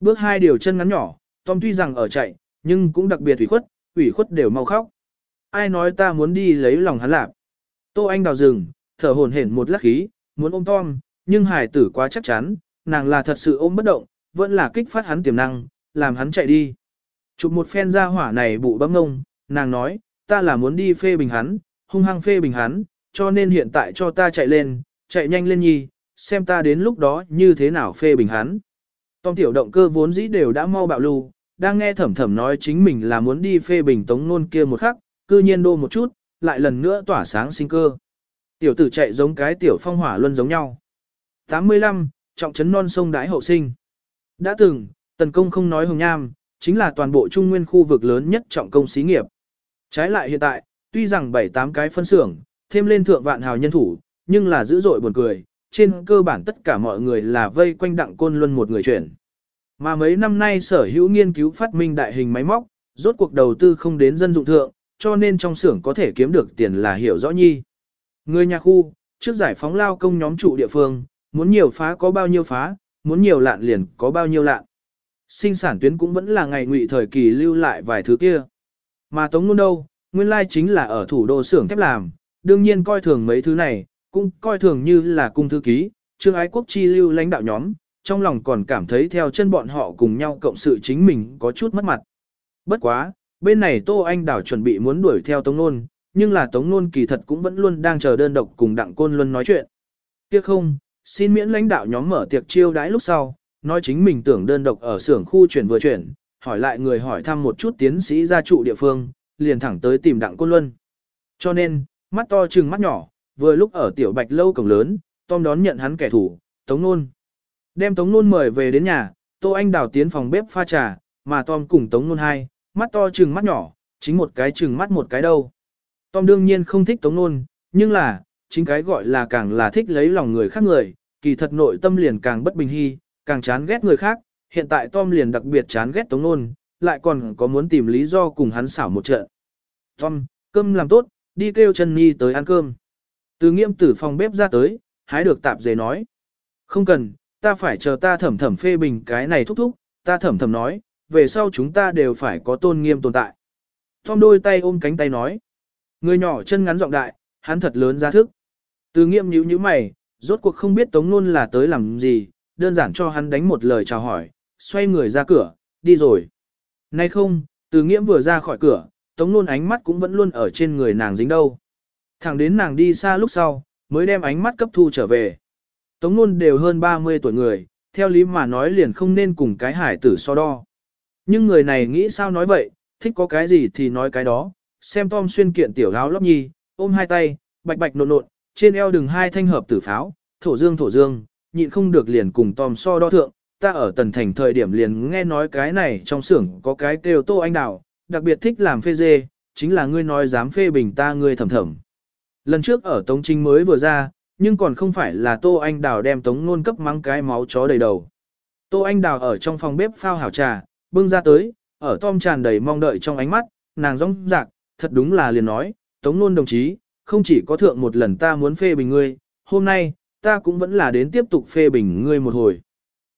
Bước hai điều chân ngắn nhỏ, Tom tuy rằng ở chạy, nhưng cũng đặc biệt ủy khuất, ủy khuất đều mau khóc. Ai nói ta muốn đi lấy lòng hắn lạp. Tô Anh đào rừng, thở hổn hển một lát khí, muốn ôm Tom, nhưng hải tử quá chắc chắn, nàng là thật sự ôm bất động, vẫn là kích phát hắn tiềm năng, làm hắn chạy đi. Chụp một phen ra hỏa này bụ bấm ngông, nàng nói, ta là muốn đi phê bình hắn, hung hăng phê bình hắn, cho nên hiện tại cho ta chạy lên, chạy nhanh lên nhi, xem ta đến lúc đó như thế nào phê bình hắn. Tom tiểu động cơ vốn dĩ đều đã mau bạo lưu, đang nghe thẩm thẩm nói chính mình là muốn đi phê bình tống nôn kia một khắc, cư nhiên đô một chút, lại lần nữa tỏa sáng sinh cơ. Tiểu tử chạy giống cái tiểu phong hỏa luân giống nhau. 85. Trọng trấn non sông đái hậu sinh. Đã từng, tần công không nói hồng nham, chính là toàn bộ trung nguyên khu vực lớn nhất trọng công xí nghiệp. Trái lại hiện tại, tuy rằng 7-8 cái phân xưởng, thêm lên thượng vạn hào nhân thủ, nhưng là dữ dội buồn cười, trên cơ bản tất cả mọi người là vây quanh đặng côn luân một người chuyển. Mà mấy năm nay sở hữu nghiên cứu phát minh đại hình máy móc, rốt cuộc đầu tư không đến dân dụng thượng, cho nên trong xưởng có thể kiếm được tiền là hiểu rõ nhi. Người nhà khu, trước giải phóng lao công nhóm trụ địa phương, muốn nhiều phá có bao nhiêu phá, muốn nhiều lạn liền có bao nhiêu lạn. Sinh sản tuyến cũng vẫn là ngày ngụy thời kỳ lưu lại vài thứ kia. Mà Tống Nôn đâu, nguyên lai chính là ở thủ đô xưởng thép làm, đương nhiên coi thường mấy thứ này, cũng coi thường như là cung thư ký, trương ái quốc chi lưu lãnh đạo nhóm, trong lòng còn cảm thấy theo chân bọn họ cùng nhau cộng sự chính mình có chút mất mặt. Bất quá, bên này Tô Anh Đảo chuẩn bị muốn đuổi theo Tống Nôn, nhưng là Tống Nôn kỳ thật cũng vẫn luôn đang chờ đơn độc cùng Đặng Côn Luân nói chuyện. Tiếc không, xin miễn lãnh đạo nhóm mở tiệc chiêu đãi lúc sau, nói chính mình tưởng đơn độc ở xưởng khu chuyển vừa chuyển, hỏi lại người hỏi thăm một chút tiến sĩ gia trụ địa phương, liền thẳng tới tìm Đặng Côn Luân. Cho nên, mắt to trừng mắt nhỏ, vừa lúc ở tiểu bạch lâu cổng lớn, Tom đón nhận hắn kẻ thủ Tống Nôn. Đem Tống Nôn mời về đến nhà, Tô Anh đào tiến phòng bếp pha trà, mà Tom cùng Tống Nôn hai, mắt to trừng mắt nhỏ, chính một cái trừng mắt một cái đâu. Tom đương nhiên không thích Tống Nôn, nhưng là, chính cái gọi là càng là thích lấy lòng người khác người, kỳ thật nội tâm liền càng bất bình hy, càng chán ghét người khác, hiện tại Tom liền đặc biệt chán ghét Tống Nôn, lại còn có muốn tìm lý do cùng hắn xảo một trận. Tom, cơm làm tốt, đi kêu chân Nhi tới ăn cơm. Từ nghiêm tử phòng bếp ra tới, hái được tạp dề nói. Không cần, ta phải chờ ta thẩm thẩm phê bình cái này thúc thúc, ta thẩm thẩm nói, về sau chúng ta đều phải có tôn nghiêm tồn tại. Tom đôi tay ôm cánh tay nói. Người nhỏ chân ngắn giọng đại, hắn thật lớn ra thức. Từ nghiêm nhíu nhíu mày, rốt cuộc không biết Tống Nôn là tới làm gì, đơn giản cho hắn đánh một lời chào hỏi, xoay người ra cửa, đi rồi. Nay không, từ nghiễm vừa ra khỏi cửa, Tống Nôn ánh mắt cũng vẫn luôn ở trên người nàng dính đâu. Thẳng đến nàng đi xa lúc sau, mới đem ánh mắt cấp thu trở về. Tống Nôn đều hơn 30 tuổi người, theo lý mà nói liền không nên cùng cái hải tử so đo. Nhưng người này nghĩ sao nói vậy, thích có cái gì thì nói cái đó, xem Tom xuyên kiện tiểu áo lóc nhi, ôm hai tay, bạch bạch nộn nộn, trên eo đừng hai thanh hợp tử pháo, thổ dương thổ dương, nhịn không được liền cùng Tom so đo thượng, ta ở tần thành thời điểm liền nghe nói cái này trong xưởng có cái kêu tô anh đào, đặc biệt thích làm phê dê, chính là ngươi nói dám phê bình ta ngươi thầm thầm. Lần trước ở Tống Trinh mới vừa ra, nhưng còn không phải là Tô Anh Đào đem Tống Nôn cấp mắng cái máu chó đầy đầu. Tô Anh Đào ở trong phòng bếp phao hảo trà, bưng ra tới, ở Tom tràn đầy mong đợi trong ánh mắt, nàng rong rạc, thật đúng là liền nói, Tống Nôn đồng chí, không chỉ có thượng một lần ta muốn phê bình ngươi, hôm nay, ta cũng vẫn là đến tiếp tục phê bình ngươi một hồi.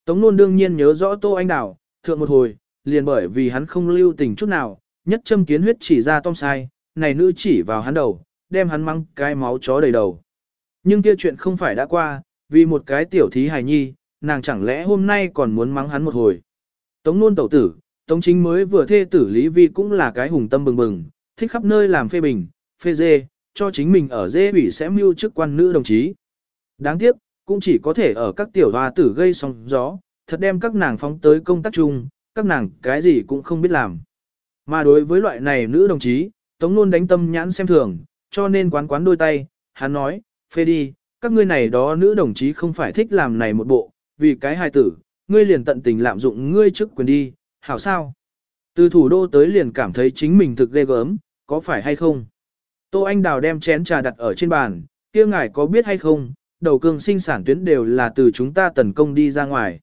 Tống Nôn đương nhiên nhớ rõ Tô Anh Đào, thượng một hồi, liền bởi vì hắn không lưu tình chút nào, nhất châm kiến huyết chỉ ra Tom sai, này nữ chỉ vào hắn đầu, đem hắn mang cái máu chó đầy đầu. Nhưng kia chuyện không phải đã qua, vì một cái tiểu thí hài nhi, nàng chẳng lẽ hôm nay còn muốn mắng hắn một hồi. Tống nôn tẩu tử, tống chính mới vừa thê tử Lý Vi cũng là cái hùng tâm bừng bừng, thích khắp nơi làm phê bình, phê dê, cho chính mình ở dê ủy sẽ mưu chức quan nữ đồng chí. Đáng tiếc, cũng chỉ có thể ở các tiểu hoa tử gây sóng gió, thật đem các nàng phóng tới công tác chung, các nàng cái gì cũng không biết làm. Mà đối với loại này nữ đồng chí, Tống Nôn đánh tâm nhãn xem thường, cho nên quán quán đôi tay, hắn nói, phê đi, các ngươi này đó nữ đồng chí không phải thích làm này một bộ, vì cái hài tử, ngươi liền tận tình lạm dụng ngươi chức quyền đi, hảo sao? Từ thủ đô tới liền cảm thấy chính mình thực ghê gớm, có phải hay không? Tô Anh Đào đem chén trà đặt ở trên bàn, kia ngài có biết hay không, đầu cương sinh sản tuyến đều là từ chúng ta tấn công đi ra ngoài.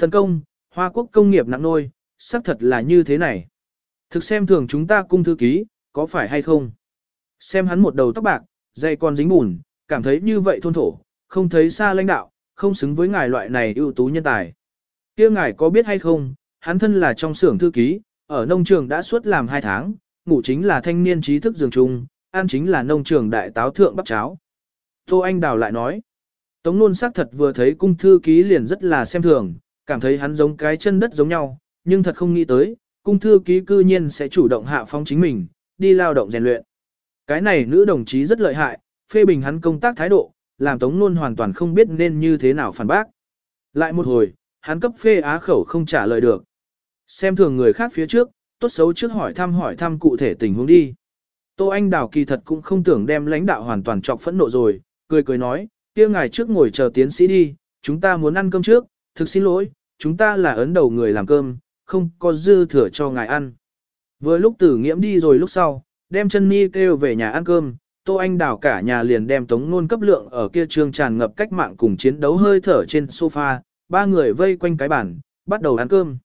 Tấn công, Hoa Quốc công nghiệp nặng nôi, xác thật là như thế này. Thực xem thường chúng ta cung thư ký, có phải hay không? Xem hắn một đầu tóc bạc, dây con dính bùn, cảm thấy như vậy thôn thổ, không thấy xa lãnh đạo, không xứng với ngài loại này ưu tú nhân tài. kia ngài có biết hay không, hắn thân là trong xưởng thư ký, ở nông trường đã suốt làm 2 tháng, ngủ chính là thanh niên trí thức giường trung, ăn chính là nông trường đại táo thượng bắp cháo. Tô Anh Đào lại nói, Tống Nôn xác thật vừa thấy cung thư ký liền rất là xem thường, cảm thấy hắn giống cái chân đất giống nhau, nhưng thật không nghĩ tới, cung thư ký cư nhiên sẽ chủ động hạ phong chính mình, đi lao động rèn luyện. Cái này nữ đồng chí rất lợi hại, phê bình hắn công tác thái độ, làm Tống Nôn hoàn toàn không biết nên như thế nào phản bác. Lại một hồi, hắn cấp phê á khẩu không trả lời được. Xem thường người khác phía trước, tốt xấu trước hỏi thăm hỏi thăm cụ thể tình huống đi. Tô Anh Đào kỳ thật cũng không tưởng đem lãnh đạo hoàn toàn chọc phẫn nộ rồi, cười cười nói, kia ngài trước ngồi chờ tiến sĩ đi, chúng ta muốn ăn cơm trước, thực xin lỗi, chúng ta là ấn đầu người làm cơm, không có dư thừa cho ngài ăn. Vừa lúc tử nghiễm đi rồi lúc sau, đem chân ni kêu về nhà ăn cơm, Tô Anh đảo cả nhà liền đem tống nôn cấp lượng ở kia trương tràn ngập cách mạng cùng chiến đấu hơi thở trên sofa, ba người vây quanh cái bàn, bắt đầu ăn cơm.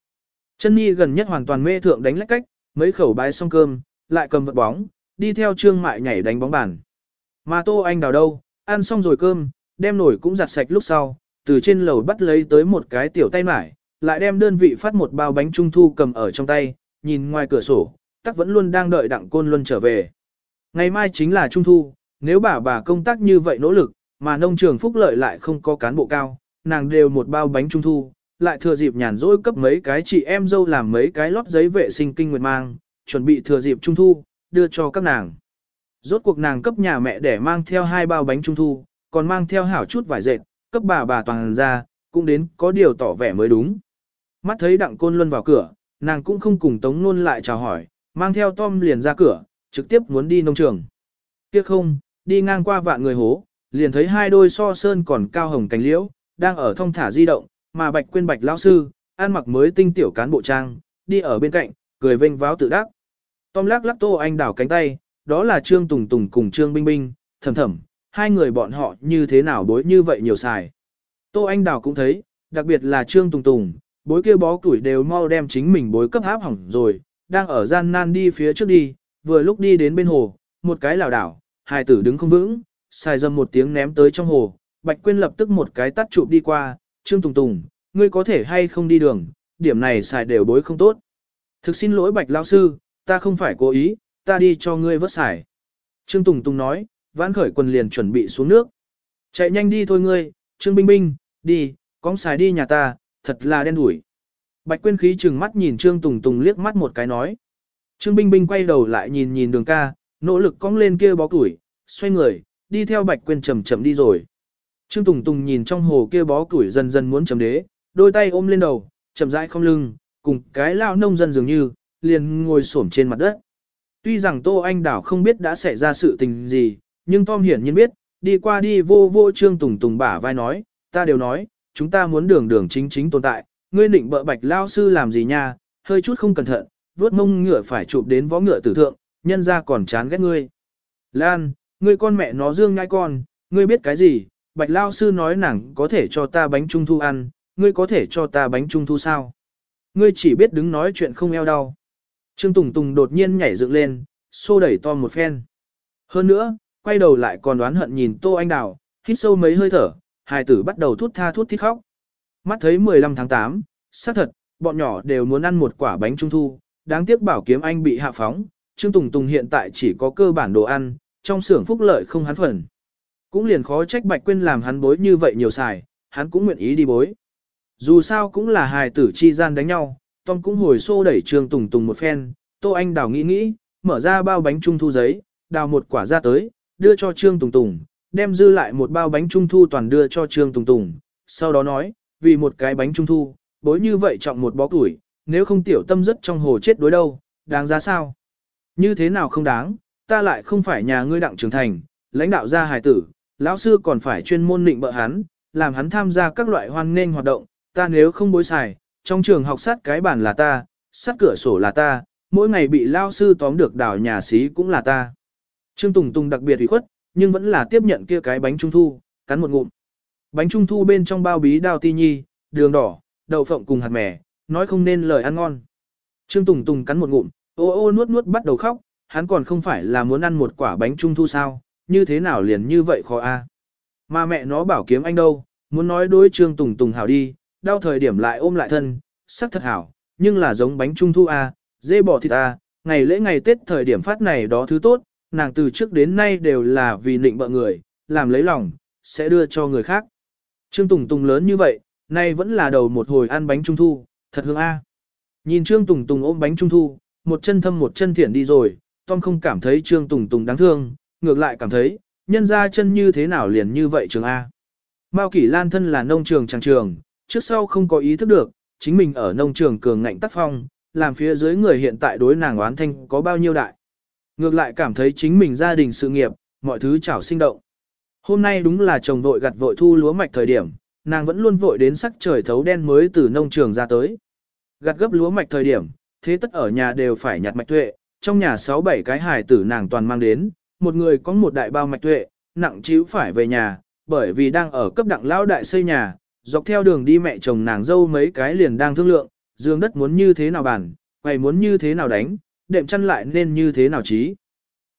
Chân ni gần nhất hoàn toàn mê thượng đánh lách cách, mấy khẩu bái xong cơm, lại cầm vật bóng, đi theo trương mại nhảy đánh bóng bàn. Mà Tô Anh đào đâu, ăn xong rồi cơm, đem nổi cũng giặt sạch lúc sau, từ trên lầu bắt lấy tới một cái tiểu tay mải, lại đem đơn vị phát một bao bánh trung thu cầm ở trong tay, nhìn ngoài cửa sổ, tắc vẫn luôn đang đợi đặng côn luân trở về. Ngày mai chính là trung thu, nếu bà bà công tác như vậy nỗ lực, mà nông trường phúc lợi lại không có cán bộ cao, nàng đều một bao bánh trung thu, lại thừa dịp nhàn rỗi cấp mấy cái chị em dâu làm mấy cái lót giấy vệ sinh kinh nguyệt mang, chuẩn bị thừa dịp trung thu, đưa cho các nàng. Rốt cuộc nàng cấp nhà mẹ để mang theo hai bao bánh trung thu, còn mang theo hảo chút vải dệt, cấp bà bà toàn ra, cũng đến có điều tỏ vẻ mới đúng. Mắt thấy đặng côn luân vào cửa, nàng cũng không cùng tống nôn lại chào hỏi, mang theo Tom liền ra cửa, trực tiếp muốn đi nông trường. Tiếc không, đi ngang qua vạn người hố, liền thấy hai đôi so sơn còn cao hồng cánh liễu, đang ở thông thả di động, mà bạch quên bạch lão sư, ăn mặc mới tinh tiểu cán bộ trang, đi ở bên cạnh, cười vênh váo tự đắc. Tom lắc lắc tô anh đảo cánh tay, đó là Trương Tùng Tùng cùng Trương Binh Binh, thầm thầm, hai người bọn họ như thế nào bối như vậy nhiều xài. Tô Anh Đào cũng thấy, đặc biệt là Trương Tùng Tùng, bối kia bó tuổi đều mau đem chính mình bối cấp áp hỏng rồi, đang ở gian nan đi phía trước đi, vừa lúc đi đến bên hồ, một cái lảo đảo, hài tử đứng không vững, xài dầm một tiếng ném tới trong hồ, Bạch Quyên lập tức một cái tắt chụp đi qua, Trương Tùng Tùng, ngươi có thể hay không đi đường, điểm này xài đều bối không tốt. Thực xin lỗi Bạch Lao Sư, ta không phải cố ý, ta đi cho ngươi vớt xài. Trương Tùng Tùng nói, vãn khởi quần liền chuẩn bị xuống nước. Chạy nhanh đi thôi ngươi, Trương Binh Binh, đi, cóng xài đi nhà ta, thật là đen đủi. Bạch Quyên khí chừng mắt nhìn Trương Tùng Tùng liếc mắt một cái nói. Trương Binh Binh quay đầu lại nhìn nhìn đường ca, nỗ lực cong lên kia bó củi, xoay người, đi theo Bạch Quyên chậm chậm đi rồi. Trương Tùng Tùng nhìn trong hồ kia bó củi dần dần muốn chấm đế, đôi tay ôm lên đầu, chậm rãi không lưng, cùng cái lao nông dân dường như, liền ngồi xổm trên mặt đất. Tuy rằng Tô Anh Đảo không biết đã xảy ra sự tình gì, nhưng Tom hiển nhiên biết, đi qua đi vô vô Trương Tùng Tùng bả vai nói, ta đều nói, chúng ta muốn đường đường chính chính tồn tại, ngươi định bợ bạch lao sư làm gì nha, hơi chút không cẩn thận, vớt mông ngựa phải chụp đến vó ngựa tử thượng, nhân ra còn chán ghét ngươi. Lan, ngươi con mẹ nó dương ngai con, ngươi biết cái gì, bạch lao sư nói nàng có thể cho ta bánh trung thu ăn, ngươi có thể cho ta bánh trung thu sao? Ngươi chỉ biết đứng nói chuyện không eo đau. Trương Tùng Tùng đột nhiên nhảy dựng lên, xô đẩy Tom một phen. Hơn nữa, quay đầu lại còn đoán hận nhìn Tô Anh Đào, hít sâu mấy hơi thở, hài tử bắt đầu thút tha thút thít khóc. Mắt thấy 15 tháng 8, xác thật, bọn nhỏ đều muốn ăn một quả bánh trung thu, đáng tiếc bảo kiếm anh bị hạ phóng, Trương Tùng Tùng hiện tại chỉ có cơ bản đồ ăn, trong xưởng phúc lợi không hắn phần. Cũng liền khó trách Bạch Quyên làm hắn bối như vậy nhiều xài, hắn cũng nguyện ý đi bối. Dù sao cũng là hài tử chi gian đánh nhau, Tom cũng hồi xô đẩy Trương Tùng Tùng một phen, Tô Anh đào nghĩ nghĩ, mở ra bao bánh trung thu giấy, đào một quả ra tới, đưa cho Trương Tùng Tùng, đem dư lại một bao bánh trung thu toàn đưa cho Trương Tùng Tùng, sau đó nói, vì một cái bánh trung thu, bối như vậy trọng một bó tuổi, nếu không tiểu tâm rất trong hồ chết đối đâu, đáng giá sao? Như thế nào không đáng, ta lại không phải nhà ngươi đặng trưởng thành, lãnh đạo gia hài tử, lão sư còn phải chuyên môn định bợ hắn, làm hắn tham gia các loại hoan nghênh hoạt động, ta nếu không bối xài, trong trường học sát cái bàn là ta, sát cửa sổ là ta, mỗi ngày bị lao sư tóm được đảo nhà xí cũng là ta. Trương Tùng Tùng đặc biệt ủy khuất, nhưng vẫn là tiếp nhận kia cái bánh trung thu, cắn một ngụm. Bánh trung thu bên trong bao bí đào ti nhi, đường đỏ, đậu phộng cùng hạt mè, nói không nên lời ăn ngon. Trương Tùng Tùng cắn một ngụm, ô ô nuốt nuốt bắt đầu khóc, hắn còn không phải là muốn ăn một quả bánh trung thu sao, như thế nào liền như vậy khó a? Mà mẹ nó bảo kiếm anh đâu, muốn nói đối Trương Tùng Tùng hảo đi, đau thời điểm lại ôm lại thân, sắc thật hảo, nhưng là giống bánh trung thu a, dê bò thịt a, ngày lễ ngày Tết thời điểm phát này đó thứ tốt, nàng từ trước đến nay đều là vì nịnh bợ người, làm lấy lòng, sẽ đưa cho người khác. Trương Tùng Tùng lớn như vậy, nay vẫn là đầu một hồi ăn bánh trung thu, thật hương a. Nhìn Trương Tùng Tùng ôm bánh trung thu, một chân thâm một chân thiện đi rồi, Tom không cảm thấy Trương Tùng Tùng đáng thương, ngược lại cảm thấy, nhân ra chân như thế nào liền như vậy trường A. Mao Kỷ Lan thân là nông trường trang trường, trước sau không có ý thức được, chính mình ở nông trường cường ngạnh tác phong, làm phía dưới người hiện tại đối nàng oán thanh có bao nhiêu đại. Ngược lại cảm thấy chính mình gia đình sự nghiệp, mọi thứ chảo sinh động. Hôm nay đúng là chồng vội gặt vội thu lúa mạch thời điểm, nàng vẫn luôn vội đến sắc trời thấu đen mới từ nông trường ra tới. Gặt gấp lúa mạch thời điểm, thế tất ở nhà đều phải nhặt mạch tuệ, trong nhà 6-7 cái hài tử nàng toàn mang đến, một người có một đại bao mạch tuệ, nặng chíu phải về nhà, bởi vì đang ở cấp đặng lão đại xây nhà, dọc theo đường đi mẹ chồng nàng dâu mấy cái liền đang thương lượng, giường đất muốn như thế nào bàn, quầy muốn như thế nào đánh, đệm chăn lại nên như thế nào trí.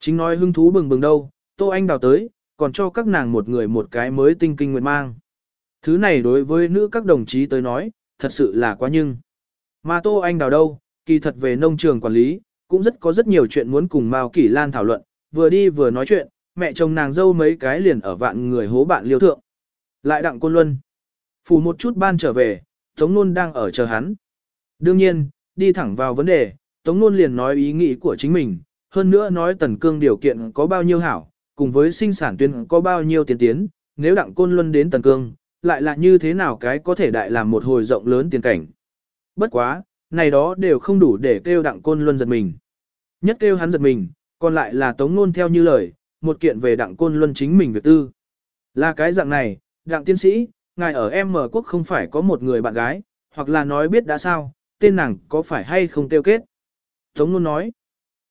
Chính nói hứng thú bừng bừng đâu, Tô Anh đào tới, còn cho các nàng một người một cái mới tinh kinh nguyện mang. Thứ này đối với nữ các đồng chí tới nói, thật sự là quá nhưng. Mà Tô Anh đào đâu, kỳ thật về nông trường quản lý, cũng rất có rất nhiều chuyện muốn cùng Mao Kỷ Lan thảo luận, vừa đi vừa nói chuyện, mẹ chồng nàng dâu mấy cái liền ở vạn người hố bạn liêu thượng. Lại đặng quân luân. Phù một chút ban trở về, Tống Nôn đang ở chờ hắn. Đương nhiên, đi thẳng vào vấn đề, Tống Nôn liền nói ý nghĩ của chính mình, hơn nữa nói tần cương điều kiện có bao nhiêu hảo, cùng với sinh sản tuyên có bao nhiêu tiền tiến, nếu đặng côn luân đến tần cương, lại là như thế nào cái có thể đại làm một hồi rộng lớn tiền cảnh. Bất quá, này đó đều không đủ để kêu đặng côn luân giật mình. Nhất kêu hắn giật mình, còn lại là tống nôn theo như lời, một kiện về đặng côn luân chính mình việc tư. Là cái dạng này, đặng tiên sĩ, ngài ở M quốc không phải có một người bạn gái, hoặc là nói biết đã sao, tên nàng có phải hay không tiêu kết. Tống nôn nói,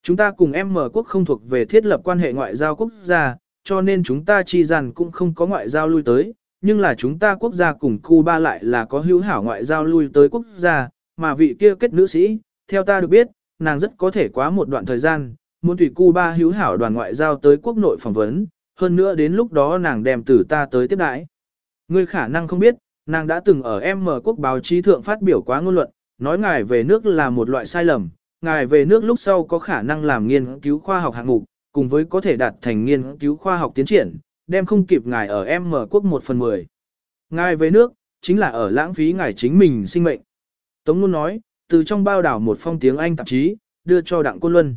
chúng ta cùng M quốc không thuộc về thiết lập quan hệ ngoại giao quốc gia, cho nên chúng ta chi rằng cũng không có ngoại giao lui tới, nhưng là chúng ta quốc gia cùng Cuba lại là có hữu hảo ngoại giao lui tới quốc gia, mà vị kia kết nữ sĩ, theo ta được biết, nàng rất có thể quá một đoạn thời gian, muốn tùy Cuba hữu hảo đoàn ngoại giao tới quốc nội phỏng vấn, hơn nữa đến lúc đó nàng đem từ ta tới tiếp đãi. Ngươi khả năng không biết, nàng đã từng ở M quốc báo chí thượng phát biểu quá ngôn luận, nói ngài về nước là một loại sai lầm, ngài về nước lúc sau có khả năng làm nghiên cứu khoa học hạng mục, cùng với có thể đạt thành nghiên cứu khoa học tiến triển, đem không kịp ngài ở M quốc 1 phần 10. Ngài về nước, chính là ở lãng phí ngài chính mình sinh mệnh. Tống Luân nói, từ trong bao đảo một phong tiếng Anh tạp chí, đưa cho Đặng Côn Luân.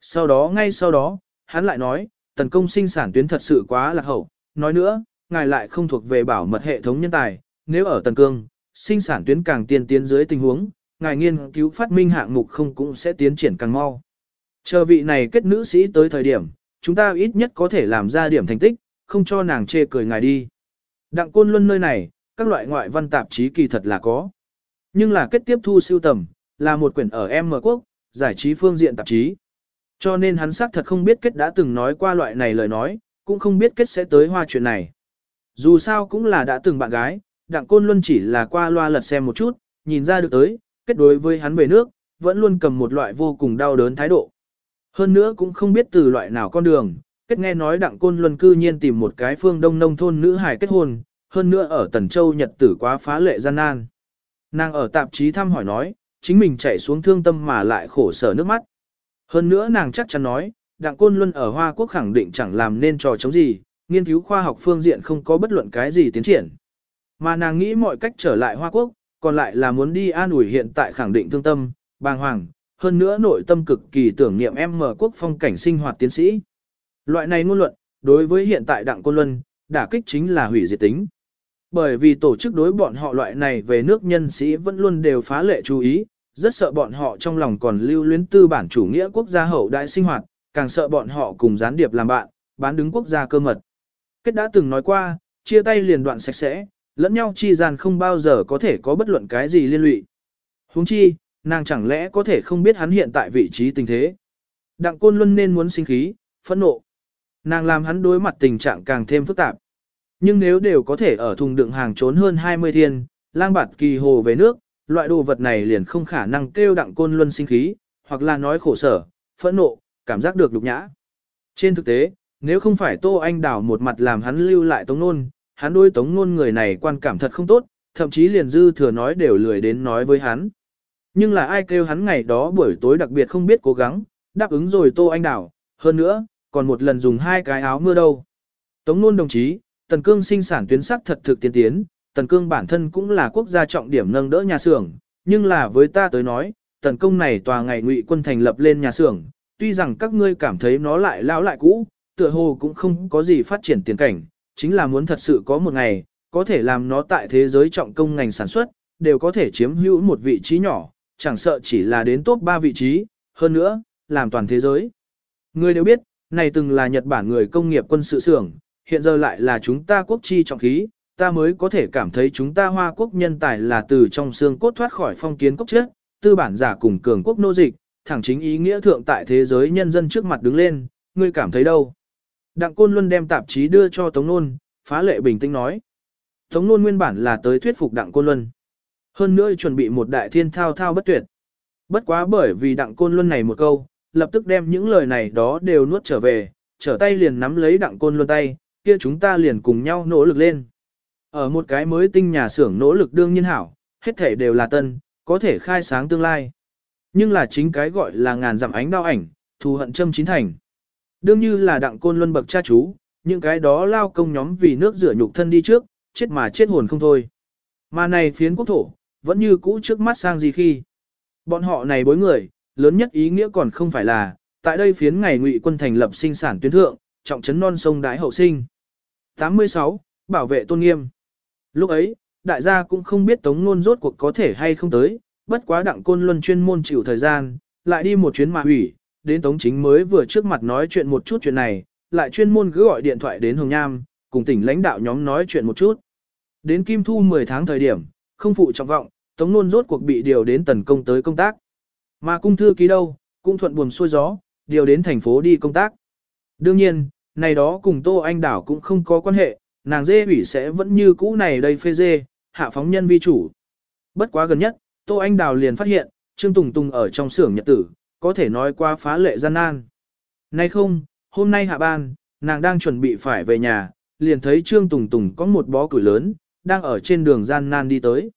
Sau đó ngay sau đó, hắn lại nói, tần công sinh sản tuyến thật sự quá lạc hậu. Nói nữa, ngài lại không thuộc về bảo mật hệ thống nhân tài, nếu ở tần cương, sinh sản tuyến càng tiên tiến dưới tình huống, ngài nghiên cứu phát minh hạng mục không cũng sẽ tiến triển càng mau. Chờ vị này kết nữ sĩ tới thời điểm, chúng ta ít nhất có thể làm ra điểm thành tích, không cho nàng chê cười ngài đi. Đặng côn luân nơi này, các loại ngoại văn tạp chí kỳ thật là có. Nhưng là kết tiếp thu siêu tầm, là một quyển ở M quốc, giải trí phương diện tạp chí. Cho nên hắn xác thật không biết kết đã từng nói qua loại này lời nói, cũng không biết kết sẽ tới hoa chuyện này. Dù sao cũng là đã từng bạn gái, đặng côn luân chỉ là qua loa lật xem một chút, nhìn ra được tới, kết đối với hắn về nước, vẫn luôn cầm một loại vô cùng đau đớn thái độ. Hơn nữa cũng không biết từ loại nào con đường, kết nghe nói đặng côn luân cư nhiên tìm một cái phương đông nông thôn nữ hài kết hôn, hơn nữa ở Tần Châu Nhật tử quá phá lệ gian nan. Nàng ở tạp chí thăm hỏi nói, chính mình chạy xuống thương tâm mà lại khổ sở nước mắt. Hơn nữa nàng chắc chắn nói, Đặng Côn Luân ở Hoa Quốc khẳng định chẳng làm nên trò chống gì, nghiên cứu khoa học phương diện không có bất luận cái gì tiến triển. Mà nàng nghĩ mọi cách trở lại Hoa Quốc, còn lại là muốn đi an ủi hiện tại khẳng định thương tâm, bàng hoàng, hơn nữa nội tâm cực kỳ tưởng niệm em mở quốc phong cảnh sinh hoạt tiến sĩ. Loại này ngôn luận, đối với hiện tại Đặng Côn Luân, đả kích chính là hủy diệt tính. Bởi vì tổ chức đối bọn họ loại này về nước nhân sĩ vẫn luôn đều phá lệ chú ý, rất sợ bọn họ trong lòng còn lưu luyến tư bản chủ nghĩa quốc gia hậu đại sinh hoạt, càng sợ bọn họ cùng gián điệp làm bạn, bán đứng quốc gia cơ mật. Kết đã từng nói qua, chia tay liền đoạn sạch sẽ, lẫn nhau chi gian không bao giờ có thể có bất luận cái gì liên lụy. Huống chi, nàng chẳng lẽ có thể không biết hắn hiện tại vị trí tình thế. Đặng Côn Luân nên muốn sinh khí, phẫn nộ. Nàng làm hắn đối mặt tình trạng càng thêm phức tạp. Nhưng nếu đều có thể ở thùng đựng hàng trốn hơn 20 thiên, lang bạt kỳ hồ về nước, loại đồ vật này liền không khả năng kêu đặng côn luân sinh khí, hoặc là nói khổ sở, phẫn nộ, cảm giác được lục nhã. Trên thực tế, nếu không phải Tô Anh Đảo một mặt làm hắn lưu lại Tống Nôn, hắn đôi Tống Nôn người này quan cảm thật không tốt, thậm chí liền dư thừa nói đều lười đến nói với hắn. Nhưng là ai kêu hắn ngày đó buổi tối đặc biệt không biết cố gắng, đáp ứng rồi Tô Anh Đảo, hơn nữa, còn một lần dùng hai cái áo mưa đâu. Tống Nôn đồng chí, Tần Cương sinh sản tuyến sắc thật thực tiên tiến, Tần Cương bản thân cũng là quốc gia trọng điểm nâng đỡ nhà xưởng, nhưng là với ta tới nói, tần công này tòa ngày ngụy quân thành lập lên nhà xưởng, tuy rằng các ngươi cảm thấy nó lại lão lại cũ, tựa hồ cũng không có gì phát triển tiền cảnh, chính là muốn thật sự có một ngày, có thể làm nó tại thế giới trọng công ngành sản xuất, đều có thể chiếm hữu một vị trí nhỏ, chẳng sợ chỉ là đến top 3 vị trí, hơn nữa, làm toàn thế giới. Người đều biết, này từng là Nhật Bản người công nghiệp quân sự xưởng, hiện giờ lại là chúng ta quốc chi trọng khí, ta mới có thể cảm thấy chúng ta hoa quốc nhân tài là từ trong xương cốt thoát khỏi phong kiến cốc chết, tư bản giả cùng cường quốc nô dịch, thẳng chính ý nghĩa thượng tại thế giới nhân dân trước mặt đứng lên, ngươi cảm thấy đâu? Đặng Côn Luân đem tạp chí đưa cho Tống Nôn, phá lệ bình tĩnh nói. Tống Nôn nguyên bản là tới thuyết phục Đặng Côn Luân. Hơn nữa chuẩn bị một đại thiên thao thao bất tuyệt. Bất quá bởi vì Đặng Côn Luân này một câu, lập tức đem những lời này đó đều nuốt trở về, trở tay liền nắm lấy Đặng Côn Luân tay, kia chúng ta liền cùng nhau nỗ lực lên. Ở một cái mới tinh nhà xưởng nỗ lực đương nhiên hảo, hết thể đều là tân, có thể khai sáng tương lai. Nhưng là chính cái gọi là ngàn dặm ánh đao ảnh, thù hận châm chín thành. Đương như là đặng côn luân bậc cha chú, những cái đó lao công nhóm vì nước rửa nhục thân đi trước, chết mà chết hồn không thôi. Mà này phiến quốc thổ, vẫn như cũ trước mắt sang gì khi. Bọn họ này bối người, lớn nhất ý nghĩa còn không phải là, tại đây phiến ngày ngụy quân thành lập sinh sản tuyến thượng, trọng trấn non sông đái hậu sinh. 86. Bảo vệ tôn nghiêm. Lúc ấy, đại gia cũng không biết Tống Nôn rốt cuộc có thể hay không tới, bất quá đặng côn luân chuyên môn chịu thời gian, lại đi một chuyến mà hủy, đến Tống Chính mới vừa trước mặt nói chuyện một chút chuyện này, lại chuyên môn cứ gọi điện thoại đến Hồng Nham, cùng tỉnh lãnh đạo nhóm nói chuyện một chút. Đến Kim Thu 10 tháng thời điểm, không phụ trọng vọng, Tống Nôn rốt cuộc bị điều đến tần công tới công tác. Mà cung thư ký đâu, cũng thuận buồm xuôi gió, điều đến thành phố đi công tác. Đương nhiên, này đó cùng Tô Anh Đảo cũng không có quan hệ, nàng dê ủy sẽ vẫn như cũ này đây phê dê, hạ phóng nhân vi chủ. Bất quá gần nhất, Tô Anh Đào liền phát hiện, Trương Tùng Tùng ở trong xưởng nhật tử, có thể nói qua phá lệ gian nan. Nay không, hôm nay hạ ban, nàng đang chuẩn bị phải về nhà, liền thấy Trương Tùng Tùng có một bó củi lớn, đang ở trên đường gian nan đi tới.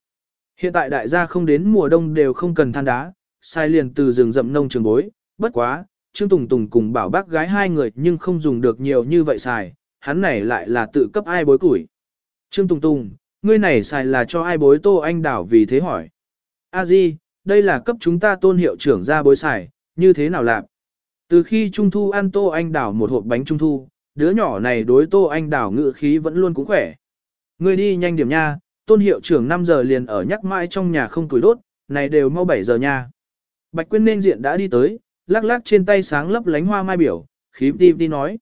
Hiện tại đại gia không đến mùa đông đều không cần than đá, sai liền từ rừng rậm nông trường bối, bất quá, Trương Tùng Tùng cùng bảo bác gái hai người nhưng không dùng được nhiều như vậy xài, hắn này lại là tự cấp ai bối củi. Trương Tùng Tùng, ngươi này xài là cho ai bối Tô Anh Đảo vì thế hỏi. A Di, đây là cấp chúng ta tôn hiệu trưởng ra bối xài, như thế nào làm? Từ khi Trung Thu ăn Tô Anh Đảo một hộp bánh Trung Thu, đứa nhỏ này đối Tô Anh Đảo ngự khí vẫn luôn cũng khỏe. Người đi nhanh điểm nha, tôn hiệu trưởng 5 giờ liền ở nhắc mãi trong nhà không tuổi đốt, này đều mau 7 giờ nha. Bạch Quyên nên diện đã đi tới, lắc lắc trên tay sáng lấp lánh hoa mai biểu, khí đi đi nói.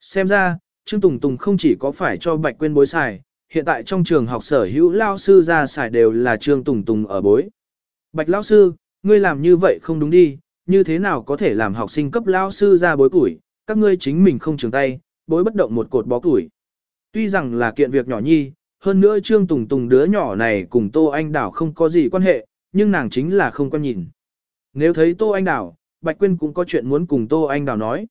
Xem ra, Trương Tùng Tùng không chỉ có phải cho Bạch Quyên bối xài, hiện tại trong trường học sở hữu lao sư ra xài đều là Trương Tùng Tùng ở bối. Bạch Lão sư, ngươi làm như vậy không đúng đi, như thế nào có thể làm học sinh cấp Lão sư ra bối củi, các ngươi chính mình không trường tay, bối bất động một cột bó củi. Tuy rằng là kiện việc nhỏ nhi, hơn nữa Trương Tùng Tùng đứa nhỏ này cùng Tô Anh Đảo không có gì quan hệ, nhưng nàng chính là không quan nhìn. Nếu thấy Tô Anh Đảo, Bạch Quyên cũng có chuyện muốn cùng Tô Anh Đảo nói.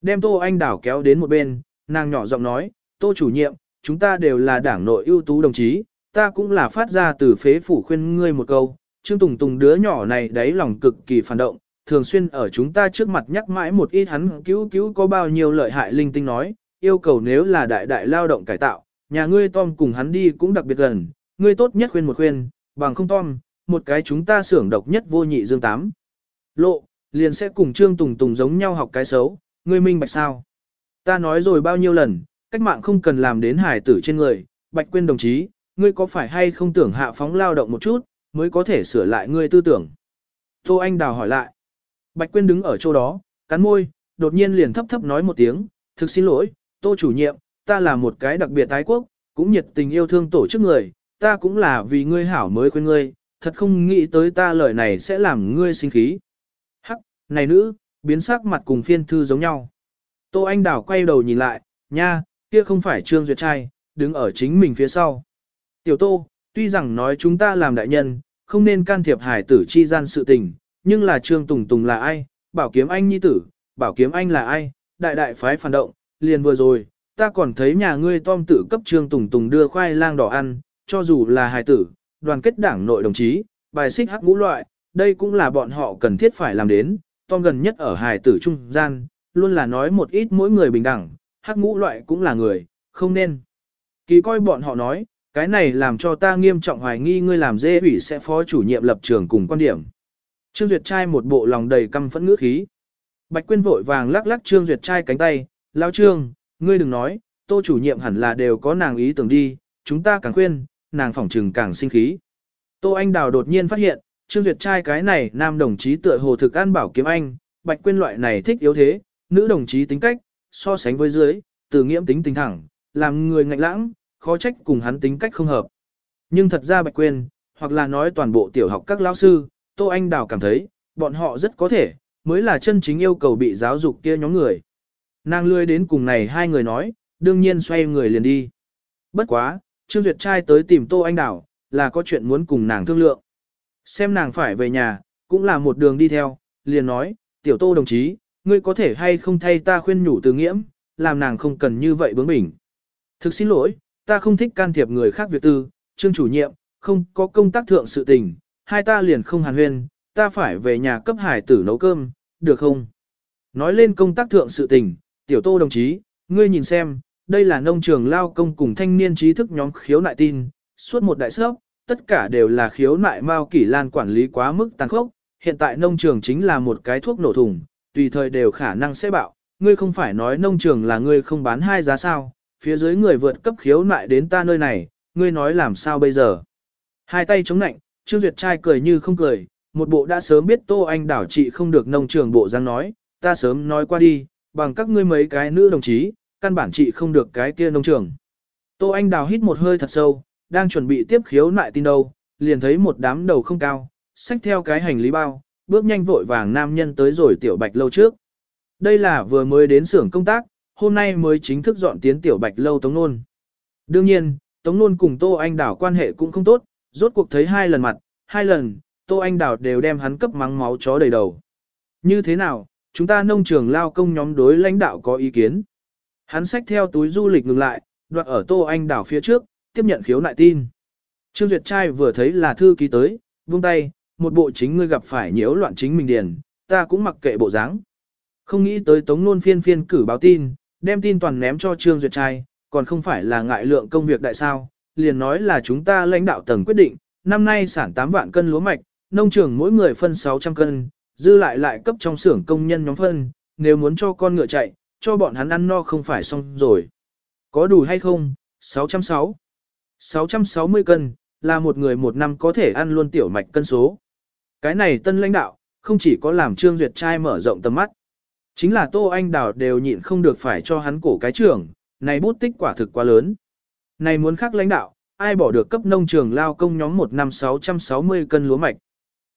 Đem Tô Anh Đảo kéo đến một bên, nàng nhỏ giọng nói, Tô chủ nhiệm, chúng ta đều là đảng nội ưu tú đồng chí, ta cũng là phát ra từ phế phủ khuyên ngươi một câu, Trương Tùng Tùng đứa nhỏ này đấy lòng cực kỳ phản động, thường xuyên ở chúng ta trước mặt nhắc mãi một ít hắn cứu cứu có bao nhiêu lợi hại linh tinh nói, yêu cầu nếu là đại đại lao động cải tạo, nhà ngươi Tom cùng hắn đi cũng đặc biệt gần, ngươi tốt nhất khuyên một khuyên, bằng không Tom, một cái chúng ta xưởng độc nhất vô nhị dương tám. Lộ, liền sẽ cùng Trương Tùng Tùng giống nhau học cái xấu, ngươi minh bạch sao? Ta nói rồi bao nhiêu lần, cách mạng không cần làm đến hải tử trên người, Bạch Quyên đồng chí, ngươi có phải hay không tưởng hạ phóng lao động một chút, mới có thể sửa lại ngươi tư tưởng. Tô Anh Đào hỏi lại. Bạch Quyên đứng ở chỗ đó, cắn môi, đột nhiên liền thấp thấp nói một tiếng, thực xin lỗi, Tô chủ nhiệm, ta là một cái đặc biệt tái quốc, cũng nhiệt tình yêu thương tổ chức người, ta cũng là vì ngươi hảo mới khuyên ngươi, thật không nghĩ tới ta lời này sẽ làm ngươi sinh khí. Hắc, này nữ, biến sắc mặt cùng phiên thư giống nhau. Tô Anh Đào quay đầu nhìn lại, nha, kia không phải Trương Duyệt trai, đứng ở chính mình phía sau. Tiểu Tô, tuy rằng nói chúng ta làm đại nhân, không nên can thiệp hải tử chi gian sự tình, nhưng là Trương Tùng Tùng là ai, bảo kiếm anh nhi tử, bảo kiếm anh là ai, đại đại phái phản động, liền vừa rồi, ta còn thấy nhà ngươi tom tử cấp Trương Tùng Tùng đưa khoai lang đỏ ăn, cho dù là hải tử, đoàn kết đảng nội đồng chí, bài xích hắc ngũ loại, đây cũng là bọn họ cần thiết phải làm đến, tom gần nhất ở hải tử trung gian, luôn là nói một ít mỗi người bình đẳng, hắc ngũ loại cũng là người, không nên. Kỳ coi bọn họ nói, cái này làm cho ta nghiêm trọng hoài nghi ngươi làm dê ủy sẽ phó chủ nhiệm lập trường cùng quan điểm. Trương Duyệt trai một bộ lòng đầy căm phẫn ngữ khí. Bạch Quyên vội vàng lắc lắc Trương Duyệt trai cánh tay, Lão Trương, ngươi đừng nói, tô chủ nhiệm hẳn là đều có nàng ý tưởng đi, chúng ta càng khuyên, nàng phỏng trừng càng sinh khí. Tô Anh Đào đột nhiên phát hiện, Trương Duyệt trai cái này nam đồng chí tựa hồ thực an bảo kiếm anh, bạch quyên loại này thích yếu thế, nữ đồng chí tính cách, so sánh với dưới, từ nghiễm tính tình thẳng, làm người ngạnh lãng, khó trách cùng hắn tính cách không hợp. Nhưng thật ra bạch quên, hoặc là nói toàn bộ tiểu học các lão sư, Tô Anh Đào cảm thấy, bọn họ rất có thể, mới là chân chính yêu cầu bị giáo dục kia nhóm người. Nàng lươi đến cùng này hai người nói, đương nhiên xoay người liền đi. Bất quá, Trương Duyệt trai tới tìm Tô Anh Đào, là có chuyện muốn cùng nàng thương lượng. Xem nàng phải về nhà, cũng là một đường đi theo, liền nói, tiểu Tô đồng chí, ngươi có thể hay không thay ta khuyên nhủ từ nghiễm, làm nàng không cần như vậy bướng bỉnh. Thực xin lỗi, ta không thích can thiệp người khác việc tư, Trương chủ nhiệm, không có công tác thượng sự tình, hai ta liền không hàn huyên, ta phải về nhà cấp hải tử nấu cơm, được không? Nói lên công tác thượng sự tình, tiểu tô đồng chí, ngươi nhìn xem, đây là nông trường lao công cùng thanh niên trí thức nhóm khiếu nại tin, suốt một đại sớp, tất cả đều là khiếu nại mao kỷ lan quản lý quá mức tàn khốc, hiện tại nông trường chính là một cái thuốc nổ thùng, tùy thời đều khả năng sẽ bạo, ngươi không phải nói nông trường là ngươi không bán hai giá sao, phía dưới người vượt cấp khiếu nại đến ta nơi này, ngươi nói làm sao bây giờ? Hai tay chống nạnh, Trương Duyệt trai cười như không cười, một bộ đã sớm biết Tô Anh đảo trị không được nông trường bộ giang nói, ta sớm nói qua đi, bằng các ngươi mấy cái nữ đồng chí, căn bản trị không được cái kia nông trường. Tô Anh đào hít một hơi thật sâu, đang chuẩn bị tiếp khiếu nại tin đâu, liền thấy một đám đầu không cao, xách theo cái hành lý bao, bước nhanh vội vàng nam nhân tới rồi tiểu bạch lâu trước. Đây là vừa mới đến xưởng công tác, hôm nay mới chính thức dọn tiến tiểu bạch lâu Tống Nôn. Đương nhiên, Tống Nôn cùng Tô Anh Đảo quan hệ cũng không tốt, rốt cuộc thấy hai lần mặt, hai lần, Tô Anh Đảo đều đem hắn cấp mắng máu chó đầy đầu. Như thế nào, chúng ta nông trường lao công nhóm đối lãnh đạo có ý kiến. Hắn xách theo túi du lịch ngừng lại, đoạt ở Tô Anh Đảo phía trước, tiếp nhận khiếu nại tin. Trương Duyệt trai vừa thấy là thư ký tới, buông tay, một bộ chính ngươi gặp phải nhiễu loạn chính mình điền, ta cũng mặc kệ bộ dáng. Không nghĩ tới Tống Nôn phiên phiên cử báo tin, đem tin toàn ném cho Trương Duyệt trai, còn không phải là ngại lượng công việc đại sao, liền nói là chúng ta lãnh đạo tầng quyết định, năm nay sản 8 vạn cân lúa mạch, nông trường mỗi người phân 600 cân, dư lại lại cấp trong xưởng công nhân nhóm phân, nếu muốn cho con ngựa chạy, cho bọn hắn ăn no không phải xong rồi. Có đủ hay không? 606. 660 cân, là một người một năm có thể ăn luôn tiểu mạch cân số. Cái này tân lãnh đạo, không chỉ có làm Trương Duyệt trai mở rộng tầm mắt. Chính là Tô Anh Đào đều nhịn không được phải cho hắn cổ cái trưởng, này bút tích quả thực quá lớn. Này muốn khác lãnh đạo, ai bỏ được cấp nông trường lao công nhóm một năm 660 cân lúa mạch.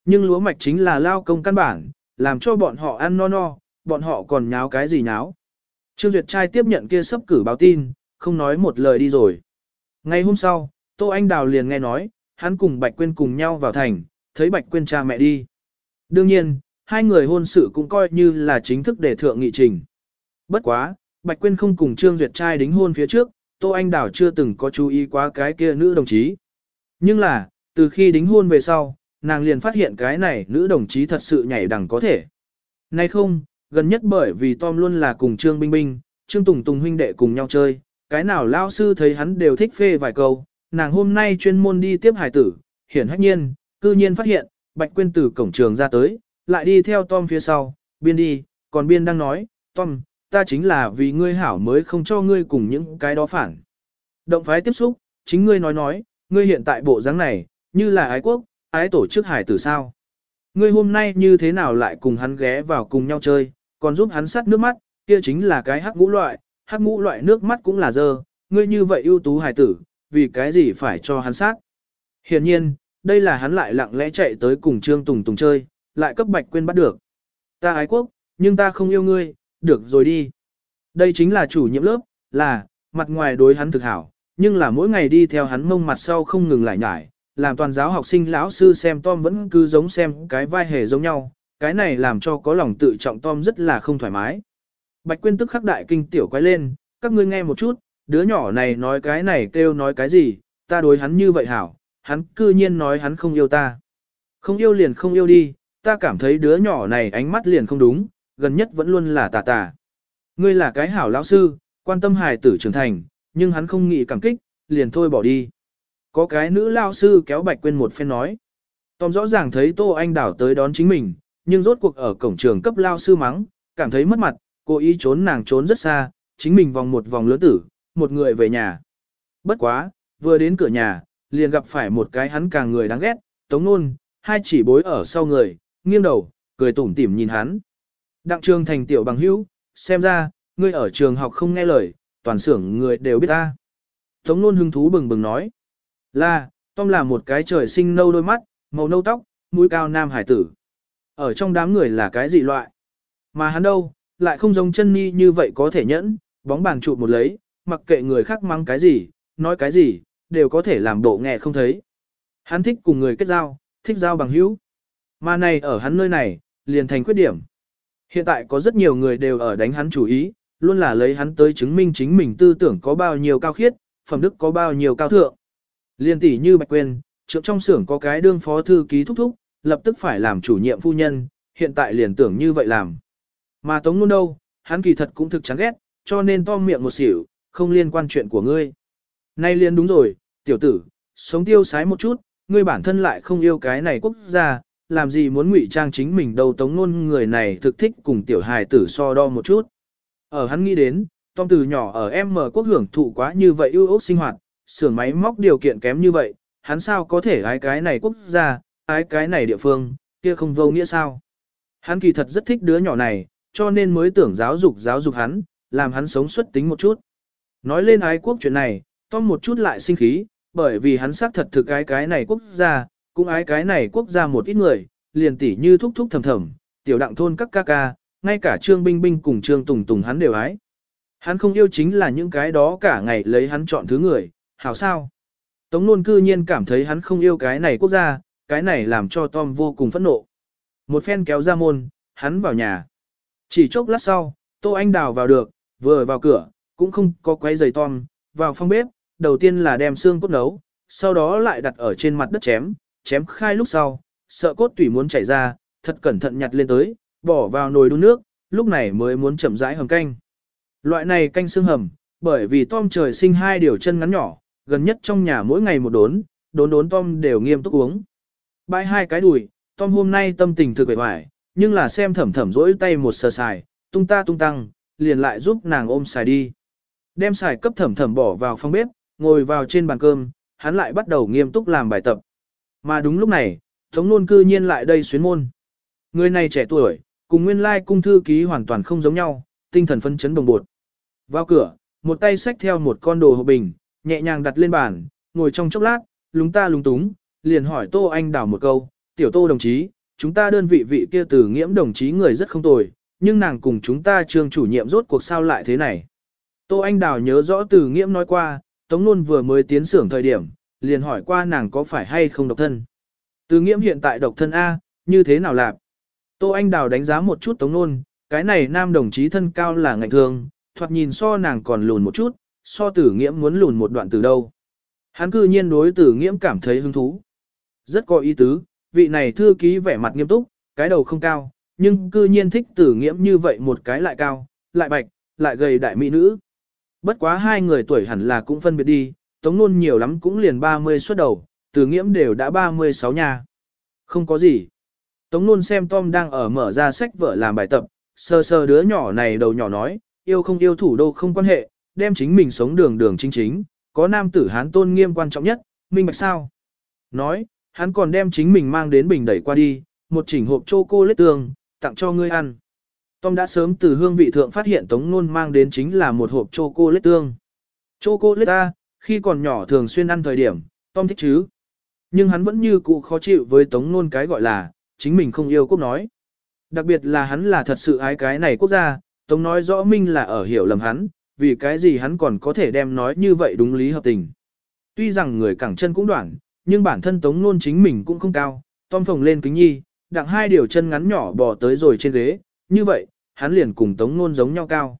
Nhưng lúa mạch chính là lao công căn bản, làm cho bọn họ ăn no no, bọn họ còn nháo cái gì nháo. Trương Duyệt trai tiếp nhận kia sắp cử báo tin, không nói một lời đi rồi. Ngày hôm sau, Tô Anh Đào liền nghe nói, hắn cùng Bạch Quyên cùng nhau vào thành, thấy Bạch Quyên cha mẹ đi. Đương nhiên, hai người hôn sự cũng coi như là chính thức để thượng nghị trình. Bất quá, Bạch Quyên không cùng Trương Duyệt trai đính hôn phía trước, Tô Anh đảo chưa từng có chú ý quá cái kia nữ đồng chí. Nhưng là, từ khi đính hôn về sau, nàng liền phát hiện cái này nữ đồng chí thật sự nhảy đẳng có thể. Nay không, gần nhất bởi vì Tom luôn là cùng Trương Binh Binh, Trương Tùng Tùng huynh đệ cùng nhau chơi, cái nào lao sư thấy hắn đều thích phê vài câu, nàng hôm nay chuyên môn đi tiếp hải tử, hiển hách nhiên, cư nhiên phát hiện, Bạch Quyên từ cổng trường ra tới, lại đi theo Tom phía sau, biên đi, còn biên đang nói, Tom, ta chính là vì ngươi hảo mới không cho ngươi cùng những cái đó phản. Động phái tiếp xúc, chính ngươi nói nói, ngươi hiện tại bộ dáng này, như là ái quốc, ái tổ chức hải tử sao. Ngươi hôm nay như thế nào lại cùng hắn ghé vào cùng nhau chơi, còn giúp hắn sắt nước mắt, kia chính là cái hắc ngũ loại, hắc ngũ loại nước mắt cũng là dơ, ngươi như vậy ưu tú hải tử, vì cái gì phải cho hắn sát. Hiển nhiên, đây là hắn lại lặng lẽ chạy tới cùng Trương Tùng Tùng chơi, lại cấp bạch quên bắt được. Ta ái quốc, nhưng ta không yêu ngươi, được rồi đi. Đây chính là chủ nhiệm lớp, là, mặt ngoài đối hắn thực hảo, nhưng là mỗi ngày đi theo hắn mông mặt sau không ngừng lại nhải, làm toàn giáo học sinh lão sư xem Tom vẫn cứ giống xem cái vai hề giống nhau, cái này làm cho có lòng tự trọng Tom rất là không thoải mái. Bạch Quyên tức khắc đại kinh tiểu quay lên, các ngươi nghe một chút, đứa nhỏ này nói cái này kêu nói cái gì, ta đối hắn như vậy hảo, hắn cư nhiên nói hắn không yêu ta. Không yêu liền không yêu đi, ta cảm thấy đứa nhỏ này ánh mắt liền không đúng, gần nhất vẫn luôn là tà tà. Ngươi là cái hảo lão sư, quan tâm hài tử trưởng thành, nhưng hắn không nghĩ cảm kích, liền thôi bỏ đi. Có cái nữ lao sư kéo Bạch Quyên một phen nói. Tom rõ ràng thấy Tô Anh Đảo tới đón chính mình, nhưng rốt cuộc ở cổng trường cấp lao sư mắng, cảm thấy mất mặt, cố ý trốn nàng trốn rất xa, chính mình vòng một vòng lớn tử, một người về nhà. Bất quá, vừa đến cửa nhà, liền gặp phải một cái hắn càng người đáng ghét, tống nôn, hai chỉ bối ở sau người, nghiêng đầu, cười tủm tỉm nhìn hắn. Đặng trường thành tiểu bằng hữu, xem ra, ngươi ở trường học không nghe lời, toàn xưởng người đều biết ta. Tống nôn hứng thú bừng bừng nói. Là, Tom là một cái trời sinh nâu đôi mắt, màu nâu tóc, mũi cao nam hải tử. Ở trong đám người là cái gì loại? Mà hắn đâu, lại không giống chân ni như vậy có thể nhẫn, bóng bàn trụ một lấy, mặc kệ người khác mắng cái gì, nói cái gì, đều có thể làm bộ nghe không thấy. Hắn thích cùng người kết giao, thích giao bằng hữu. Mà này ở hắn nơi này, liền thành khuyết điểm. Hiện tại có rất nhiều người đều ở đánh hắn chủ ý, luôn là lấy hắn tới chứng minh chính mình tư tưởng có bao nhiêu cao khiết, phẩm đức có bao nhiêu cao thượng. Liên tỷ như Bạch Quyên, trưởng trong xưởng có cái đương phó thư ký thúc thúc, lập tức phải làm chủ nhiệm phu nhân, hiện tại liền tưởng như vậy làm. Mà Tống Nôn đâu, hắn kỳ thật cũng thực chán ghét, cho nên to miệng một xỉu, không liên quan chuyện của ngươi. Nay liền đúng rồi, tiểu tử, sống tiêu sái một chút, ngươi bản thân lại không yêu cái này quốc gia, làm gì muốn ngụy trang chính mình đâu Tống Nôn người này thực thích cùng tiểu hài tử so đo một chút. Ở hắn nghĩ đến, Tom từ nhỏ ở em mở quốc hưởng thụ quá như vậy ưu ốc sinh hoạt, xưởng máy móc điều kiện kém như vậy, hắn sao có thể ái cái này quốc gia, ái cái này địa phương, kia không vô nghĩa sao. Hắn kỳ thật rất thích đứa nhỏ này, cho nên mới tưởng giáo dục giáo dục hắn, làm hắn sống xuất tính một chút. Nói lên ái quốc chuyện này, Tom một chút lại sinh khí, bởi vì hắn xác thật thực ái cái này quốc gia, cũng ái cái này quốc gia một ít người, liền tỉ như thúc thúc thầm thầm, tiểu đặng thôn các ca ca, ngay cả Trương Binh Binh cùng Trương Tùng Tùng hắn đều ái. Hắn không yêu chính là những cái đó cả ngày lấy hắn chọn thứ người, hảo sao? Tống Nôn cư nhiên cảm thấy hắn không yêu cái này quốc gia, cái này làm cho Tom vô cùng phẫn nộ. Một phen kéo ra môn, hắn vào nhà. Chỉ chốc lát sau, Tô Anh Đào vào được, vừa vào cửa, cũng không có quấy giày Tom, vào phòng bếp, đầu tiên là đem xương cốt nấu, sau đó lại đặt ở trên mặt đất chém, chém khai lúc sau, sợ cốt tủy muốn chảy ra, thật cẩn thận nhặt lên tới, bỏ vào nồi đun nước, lúc này mới muốn chậm rãi hầm canh. Loại này canh xương hầm, bởi vì Tom trời sinh hai điều chân ngắn nhỏ, gần nhất trong nhà mỗi ngày một đốn, đốn đốn Tom đều nghiêm túc uống. Bãi hai cái đùi, Tom hôm nay tâm tình thực vẻ vải, nhưng là xem thẩm thẩm rỗi tay một sờ xài, tung ta tung tăng, liền lại giúp nàng ôm xài đi. Đem xài cấp thẩm thẩm bỏ vào phòng bếp, ngồi vào trên bàn cơm, hắn lại bắt đầu nghiêm túc làm bài tập. Mà đúng lúc này, Tống Nôn cư nhiên lại đây xuyến môn. Người này trẻ tuổi, cùng nguyên lai cung thư ký hoàn toàn không giống nhau, tinh thần phân chấn đồng bột. Vào cửa, một tay xách theo một con đồ hộp bình, nhẹ nhàng đặt lên bàn, ngồi trong chốc lát, lúng ta lúng túng, liền hỏi Tô Anh Đào một câu, tiểu Tô đồng chí, chúng ta đơn vị vị kia từ nghiễm đồng chí người rất không tồi, nhưng nàng cùng chúng ta trương chủ nhiệm rốt cuộc sao lại thế này. Tô Anh Đào nhớ rõ từ nghiễm nói qua, Tống Nôn vừa mới tiến xưởng thời điểm, liền hỏi qua nàng có phải hay không độc thân. Từ nghiễm hiện tại độc thân A, như thế nào lạp? Tô Anh Đào đánh giá một chút Tống Nôn, cái này nam đồng chí thân cao là ngạnh thường. thoạt nhìn so nàng còn lùn một chút, so tử nghiễm muốn lùn một đoạn từ đâu. Hắn cư nhiên đối tử nghiễm cảm thấy hứng thú. Rất có ý tứ, vị này thư ký vẻ mặt nghiêm túc, cái đầu không cao, nhưng cư nhiên thích tử nghiễm như vậy một cái lại cao, lại bạch, lại gầy đại mỹ nữ. Bất quá hai người tuổi hẳn là cũng phân biệt đi, tống nôn nhiều lắm cũng liền 30 xuất đầu, Từ nghiễm đều đã 36 nhà. Không có gì. Tống nôn xem Tom đang ở mở ra sách vở làm bài tập, sờ sờ đứa nhỏ này đầu nhỏ nói, yêu không yêu thủ đô không quan hệ, đem chính mình sống đường đường chính chính, có nam tử hán tôn nghiêm quan trọng nhất, minh bạch sao. Nói, hắn còn đem chính mình mang đến bình đẩy qua đi, một chỉnh hộp chocolate tương, tặng cho ngươi ăn. Tom đã sớm từ hương vị thượng phát hiện Tống Nôn mang đến chính là một hộp chocolate tương. Chocolate ta, khi còn nhỏ thường xuyên ăn thời điểm, Tom thích chứ. Nhưng hắn vẫn như cũ khó chịu với Tống Nôn cái gọi là, chính mình không yêu quốc nói. Đặc biệt là hắn là thật sự ái cái này quốc gia, Tống nói rõ minh là ở hiểu lầm hắn, vì cái gì hắn còn có thể đem nói như vậy đúng lý hợp tình. Tuy rằng người cẳng chân cũng đoạn, nhưng bản thân Tống Nôn chính mình cũng không cao, Tom phồng lên kính nhi, đặng hai điều chân ngắn nhỏ bò tới rồi trên ghế, như vậy, hắn liền cùng Tống Nôn giống nhau cao.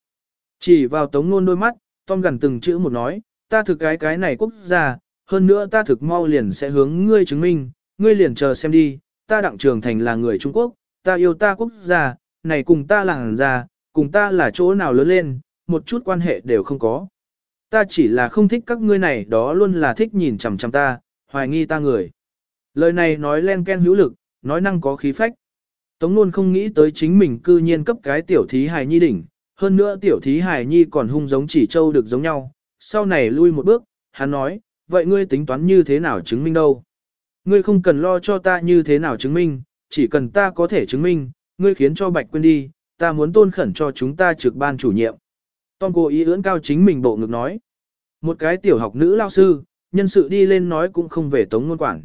Chỉ vào Tống Nôn đôi mắt, Tom gần từng chữ một nói, ta thực cái cái này quốc gia, hơn nữa ta thực mau liền sẽ hướng ngươi chứng minh, ngươi liền chờ xem đi, ta đặng trường thành là người Trung Quốc, ta yêu ta quốc gia, này cùng ta làng ra, cùng ta là chỗ nào lớn lên, một chút quan hệ đều không có. Ta chỉ là không thích các ngươi này đó luôn là thích nhìn chằm chằm ta, hoài nghi ta người. Lời này nói len ken hữu lực, nói năng có khí phách. Tống luôn không nghĩ tới chính mình cư nhiên cấp cái tiểu thí hài nhi đỉnh, hơn nữa tiểu thí hài nhi còn hung giống chỉ châu được giống nhau, sau này lui một bước, hắn nói, vậy ngươi tính toán như thế nào chứng minh đâu? Ngươi không cần lo cho ta như thế nào chứng minh, chỉ cần ta có thể chứng minh, ngươi khiến cho Bạch quên đi, ta muốn tôn khẩn cho chúng ta trực ban chủ nhiệm. Tom cố ý ưỡn cao chính mình bộ ngực nói. Một cái tiểu học nữ lao sư, nhân sự đi lên nói cũng không về tống ngôn quản.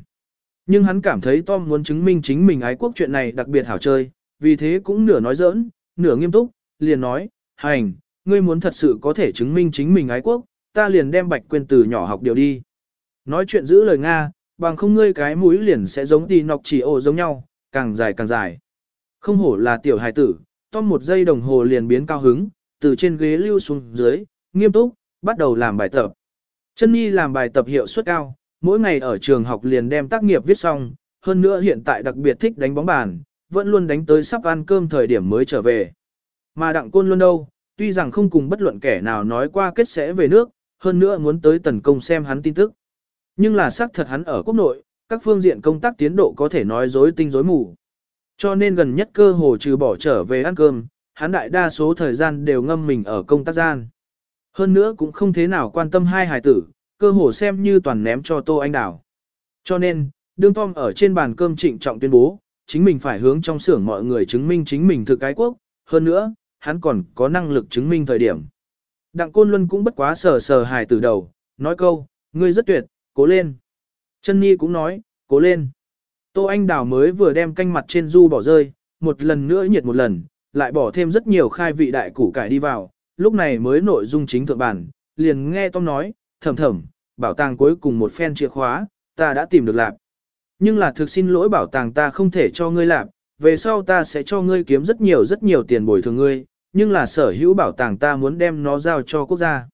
Nhưng hắn cảm thấy Tom muốn chứng minh chính mình ái quốc chuyện này đặc biệt hảo chơi, vì thế cũng nửa nói giỡn, nửa nghiêm túc, liền nói, hành, ngươi muốn thật sự có thể chứng minh chính mình ái quốc, ta liền đem bạch quên từ nhỏ học điều đi. Nói chuyện giữ lời Nga, bằng không ngươi cái mũi liền sẽ giống tì nọc chỉ ổ giống nhau, càng dài càng dài. Không hổ là tiểu hài tử, Tom một giây đồng hồ liền biến cao hứng, từ trên ghế lưu xuống dưới, nghiêm túc, bắt đầu làm bài tập. Chân Nhi làm bài tập hiệu suất cao, mỗi ngày ở trường học liền đem tác nghiệp viết xong, hơn nữa hiện tại đặc biệt thích đánh bóng bàn, vẫn luôn đánh tới sắp ăn cơm thời điểm mới trở về. Mà đặng côn luôn đâu, tuy rằng không cùng bất luận kẻ nào nói qua kết sẽ về nước, hơn nữa muốn tới tấn công xem hắn tin tức. Nhưng là xác thật hắn ở quốc nội, các phương diện công tác tiến độ có thể nói dối tinh dối mù. Cho nên gần nhất cơ hồ trừ bỏ trở về ăn cơm, hắn đại đa số thời gian đều ngâm mình ở công tác gian. Hơn nữa cũng không thế nào quan tâm hai hài tử, cơ hồ xem như toàn ném cho Tô Anh Đào. Cho nên, đương Tom ở trên bàn cơm trịnh trọng tuyên bố, chính mình phải hướng trong xưởng mọi người chứng minh chính mình thực cái quốc, hơn nữa, hắn còn có năng lực chứng minh thời điểm. Đặng Côn Luân cũng bất quá sờ sờ hài tử đầu, nói câu, ngươi rất tuyệt, cố lên. Chân Nhi cũng nói, cố lên. Tô Anh Đào mới vừa đem canh mặt trên du bỏ rơi, một lần nữa nhiệt một lần, lại bỏ thêm rất nhiều khai vị đại củ cải đi vào, lúc này mới nội dung chính thượng bản, liền nghe Tom nói, thầm thầm, bảo tàng cuối cùng một phen chìa khóa, ta đã tìm được lạc. Nhưng là thực xin lỗi bảo tàng ta không thể cho ngươi lạc, về sau ta sẽ cho ngươi kiếm rất nhiều rất nhiều tiền bồi thường ngươi, nhưng là sở hữu bảo tàng ta muốn đem nó giao cho quốc gia.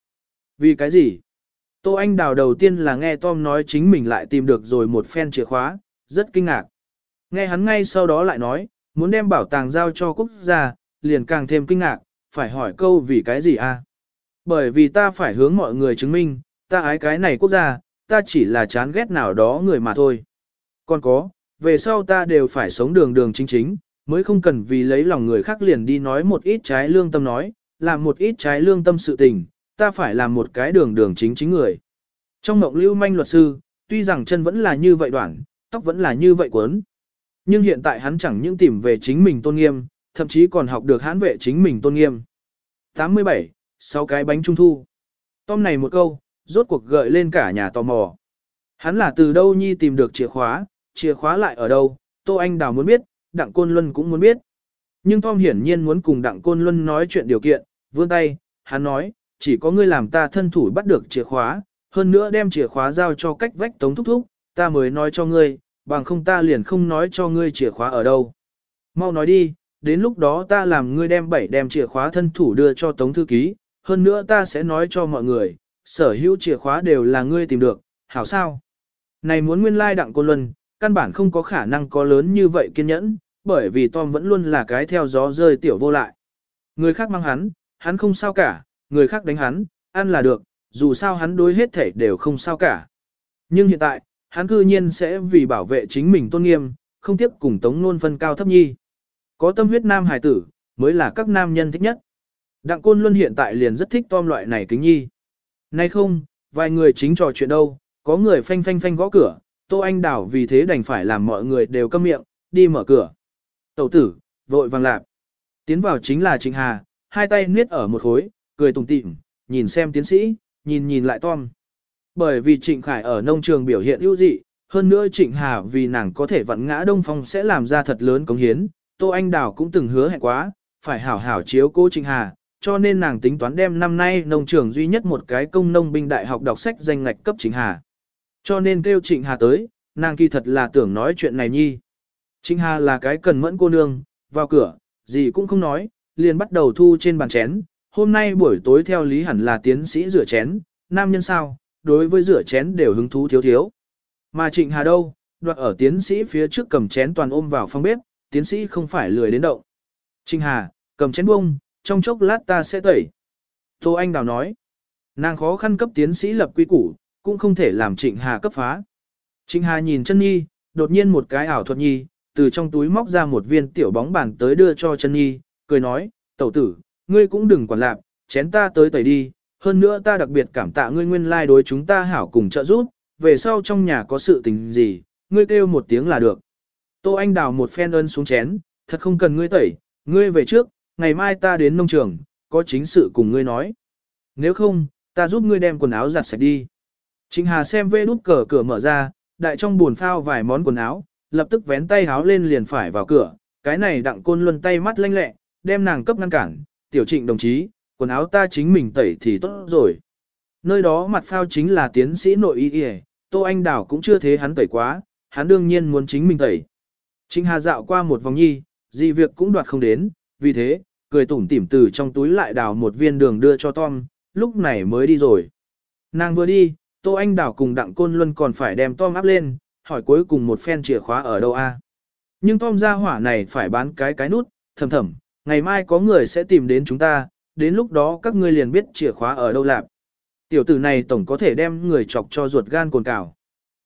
Vì cái gì? Tô Anh Đào đầu tiên là nghe Tom nói chính mình lại tìm được rồi một phen chìa khóa, rất kinh ngạc. Nghe hắn ngay sau đó lại nói, muốn đem bảo tàng giao cho quốc gia, liền càng thêm kinh ngạc, phải hỏi câu vì cái gì a? À? Bởi vì ta phải hướng mọi người chứng minh, ta ái cái này quốc gia, ta chỉ là chán ghét nào đó người mà thôi. Còn có, về sau ta đều phải sống đường đường chính chính, mới không cần vì lấy lòng người khác liền đi nói một ít trái lương tâm nói, làm một ít trái lương tâm sự tình, ta phải làm một cái đường đường chính chính người. Trong mộng lưu manh luật sư, tuy rằng chân vẫn là như vậy đoạn, tóc vẫn là như vậy quấn. Nhưng hiện tại hắn chẳng những tìm về chính mình tôn nghiêm, thậm chí còn học được hãn vệ chính mình tôn nghiêm. 87. Sáu cái bánh trung thu. Tom này một câu, rốt cuộc gợi lên cả nhà tò mò. Hắn là từ đâu nhi tìm được chìa khóa, chìa khóa lại ở đâu, Tô Anh Đào muốn biết, Đặng Côn Luân cũng muốn biết. Nhưng Tom hiển nhiên muốn cùng Đặng Côn Luân nói chuyện điều kiện, vươn tay, hắn nói, chỉ có ngươi làm ta thân thủ bắt được chìa khóa, hơn nữa đem chìa khóa giao cho cách vách tống thúc thúc, ta mới nói cho ngươi, bằng không ta liền không nói cho ngươi chìa khóa ở đâu. Mau nói đi, đến lúc đó ta làm ngươi đem bảy đem chìa khóa thân thủ đưa cho tống thư ký, hơn nữa ta sẽ nói cho mọi người, sở hữu chìa khóa đều là ngươi tìm được, hảo sao? Này muốn nguyên lai like đặng cô luân, căn bản không có khả năng có lớn như vậy kiên nhẫn, bởi vì Tom vẫn luôn là cái theo gió rơi tiểu vô lại. Người khác mang hắn, hắn không sao cả, người khác đánh hắn, ăn là được, dù sao hắn đối hết thể đều không sao cả. Nhưng hiện tại, hắn cư nhiên sẽ vì bảo vệ chính mình tôn nghiêm, không tiếp cùng tống nôn phân cao thấp nhi. Có tâm huyết nam hài tử, mới là các nam nhân thích nhất. Đặng Côn Luân hiện tại liền rất thích Tom loại này kính nhi. Nay không, vài người chính trò chuyện đâu, có người phanh phanh phanh gõ cửa, Tô Anh Đảo vì thế đành phải làm mọi người đều câm miệng, đi mở cửa. Tẩu tử, vội vàng lạp. Tiến vào chính là Trịnh Hà, hai tay niết ở một khối, cười tùng tịm, nhìn xem tiến sĩ, nhìn nhìn lại Tom. Bởi vì Trịnh Khải ở nông trường biểu hiện ưu dị, hơn nữa Trịnh Hà vì nàng có thể vặn ngã Đông Phong sẽ làm ra thật lớn cống hiến, Tô Anh Đào cũng từng hứa hẹn quá, phải hảo hảo chiếu cố Trịnh Hà, cho nên nàng tính toán đem năm nay nông trường duy nhất một cái công nông binh đại học đọc sách danh ngạch cấp Trịnh Hà. Cho nên kêu Trịnh Hà tới, nàng kỳ thật là tưởng nói chuyện này nhi. Trịnh Hà là cái cần mẫn cô nương, vào cửa, gì cũng không nói, liền bắt đầu thu trên bàn chén. Hôm nay buổi tối theo lý hẳn là tiến sĩ rửa chén, nam nhân sao, đối với rửa chén đều hứng thú thiếu thiếu. Mà Trịnh Hà đâu, đoạt ở tiến sĩ phía trước cầm chén toàn ôm vào phòng bếp, tiến sĩ không phải lười đến động. Trịnh Hà, cầm chén bông, trong chốc lát ta sẽ tẩy. Tô Anh Đào nói, nàng khó khăn cấp tiến sĩ lập quy củ, cũng không thể làm Trịnh Hà cấp phá. Trịnh Hà nhìn chân nhi, đột nhiên một cái ảo thuật nhi, từ trong túi móc ra một viên tiểu bóng bàn tới đưa cho chân nhi, cười nói, tẩu tử, ngươi cũng đừng quản lạc, chén ta tới tẩy đi, hơn nữa ta đặc biệt cảm tạ ngươi nguyên lai like đối chúng ta hảo cùng trợ giúp, về sau trong nhà có sự tình gì, ngươi kêu một tiếng là được. Tô Anh đào một phen ơn xuống chén, thật không cần ngươi tẩy, ngươi về trước, ngày mai ta đến nông trường, có chính sự cùng ngươi nói. Nếu không, ta giúp ngươi đem quần áo giặt sạch đi. Trịnh Hà xem vê đút cờ cửa mở ra, đại trong buồn phao vài món quần áo, lập tức vén tay áo lên liền phải vào cửa, cái này đặng côn luân tay mắt lanh lẹ, đem nàng cấp ngăn cản, tiểu trịnh đồng chí, quần áo ta chính mình tẩy thì tốt rồi. Nơi đó mặt phao chính là tiến sĩ nội y y, Tô Anh Đảo cũng chưa thế hắn tẩy quá, hắn đương nhiên muốn chính mình tẩy. Trịnh Hà dạo qua một vòng nhi, gì việc cũng đoạt không đến, vì thế, cười tủm tỉm từ trong túi lại đào một viên đường đưa cho Tom, lúc này mới đi rồi. Nàng vừa đi, Tô Anh Đảo cùng Đặng Côn Luân còn phải đem Tom áp lên, hỏi cuối cùng một phen chìa khóa ở đâu a? Nhưng Tom ra hỏa này phải bán cái cái nút, thầm thầm, ngày mai có người sẽ tìm đến chúng ta, đến lúc đó các ngươi liền biết chìa khóa ở đâu lạc. Tiểu tử này tổng có thể đem người chọc cho ruột gan cồn cào.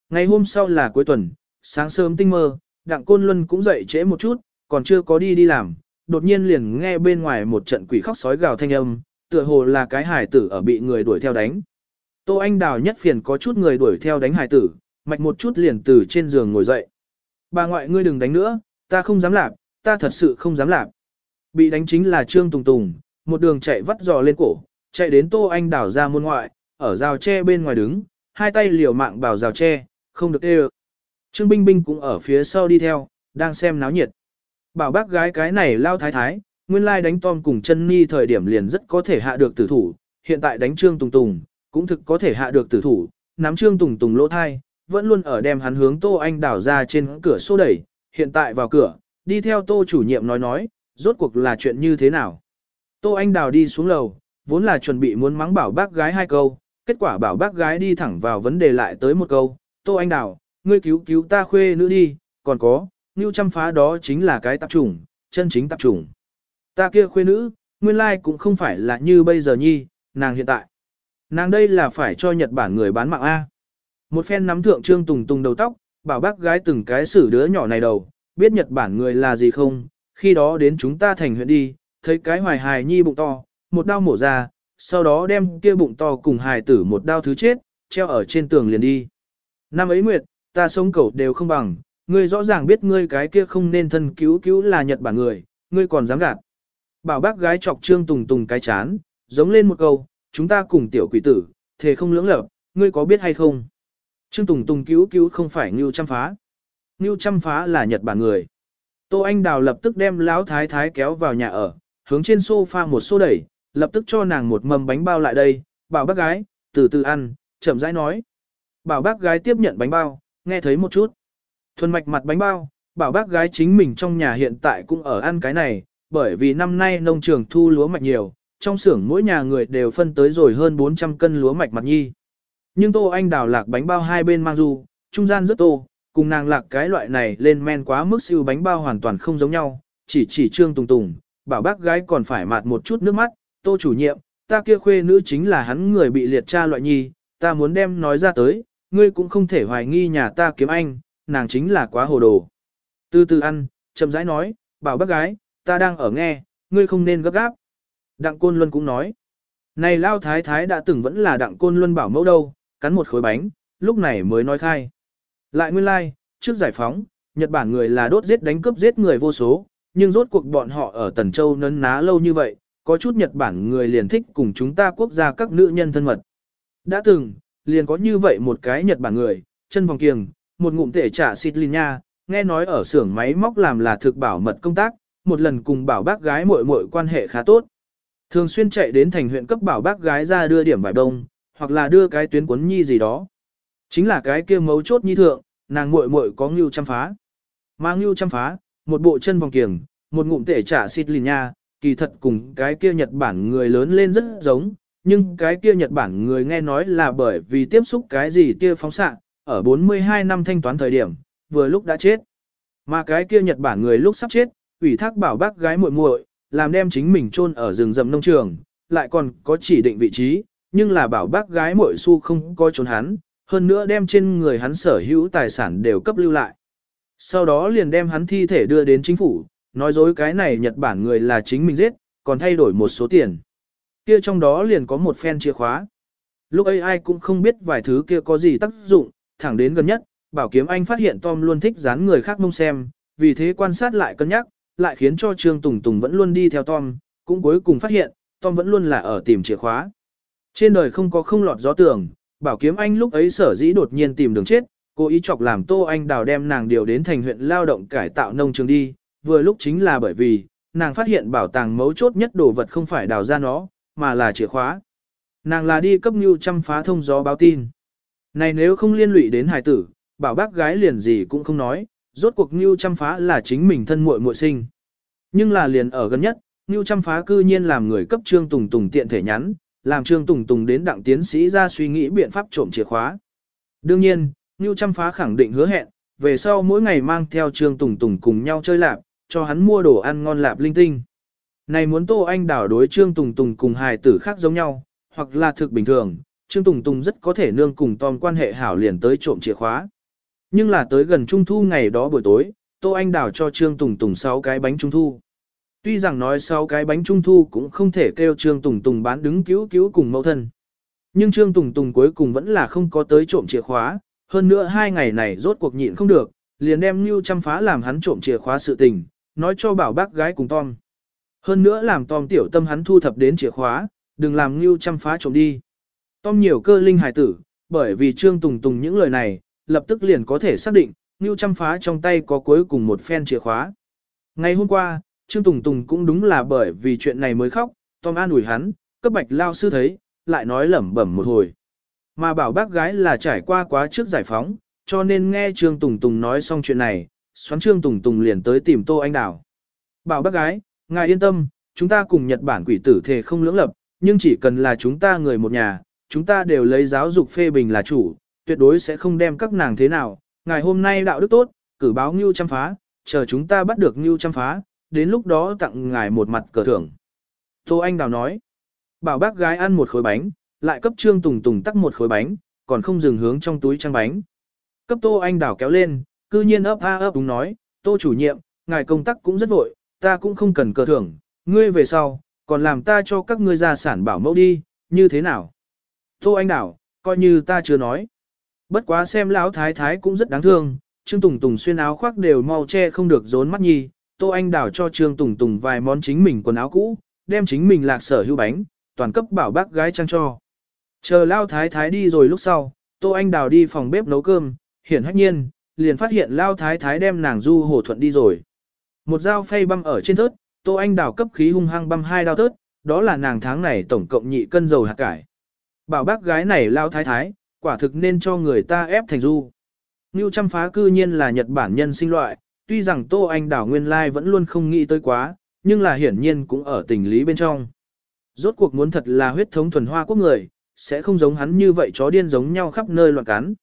Ngày hôm sau là cuối tuần, sáng sớm tinh mơ, Đặng Côn Luân cũng dậy trễ một chút, còn chưa có đi đi làm, đột nhiên liền nghe bên ngoài một trận quỷ khóc sói gào thanh âm, tựa hồ là cái hải tử ở bị người đuổi theo đánh. Tô Anh Đào nhất phiền có chút người đuổi theo đánh hải tử, mạch một chút liền từ trên giường ngồi dậy. Bà ngoại ngươi đừng đánh nữa, ta không dám làm, ta thật sự không dám làm. Bị đánh chính là Trương Tùng Tùng, một đường chạy vắt giò lên cổ, chạy đến Tô Anh đảo ra môn ngoại, ở rào tre bên ngoài đứng, hai tay liều mạng bảo rào tre, không được ê Trương Binh Binh cũng ở phía sau đi theo, đang xem náo nhiệt. Bảo bác gái cái này lao thái thái, nguyên lai đánh Tom cùng chân ni thời điểm liền rất có thể hạ được tử thủ, hiện tại đánh Trương Tùng Tùng, cũng thực có thể hạ được tử thủ, nắm Trương Tùng Tùng lỗ thai, vẫn luôn ở đem hắn hướng Tô Anh đảo ra trên cửa xô đẩy, hiện tại vào cửa, đi theo Tô chủ nhiệm nói nói, rốt cuộc là chuyện như thế nào. Tô Anh đào đi xuống lầu, vốn là chuẩn bị muốn mắng bảo bác gái hai câu, kết quả bảo bác gái đi thẳng vào vấn đề lại tới một câu, Tô Anh đào, ngươi cứu cứu ta khuê nữ đi, còn có, như chăm phá đó chính là cái tạp chủng, chân chính tạp chủng. Ta kia khuê nữ, nguyên lai cũng không phải là như bây giờ nhi, nàng hiện tại. Nàng đây là phải cho Nhật Bản người bán mạng A. Một phen nắm thượng trương tùng tùng đầu tóc, bảo bác gái từng cái xử đứa nhỏ này đầu, biết Nhật Bản người là gì không, khi đó đến chúng ta thành huyện đi, thấy cái hoài hài nhi bụng to, một đao mổ ra, sau đó đem kia bụng to cùng hài tử một đao thứ chết, treo ở trên tường liền đi. Năm ấy Nguyệt, ta sống cẩu đều không bằng, ngươi rõ ràng biết ngươi cái kia không nên thân cứu cứu là Nhật Bản người, ngươi còn dám gạt. Bảo bác gái chọc trương tùng tùng cái chán, giống lên một câu, chúng ta cùng tiểu quỷ tử, thề không lưỡng lập, ngươi có biết hay không? Trương Tùng Tùng cứu cứu không phải Ngưu Trăm Phá. Ngưu Trăm Phá là Nhật Bản người. Tô Anh Đào lập tức đem lão thái thái kéo vào nhà ở, hướng trên sofa một xô đẩy, lập tức cho nàng một mầm bánh bao lại đây, bảo bác gái, từ từ ăn, chậm rãi nói. Bảo bác gái tiếp nhận bánh bao, nghe thấy một chút. Thuần mạch mặt bánh bao, bảo bác gái chính mình trong nhà hiện tại cũng ở ăn cái này, bởi vì năm nay nông trường thu lúa mạch nhiều, trong xưởng mỗi nhà người đều phân tới rồi hơn 400 cân lúa mạch mặt nhi. Nhưng Tô Anh đào lạc bánh bao hai bên mang du, trung gian rất tô, cùng nàng lạc cái loại này lên men quá mức siêu bánh bao hoàn toàn không giống nhau, chỉ chỉ trương tùng tùng, bảo bác gái còn phải mạt một chút nước mắt, Tô chủ nhiệm, ta kia khuê nữ chính là hắn người bị liệt cha loại nhi, ta muốn đem nói ra tới, ngươi cũng không thể hoài nghi nhà ta kiếm anh, nàng chính là quá hồ đồ. Từ từ ăn, chậm rãi nói, bảo bác gái, ta đang ở nghe, ngươi không nên gấp gáp. Đặng Côn Luân cũng nói, này Lao Thái Thái đã từng vẫn là Đặng Côn Luân bảo mẫu đâu, cắn một khối bánh, lúc này mới nói khai. Lại nguyên lai, like, trước giải phóng, Nhật Bản người là đốt giết đánh cướp giết người vô số, nhưng rốt cuộc bọn họ ở Tần Châu nấn ná lâu như vậy, có chút Nhật Bản người liền thích cùng chúng ta quốc gia các nữ nhân thân mật. Đã từng, liền có như vậy một cái Nhật Bản người, chân vòng kiềng, một ngụm tể trả xịt linh nha, nghe nói ở xưởng máy móc làm là thực bảo mật công tác, một lần cùng bảo bác gái muội muội quan hệ khá tốt. Thường xuyên chạy đến thành huyện cấp bảo bác gái ra đưa điểm vải đông, hoặc là đưa cái tuyến cuốn nhi gì đó. Chính là cái kia mấu chốt nhi thượng, nàng muội muội có ngưu chăm phá. Mang ngưu chăm phá, một bộ chân vòng kiềng, một ngụm tể trả xịt lìn nha, kỳ thật cùng cái kia Nhật Bản người lớn lên rất giống, nhưng cái kia Nhật Bản người nghe nói là bởi vì tiếp xúc cái gì kia phóng xạ, ở 42 năm thanh toán thời điểm, vừa lúc đã chết. Mà cái kia Nhật Bản người lúc sắp chết, ủy thác bảo bác gái muội muội, làm đem chính mình chôn ở rừng rậm nông trường, lại còn có chỉ định vị trí, nhưng là bảo bác gái muội su không có trốn hắn, hơn nữa đem trên người hắn sở hữu tài sản đều cấp lưu lại. Sau đó liền đem hắn thi thể đưa đến chính phủ, nói dối cái này Nhật Bản người là chính mình giết, còn thay đổi một số tiền. Kia trong đó liền có một phen chìa khóa. Lúc ấy ai cũng không biết vài thứ kia có gì tác dụng, thẳng đến gần nhất, bảo kiếm anh phát hiện Tom luôn thích dán người khác mông xem, vì thế quan sát lại cân nhắc, lại khiến cho Trương Tùng Tùng vẫn luôn đi theo Tom, cũng cuối cùng phát hiện, Tom vẫn luôn là ở tìm chìa khóa. Trên đời không có không lọt gió tưởng, bảo kiếm anh lúc ấy sở dĩ đột nhiên tìm đường chết, cố ý chọc làm Tô Anh Đào đem nàng điều đến thành huyện lao động cải tạo nông trường đi, vừa lúc chính là bởi vì, nàng phát hiện bảo tàng mấu chốt nhất đồ vật không phải đào ra nó, mà là chìa khóa. Nàng là đi cấp nhu chăm phá thông gió báo tin. Này nếu không liên lụy đến hài tử, bảo bác gái liền gì cũng không nói, rốt cuộc nhu chăm phá là chính mình thân muội muội sinh. Nhưng là liền ở gần nhất, nhu chăm phá cư nhiên làm người cấp trương tùng tùng tiện thể nhắn, làm trương tùng tùng đến đặng tiến sĩ ra suy nghĩ biện pháp trộm chìa khóa. Đương nhiên, Nưu chăm phá khẳng định hứa hẹn, về sau mỗi ngày mang theo trương tùng tùng cùng nhau chơi lạp, cho hắn mua đồ ăn ngon lạp linh tinh. Này muốn Tô Anh đảo đối Trương Tùng Tùng cùng hài tử khác giống nhau, hoặc là thực bình thường, Trương Tùng Tùng rất có thể nương cùng Tom quan hệ hảo liền tới trộm chìa khóa. Nhưng là tới gần Trung Thu ngày đó buổi tối, Tô Anh đảo cho Trương Tùng Tùng 6 cái bánh Trung Thu. Tuy rằng nói sau cái bánh Trung Thu cũng không thể kêu Trương Tùng Tùng bán đứng cứu cứu cùng mẫu thân. Nhưng Trương Tùng Tùng cuối cùng vẫn là không có tới trộm chìa khóa, hơn nữa hai ngày này rốt cuộc nhịn không được, liền đem Nưu chăm phá làm hắn trộm chìa khóa sự tình, nói cho bảo bác gái cùng Tom. Hơn nữa làm Tom tiểu tâm hắn thu thập đến chìa khóa, đừng làm Ngưu chăm phá trộm đi. Tom nhiều cơ linh hài tử, bởi vì Trương Tùng Tùng những lời này, lập tức liền có thể xác định, Ngưu chăm phá trong tay có cuối cùng một phen chìa khóa. Ngày hôm qua, Trương Tùng Tùng cũng đúng là bởi vì chuyện này mới khóc, Tom an ủi hắn, cấp bạch lao sư thấy, lại nói lẩm bẩm một hồi. Mà bảo bác gái là trải qua quá trước giải phóng, cho nên nghe Trương Tùng Tùng nói xong chuyện này, xoắn Trương Tùng Tùng liền tới tìm Tô Anh Đào. Bảo bác gái, ngài yên tâm, chúng ta cùng Nhật Bản quỷ tử thề không lưỡng lập, nhưng chỉ cần là chúng ta người một nhà, chúng ta đều lấy giáo dục phê bình là chủ, tuyệt đối sẽ không đem các nàng thế nào. Ngài hôm nay đạo đức tốt, cử báo Ngưu chăm phá, chờ chúng ta bắt được Ngưu chăm phá, đến lúc đó tặng ngài một mặt cờ thưởng. Tô Anh Đào nói, bảo bác gái ăn một khối bánh, lại cấp Trương Tùng Tùng tắc một khối bánh, còn không dừng hướng trong túi trang bánh. Cấp Tô Anh Đào kéo lên, cư nhiên ấp a ấp đúng nói, Tô chủ nhiệm, ngài công tác cũng rất vội, ta cũng không cần cờ thưởng, ngươi về sau, còn làm ta cho các ngươi gia sản bảo mẫu đi, như thế nào? Tô Anh đào, coi như ta chưa nói. Bất quá xem lão thái thái cũng rất đáng thương, Trương Tùng Tùng xuyên áo khoác đều mau che không được rốn mắt nhi, Tô Anh Đào cho Trương Tùng Tùng vài món chính mình quần áo cũ, đem chính mình lạc sở hưu bánh, toàn cấp bảo bác gái trang cho. Chờ lão thái thái đi rồi lúc sau, Tô Anh Đào đi phòng bếp nấu cơm, hiển hách nhiên, liền phát hiện lão thái thái đem nàng du hồ thuận đi rồi. Một dao phay băm ở trên thớt, Tô Anh đào cấp khí hung hăng băm hai đao thớt, đó là nàng tháng này tổng cộng nhị cân dầu hạt cải. Bảo bác gái này lao thái thái, quả thực nên cho người ta ép thành du. Ngưu chăm phá cư nhiên là Nhật Bản nhân sinh loại, tuy rằng Tô Anh đảo nguyên lai vẫn luôn không nghĩ tới quá, nhưng là hiển nhiên cũng ở tình lý bên trong. Rốt cuộc muốn thật là huyết thống thuần hoa quốc người, sẽ không giống hắn như vậy chó điên giống nhau khắp nơi loạn cắn.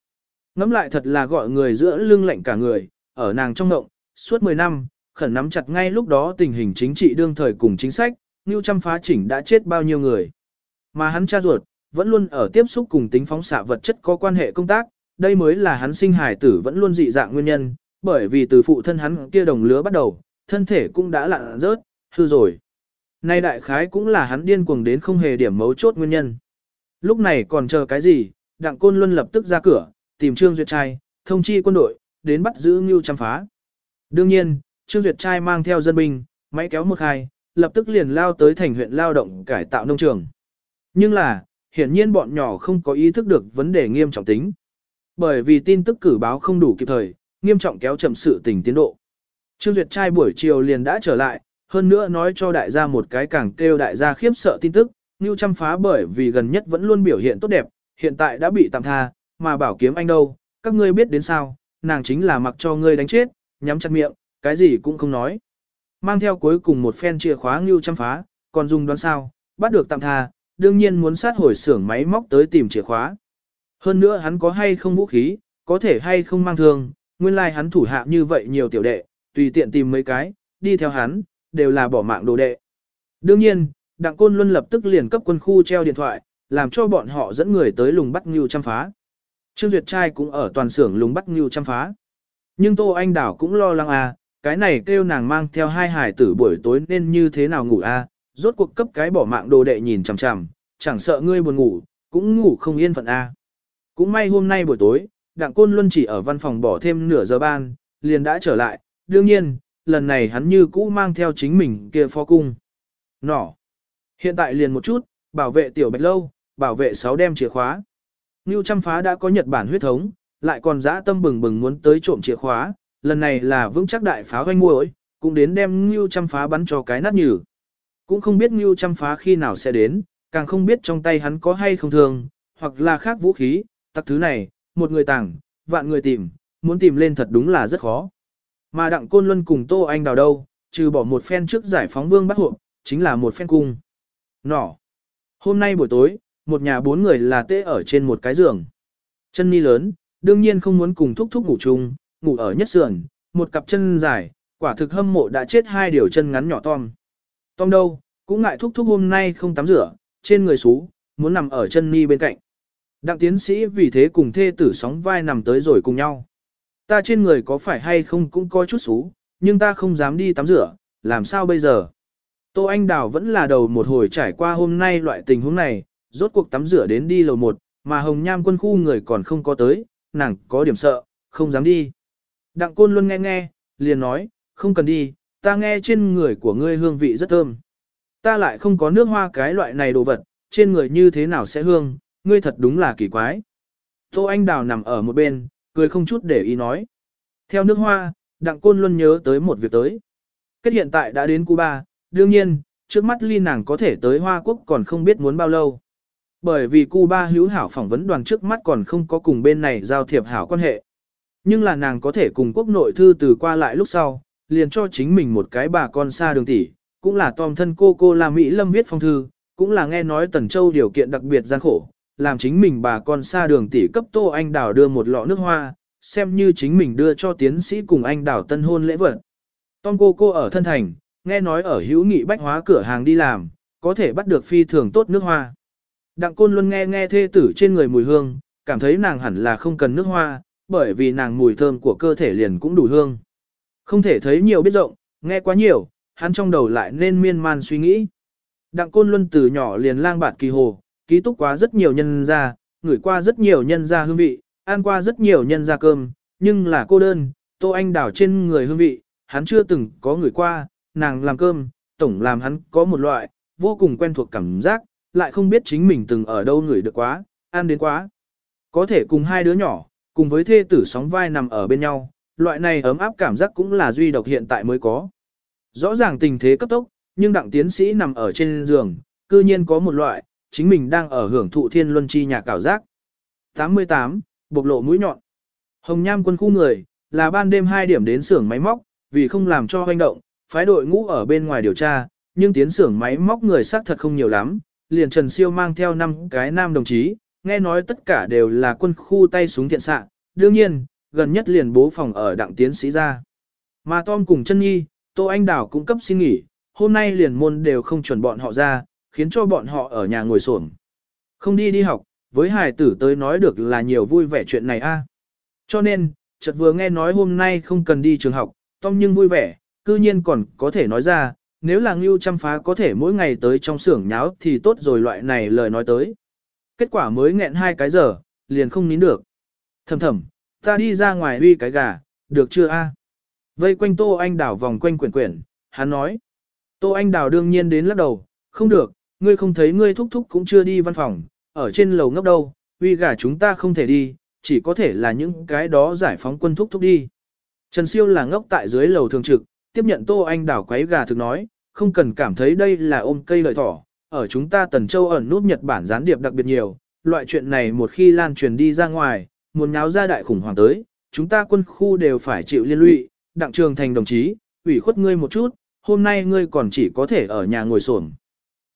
Ngắm lại thật là gọi người giữa lưng lạnh cả người, ở nàng trong ngộng, suốt 10 năm, khẩn nắm chặt ngay lúc đó tình hình chính trị đương thời cùng chính sách, Ngưu Trăm phá chỉnh đã chết bao nhiêu người. Mà hắn cha ruột, vẫn luôn ở tiếp xúc cùng tính phóng xạ vật chất có quan hệ công tác, đây mới là hắn sinh hài tử vẫn luôn dị dạng nguyên nhân, bởi vì từ phụ thân hắn kia đồng lứa bắt đầu, thân thể cũng đã lặn rớt, hư rồi. Nay đại khái cũng là hắn điên cuồng đến không hề điểm mấu chốt nguyên nhân. Lúc này còn chờ cái gì, Đặng Côn Luân lập tức ra cửa, tìm Trương Duyệt trai, thông chi quân đội, đến bắt giữ Ngưu Trăm phá. Đương nhiên, Trương Duyệt trai mang theo dân binh, máy kéo một hai, lập tức liền lao tới thành huyện lao động cải tạo nông trường. Nhưng là, hiển nhiên bọn nhỏ không có ý thức được vấn đề nghiêm trọng tính. Bởi vì tin tức cử báo không đủ kịp thời, nghiêm trọng kéo chậm sự tình tiến độ. Trương Duyệt trai buổi chiều liền đã trở lại, hơn nữa nói cho đại gia một cái càng kêu đại gia khiếp sợ tin tức, Ngưu chăm phá bởi vì gần nhất vẫn luôn biểu hiện tốt đẹp, hiện tại đã bị tạm tha, mà bảo kiếm anh đâu, các ngươi biết đến sao, nàng chính là mặc cho ngươi đánh chết, nhắm chặt miệng, cái gì cũng không nói. Mang theo cuối cùng một phen chìa khóa ngưu chăm phá, còn dùng đoán sao, bắt được tạm tha, đương nhiên muốn sát hồi xưởng máy móc tới tìm chìa khóa. Hơn nữa hắn có hay không vũ khí, có thể hay không mang thương, nguyên lai like hắn thủ hạ như vậy nhiều tiểu đệ, tùy tiện tìm mấy cái, đi theo hắn, đều là bỏ mạng đồ đệ. Đương nhiên, Đặng Côn Luân lập tức liền cấp quân khu treo điện thoại, làm cho bọn họ dẫn người tới lùng bắt Ngưu chăm phá. Trương Duyệt Trai cũng ở toàn xưởng lùng bắt Ngưu chăm phá. Nhưng Tô Anh Đảo cũng lo lắng à, cái này kêu nàng mang theo hai hải tử buổi tối nên như thế nào ngủ a? À? rốt cuộc cấp cái bỏ mạng đồ đệ nhìn chằm chằm, chẳng sợ ngươi buồn ngủ, cũng ngủ không yên phận a. Cũng may hôm nay buổi tối, Đặng Côn Luân chỉ ở văn phòng bỏ thêm nửa giờ ban, liền đã trở lại, đương nhiên, lần này hắn như cũ mang theo chính mình kia phó cung. Nỏ. Hiện tại liền một chút, bảo vệ tiểu bạch lâu, bảo vệ sáu đem chìa khóa. Ngưu Trăm Phá đã có Nhật Bản huyết thống, lại còn dã tâm bừng bừng muốn tới trộm chìa khóa, lần này là vững chắc đại phá hoanh muội, cũng đến đem Ngưu Trăm Phá bắn cho cái nát nhừ. Cũng không biết Ngưu Trăm Phá khi nào sẽ đến, càng không biết trong tay hắn có hay không thường, hoặc là khác vũ khí, tặc thứ này, một người tàng, vạn người tìm, muốn tìm lên thật đúng là rất khó. Mà Đặng Côn Luân cùng Tô Anh đào đâu, trừ bỏ một phen trước giải phóng vương bắt hộp, chính là một phen cung. Nỏ. Hôm nay buổi tối, một nhà bốn người là tê ở trên một cái giường. Chân ni lớn, đương nhiên không muốn cùng thúc thúc ngủ chung, ngủ ở nhất sườn, một cặp chân dài, quả thực hâm mộ đã chết hai điều chân ngắn nhỏ Tom. Tom đâu, cũng ngại thúc thúc hôm nay không tắm rửa, trên người xú, muốn nằm ở chân ni bên cạnh. Đặng tiến sĩ vì thế cùng thê tử sóng vai nằm tới rồi cùng nhau. Ta trên người có phải hay không cũng có chút xú, nhưng ta không dám đi tắm rửa, làm sao bây giờ? Tô Anh Đào vẫn là đầu một hồi trải qua hôm nay loại tình huống này, rốt cuộc tắm rửa đến đi lầu một, mà Hồng Nham quân khu người còn không có tới, nàng có điểm sợ, không dám đi. Đặng Côn luôn nghe nghe, liền nói, không cần đi, ta nghe trên người của ngươi hương vị rất thơm. Ta lại không có nước hoa cái loại này đồ vật, trên người như thế nào sẽ hương, ngươi thật đúng là kỳ quái. Tô Anh Đào nằm ở một bên, cười không chút để ý nói. Theo nước hoa, Đặng Côn luôn nhớ tới một việc tới. Kết hiện tại đã đến Cuba, đương nhiên, trước mắt ly nàng có thể tới Hoa Quốc còn không biết muốn bao lâu. Bởi vì Cuba hữu hảo phỏng vấn đoàn trước mắt còn không có cùng bên này giao thiệp hảo quan hệ. Nhưng là nàng có thể cùng quốc nội thư từ qua lại lúc sau, liền cho chính mình một cái bà con xa đường tỷ, cũng là tom thân cô cô là Mỹ Lâm viết phong thư, cũng là nghe nói Tần Châu điều kiện đặc biệt gian khổ, làm chính mình bà con xa đường tỷ cấp Tô Anh Đào đưa một lọ nước hoa, xem như chính mình đưa cho tiến sĩ cùng anh Đào tân hôn lễ vật. Tom cô cô ở thân thành, nghe nói ở hữu nghị bách hóa cửa hàng đi làm, có thể bắt được phi thường tốt nước hoa. Đặng Côn luôn nghe nghe thê tử trên người mùi hương, cảm thấy nàng hẳn là không cần nước hoa, bởi vì nàng mùi thơm của cơ thể liền cũng đủ hương. Không thể thấy nhiều biết rộng, nghe quá nhiều, hắn trong đầu lại nên miên man suy nghĩ. Đặng Côn Luân từ nhỏ liền lang bạt kỳ hồ, ký túc quá rất nhiều nhân gia, ngửi qua rất nhiều nhân gia hương vị, ăn qua rất nhiều nhân gia cơm, nhưng là cô đơn, Tô Anh đảo trên người hương vị, hắn chưa từng có người qua, nàng làm cơm, tổng làm hắn có một loại, vô cùng quen thuộc cảm giác, lại không biết chính mình từng ở đâu người được quá, ăn đến quá. Có thể cùng hai đứa nhỏ, cùng với thê tử sóng vai nằm ở bên nhau, loại này ấm áp cảm giác cũng là duy độc hiện tại mới có. Rõ ràng tình thế cấp tốc, nhưng đặng tiến sĩ nằm ở trên giường, cư nhiên có một loại, chính mình đang ở hưởng thụ thiên luân chi nhà cảo giác. 88. Bộc lộ mũi nhọn. Hồng Nham quân khu người, là ban đêm 2 điểm đến xưởng máy móc, vì không làm cho hoành động, phái đội ngũ ở bên ngoài điều tra, nhưng tiến xưởng máy móc người xác thật không nhiều lắm, liền Trần Siêu mang theo 5 cái nam đồng chí, nghe nói tất cả đều là quân khu tay súng thiện xạ, đương nhiên, gần nhất liền bố phòng ở đặng tiến sĩ ra. Mà Tom cùng chân nhi, Tô Anh Đào cũng cấp xin nghỉ, hôm nay liền môn đều không chuẩn bọn họ ra, khiến cho bọn họ ở nhà ngồi xổm. Không đi đi học, với hài tử tới nói được là nhiều vui vẻ chuyện này a. Cho nên, chợt vừa nghe nói hôm nay không cần đi trường học, Tom nhưng vui vẻ, cư nhiên còn có thể nói ra, nếu là Ngưu chăm phá có thể mỗi ngày tới trong xưởng nháo thì tốt rồi loại này lời nói tới. Kết quả mới nghẹn hai cái giờ, liền không nín được. Thầm thầm, ta đi ra ngoài uy cái gà, được chưa a? Vây quanh Tô Anh Đào vòng quanh quyển quyển, hắn nói. Tô Anh Đào đương nhiên đến lắc đầu, không được, ngươi không thấy ngươi thúc thúc cũng chưa đi văn phòng, ở trên lầu ngốc đâu, uy gà chúng ta không thể đi, chỉ có thể là những cái đó giải phóng quân thúc thúc đi. Trần Siêu là ngốc tại dưới lầu thường trực, tiếp nhận Tô Anh đảo quấy gà thực nói, không cần cảm thấy đây là ôm cây lợi thỏ, ở chúng ta Tần Châu ẩn nút Nhật Bản gián điệp đặc biệt nhiều, loại chuyện này một khi lan truyền đi ra ngoài, muốn nháo ra đại khủng hoảng tới, chúng ta quân khu đều phải chịu liên lụy, đặng trường thành đồng chí, ủy khuất ngươi một chút, hôm nay ngươi còn chỉ có thể ở nhà ngồi xổm.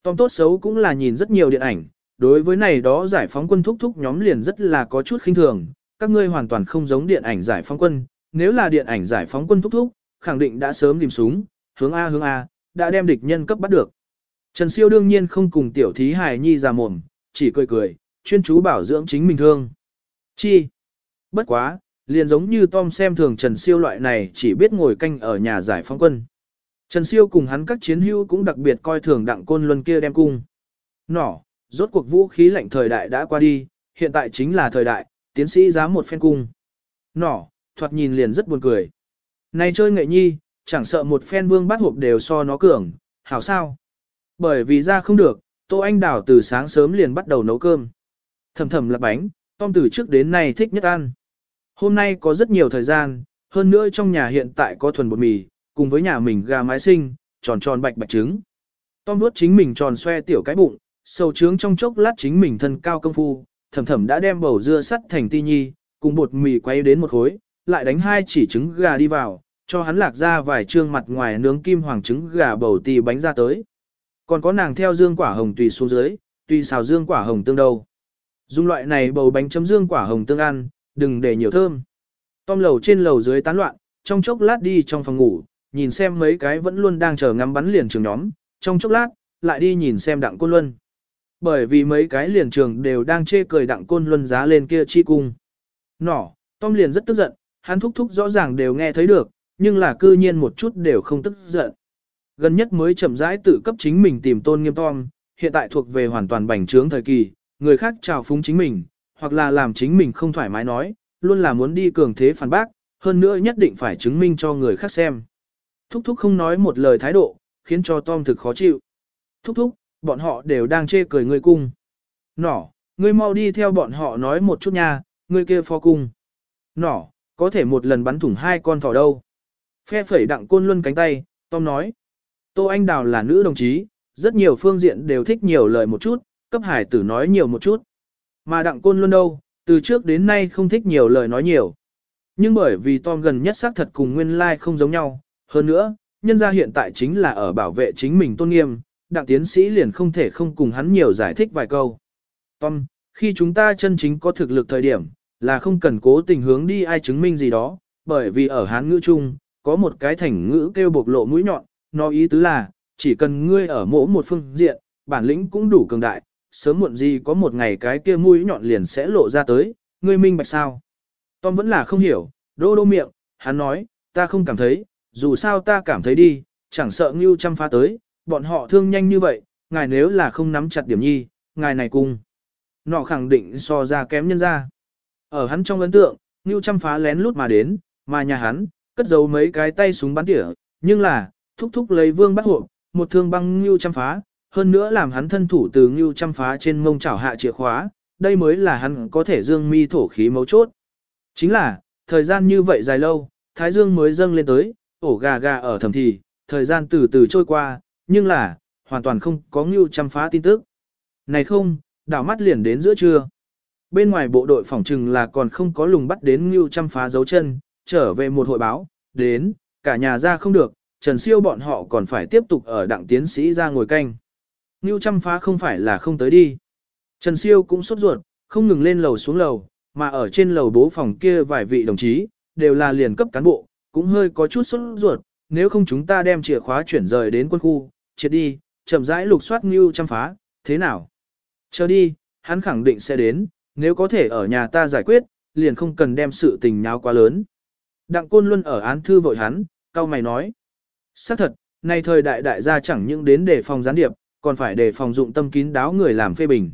Tom tốt xấu cũng là nhìn rất nhiều điện ảnh, đối với này đó giải phóng quân thúc thúc nhóm liền rất là có chút khinh thường, các ngươi hoàn toàn không giống điện ảnh giải phóng quân, nếu là điện ảnh giải phóng quân thúc thúc, khẳng định đã sớm tìm súng, hướng A hướng A, đã đem địch nhân cấp bắt được. Trần Siêu đương nhiên không cùng tiểu thí hài nhi ra mồm, chỉ cười cười, chuyên chú bảo dưỡng chính mình thương. Chi? Bất quá, liền giống như Tom xem thường Trần Siêu loại này chỉ biết ngồi canh ở nhà giải phóng quân. Trần Siêu cùng hắn các chiến hữu cũng đặc biệt coi thường đặng côn luân kia đem cung. Nỏ, rốt cuộc vũ khí lạnh thời đại đã qua đi, hiện tại chính là thời đại, tiến sĩ dám một phen cung. Nỏ, thoạt nhìn liền rất buồn cười. Này chơi nghệ nhi, chẳng sợ một phen vương bát hộp đều so nó cường, hảo sao? Bởi vì ra không được, Tô Anh Đào từ sáng sớm liền bắt đầu nấu cơm. Thầm thầm lạc bánh, Tom từ trước đến nay thích nhất ăn. Hôm nay có rất nhiều thời gian, hơn nữa trong nhà hiện tại có thuần bột mì, cùng với nhà mình gà mái sinh, tròn tròn bạch bạch trứng. Tom vuốt chính mình tròn xoe tiểu cái bụng, sầu trướng trong chốc lát chính mình thân cao công phu, thầm thầm đã đem bầu dưa sắt thành ti nhi, cùng bột mì quay đến một khối, lại đánh hai chỉ trứng gà đi vào, cho hắn lạc ra vài trương mặt ngoài nướng kim hoàng trứng gà bầu tì bánh ra tới. Còn có nàng theo dương quả hồng tùy xuống dưới, tùy xào dương quả hồng tương đâu. Dùng loại này bầu bánh chấm dương quả hồng tương ăn, đừng để nhiều thơm. Tom lầu trên lầu dưới tán loạn, trong chốc lát đi trong phòng ngủ, nhìn xem mấy cái vẫn luôn đang chờ ngắm bắn liền trường nhóm, trong chốc lát, lại đi nhìn xem đặng côn luân. Bởi vì mấy cái liền trường đều đang chê cười đặng côn luân giá lên kia chi cung. Nỏ, Tom liền rất tức giận, hắn thúc thúc rõ ràng đều nghe thấy được, nhưng là cư nhiên một chút đều không tức giận. Gần nhất mới chậm rãi tự cấp chính mình tìm tôn nghiêm Tom, hiện tại thuộc về hoàn toàn bành trướng thời kỳ, người khác chào phúng chính mình, hoặc là làm chính mình không thoải mái nói, luôn là muốn đi cường thế phản bác, hơn nữa nhất định phải chứng minh cho người khác xem. Thúc thúc không nói một lời thái độ, khiến cho Tom thực khó chịu. Thúc thúc, bọn họ đều đang chê cười ngươi cung. Nỏ, ngươi mau đi theo bọn họ nói một chút nha, ngươi kia phó cung. Nỏ, có thể một lần bắn thủng hai con thỏ đâu. Phe phẩy đặng côn luân cánh tay, Tom nói. Tô Anh Đào là nữ đồng chí, rất nhiều phương diện đều thích nhiều lời một chút, cấp hải tử nói nhiều một chút. Mà đặng côn luân đâu, từ trước đến nay không thích nhiều lời nói nhiều. Nhưng bởi vì Tom gần nhất xác thật cùng nguyên lai like không giống nhau, hơn nữa, nhân gia hiện tại chính là ở bảo vệ chính mình tôn nghiêm, đặng tiến sĩ liền không thể không cùng hắn nhiều giải thích vài câu. Tom, khi chúng ta chân chính có thực lực thời điểm, là không cần cố tình hướng đi ai chứng minh gì đó, bởi vì ở Hán ngữ chung, có một cái thành ngữ kêu bộc lộ mũi nhọn, nó ý tứ là, chỉ cần ngươi ở mỗi một phương diện, bản lĩnh cũng đủ cường đại, sớm muộn gì có một ngày cái kia mũi nhọn liền sẽ lộ ra tới, ngươi minh bạch sao. Tom vẫn là không hiểu, đô đô miệng, hắn nói, ta không cảm thấy, dù sao ta cảm thấy đi, chẳng sợ ngưu chăm phá tới, bọn họ thương nhanh như vậy, ngài nếu là không nắm chặt điểm nhi, ngài này cùng Nọ khẳng định so ra kém nhân ra. Ở hắn trong ấn tượng, ngưu chăm phá lén lút mà đến, mà nhà hắn, cất giấu mấy cái tay súng bắn tỉa, nhưng là, thúc thúc lấy vương bắt hộ, một thương băng ngưu chăm phá, hơn nữa làm hắn thân thủ từ ngưu chăm phá trên mông chảo hạ chìa khóa, đây mới là hắn có thể dương mi thổ khí mấu chốt. Chính là, thời gian như vậy dài lâu, thái dương mới dâng lên tới, ổ gà gà ở thầm thì, thời gian từ từ trôi qua, nhưng là, hoàn toàn không có ngưu chăm phá tin tức. Này không, đảo mắt liền đến giữa trưa. Bên ngoài bộ đội phòng trừng là còn không có lùng bắt đến ngưu chăm phá dấu chân, trở về một hội báo, đến, cả nhà ra không được, Trần Siêu bọn họ còn phải tiếp tục ở đặng tiến sĩ ra ngồi canh. Ngưu chăm phá không phải là không tới đi. Trần Siêu cũng sốt ruột, không ngừng lên lầu xuống lầu, mà ở trên lầu bố phòng kia vài vị đồng chí, đều là liền cấp cán bộ, cũng hơi có chút sốt ruột, nếu không chúng ta đem chìa khóa chuyển rời đến quân khu, triệt đi, chậm rãi lục soát Ngưu chăm phá, thế nào? Chờ đi, hắn khẳng định sẽ đến, nếu có thể ở nhà ta giải quyết, liền không cần đem sự tình nháo quá lớn. Đặng Côn Luân ở án thư vội hắn, cao mày nói. xác thật, nay thời đại đại gia chẳng những đến để phòng gián điệp, còn phải để phòng dụng tâm kín đáo người làm phê bình.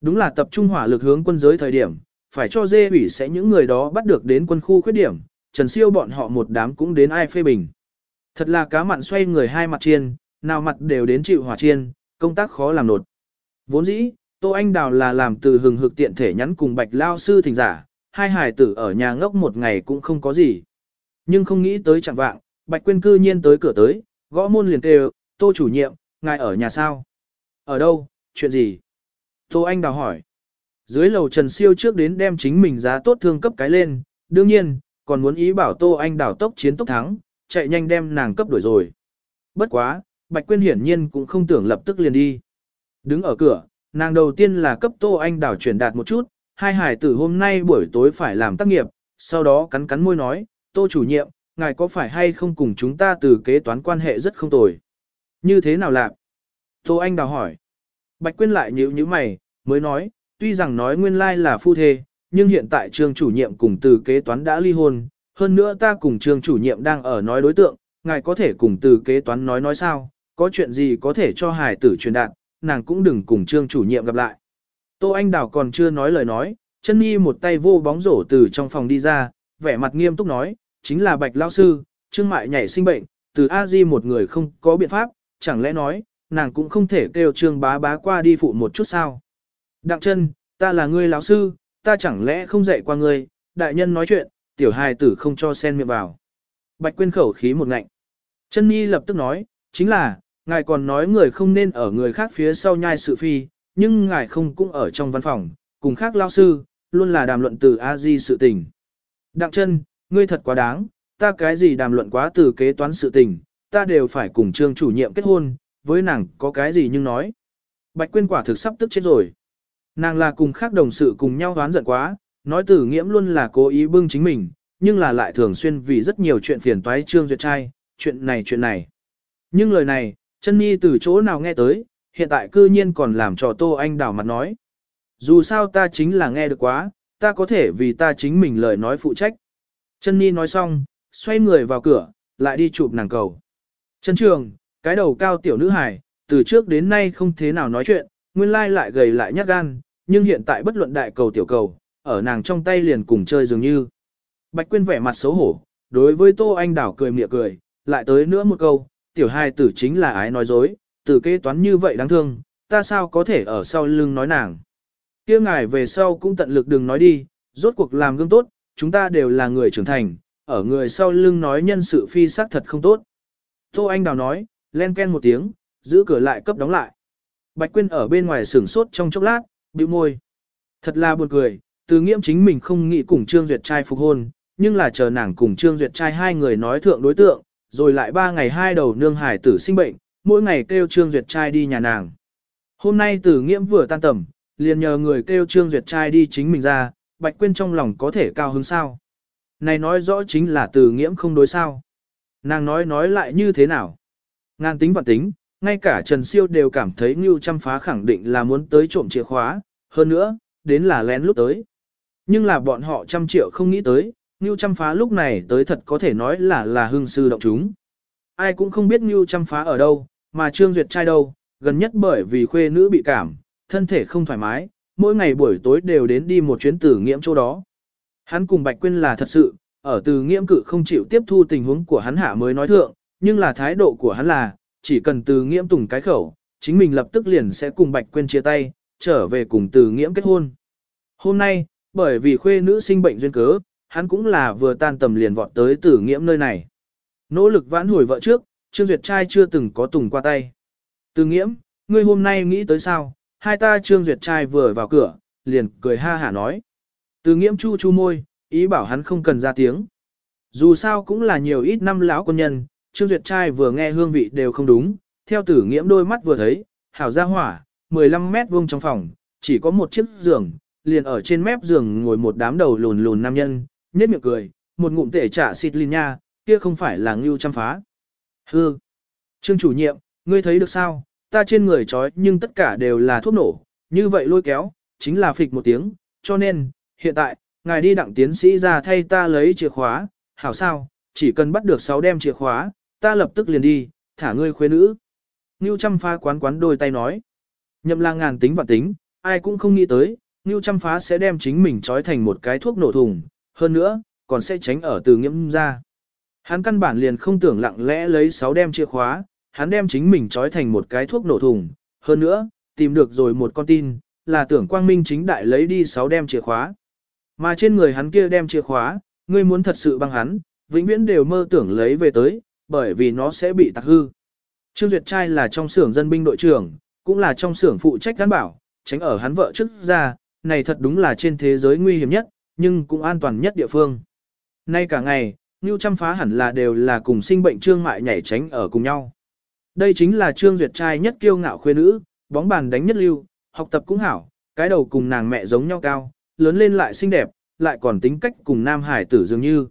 Đúng là tập trung hỏa lực hướng quân giới thời điểm, phải cho dê ủy sẽ những người đó bắt được đến quân khu khuyết điểm, trần siêu bọn họ một đám cũng đến ai phê bình. Thật là cá mặn xoay người hai mặt chiên, nào mặt đều đến chịu hỏa chiên, công tác khó làm nột. Vốn dĩ, Tô Anh Đào là làm từ hừng hực tiện thể nhắn cùng bạch lao sư thỉnh giả, hai hải tử ở nhà ngốc một ngày cũng không có gì. Nhưng không nghĩ tới chẳng vạng, bạch Quyên cư nhiên tới cửa tới, gõ môn liền kêu, tô chủ nhiệm, ngài ở nhà sao? Ở đâu, chuyện gì? Tô Anh Đào hỏi. Dưới lầu Trần Siêu trước đến đem chính mình giá tốt thương cấp cái lên, đương nhiên, còn muốn ý bảo Tô Anh đảo tốc chiến tốc thắng, chạy nhanh đem nàng cấp đuổi rồi. Bất quá, Bạch Quyên hiển nhiên cũng không tưởng lập tức liền đi. Đứng ở cửa, nàng đầu tiên là cấp Tô Anh đảo chuyển đạt một chút, hai hải tử hôm nay buổi tối phải làm tác nghiệp, sau đó cắn cắn môi nói, Tô chủ nhiệm, ngài có phải hay không cùng chúng ta từ kế toán quan hệ rất không tồi. Như thế nào lạc? Tô Anh Đào hỏi. Bạch Quyên lại nhíu nhíu mày, mới nói, tuy rằng nói nguyên lai là phu thê, nhưng hiện tại trường chủ nhiệm cùng từ kế toán đã ly hôn, hơn nữa ta cùng trường chủ nhiệm đang ở nói đối tượng, ngài có thể cùng từ kế toán nói nói sao, có chuyện gì có thể cho hài tử truyền đạt, nàng cũng đừng cùng trương chủ nhiệm gặp lại. Tô Anh Đào còn chưa nói lời nói, chân nhi một tay vô bóng rổ từ trong phòng đi ra, vẻ mặt nghiêm túc nói, chính là bạch lao sư, trương mại nhảy sinh bệnh, từ a di một người không có biện pháp, chẳng lẽ nói, nàng cũng không thể kêu trương bá bá qua đi phụ một chút sao. Đặng chân, ta là ngươi lão sư, ta chẳng lẽ không dạy qua ngươi, đại nhân nói chuyện, tiểu hài tử không cho sen miệng vào. Bạch Quyên khẩu khí một ngạnh. Chân nhi lập tức nói, chính là, ngài còn nói người không nên ở người khác phía sau nhai sự phi, nhưng ngài không cũng ở trong văn phòng, cùng khác lao sư, luôn là đàm luận từ A-di sự tình. Đặng chân, ngươi thật quá đáng, ta cái gì đàm luận quá từ kế toán sự tình, ta đều phải cùng trương chủ nhiệm kết hôn, với nàng có cái gì nhưng nói. Bạch quyên quả thực sắp tức chết rồi. Nàng là cùng khác đồng sự cùng nhau đoán giận quá, nói tử nghiễm luôn là cố ý bưng chính mình, nhưng là lại thường xuyên vì rất nhiều chuyện phiền toái trương duyệt trai, chuyện này chuyện này. Nhưng lời này, chân nhi từ chỗ nào nghe tới, hiện tại cư nhiên còn làm cho Tô Anh đảo mặt nói. Dù sao ta chính là nghe được quá, ta có thể vì ta chính mình lời nói phụ trách. Chân nhi nói xong, xoay người vào cửa, lại đi chụp nàng cầu. Chân trường, cái đầu cao tiểu nữ hải, từ trước đến nay không thế nào nói chuyện, nguyên lai lại gầy lại nhát gan, nhưng hiện tại bất luận đại cầu tiểu cầu, ở nàng trong tay liền cùng chơi dường như. Bạch Quyên vẻ mặt xấu hổ, đối với Tô Anh Đảo cười mỉa cười, lại tới nữa một câu, tiểu hai tử chính là ái nói dối, từ kế toán như vậy đáng thương, ta sao có thể ở sau lưng nói nàng. kia ngài về sau cũng tận lực đừng nói đi, rốt cuộc làm gương tốt, chúng ta đều là người trưởng thành, ở người sau lưng nói nhân sự phi xác thật không tốt. Tô Anh Đào nói, len ken một tiếng, giữ cửa lại cấp đóng lại. Bạch Quyên ở bên ngoài sửng sốt trong chốc lát, bĩu môi. Thật là buồn cười, từ nghiễm chính mình không nghĩ cùng Trương Duyệt trai phục hôn, nhưng là chờ nàng cùng Trương Duyệt trai hai người nói thượng đối tượng, rồi lại ba ngày hai đầu nương hải tử sinh bệnh, mỗi ngày kêu Trương Duyệt trai đi nhà nàng. Hôm nay từ nghiễm vừa tan tầm, liền nhờ người kêu Trương Duyệt trai đi chính mình ra, Bạch Quyên trong lòng có thể cao hứng sao. Này nói rõ chính là từ nghiễm không đối sao. Nàng nói nói lại như thế nào. Ngan tính và tính, ngay cả Trần Siêu đều cảm thấy Ngưu Trăm Phá khẳng định là muốn tới trộm chìa khóa, hơn nữa, đến là lén lúc tới. Nhưng là bọn họ trăm triệu không nghĩ tới, Ngưu Trăm Phá lúc này tới thật có thể nói là là hưng sư động chúng. Ai cũng không biết Ngưu Trăm Phá ở đâu, mà Trương Duyệt trai đâu, gần nhất bởi vì khuê nữ bị cảm, thân thể không thoải mái, mỗi ngày buổi tối đều đến đi một chuyến tử nghiệm chỗ đó. Hắn cùng Bạch Quyên là thật sự, ở từ nghiễm cự không chịu tiếp thu tình huống của hắn hạ mới nói thượng, nhưng là thái độ của hắn là, chỉ cần từ nghiễm tùng cái khẩu, chính mình lập tức liền sẽ cùng Bạch Quyên chia tay, trở về cùng từ nghiễm kết hôn. Hôm nay, bởi vì khuê nữ sinh bệnh duyên cớ, hắn cũng là vừa tan tầm liền vọt tới từ nghiễm nơi này. Nỗ lực vãn hồi vợ trước, Trương Duyệt trai chưa từng có tùng qua tay. Từ nghiễm, ngươi hôm nay nghĩ tới sao, hai ta Trương Duyệt trai vừa vào cửa, liền cười ha hả nói. Từ nghiễm chu chu môi, ý bảo hắn không cần ra tiếng. Dù sao cũng là nhiều ít năm lão quân nhân, Trương Duyệt trai vừa nghe hương vị đều không đúng, theo tử nghiễm đôi mắt vừa thấy, hảo ra hỏa, 15 mét vuông trong phòng, chỉ có một chiếc giường, liền ở trên mép giường ngồi một đám đầu lùn lùn nam nhân, nhếch miệng cười, một ngụm tể trả xịt linh nha, kia không phải là ngưu chăm phá. Hư! Trương chủ nhiệm, ngươi thấy được sao, ta trên người trói nhưng tất cả đều là thuốc nổ, như vậy lôi kéo, chính là phịch một tiếng, cho nên, hiện tại, ngài đi đặng tiến sĩ ra thay ta lấy chìa khóa, hảo sao, chỉ cần bắt được 6 đem chìa khóa, ta lập tức liền đi, thả ngươi khuê nữ. Ngưu chăm phá quán quán đôi tay nói. Nhậm lang ngàn tính và tính, ai cũng không nghĩ tới, Ngưu chăm phá sẽ đem chính mình trói thành một cái thuốc nổ thùng, hơn nữa, còn sẽ tránh ở từ nghiễm ra. Hắn căn bản liền không tưởng lặng lẽ lấy sáu đem chìa khóa, hắn đem chính mình trói thành một cái thuốc nổ thùng, hơn nữa, tìm được rồi một con tin, là tưởng quang minh chính đại lấy đi sáu đem chìa khóa. Mà trên người hắn kia đem chìa khóa, ngươi muốn thật sự băng hắn, vĩnh viễn đều mơ tưởng lấy về tới, bởi vì nó sẽ bị tạc hư. Trương Duyệt trai là trong xưởng dân binh đội trưởng, cũng là trong xưởng phụ trách gắn bảo, tránh ở hắn vợ trước ra, này thật đúng là trên thế giới nguy hiểm nhất, nhưng cũng an toàn nhất địa phương. Nay cả ngày, Ngưu Trăm phá hẳn là đều là cùng sinh bệnh Trương Mại nhảy tránh ở cùng nhau. Đây chính là Trương Duyệt trai nhất kiêu ngạo khuê nữ, bóng bàn đánh nhất lưu, học tập cũng hảo, cái đầu cùng nàng mẹ giống nhau cao, lớn lên lại xinh đẹp, lại còn tính cách cùng nam hải tử dường như.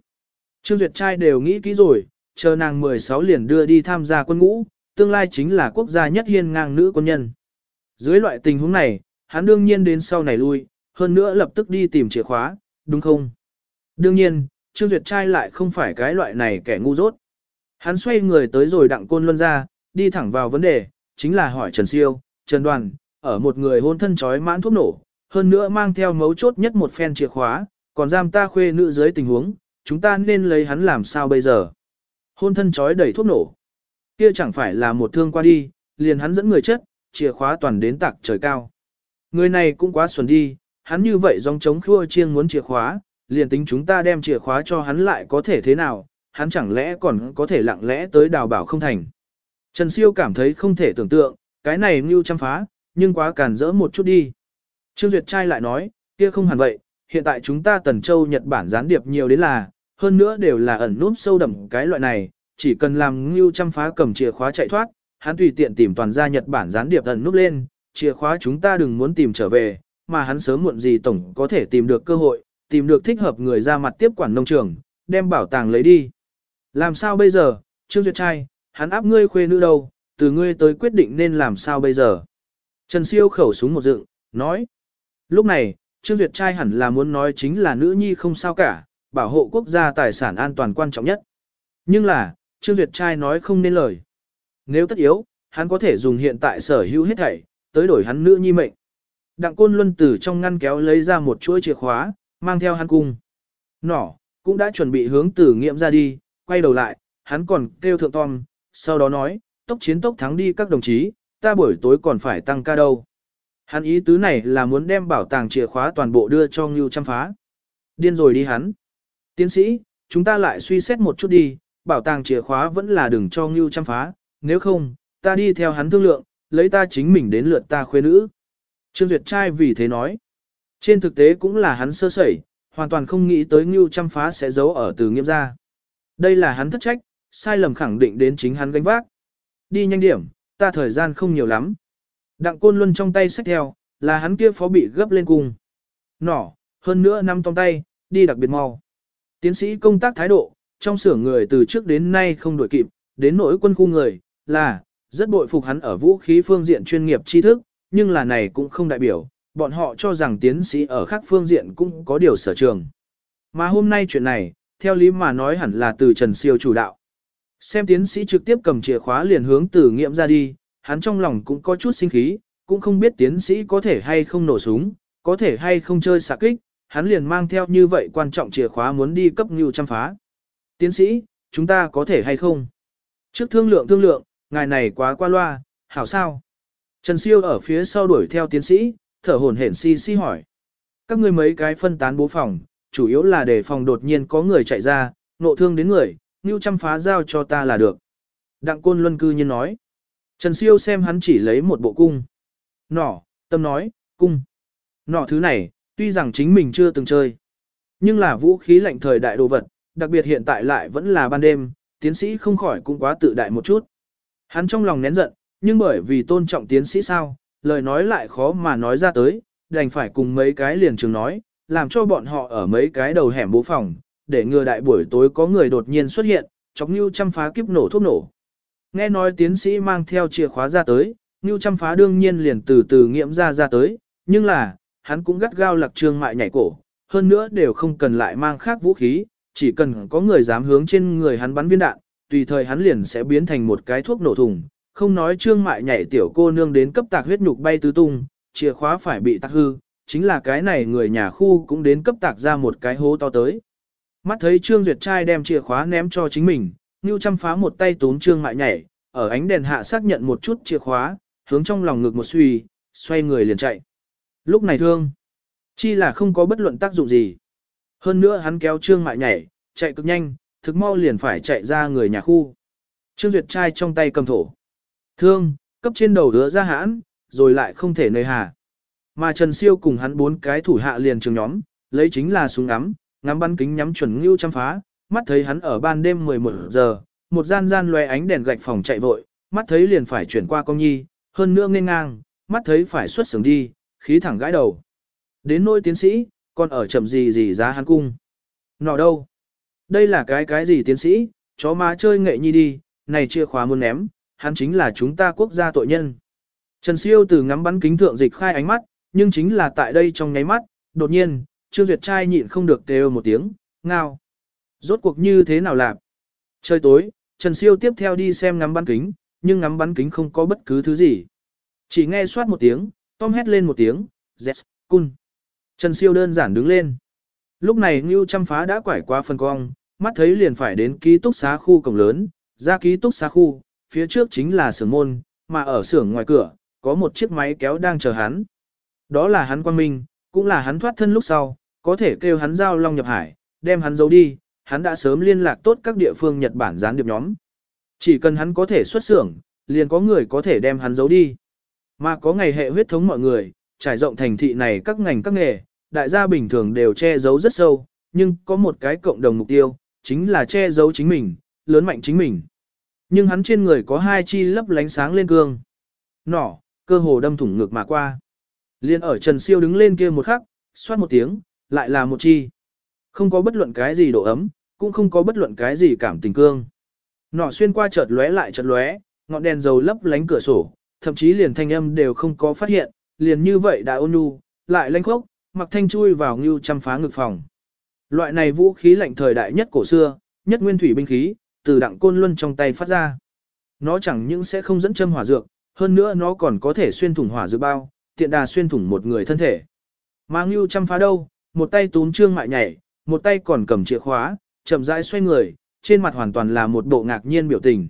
Trương Duyệt trai đều nghĩ kỹ rồi, chờ nàng 16 liền đưa đi tham gia quân ngũ, tương lai chính là quốc gia nhất hiên ngang nữ quân nhân. Dưới loại tình huống này, hắn đương nhiên đến sau này lui, hơn nữa lập tức đi tìm chìa khóa, đúng không? Đương nhiên, Trương Duyệt trai lại không phải cái loại này kẻ ngu dốt. Hắn xoay người tới rồi đặng côn luân ra, đi thẳng vào vấn đề, chính là hỏi Trần Siêu, Trần Đoàn, ở một người hôn thân chói mãn thuốc nổ, hơn nữa mang theo mấu chốt nhất một phen chìa khóa, còn giam ta khuê nữ dưới tình huống, chúng ta nên lấy hắn làm sao bây giờ? Hôn thân chói đẩy thuốc nổ. Kia chẳng phải là một thương qua đi, liền hắn dẫn người chết, chìa khóa toàn đến tạc trời cao. Người này cũng quá xuẩn đi, hắn như vậy dòng chống khua chiêng muốn chìa khóa, liền tính chúng ta đem chìa khóa cho hắn lại có thể thế nào, hắn chẳng lẽ còn có thể lặng lẽ tới đào bảo không thành. Trần Siêu cảm thấy không thể tưởng tượng, cái này mưu chăm phá, nhưng quá cản rỡ một chút đi. Trương Duyệt trai lại nói, kia không hẳn vậy, hiện tại chúng ta Tần Châu Nhật Bản gián điệp nhiều đến là, hơn nữa đều là ẩn núp sâu đậm cái loại này, chỉ cần làm ngưu chăm phá cầm chìa khóa chạy thoát, hắn tùy tiện tìm toàn gia Nhật Bản gián điệp ẩn núp lên, chìa khóa chúng ta đừng muốn tìm trở về, mà hắn sớm muộn gì tổng có thể tìm được cơ hội, tìm được thích hợp người ra mặt tiếp quản nông trường, đem bảo tàng lấy đi. Làm sao bây giờ, Trương Duyệt trai, hắn áp ngươi khuê nữ đâu, từ ngươi tới quyết định nên làm sao bây giờ. Trần Siêu khẩu súng một dựng, nói. Lúc này, Trương Duyệt trai hẳn là muốn nói chính là nữ nhi không sao cả, bảo hộ quốc gia tài sản an toàn quan trọng nhất. Nhưng là, Trương Duyệt trai nói không nên lời. Nếu tất yếu, hắn có thể dùng hiện tại sở hữu hết thảy, tới đổi hắn nữ nhi mệnh. Đặng Côn Luân từ trong ngăn kéo lấy ra một chuỗi chìa khóa, mang theo hắn cung. Nỏ, cũng đã chuẩn bị hướng tử nghiệm ra đi, quay đầu lại, hắn còn kêu thượng Tom, sau đó nói, tốc chiến tốc thắng đi các đồng chí, ta buổi tối còn phải tăng ca đâu. Hắn ý tứ này là muốn đem bảo tàng chìa khóa toàn bộ đưa cho Ngưu chăm phá. Điên rồi đi hắn. Tiến sĩ, chúng ta lại suy xét một chút đi, bảo tàng chìa khóa vẫn là đừng cho Ngưu chăm phá, nếu không, ta đi theo hắn thương lượng, lấy ta chính mình đến lượt ta khuê nữ. Trương Duyệt trai vì thế nói. Trên thực tế cũng là hắn sơ sẩy, hoàn toàn không nghĩ tới Ngưu chăm phá sẽ giấu ở từ nghiêm gia. Đây là hắn thất trách, sai lầm khẳng định đến chính hắn gánh vác. Đi nhanh điểm, ta thời gian không nhiều lắm. Đặng côn luân trong tay sách theo, là hắn kia phó bị gấp lên cùng. Nỏ, hơn nữa năm trong tay, đi đặc biệt mau. Tiến sĩ công tác thái độ, trong xưởng người từ trước đến nay không đổi kịp, đến nỗi quân khu người, là, rất bội phục hắn ở vũ khí phương diện chuyên nghiệp tri thức, nhưng là này cũng không đại biểu, bọn họ cho rằng tiến sĩ ở khác phương diện cũng có điều sở trường. Mà hôm nay chuyện này, theo lý mà nói hẳn là từ Trần Siêu chủ đạo. Xem tiến sĩ trực tiếp cầm chìa khóa liền hướng từ nghiệm ra đi, hắn trong lòng cũng có chút sinh khí, cũng không biết tiến sĩ có thể hay không nổ súng, có thể hay không chơi xạ kích, hắn liền mang theo như vậy quan trọng chìa khóa muốn đi cấp ngưu chăm phá. Tiến sĩ, chúng ta có thể hay không? Trước thương lượng thương lượng, ngài này quá qua loa, hảo sao? Trần Siêu ở phía sau đuổi theo tiến sĩ, thở hổn hển si si hỏi. Các ngươi mấy cái phân tán bố phòng, chủ yếu là để phòng đột nhiên có người chạy ra, nộ thương đến người, ngưu chăm phá giao cho ta là được. Đặng Côn Luân cư nhiên nói. Trần Siêu xem hắn chỉ lấy một bộ cung. Nỏ, tâm nói, cung. Nỏ thứ này, tuy rằng chính mình chưa từng chơi, nhưng là vũ khí lạnh thời đại đồ vật, đặc biệt hiện tại lại vẫn là ban đêm, tiến sĩ không khỏi cũng quá tự đại một chút. Hắn trong lòng nén giận, nhưng bởi vì tôn trọng tiến sĩ sao, lời nói lại khó mà nói ra tới, đành phải cùng mấy cái liền trường nói, làm cho bọn họ ở mấy cái đầu hẻm bố phòng, để ngừa đại buổi tối có người đột nhiên xuất hiện, chọc như chăm phá kiếp nổ thuốc nổ. Nghe nói tiến sĩ mang theo chìa khóa ra tới, như chăm phá đương nhiên liền từ từ nghiệm ra ra tới, nhưng là, hắn cũng gắt gao lạc trương mại nhảy cổ, hơn nữa đều không cần lại mang khác vũ khí, chỉ cần có người dám hướng trên người hắn bắn viên đạn, tùy thời hắn liền sẽ biến thành một cái thuốc nổ thùng, không nói trương mại nhảy tiểu cô nương đến cấp tạc huyết nhục bay tứ tung, chìa khóa phải bị tạc hư, chính là cái này người nhà khu cũng đến cấp tạc ra một cái hố to tới. Mắt thấy Trương Duyệt trai đem chìa khóa ném cho chính mình, Nưu chăm phá một tay tốn Trương mại nhảy, ở ánh đèn hạ xác nhận một chút chìa khóa, hướng trong lòng ngực một suy, xoay người liền chạy. Lúc này thương, chi là không có bất luận tác dụng gì. Hơn nữa hắn kéo Trương mại nhảy, chạy cực nhanh, thực mau liền phải chạy ra người nhà khu. Trương Duyệt trai trong tay cầm thổ. Thương, cấp trên đầu đứa ra hãn, rồi lại không thể nơi hà. Mà Trần Siêu cùng hắn bốn cái thủ hạ liền trường nhóm, lấy chính là súng ngắm, ngắm bắn kính nhắm chuẩn ngưu chăm phá, mắt thấy hắn ở ban đêm 11 giờ, một gian gian loe ánh đèn gạch phòng chạy vội, mắt thấy liền phải chuyển qua công nhi, hơn nữa nên ngang, mắt thấy phải xuất xưởng đi, khí thẳng gãi đầu. Đến nỗi tiến sĩ, còn ở chậm gì gì giá hắn cung. Nọ đâu? Đây là cái cái gì tiến sĩ, chó má chơi nghệ nhi đi, này chìa khóa muốn ném, hắn chính là chúng ta quốc gia tội nhân. Trần Siêu từ ngắm bắn kính thượng dịch khai ánh mắt, nhưng chính là tại đây trong nháy mắt, đột nhiên, Trương Duyệt trai nhịn không được kêu một tiếng, ngao. Rốt cuộc như thế nào làm? Trời tối, Trần Siêu tiếp theo đi xem ngắm bắn kính, nhưng ngắm bắn kính không có bất cứ thứ gì. Chỉ nghe soát một tiếng, Tom hét lên một tiếng, yes, cun. Trần Siêu đơn giản đứng lên. Lúc này Ngưu chăm phá đã quải qua phần cong, mắt thấy liền phải đến ký túc xá khu cổng lớn, ra ký túc xá khu, phía trước chính là xưởng môn, mà ở xưởng ngoài cửa, có một chiếc máy kéo đang chờ hắn. Đó là hắn quan minh, cũng là hắn thoát thân lúc sau, có thể kêu hắn giao long nhập hải, đem hắn giấu đi, hắn đã sớm liên lạc tốt các địa phương Nhật Bản gián điệp nhóm. Chỉ cần hắn có thể xuất xưởng, liền có người có thể đem hắn giấu đi. Mà có ngày hệ huyết thống mọi người, trải rộng thành thị này các ngành các nghề, đại gia bình thường đều che giấu rất sâu, nhưng có một cái cộng đồng mục tiêu, chính là che giấu chính mình, lớn mạnh chính mình. Nhưng hắn trên người có hai chi lấp lánh sáng lên cương. Nỏ, cơ hồ đâm thủng ngược mà qua. Liên ở Trần Siêu đứng lên kia một khắc, xoát một tiếng, lại là một chi. Không có bất luận cái gì độ ấm, cũng không có bất luận cái gì cảm tình cương. Nỏ xuyên qua chợt lóe lại chợt lóe, ngọn đèn dầu lấp lánh cửa sổ, thậm chí liền thanh âm đều không có phát hiện, liền như vậy đã ôn nhu, lại lanh khốc, mặc thanh chui vào ngưu chăm phá ngực phòng. Loại này vũ khí lạnh thời đại nhất cổ xưa, nhất nguyên thủy binh khí, từ đặng côn luân trong tay phát ra. Nó chẳng những sẽ không dẫn châm hỏa dược, hơn nữa nó còn có thể xuyên thủng hỏa dược bao, tiện đà xuyên thủng một người thân thể. Mà ngưu chăm phá đâu, một tay túm trương mại nhảy, một tay còn cầm chìa khóa, chậm rãi xoay người, trên mặt hoàn toàn là một bộ ngạc nhiên biểu tình.